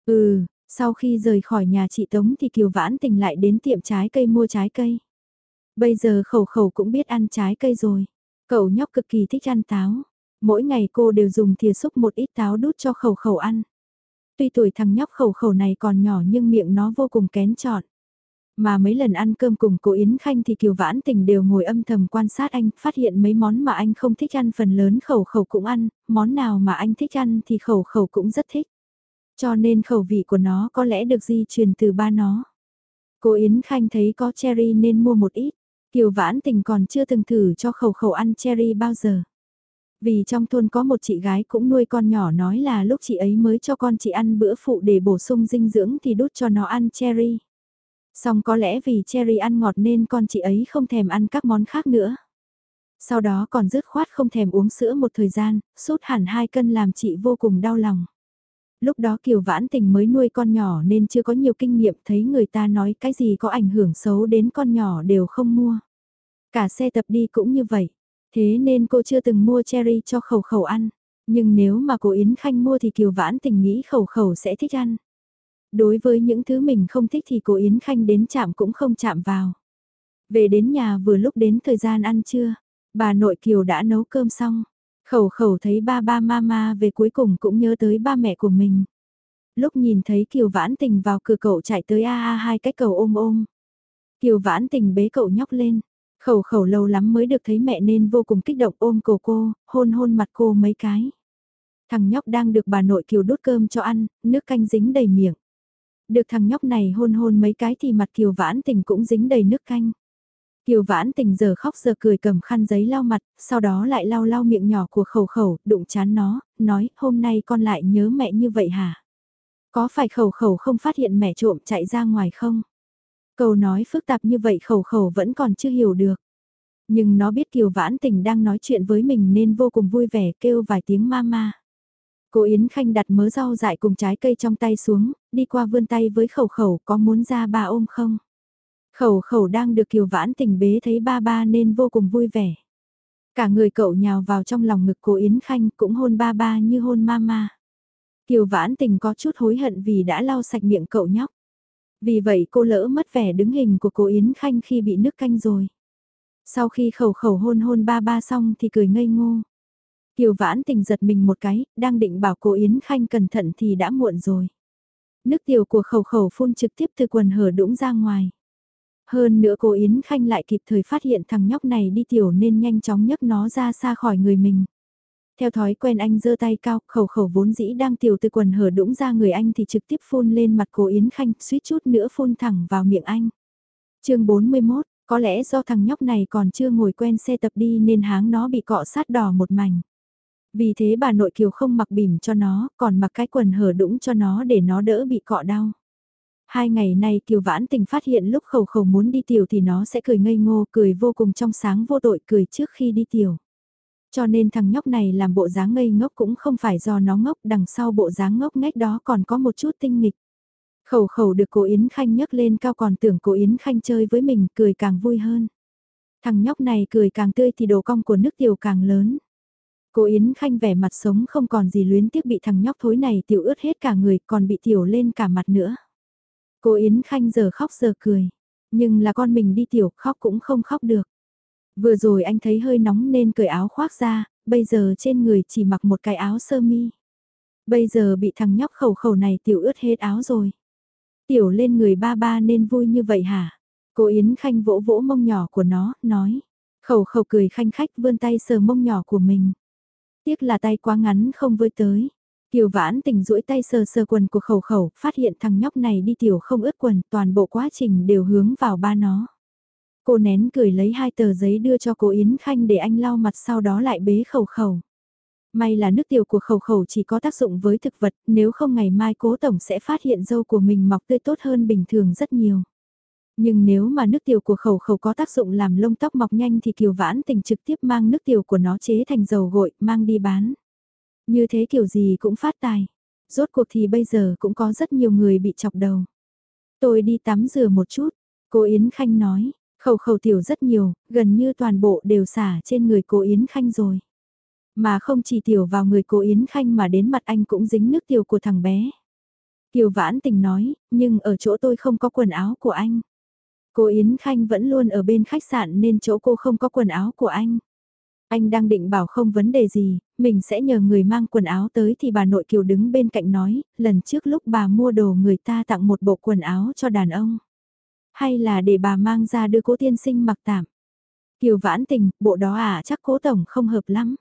Ừ, sau khi rời khỏi nhà chị Tống thì Kiều Vãn Tình lại đến tiệm trái cây mua trái cây. Bây giờ khẩu khẩu cũng biết ăn trái cây rồi. Cậu nhóc cực kỳ thích ăn táo. Mỗi ngày cô đều dùng thìa xúc một ít táo đút cho khẩu khẩu ăn. Tuy tuổi thằng nhóc khẩu khẩu này còn nhỏ nhưng miệng nó vô cùng kén chọn. Mà mấy lần ăn cơm cùng cô Yến Khanh thì Kiều Vãn Tình đều ngồi âm thầm quan sát anh, phát hiện mấy món mà anh không thích ăn phần lớn khẩu khẩu cũng ăn, món nào mà anh thích ăn thì khẩu khẩu cũng rất thích. Cho nên khẩu vị của nó có lẽ được di truyền từ ba nó. Cô Yến Khanh thấy có cherry nên mua một ít. Kiều Vãn Tình còn chưa từng thử cho khẩu khẩu ăn cherry bao giờ. Vì trong thôn có một chị gái cũng nuôi con nhỏ nói là lúc chị ấy mới cho con chị ăn bữa phụ để bổ sung dinh dưỡng thì đút cho nó ăn cherry. Xong có lẽ vì cherry ăn ngọt nên con chị ấy không thèm ăn các món khác nữa. Sau đó còn dứt khoát không thèm uống sữa một thời gian, sút hẳn 2 cân làm chị vô cùng đau lòng. Lúc đó Kiều Vãn Tình mới nuôi con nhỏ nên chưa có nhiều kinh nghiệm thấy người ta nói cái gì có ảnh hưởng xấu đến con nhỏ đều không mua. Cả xe tập đi cũng như vậy. Thế nên cô chưa từng mua cherry cho khẩu khẩu ăn. Nhưng nếu mà cô Yến Khanh mua thì Kiều Vãn Tình nghĩ khẩu khẩu sẽ thích ăn. Đối với những thứ mình không thích thì cô Yến Khanh đến chạm cũng không chạm vào. Về đến nhà vừa lúc đến thời gian ăn trưa, bà nội Kiều đã nấu cơm xong. Khẩu khẩu thấy ba ba mama về cuối cùng cũng nhớ tới ba mẹ của mình. Lúc nhìn thấy Kiều Vãn Tình vào cửa cậu chạy tới a a hai cái cầu ôm ôm. Kiều Vãn Tình bế cậu nhóc lên. Khẩu khẩu lâu lắm mới được thấy mẹ nên vô cùng kích động ôm cổ cô, hôn hôn mặt cô mấy cái. Thằng nhóc đang được bà nội Kiều đút cơm cho ăn, nước canh dính đầy miệng. Được thằng nhóc này hôn hôn mấy cái thì mặt Kiều Vãn Tình cũng dính đầy nước canh. Kiều Vãn Tình giờ khóc giờ cười cầm khăn giấy lau mặt, sau đó lại lau lau miệng nhỏ của khẩu khẩu, đụng chán nó, nói hôm nay con lại nhớ mẹ như vậy hả? Có phải khẩu khẩu không phát hiện mẹ trộm chạy ra ngoài không? Câu nói phức tạp như vậy khẩu khẩu vẫn còn chưa hiểu được. Nhưng nó biết Kiều Vãn Tình đang nói chuyện với mình nên vô cùng vui vẻ kêu vài tiếng mama. Cô Yến Khanh đặt mớ rau dại cùng trái cây trong tay xuống, đi qua vươn tay với khẩu khẩu có muốn ra ba ôm không? Khẩu khẩu đang được Kiều Vãn Tình bế thấy ba ba nên vô cùng vui vẻ. Cả người cậu nhào vào trong lòng ngực cô Yến Khanh cũng hôn ba ba như hôn mama. Kiều Vãn Tình có chút hối hận vì đã lau sạch miệng cậu nhóc. Vì vậy cô lỡ mất vẻ đứng hình của cô Yến Khanh khi bị nước canh rồi. Sau khi khẩu khẩu hôn hôn ba ba xong thì cười ngây ngô. Kiều vãn tình giật mình một cái, đang định bảo cô Yến Khanh cẩn thận thì đã muộn rồi. Nước tiểu của khẩu khẩu phun trực tiếp từ quần hở đũng ra ngoài. Hơn nữa cô Yến Khanh lại kịp thời phát hiện thằng nhóc này đi tiểu nên nhanh chóng nhấc nó ra xa khỏi người mình. Theo thói quen anh giơ tay cao, khẩu khẩu vốn dĩ đang tiểu từ quần hở đũng ra người anh thì trực tiếp phun lên mặt cô Yến Khanh, suýt chút nữa phun thẳng vào miệng anh. chương 41, có lẽ do thằng nhóc này còn chưa ngồi quen xe tập đi nên háng nó bị cọ sát đỏ một mảnh. Vì thế bà nội kiều không mặc bìm cho nó, còn mặc cái quần hở đũng cho nó để nó đỡ bị cọ đau. Hai ngày nay Kiều Vãn Tình phát hiện lúc khẩu khẩu muốn đi tiểu thì nó sẽ cười ngây ngô, cười vô cùng trong sáng vô tội cười trước khi đi tiểu. Cho nên thằng nhóc này làm bộ dáng ngây ngốc cũng không phải do nó ngốc, đằng sau bộ dáng ngốc nghếch đó còn có một chút tinh nghịch. Khẩu khẩu được cô Yến Khanh nhấc lên cao còn tưởng cô Yến Khanh chơi với mình cười càng vui hơn. Thằng nhóc này cười càng tươi thì đồ cong của nước tiểu càng lớn. Cô Yến Khanh vẻ mặt sống không còn gì luyến tiếc bị thằng nhóc thối này tiểu ướt hết cả người còn bị tiểu lên cả mặt nữa. Cô Yến Khanh giờ khóc giờ cười. Nhưng là con mình đi tiểu khóc cũng không khóc được. Vừa rồi anh thấy hơi nóng nên cởi áo khoác ra, bây giờ trên người chỉ mặc một cái áo sơ mi. Bây giờ bị thằng nhóc khẩu khẩu này tiểu ướt hết áo rồi. Tiểu lên người ba ba nên vui như vậy hả? Cô Yến Khanh vỗ vỗ mông nhỏ của nó, nói. Khẩu khẩu cười khanh khách vươn tay sờ mông nhỏ của mình. Tiếc là tay quá ngắn không với tới. Kiều vãn tình duỗi tay sờ sờ quần của khẩu khẩu, phát hiện thằng nhóc này đi tiểu không ướt quần, toàn bộ quá trình đều hướng vào ba nó. Cô nén cười lấy hai tờ giấy đưa cho cô Yến Khanh để anh lau mặt sau đó lại bế khẩu khẩu. May là nước tiểu của khẩu khẩu chỉ có tác dụng với thực vật, nếu không ngày mai cố tổng sẽ phát hiện dâu của mình mọc tươi tốt hơn bình thường rất nhiều. Nhưng nếu mà nước tiểu của khẩu khẩu có tác dụng làm lông tóc mọc nhanh thì Kiều Vãn Tình trực tiếp mang nước tiểu của nó chế thành dầu gội, mang đi bán. Như thế kiểu gì cũng phát tài. Rốt cuộc thì bây giờ cũng có rất nhiều người bị chọc đầu. Tôi đi tắm rửa một chút, cô Yến Khanh nói, khẩu khẩu tiểu rất nhiều, gần như toàn bộ đều xả trên người cô Yến Khanh rồi. Mà không chỉ tiểu vào người cô Yến Khanh mà đến mặt anh cũng dính nước tiểu của thằng bé. Kiều Vãn Tình nói, nhưng ở chỗ tôi không có quần áo của anh. Cô Yến Khanh vẫn luôn ở bên khách sạn nên chỗ cô không có quần áo của anh. Anh đang định bảo không vấn đề gì, mình sẽ nhờ người mang quần áo tới thì bà nội Kiều đứng bên cạnh nói, lần trước lúc bà mua đồ người ta tặng một bộ quần áo cho đàn ông. Hay là để bà mang ra đưa cố tiên sinh mặc tạm. Kiều vãn tình, bộ đó à chắc cố tổng không hợp lắm.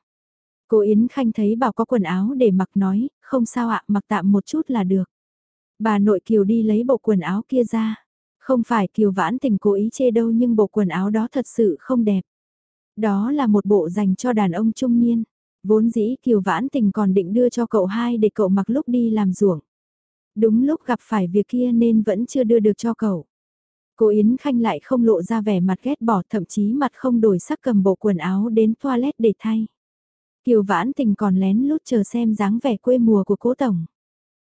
Cô Yến Khanh thấy bảo có quần áo để mặc nói, không sao ạ, mặc tạm một chút là được. Bà nội Kiều đi lấy bộ quần áo kia ra. Không phải Kiều Vãn Tình cố ý chê đâu nhưng bộ quần áo đó thật sự không đẹp. Đó là một bộ dành cho đàn ông trung niên. Vốn dĩ Kiều Vãn Tình còn định đưa cho cậu hai để cậu mặc lúc đi làm ruộng. Đúng lúc gặp phải việc kia nên vẫn chưa đưa được cho cậu. Cô Yến Khanh lại không lộ ra vẻ mặt ghét bỏ thậm chí mặt không đổi sắc cầm bộ quần áo đến toilet để thay. Kiều Vãn Tình còn lén lút chờ xem dáng vẻ quê mùa của cố tổng.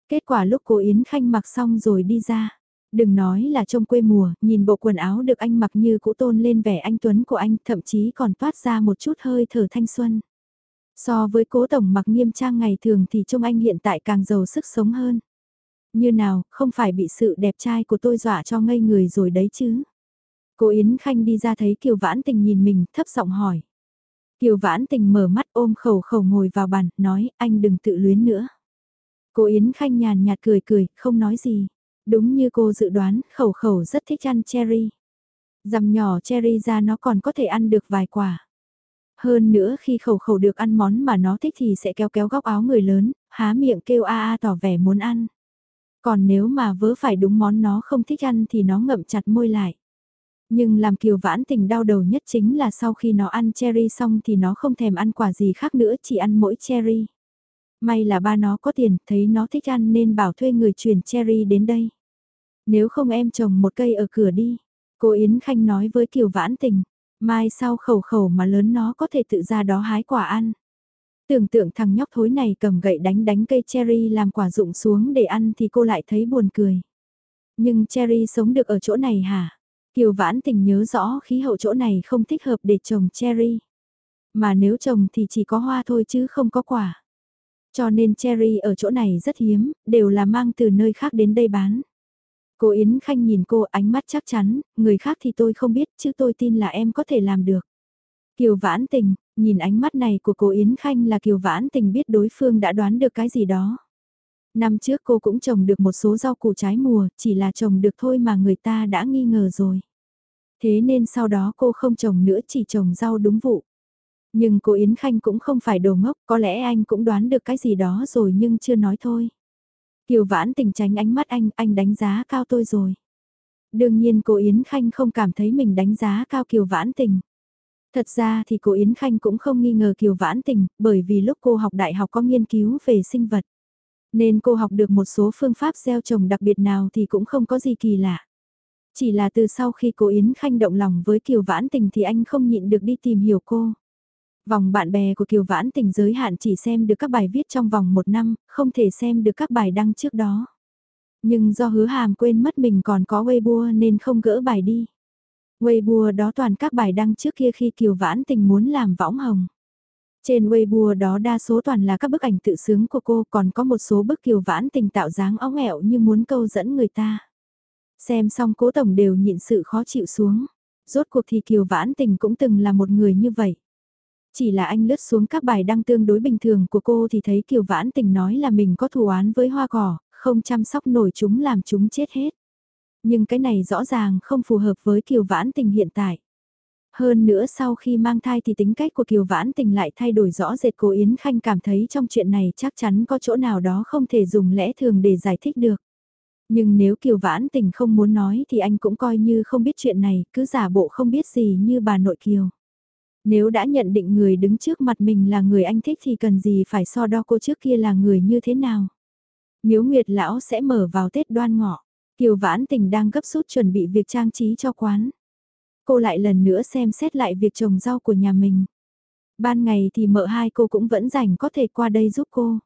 Kết quả lúc cô Yến Khanh mặc xong rồi đi ra. Đừng nói là trông quê mùa, nhìn bộ quần áo được anh mặc như cũ tôn lên vẻ anh Tuấn của anh, thậm chí còn toát ra một chút hơi thở thanh xuân. So với cố tổng mặc nghiêm trang ngày thường thì trông anh hiện tại càng giàu sức sống hơn. Như nào, không phải bị sự đẹp trai của tôi dọa cho ngây người rồi đấy chứ. Cô Yến Khanh đi ra thấy Kiều Vãn Tình nhìn mình, thấp giọng hỏi. Kiều Vãn Tình mở mắt ôm khẩu khẩu ngồi vào bàn, nói anh đừng tự luyến nữa. Cô Yến Khanh nhàn nhạt cười cười, không nói gì. Đúng như cô dự đoán, khẩu khẩu rất thích ăn cherry. Dằm nhỏ cherry ra nó còn có thể ăn được vài quả. Hơn nữa khi khẩu khẩu được ăn món mà nó thích thì sẽ kéo kéo góc áo người lớn, há miệng kêu a a tỏ vẻ muốn ăn. Còn nếu mà vớ phải đúng món nó không thích ăn thì nó ngậm chặt môi lại. Nhưng làm kiều vãn tình đau đầu nhất chính là sau khi nó ăn cherry xong thì nó không thèm ăn quả gì khác nữa chỉ ăn mỗi cherry. May là ba nó có tiền, thấy nó thích ăn nên bảo thuê người chuyển cherry đến đây. Nếu không em trồng một cây ở cửa đi. Cô Yến Khanh nói với Kiều Vãn Tình, mai sau khẩu khẩu mà lớn nó có thể tự ra đó hái quả ăn. Tưởng tượng thằng nhóc thối này cầm gậy đánh đánh cây cherry làm quả rụng xuống để ăn thì cô lại thấy buồn cười. Nhưng cherry sống được ở chỗ này hả? Kiều Vãn Tình nhớ rõ khí hậu chỗ này không thích hợp để trồng cherry. Mà nếu trồng thì chỉ có hoa thôi chứ không có quả. Cho nên cherry ở chỗ này rất hiếm, đều là mang từ nơi khác đến đây bán. Cô Yến Khanh nhìn cô ánh mắt chắc chắn, người khác thì tôi không biết chứ tôi tin là em có thể làm được. Kiều Vãn Tình, nhìn ánh mắt này của cô Yến Khanh là Kiều Vãn Tình biết đối phương đã đoán được cái gì đó. Năm trước cô cũng trồng được một số rau củ trái mùa, chỉ là trồng được thôi mà người ta đã nghi ngờ rồi. Thế nên sau đó cô không trồng nữa chỉ trồng rau đúng vụ. Nhưng cô Yến Khanh cũng không phải đồ ngốc, có lẽ anh cũng đoán được cái gì đó rồi nhưng chưa nói thôi. Kiều Vãn tình tránh ánh mắt anh, anh đánh giá cao tôi rồi. Đương nhiên cô Yến Khanh không cảm thấy mình đánh giá cao Kiều Vãn tình. Thật ra thì cô Yến Khanh cũng không nghi ngờ Kiều Vãn tình, bởi vì lúc cô học đại học có nghiên cứu về sinh vật. Nên cô học được một số phương pháp gieo trồng đặc biệt nào thì cũng không có gì kỳ lạ. Chỉ là từ sau khi cô Yến Khanh động lòng với Kiều Vãn tình thì anh không nhịn được đi tìm hiểu cô. Vòng bạn bè của Kiều Vãn Tình giới hạn chỉ xem được các bài viết trong vòng một năm, không thể xem được các bài đăng trước đó. Nhưng do hứa hàm quên mất mình còn có Weibo nên không gỡ bài đi. Weibo đó toàn các bài đăng trước kia khi Kiều Vãn Tình muốn làm võng hồng. Trên Weibo đó đa số toàn là các bức ảnh tự sướng của cô còn có một số bức Kiều Vãn Tình tạo dáng óng ẹo như muốn câu dẫn người ta. Xem xong cố tổng đều nhịn sự khó chịu xuống. Rốt cuộc thì Kiều Vãn Tình cũng từng là một người như vậy. Chỉ là anh lướt xuống các bài đăng tương đối bình thường của cô thì thấy Kiều Vãn Tình nói là mình có thù oán với hoa cỏ, không chăm sóc nổi chúng làm chúng chết hết. Nhưng cái này rõ ràng không phù hợp với Kiều Vãn Tình hiện tại. Hơn nữa sau khi mang thai thì tính cách của Kiều Vãn Tình lại thay đổi rõ rệt cô Yến Khanh cảm thấy trong chuyện này chắc chắn có chỗ nào đó không thể dùng lẽ thường để giải thích được. Nhưng nếu Kiều Vãn Tình không muốn nói thì anh cũng coi như không biết chuyện này, cứ giả bộ không biết gì như bà nội Kiều. Nếu đã nhận định người đứng trước mặt mình là người anh thích thì cần gì phải so đo cô trước kia là người như thế nào. Miếu Nguyệt Lão sẽ mở vào Tết đoan ngọ. Kiều Vãn Tình đang gấp rút chuẩn bị việc trang trí cho quán. Cô lại lần nữa xem xét lại việc trồng rau của nhà mình. Ban ngày thì mợ hai cô cũng vẫn rảnh có thể qua đây giúp cô.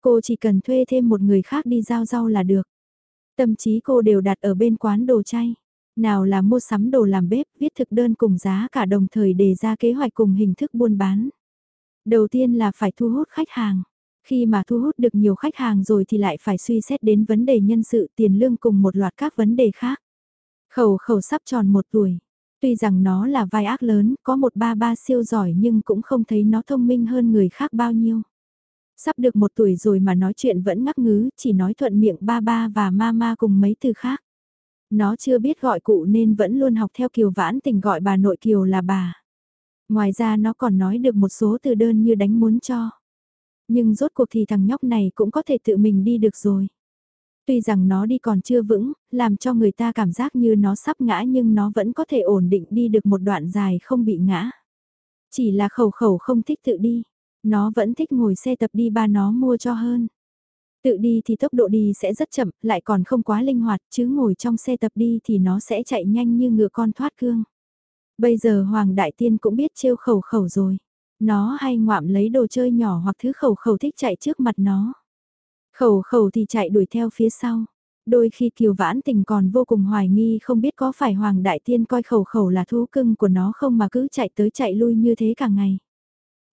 Cô chỉ cần thuê thêm một người khác đi giao rau là được. Tâm trí cô đều đặt ở bên quán đồ chay nào là mua sắm đồ làm bếp, viết thực đơn cùng giá cả đồng thời đề ra kế hoạch cùng hình thức buôn bán. Đầu tiên là phải thu hút khách hàng. Khi mà thu hút được nhiều khách hàng rồi thì lại phải suy xét đến vấn đề nhân sự tiền lương cùng một loạt các vấn đề khác. Khẩu khẩu sắp tròn một tuổi. Tuy rằng nó là vai ác lớn, có một ba ba siêu giỏi nhưng cũng không thấy nó thông minh hơn người khác bao nhiêu. Sắp được một tuổi rồi mà nói chuyện vẫn ngắc ngứ, chỉ nói thuận miệng ba ba và mama cùng mấy từ khác. Nó chưa biết gọi cụ nên vẫn luôn học theo Kiều Vãn Tình gọi bà nội Kiều là bà. Ngoài ra nó còn nói được một số từ đơn như đánh muốn cho. Nhưng rốt cuộc thì thằng nhóc này cũng có thể tự mình đi được rồi. Tuy rằng nó đi còn chưa vững, làm cho người ta cảm giác như nó sắp ngã nhưng nó vẫn có thể ổn định đi được một đoạn dài không bị ngã. Chỉ là khẩu khẩu không thích tự đi. Nó vẫn thích ngồi xe tập đi ba nó mua cho hơn. Tự đi thì tốc độ đi sẽ rất chậm, lại còn không quá linh hoạt, chứ ngồi trong xe tập đi thì nó sẽ chạy nhanh như ngựa con thoát cương. Bây giờ Hoàng Đại Tiên cũng biết trêu khẩu khẩu rồi. Nó hay ngoạm lấy đồ chơi nhỏ hoặc thứ khẩu khẩu thích chạy trước mặt nó. Khẩu khẩu thì chạy đuổi theo phía sau. Đôi khi Kiều Vãn Tình còn vô cùng hoài nghi không biết có phải Hoàng Đại Tiên coi khẩu khẩu là thú cưng của nó không mà cứ chạy tới chạy lui như thế cả ngày.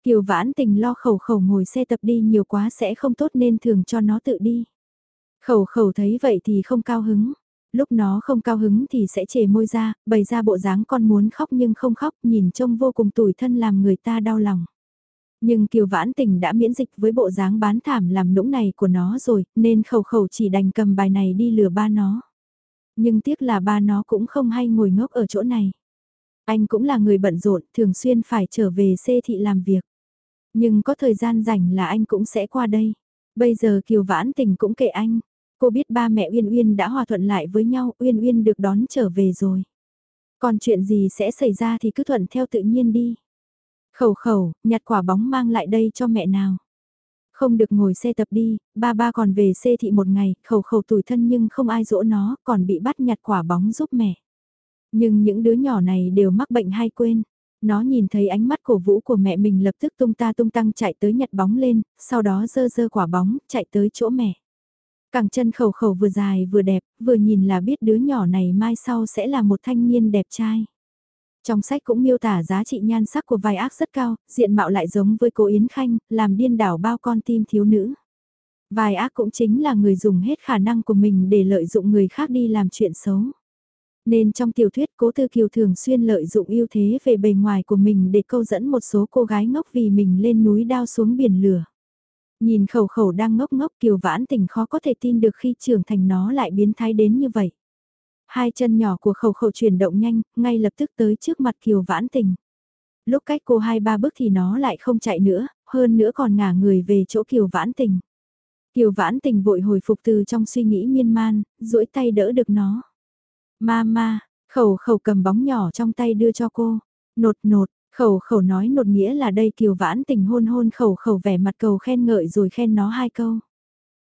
Kiều vãn tình lo khẩu khẩu ngồi xe tập đi nhiều quá sẽ không tốt nên thường cho nó tự đi. Khẩu khẩu thấy vậy thì không cao hứng. Lúc nó không cao hứng thì sẽ chề môi ra, bày ra bộ dáng con muốn khóc nhưng không khóc, nhìn trông vô cùng tủi thân làm người ta đau lòng. Nhưng Kiều Vãn Tình đã miễn dịch với bộ dáng bán thảm làm nũng này của nó rồi, nên khẩu khẩu chỉ đành cầm bài này đi lừa ba nó. Nhưng tiếc là ba nó cũng không hay ngồi ngốc ở chỗ này. Anh cũng là người bận rộn, thường xuyên phải trở về xê thị làm việc. Nhưng có thời gian rảnh là anh cũng sẽ qua đây. Bây giờ Kiều Vãn Tình cũng kệ anh. Cô biết ba mẹ Uyên Uyên đã hòa thuận lại với nhau, Uyên Uyên được đón trở về rồi. Còn chuyện gì sẽ xảy ra thì cứ thuận theo tự nhiên đi. Khẩu khẩu, nhặt quả bóng mang lại đây cho mẹ nào. Không được ngồi xe tập đi, ba ba còn về xê thị một ngày, khẩu khẩu tủi thân nhưng không ai dỗ nó, còn bị bắt nhặt quả bóng giúp mẹ. Nhưng những đứa nhỏ này đều mắc bệnh hay quên. Nó nhìn thấy ánh mắt cổ vũ của mẹ mình lập tức tung ta tung tăng chạy tới nhặt bóng lên, sau đó dơ dơ quả bóng, chạy tới chỗ mẹ. Cẳng chân khẩu khẩu vừa dài vừa đẹp, vừa nhìn là biết đứa nhỏ này mai sau sẽ là một thanh niên đẹp trai. Trong sách cũng miêu tả giá trị nhan sắc của vài ác rất cao, diện mạo lại giống với cô Yến Khanh, làm điên đảo bao con tim thiếu nữ. Vài ác cũng chính là người dùng hết khả năng của mình để lợi dụng người khác đi làm chuyện xấu. Nên trong tiểu thuyết cố tư kiều thường xuyên lợi dụng ưu thế về bề ngoài của mình để câu dẫn một số cô gái ngốc vì mình lên núi đao xuống biển lửa. Nhìn khẩu khẩu đang ngốc ngốc kiều vãn tình khó có thể tin được khi trưởng thành nó lại biến thái đến như vậy. Hai chân nhỏ của khẩu khẩu chuyển động nhanh, ngay lập tức tới trước mặt kiều vãn tình. Lúc cách cô hai ba bước thì nó lại không chạy nữa, hơn nữa còn ngả người về chỗ kiều vãn tình. Kiều vãn tình vội hồi phục từ trong suy nghĩ miên man, duỗi tay đỡ được nó. Mama, khẩu khẩu cầm bóng nhỏ trong tay đưa cho cô. Nột nột, khẩu khẩu nói nột nghĩa là đây kiều vãn tình hôn hôn khẩu khẩu vẻ mặt cầu khen ngợi rồi khen nó hai câu.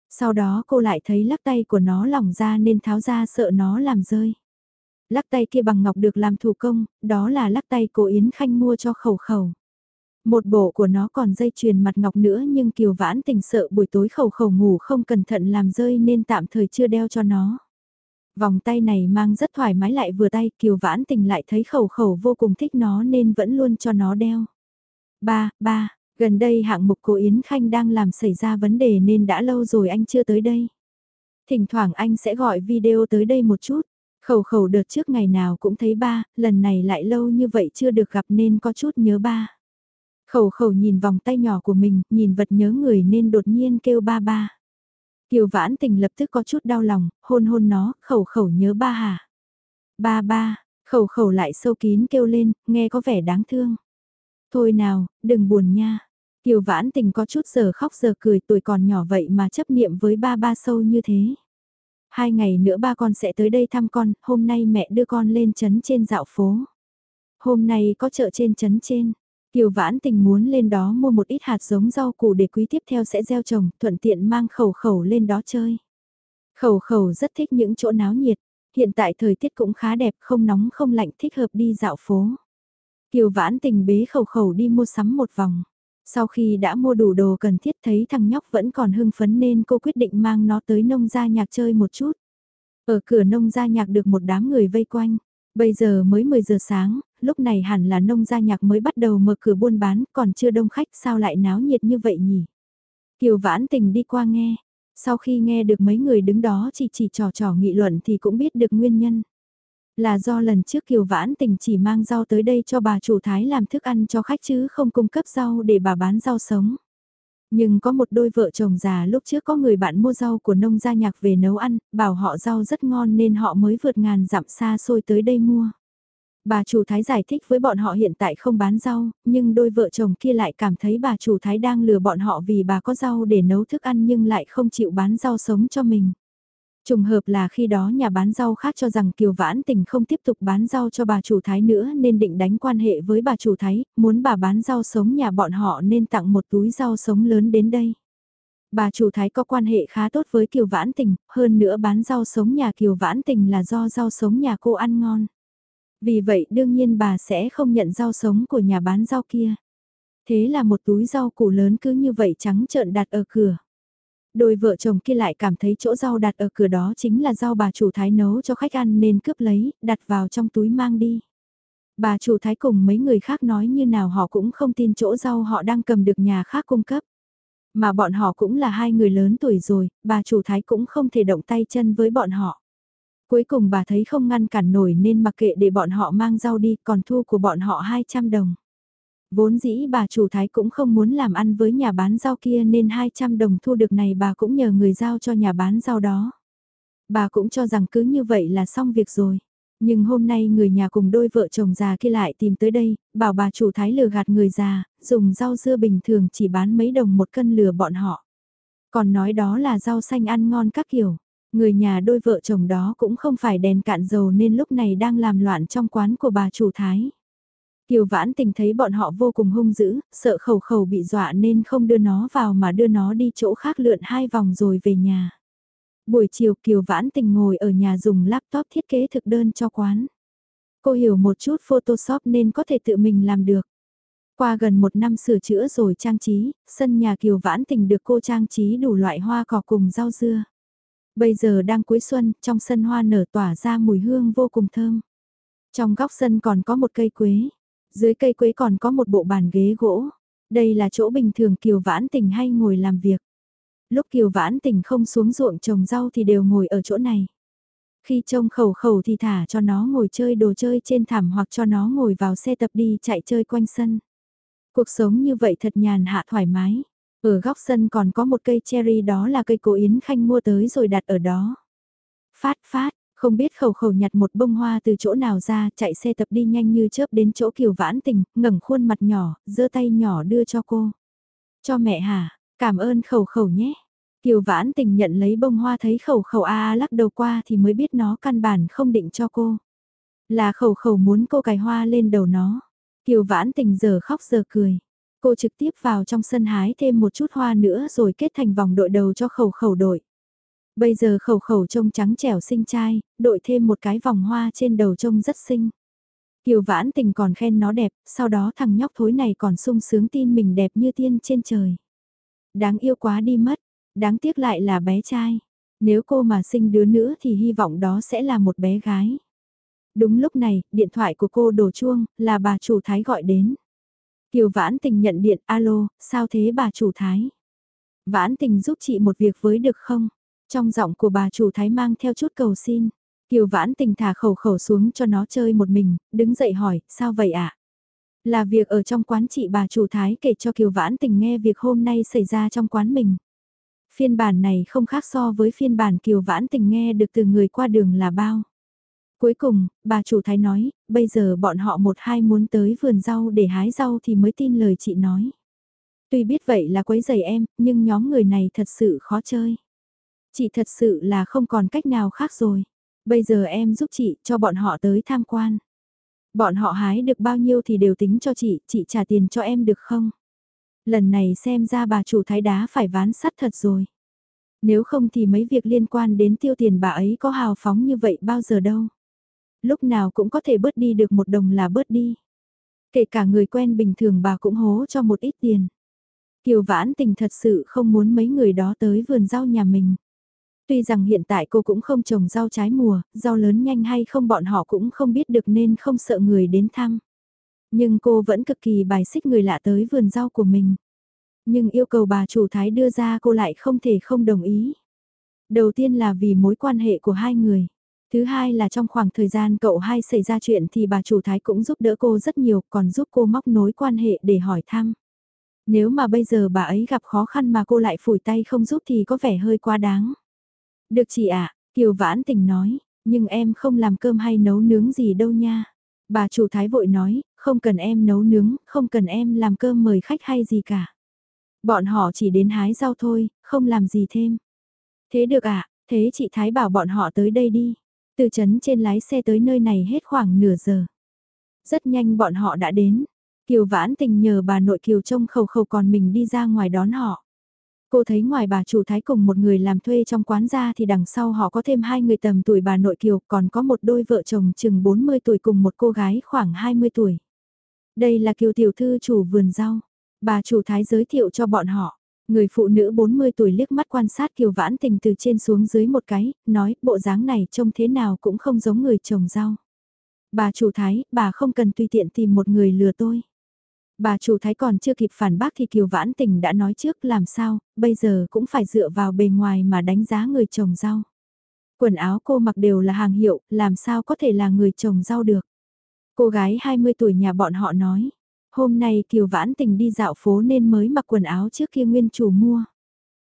Sau đó cô lại thấy lắc tay của nó lỏng ra nên tháo ra sợ nó làm rơi. Lắc tay kia bằng ngọc được làm thủ công, đó là lắc tay cô Yến Khanh mua cho khẩu khẩu. Một bộ của nó còn dây chuyền mặt ngọc nữa nhưng Kiều Vãn tình sợ buổi tối khẩu khẩu ngủ không cẩn thận làm rơi nên tạm thời chưa đeo cho nó. Vòng tay này mang rất thoải mái lại vừa tay, Kiều Vãn Tình lại thấy khẩu khẩu vô cùng thích nó nên vẫn luôn cho nó đeo. Ba, ba, gần đây hạng mục cô Yến Khanh đang làm xảy ra vấn đề nên đã lâu rồi anh chưa tới đây. Thỉnh thoảng anh sẽ gọi video tới đây một chút. Khẩu khẩu đợt trước ngày nào cũng thấy ba, lần này lại lâu như vậy chưa được gặp nên có chút nhớ ba. Khẩu khẩu nhìn vòng tay nhỏ của mình, nhìn vật nhớ người nên đột nhiên kêu ba ba. Kiều vãn tình lập tức có chút đau lòng, hôn hôn nó, khẩu khẩu nhớ ba hả? Ba ba, khẩu khẩu lại sâu kín kêu lên, nghe có vẻ đáng thương. Thôi nào, đừng buồn nha. Kiều vãn tình có chút giờ khóc giờ cười tuổi còn nhỏ vậy mà chấp niệm với ba ba sâu như thế. Hai ngày nữa ba con sẽ tới đây thăm con, hôm nay mẹ đưa con lên trấn trên dạo phố. Hôm nay có chợ trên trấn trên, Kiều Vãn Tình muốn lên đó mua một ít hạt giống rau củ để quý tiếp theo sẽ gieo trồng, thuận tiện mang khẩu khẩu lên đó chơi. Khẩu khẩu rất thích những chỗ náo nhiệt, hiện tại thời tiết cũng khá đẹp, không nóng không lạnh thích hợp đi dạo phố. Kiều Vãn Tình bế khẩu khẩu đi mua sắm một vòng. Sau khi đã mua đủ đồ cần thiết thấy thằng nhóc vẫn còn hưng phấn nên cô quyết định mang nó tới nông gia nhạc chơi một chút. Ở cửa nông gia nhạc được một đám người vây quanh. Bây giờ mới 10 giờ sáng, lúc này hẳn là nông gia nhạc mới bắt đầu mở cửa buôn bán, còn chưa đông khách sao lại náo nhiệt như vậy nhỉ? Kiều vãn tình đi qua nghe, sau khi nghe được mấy người đứng đó chỉ chỉ trò trò nghị luận thì cũng biết được nguyên nhân. Là do lần trước Kiều Vãn Tình chỉ mang rau tới đây cho bà chủ thái làm thức ăn cho khách chứ không cung cấp rau để bà bán rau sống. Nhưng có một đôi vợ chồng già lúc trước có người bạn mua rau của nông gia nhạc về nấu ăn, bảo họ rau rất ngon nên họ mới vượt ngàn dặm xa xôi tới đây mua. Bà chủ thái giải thích với bọn họ hiện tại không bán rau, nhưng đôi vợ chồng kia lại cảm thấy bà chủ thái đang lừa bọn họ vì bà có rau để nấu thức ăn nhưng lại không chịu bán rau sống cho mình. Trùng hợp là khi đó nhà bán rau khác cho rằng Kiều Vãn Tình không tiếp tục bán rau cho bà chủ thái nữa nên định đánh quan hệ với bà chủ thái, muốn bà bán rau sống nhà bọn họ nên tặng một túi rau sống lớn đến đây. Bà chủ thái có quan hệ khá tốt với Kiều Vãn Tình, hơn nữa bán rau sống nhà Kiều Vãn Tình là do rau sống nhà cô ăn ngon. Vì vậy đương nhiên bà sẽ không nhận rau sống của nhà bán rau kia. Thế là một túi rau củ lớn cứ như vậy trắng trợn đặt ở cửa. Đôi vợ chồng kia lại cảm thấy chỗ rau đặt ở cửa đó chính là rau bà chủ thái nấu cho khách ăn nên cướp lấy, đặt vào trong túi mang đi. Bà chủ thái cùng mấy người khác nói như nào họ cũng không tin chỗ rau họ đang cầm được nhà khác cung cấp. Mà bọn họ cũng là hai người lớn tuổi rồi, bà chủ thái cũng không thể động tay chân với bọn họ. Cuối cùng bà thấy không ngăn cản nổi nên mặc kệ để bọn họ mang rau đi còn thu của bọn họ 200 đồng. Vốn dĩ bà chủ thái cũng không muốn làm ăn với nhà bán rau kia nên 200 đồng thu được này bà cũng nhờ người giao cho nhà bán rau đó. Bà cũng cho rằng cứ như vậy là xong việc rồi. Nhưng hôm nay người nhà cùng đôi vợ chồng già kia lại tìm tới đây, bảo bà chủ thái lừa gạt người già, dùng rau dưa bình thường chỉ bán mấy đồng một cân lừa bọn họ. Còn nói đó là rau xanh ăn ngon các kiểu. Người nhà đôi vợ chồng đó cũng không phải đèn cạn dầu nên lúc này đang làm loạn trong quán của bà chủ thái. Kiều vãn tình thấy bọn họ vô cùng hung dữ, sợ khẩu khẩu bị dọa nên không đưa nó vào mà đưa nó đi chỗ khác lượn hai vòng rồi về nhà. Buổi chiều Kiều vãn tình ngồi ở nhà dùng laptop thiết kế thực đơn cho quán. Cô hiểu một chút Photoshop nên có thể tự mình làm được. Qua gần một năm sửa chữa rồi trang trí, sân nhà Kiều Vãn Tình được cô trang trí đủ loại hoa cỏ cùng rau dưa. Bây giờ đang cuối xuân, trong sân hoa nở tỏa ra mùi hương vô cùng thơm. Trong góc sân còn có một cây quế. Dưới cây quế còn có một bộ bàn ghế gỗ. Đây là chỗ bình thường Kiều Vãn Tình hay ngồi làm việc. Lúc Kiều Vãn Tình không xuống ruộng trồng rau thì đều ngồi ở chỗ này. Khi trông khẩu khẩu thì thả cho nó ngồi chơi đồ chơi trên thảm hoặc cho nó ngồi vào xe tập đi chạy chơi quanh sân. Cuộc sống như vậy thật nhàn hạ thoải mái. Ở góc sân còn có một cây cherry đó là cây cổ Yến Khanh mua tới rồi đặt ở đó. Phát phát, không biết khẩu khẩu nhặt một bông hoa từ chỗ nào ra chạy xe tập đi nhanh như chớp đến chỗ kiều vãn tình, ngẩng khuôn mặt nhỏ, giơ tay nhỏ đưa cho cô. Cho mẹ hả, cảm ơn khẩu khẩu nhé. Kiều vãn tình nhận lấy bông hoa thấy khẩu khẩu a a lắc đầu qua thì mới biết nó căn bản không định cho cô. Là khẩu khẩu muốn cô cài hoa lên đầu nó. Kiều vãn tình giờ khóc giờ cười. Cô trực tiếp vào trong sân hái thêm một chút hoa nữa rồi kết thành vòng đội đầu cho khẩu khẩu đội. Bây giờ khẩu khẩu trông trắng trẻo xinh trai, đội thêm một cái vòng hoa trên đầu trông rất xinh. Kiều vãn tình còn khen nó đẹp, sau đó thằng nhóc thối này còn sung sướng tin mình đẹp như tiên trên trời. Đáng yêu quá đi mất, đáng tiếc lại là bé trai. Nếu cô mà sinh đứa nữa thì hy vọng đó sẽ là một bé gái. Đúng lúc này, điện thoại của cô đổ chuông, là bà chủ thái gọi đến. Kiều Vãn Tình nhận điện, alo, sao thế bà chủ thái? Vãn Tình giúp chị một việc với được không? Trong giọng của bà chủ thái mang theo chút cầu xin. Kiều Vãn Tình thả khẩu khẩu xuống cho nó chơi một mình, đứng dậy hỏi, sao vậy ạ? À? Là việc ở trong quán chị bà chủ thái kể cho Kiều Vãn Tình nghe việc hôm nay xảy ra trong quán mình. Phiên bản này không khác so với phiên bản Kiều Vãn Tình nghe được từ người qua đường là bao. Cuối cùng, bà chủ thái nói, bây giờ bọn họ một hai muốn tới vườn rau để hái rau thì mới tin lời chị nói. Tuy biết vậy là quấy giày em, nhưng nhóm người này thật sự khó chơi. Chị thật sự là không còn cách nào khác rồi. Bây giờ em giúp chị cho bọn họ tới tham quan. Bọn họ hái được bao nhiêu thì đều tính cho chị, chị trả tiền cho em được không? Lần này xem ra bà chủ thái đá phải ván sắt thật rồi. Nếu không thì mấy việc liên quan đến tiêu tiền bà ấy có hào phóng như vậy bao giờ đâu lúc nào cũng có thể bớt đi được một đồng là bớt đi. Kể cả người quen bình thường bà cũng hố cho một ít tiền. Kiều vãn tình thật sự không muốn mấy người đó tới vườn rau nhà mình. Tuy rằng hiện tại cô cũng không trồng rau trái mùa, rau lớn nhanh hay không bọn họ cũng không biết được nên không sợ người đến thăm. Nhưng cô vẫn cực kỳ bài xích người lạ tới vườn rau của mình. Nhưng yêu cầu bà chủ thái đưa ra cô lại không thể không đồng ý. Đầu tiên là vì mối quan hệ của hai người. Thứ hai là trong khoảng thời gian cậu hai xảy ra chuyện thì bà chủ thái cũng giúp đỡ cô rất nhiều, còn giúp cô móc nối quan hệ để hỏi thăm. Nếu mà bây giờ bà ấy gặp khó khăn mà cô lại phủi tay không giúp thì có vẻ hơi quá đáng. Được chị ạ, Kiều Vãn Tình nói, nhưng em không làm cơm hay nấu nướng gì đâu nha. Bà chủ thái vội nói, không cần em nấu nướng, không cần em làm cơm mời khách hay gì cả. Bọn họ chỉ đến hái rau thôi, không làm gì thêm. Thế được ạ, thế chị Thái bảo bọn họ tới đây đi. Từ trấn trên lái xe tới nơi này hết khoảng nửa giờ. Rất nhanh bọn họ đã đến. Kiều vãn tình nhờ bà nội Kiều trông khẩu khẩu còn mình đi ra ngoài đón họ. Cô thấy ngoài bà chủ thái cùng một người làm thuê trong quán ra thì đằng sau họ có thêm hai người tầm tuổi bà nội Kiều, còn có một đôi vợ chồng chừng 40 tuổi cùng một cô gái khoảng 20 tuổi. Đây là Kiều tiểu thư chủ vườn rau. Bà chủ thái giới thiệu cho bọn họ. Người phụ nữ 40 tuổi liếc mắt quan sát Kiều Vãn Tình từ trên xuống dưới một cái, nói bộ dáng này trông thế nào cũng không giống người trồng rau. Bà chủ thái, bà không cần tùy tiện tìm một người lừa tôi. Bà chủ thái còn chưa kịp phản bác thì Kiều Vãn Tình đã nói trước làm sao, bây giờ cũng phải dựa vào bề ngoài mà đánh giá người trồng rau. Quần áo cô mặc đều là hàng hiệu, làm sao có thể là người trồng rau được. Cô gái 20 tuổi nhà bọn họ nói, Hôm nay Kiều Vãn Tình đi dạo phố nên mới mặc quần áo trước kia nguyên chủ mua.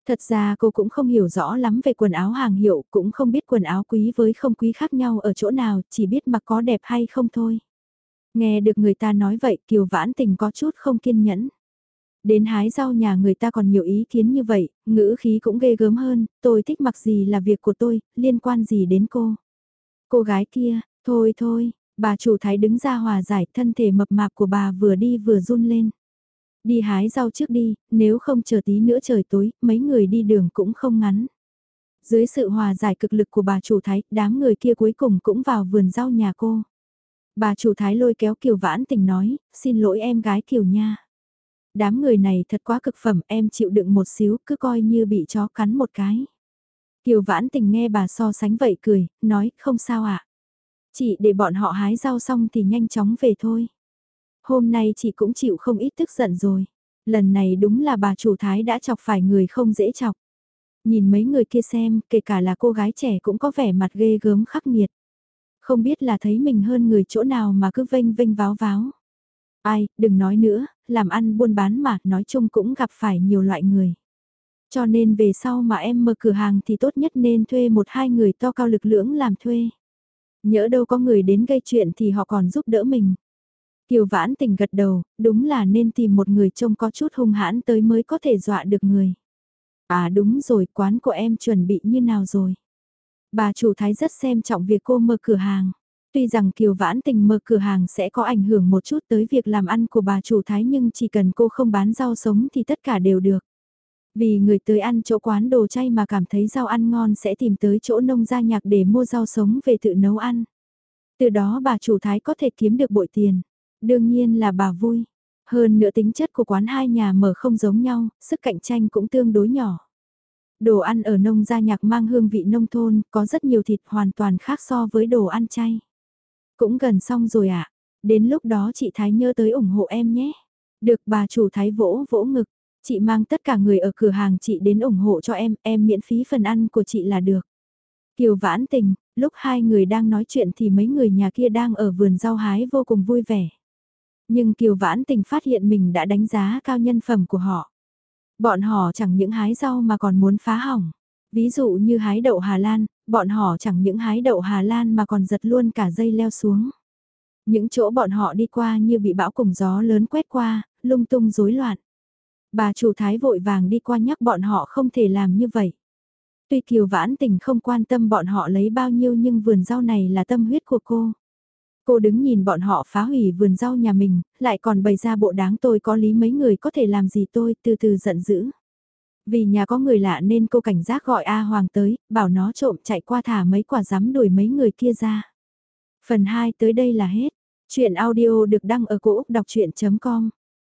Thật ra cô cũng không hiểu rõ lắm về quần áo hàng hiệu, cũng không biết quần áo quý với không quý khác nhau ở chỗ nào, chỉ biết mặc có đẹp hay không thôi. Nghe được người ta nói vậy Kiều Vãn Tình có chút không kiên nhẫn. Đến hái rau nhà người ta còn nhiều ý kiến như vậy, ngữ khí cũng ghê gớm hơn, tôi thích mặc gì là việc của tôi, liên quan gì đến cô. Cô gái kia, thôi thôi, bà chủ thái đứng ra hòa giải thân thể mập mạp của bà vừa đi vừa run lên. Đi hái rau trước đi, nếu không chờ tí nữa trời tối, mấy người đi đường cũng không ngắn. Dưới sự hòa giải cực lực của bà chủ thái, đám người kia cuối cùng cũng vào vườn rau nhà cô. Bà chủ thái lôi kéo Kiều Vãn Tình nói, xin lỗi em gái Kiều nha. Đám người này thật quá cực phẩm, em chịu đựng một xíu, cứ coi như bị chó cắn một cái. Kiều Vãn Tình nghe bà so sánh vậy cười, nói, không sao ạ. À? Chị để bọn họ hái rau xong thì nhanh chóng về thôi. Hôm nay chị cũng chịu không ít tức giận rồi. Lần này đúng là bà chủ thái đã chọc phải người không dễ chọc. Nhìn mấy người kia xem, kể cả là cô gái trẻ cũng có vẻ mặt ghê gớm khắc nghiệt. Không biết là thấy mình hơn người chỗ nào mà cứ vênh vênh váo váo. Ai, đừng nói nữa, làm ăn buôn bán mà, nói chung cũng gặp phải nhiều loại người. Cho nên về sau mà em mở cửa hàng thì tốt nhất nên thuê một hai người to cao lực lưỡng làm thuê. Nhỡ đâu có người đến gây chuyện thì họ còn giúp đỡ mình. Kiều vãn tình gật đầu, đúng là nên tìm một người trông có chút hung hãn tới mới có thể dọa được người. À đúng rồi, quán của em chuẩn bị như nào rồi? Bà chủ thái rất xem trọng việc cô mở cửa hàng. Tuy rằng Kiều Vãn Tình mở cửa hàng sẽ có ảnh hưởng một chút tới việc làm ăn của bà chủ thái nhưng chỉ cần cô không bán rau sống thì tất cả đều được. Vì người tới ăn chỗ quán đồ chay mà cảm thấy rau ăn ngon sẽ tìm tới chỗ nông gia nhạc để mua rau sống về tự nấu ăn. Từ đó bà chủ thái có thể kiếm được bội tiền. Đương nhiên là bà vui. Hơn nữa tính chất của quán hai nhà mở không giống nhau, sức cạnh tranh cũng tương đối nhỏ. Đồ ăn ở nông gia nhạc mang hương vị nông thôn, có rất nhiều thịt hoàn toàn khác so với đồ ăn chay. Cũng gần xong rồi ạ, à? đến lúc đó chị Thái nhớ tới ủng hộ em nhé. Được bà chủ Thái vỗ vỗ ngực, chị mang tất cả người ở cửa hàng chị đến ủng hộ cho em, em miễn phí phần ăn của chị là được. Kiều vãn tình, lúc hai người đang nói chuyện thì mấy người nhà kia đang ở vườn rau hái vô cùng vui vẻ. Nhưng Kiều vãn tình phát hiện mình đã đánh giá cao nhân phẩm của họ. Bọn họ chẳng những hái rau mà còn muốn phá hỏng. Ví dụ như hái đậu Hà Lan, bọn họ chẳng những hái đậu Hà Lan mà còn giật luôn cả dây leo xuống. Những chỗ bọn họ đi qua như bị bão cùng gió lớn quét qua, lung tung rối loạn. Bà chủ thái vội vàng đi qua nhắc bọn họ không thể làm như vậy. Tuy Kiều Vãn Tình không quan tâm bọn họ lấy bao nhiêu nhưng vườn rau này là tâm huyết của cô. Cô đứng nhìn bọn họ phá hủy vườn rau nhà mình, lại còn bày ra bộ đáng tôi có lý mấy người có thể làm gì tôi từ từ giận dữ. Vì nhà có người lạ nên cô cảnh giác gọi A Hoàng tới, bảo nó trộm chạy qua thả mấy quả rắm đuổi mấy người kia ra. Phần 2 tới đây là hết. Chuyện audio được đăng ở cổ Úc đọc chuyện.com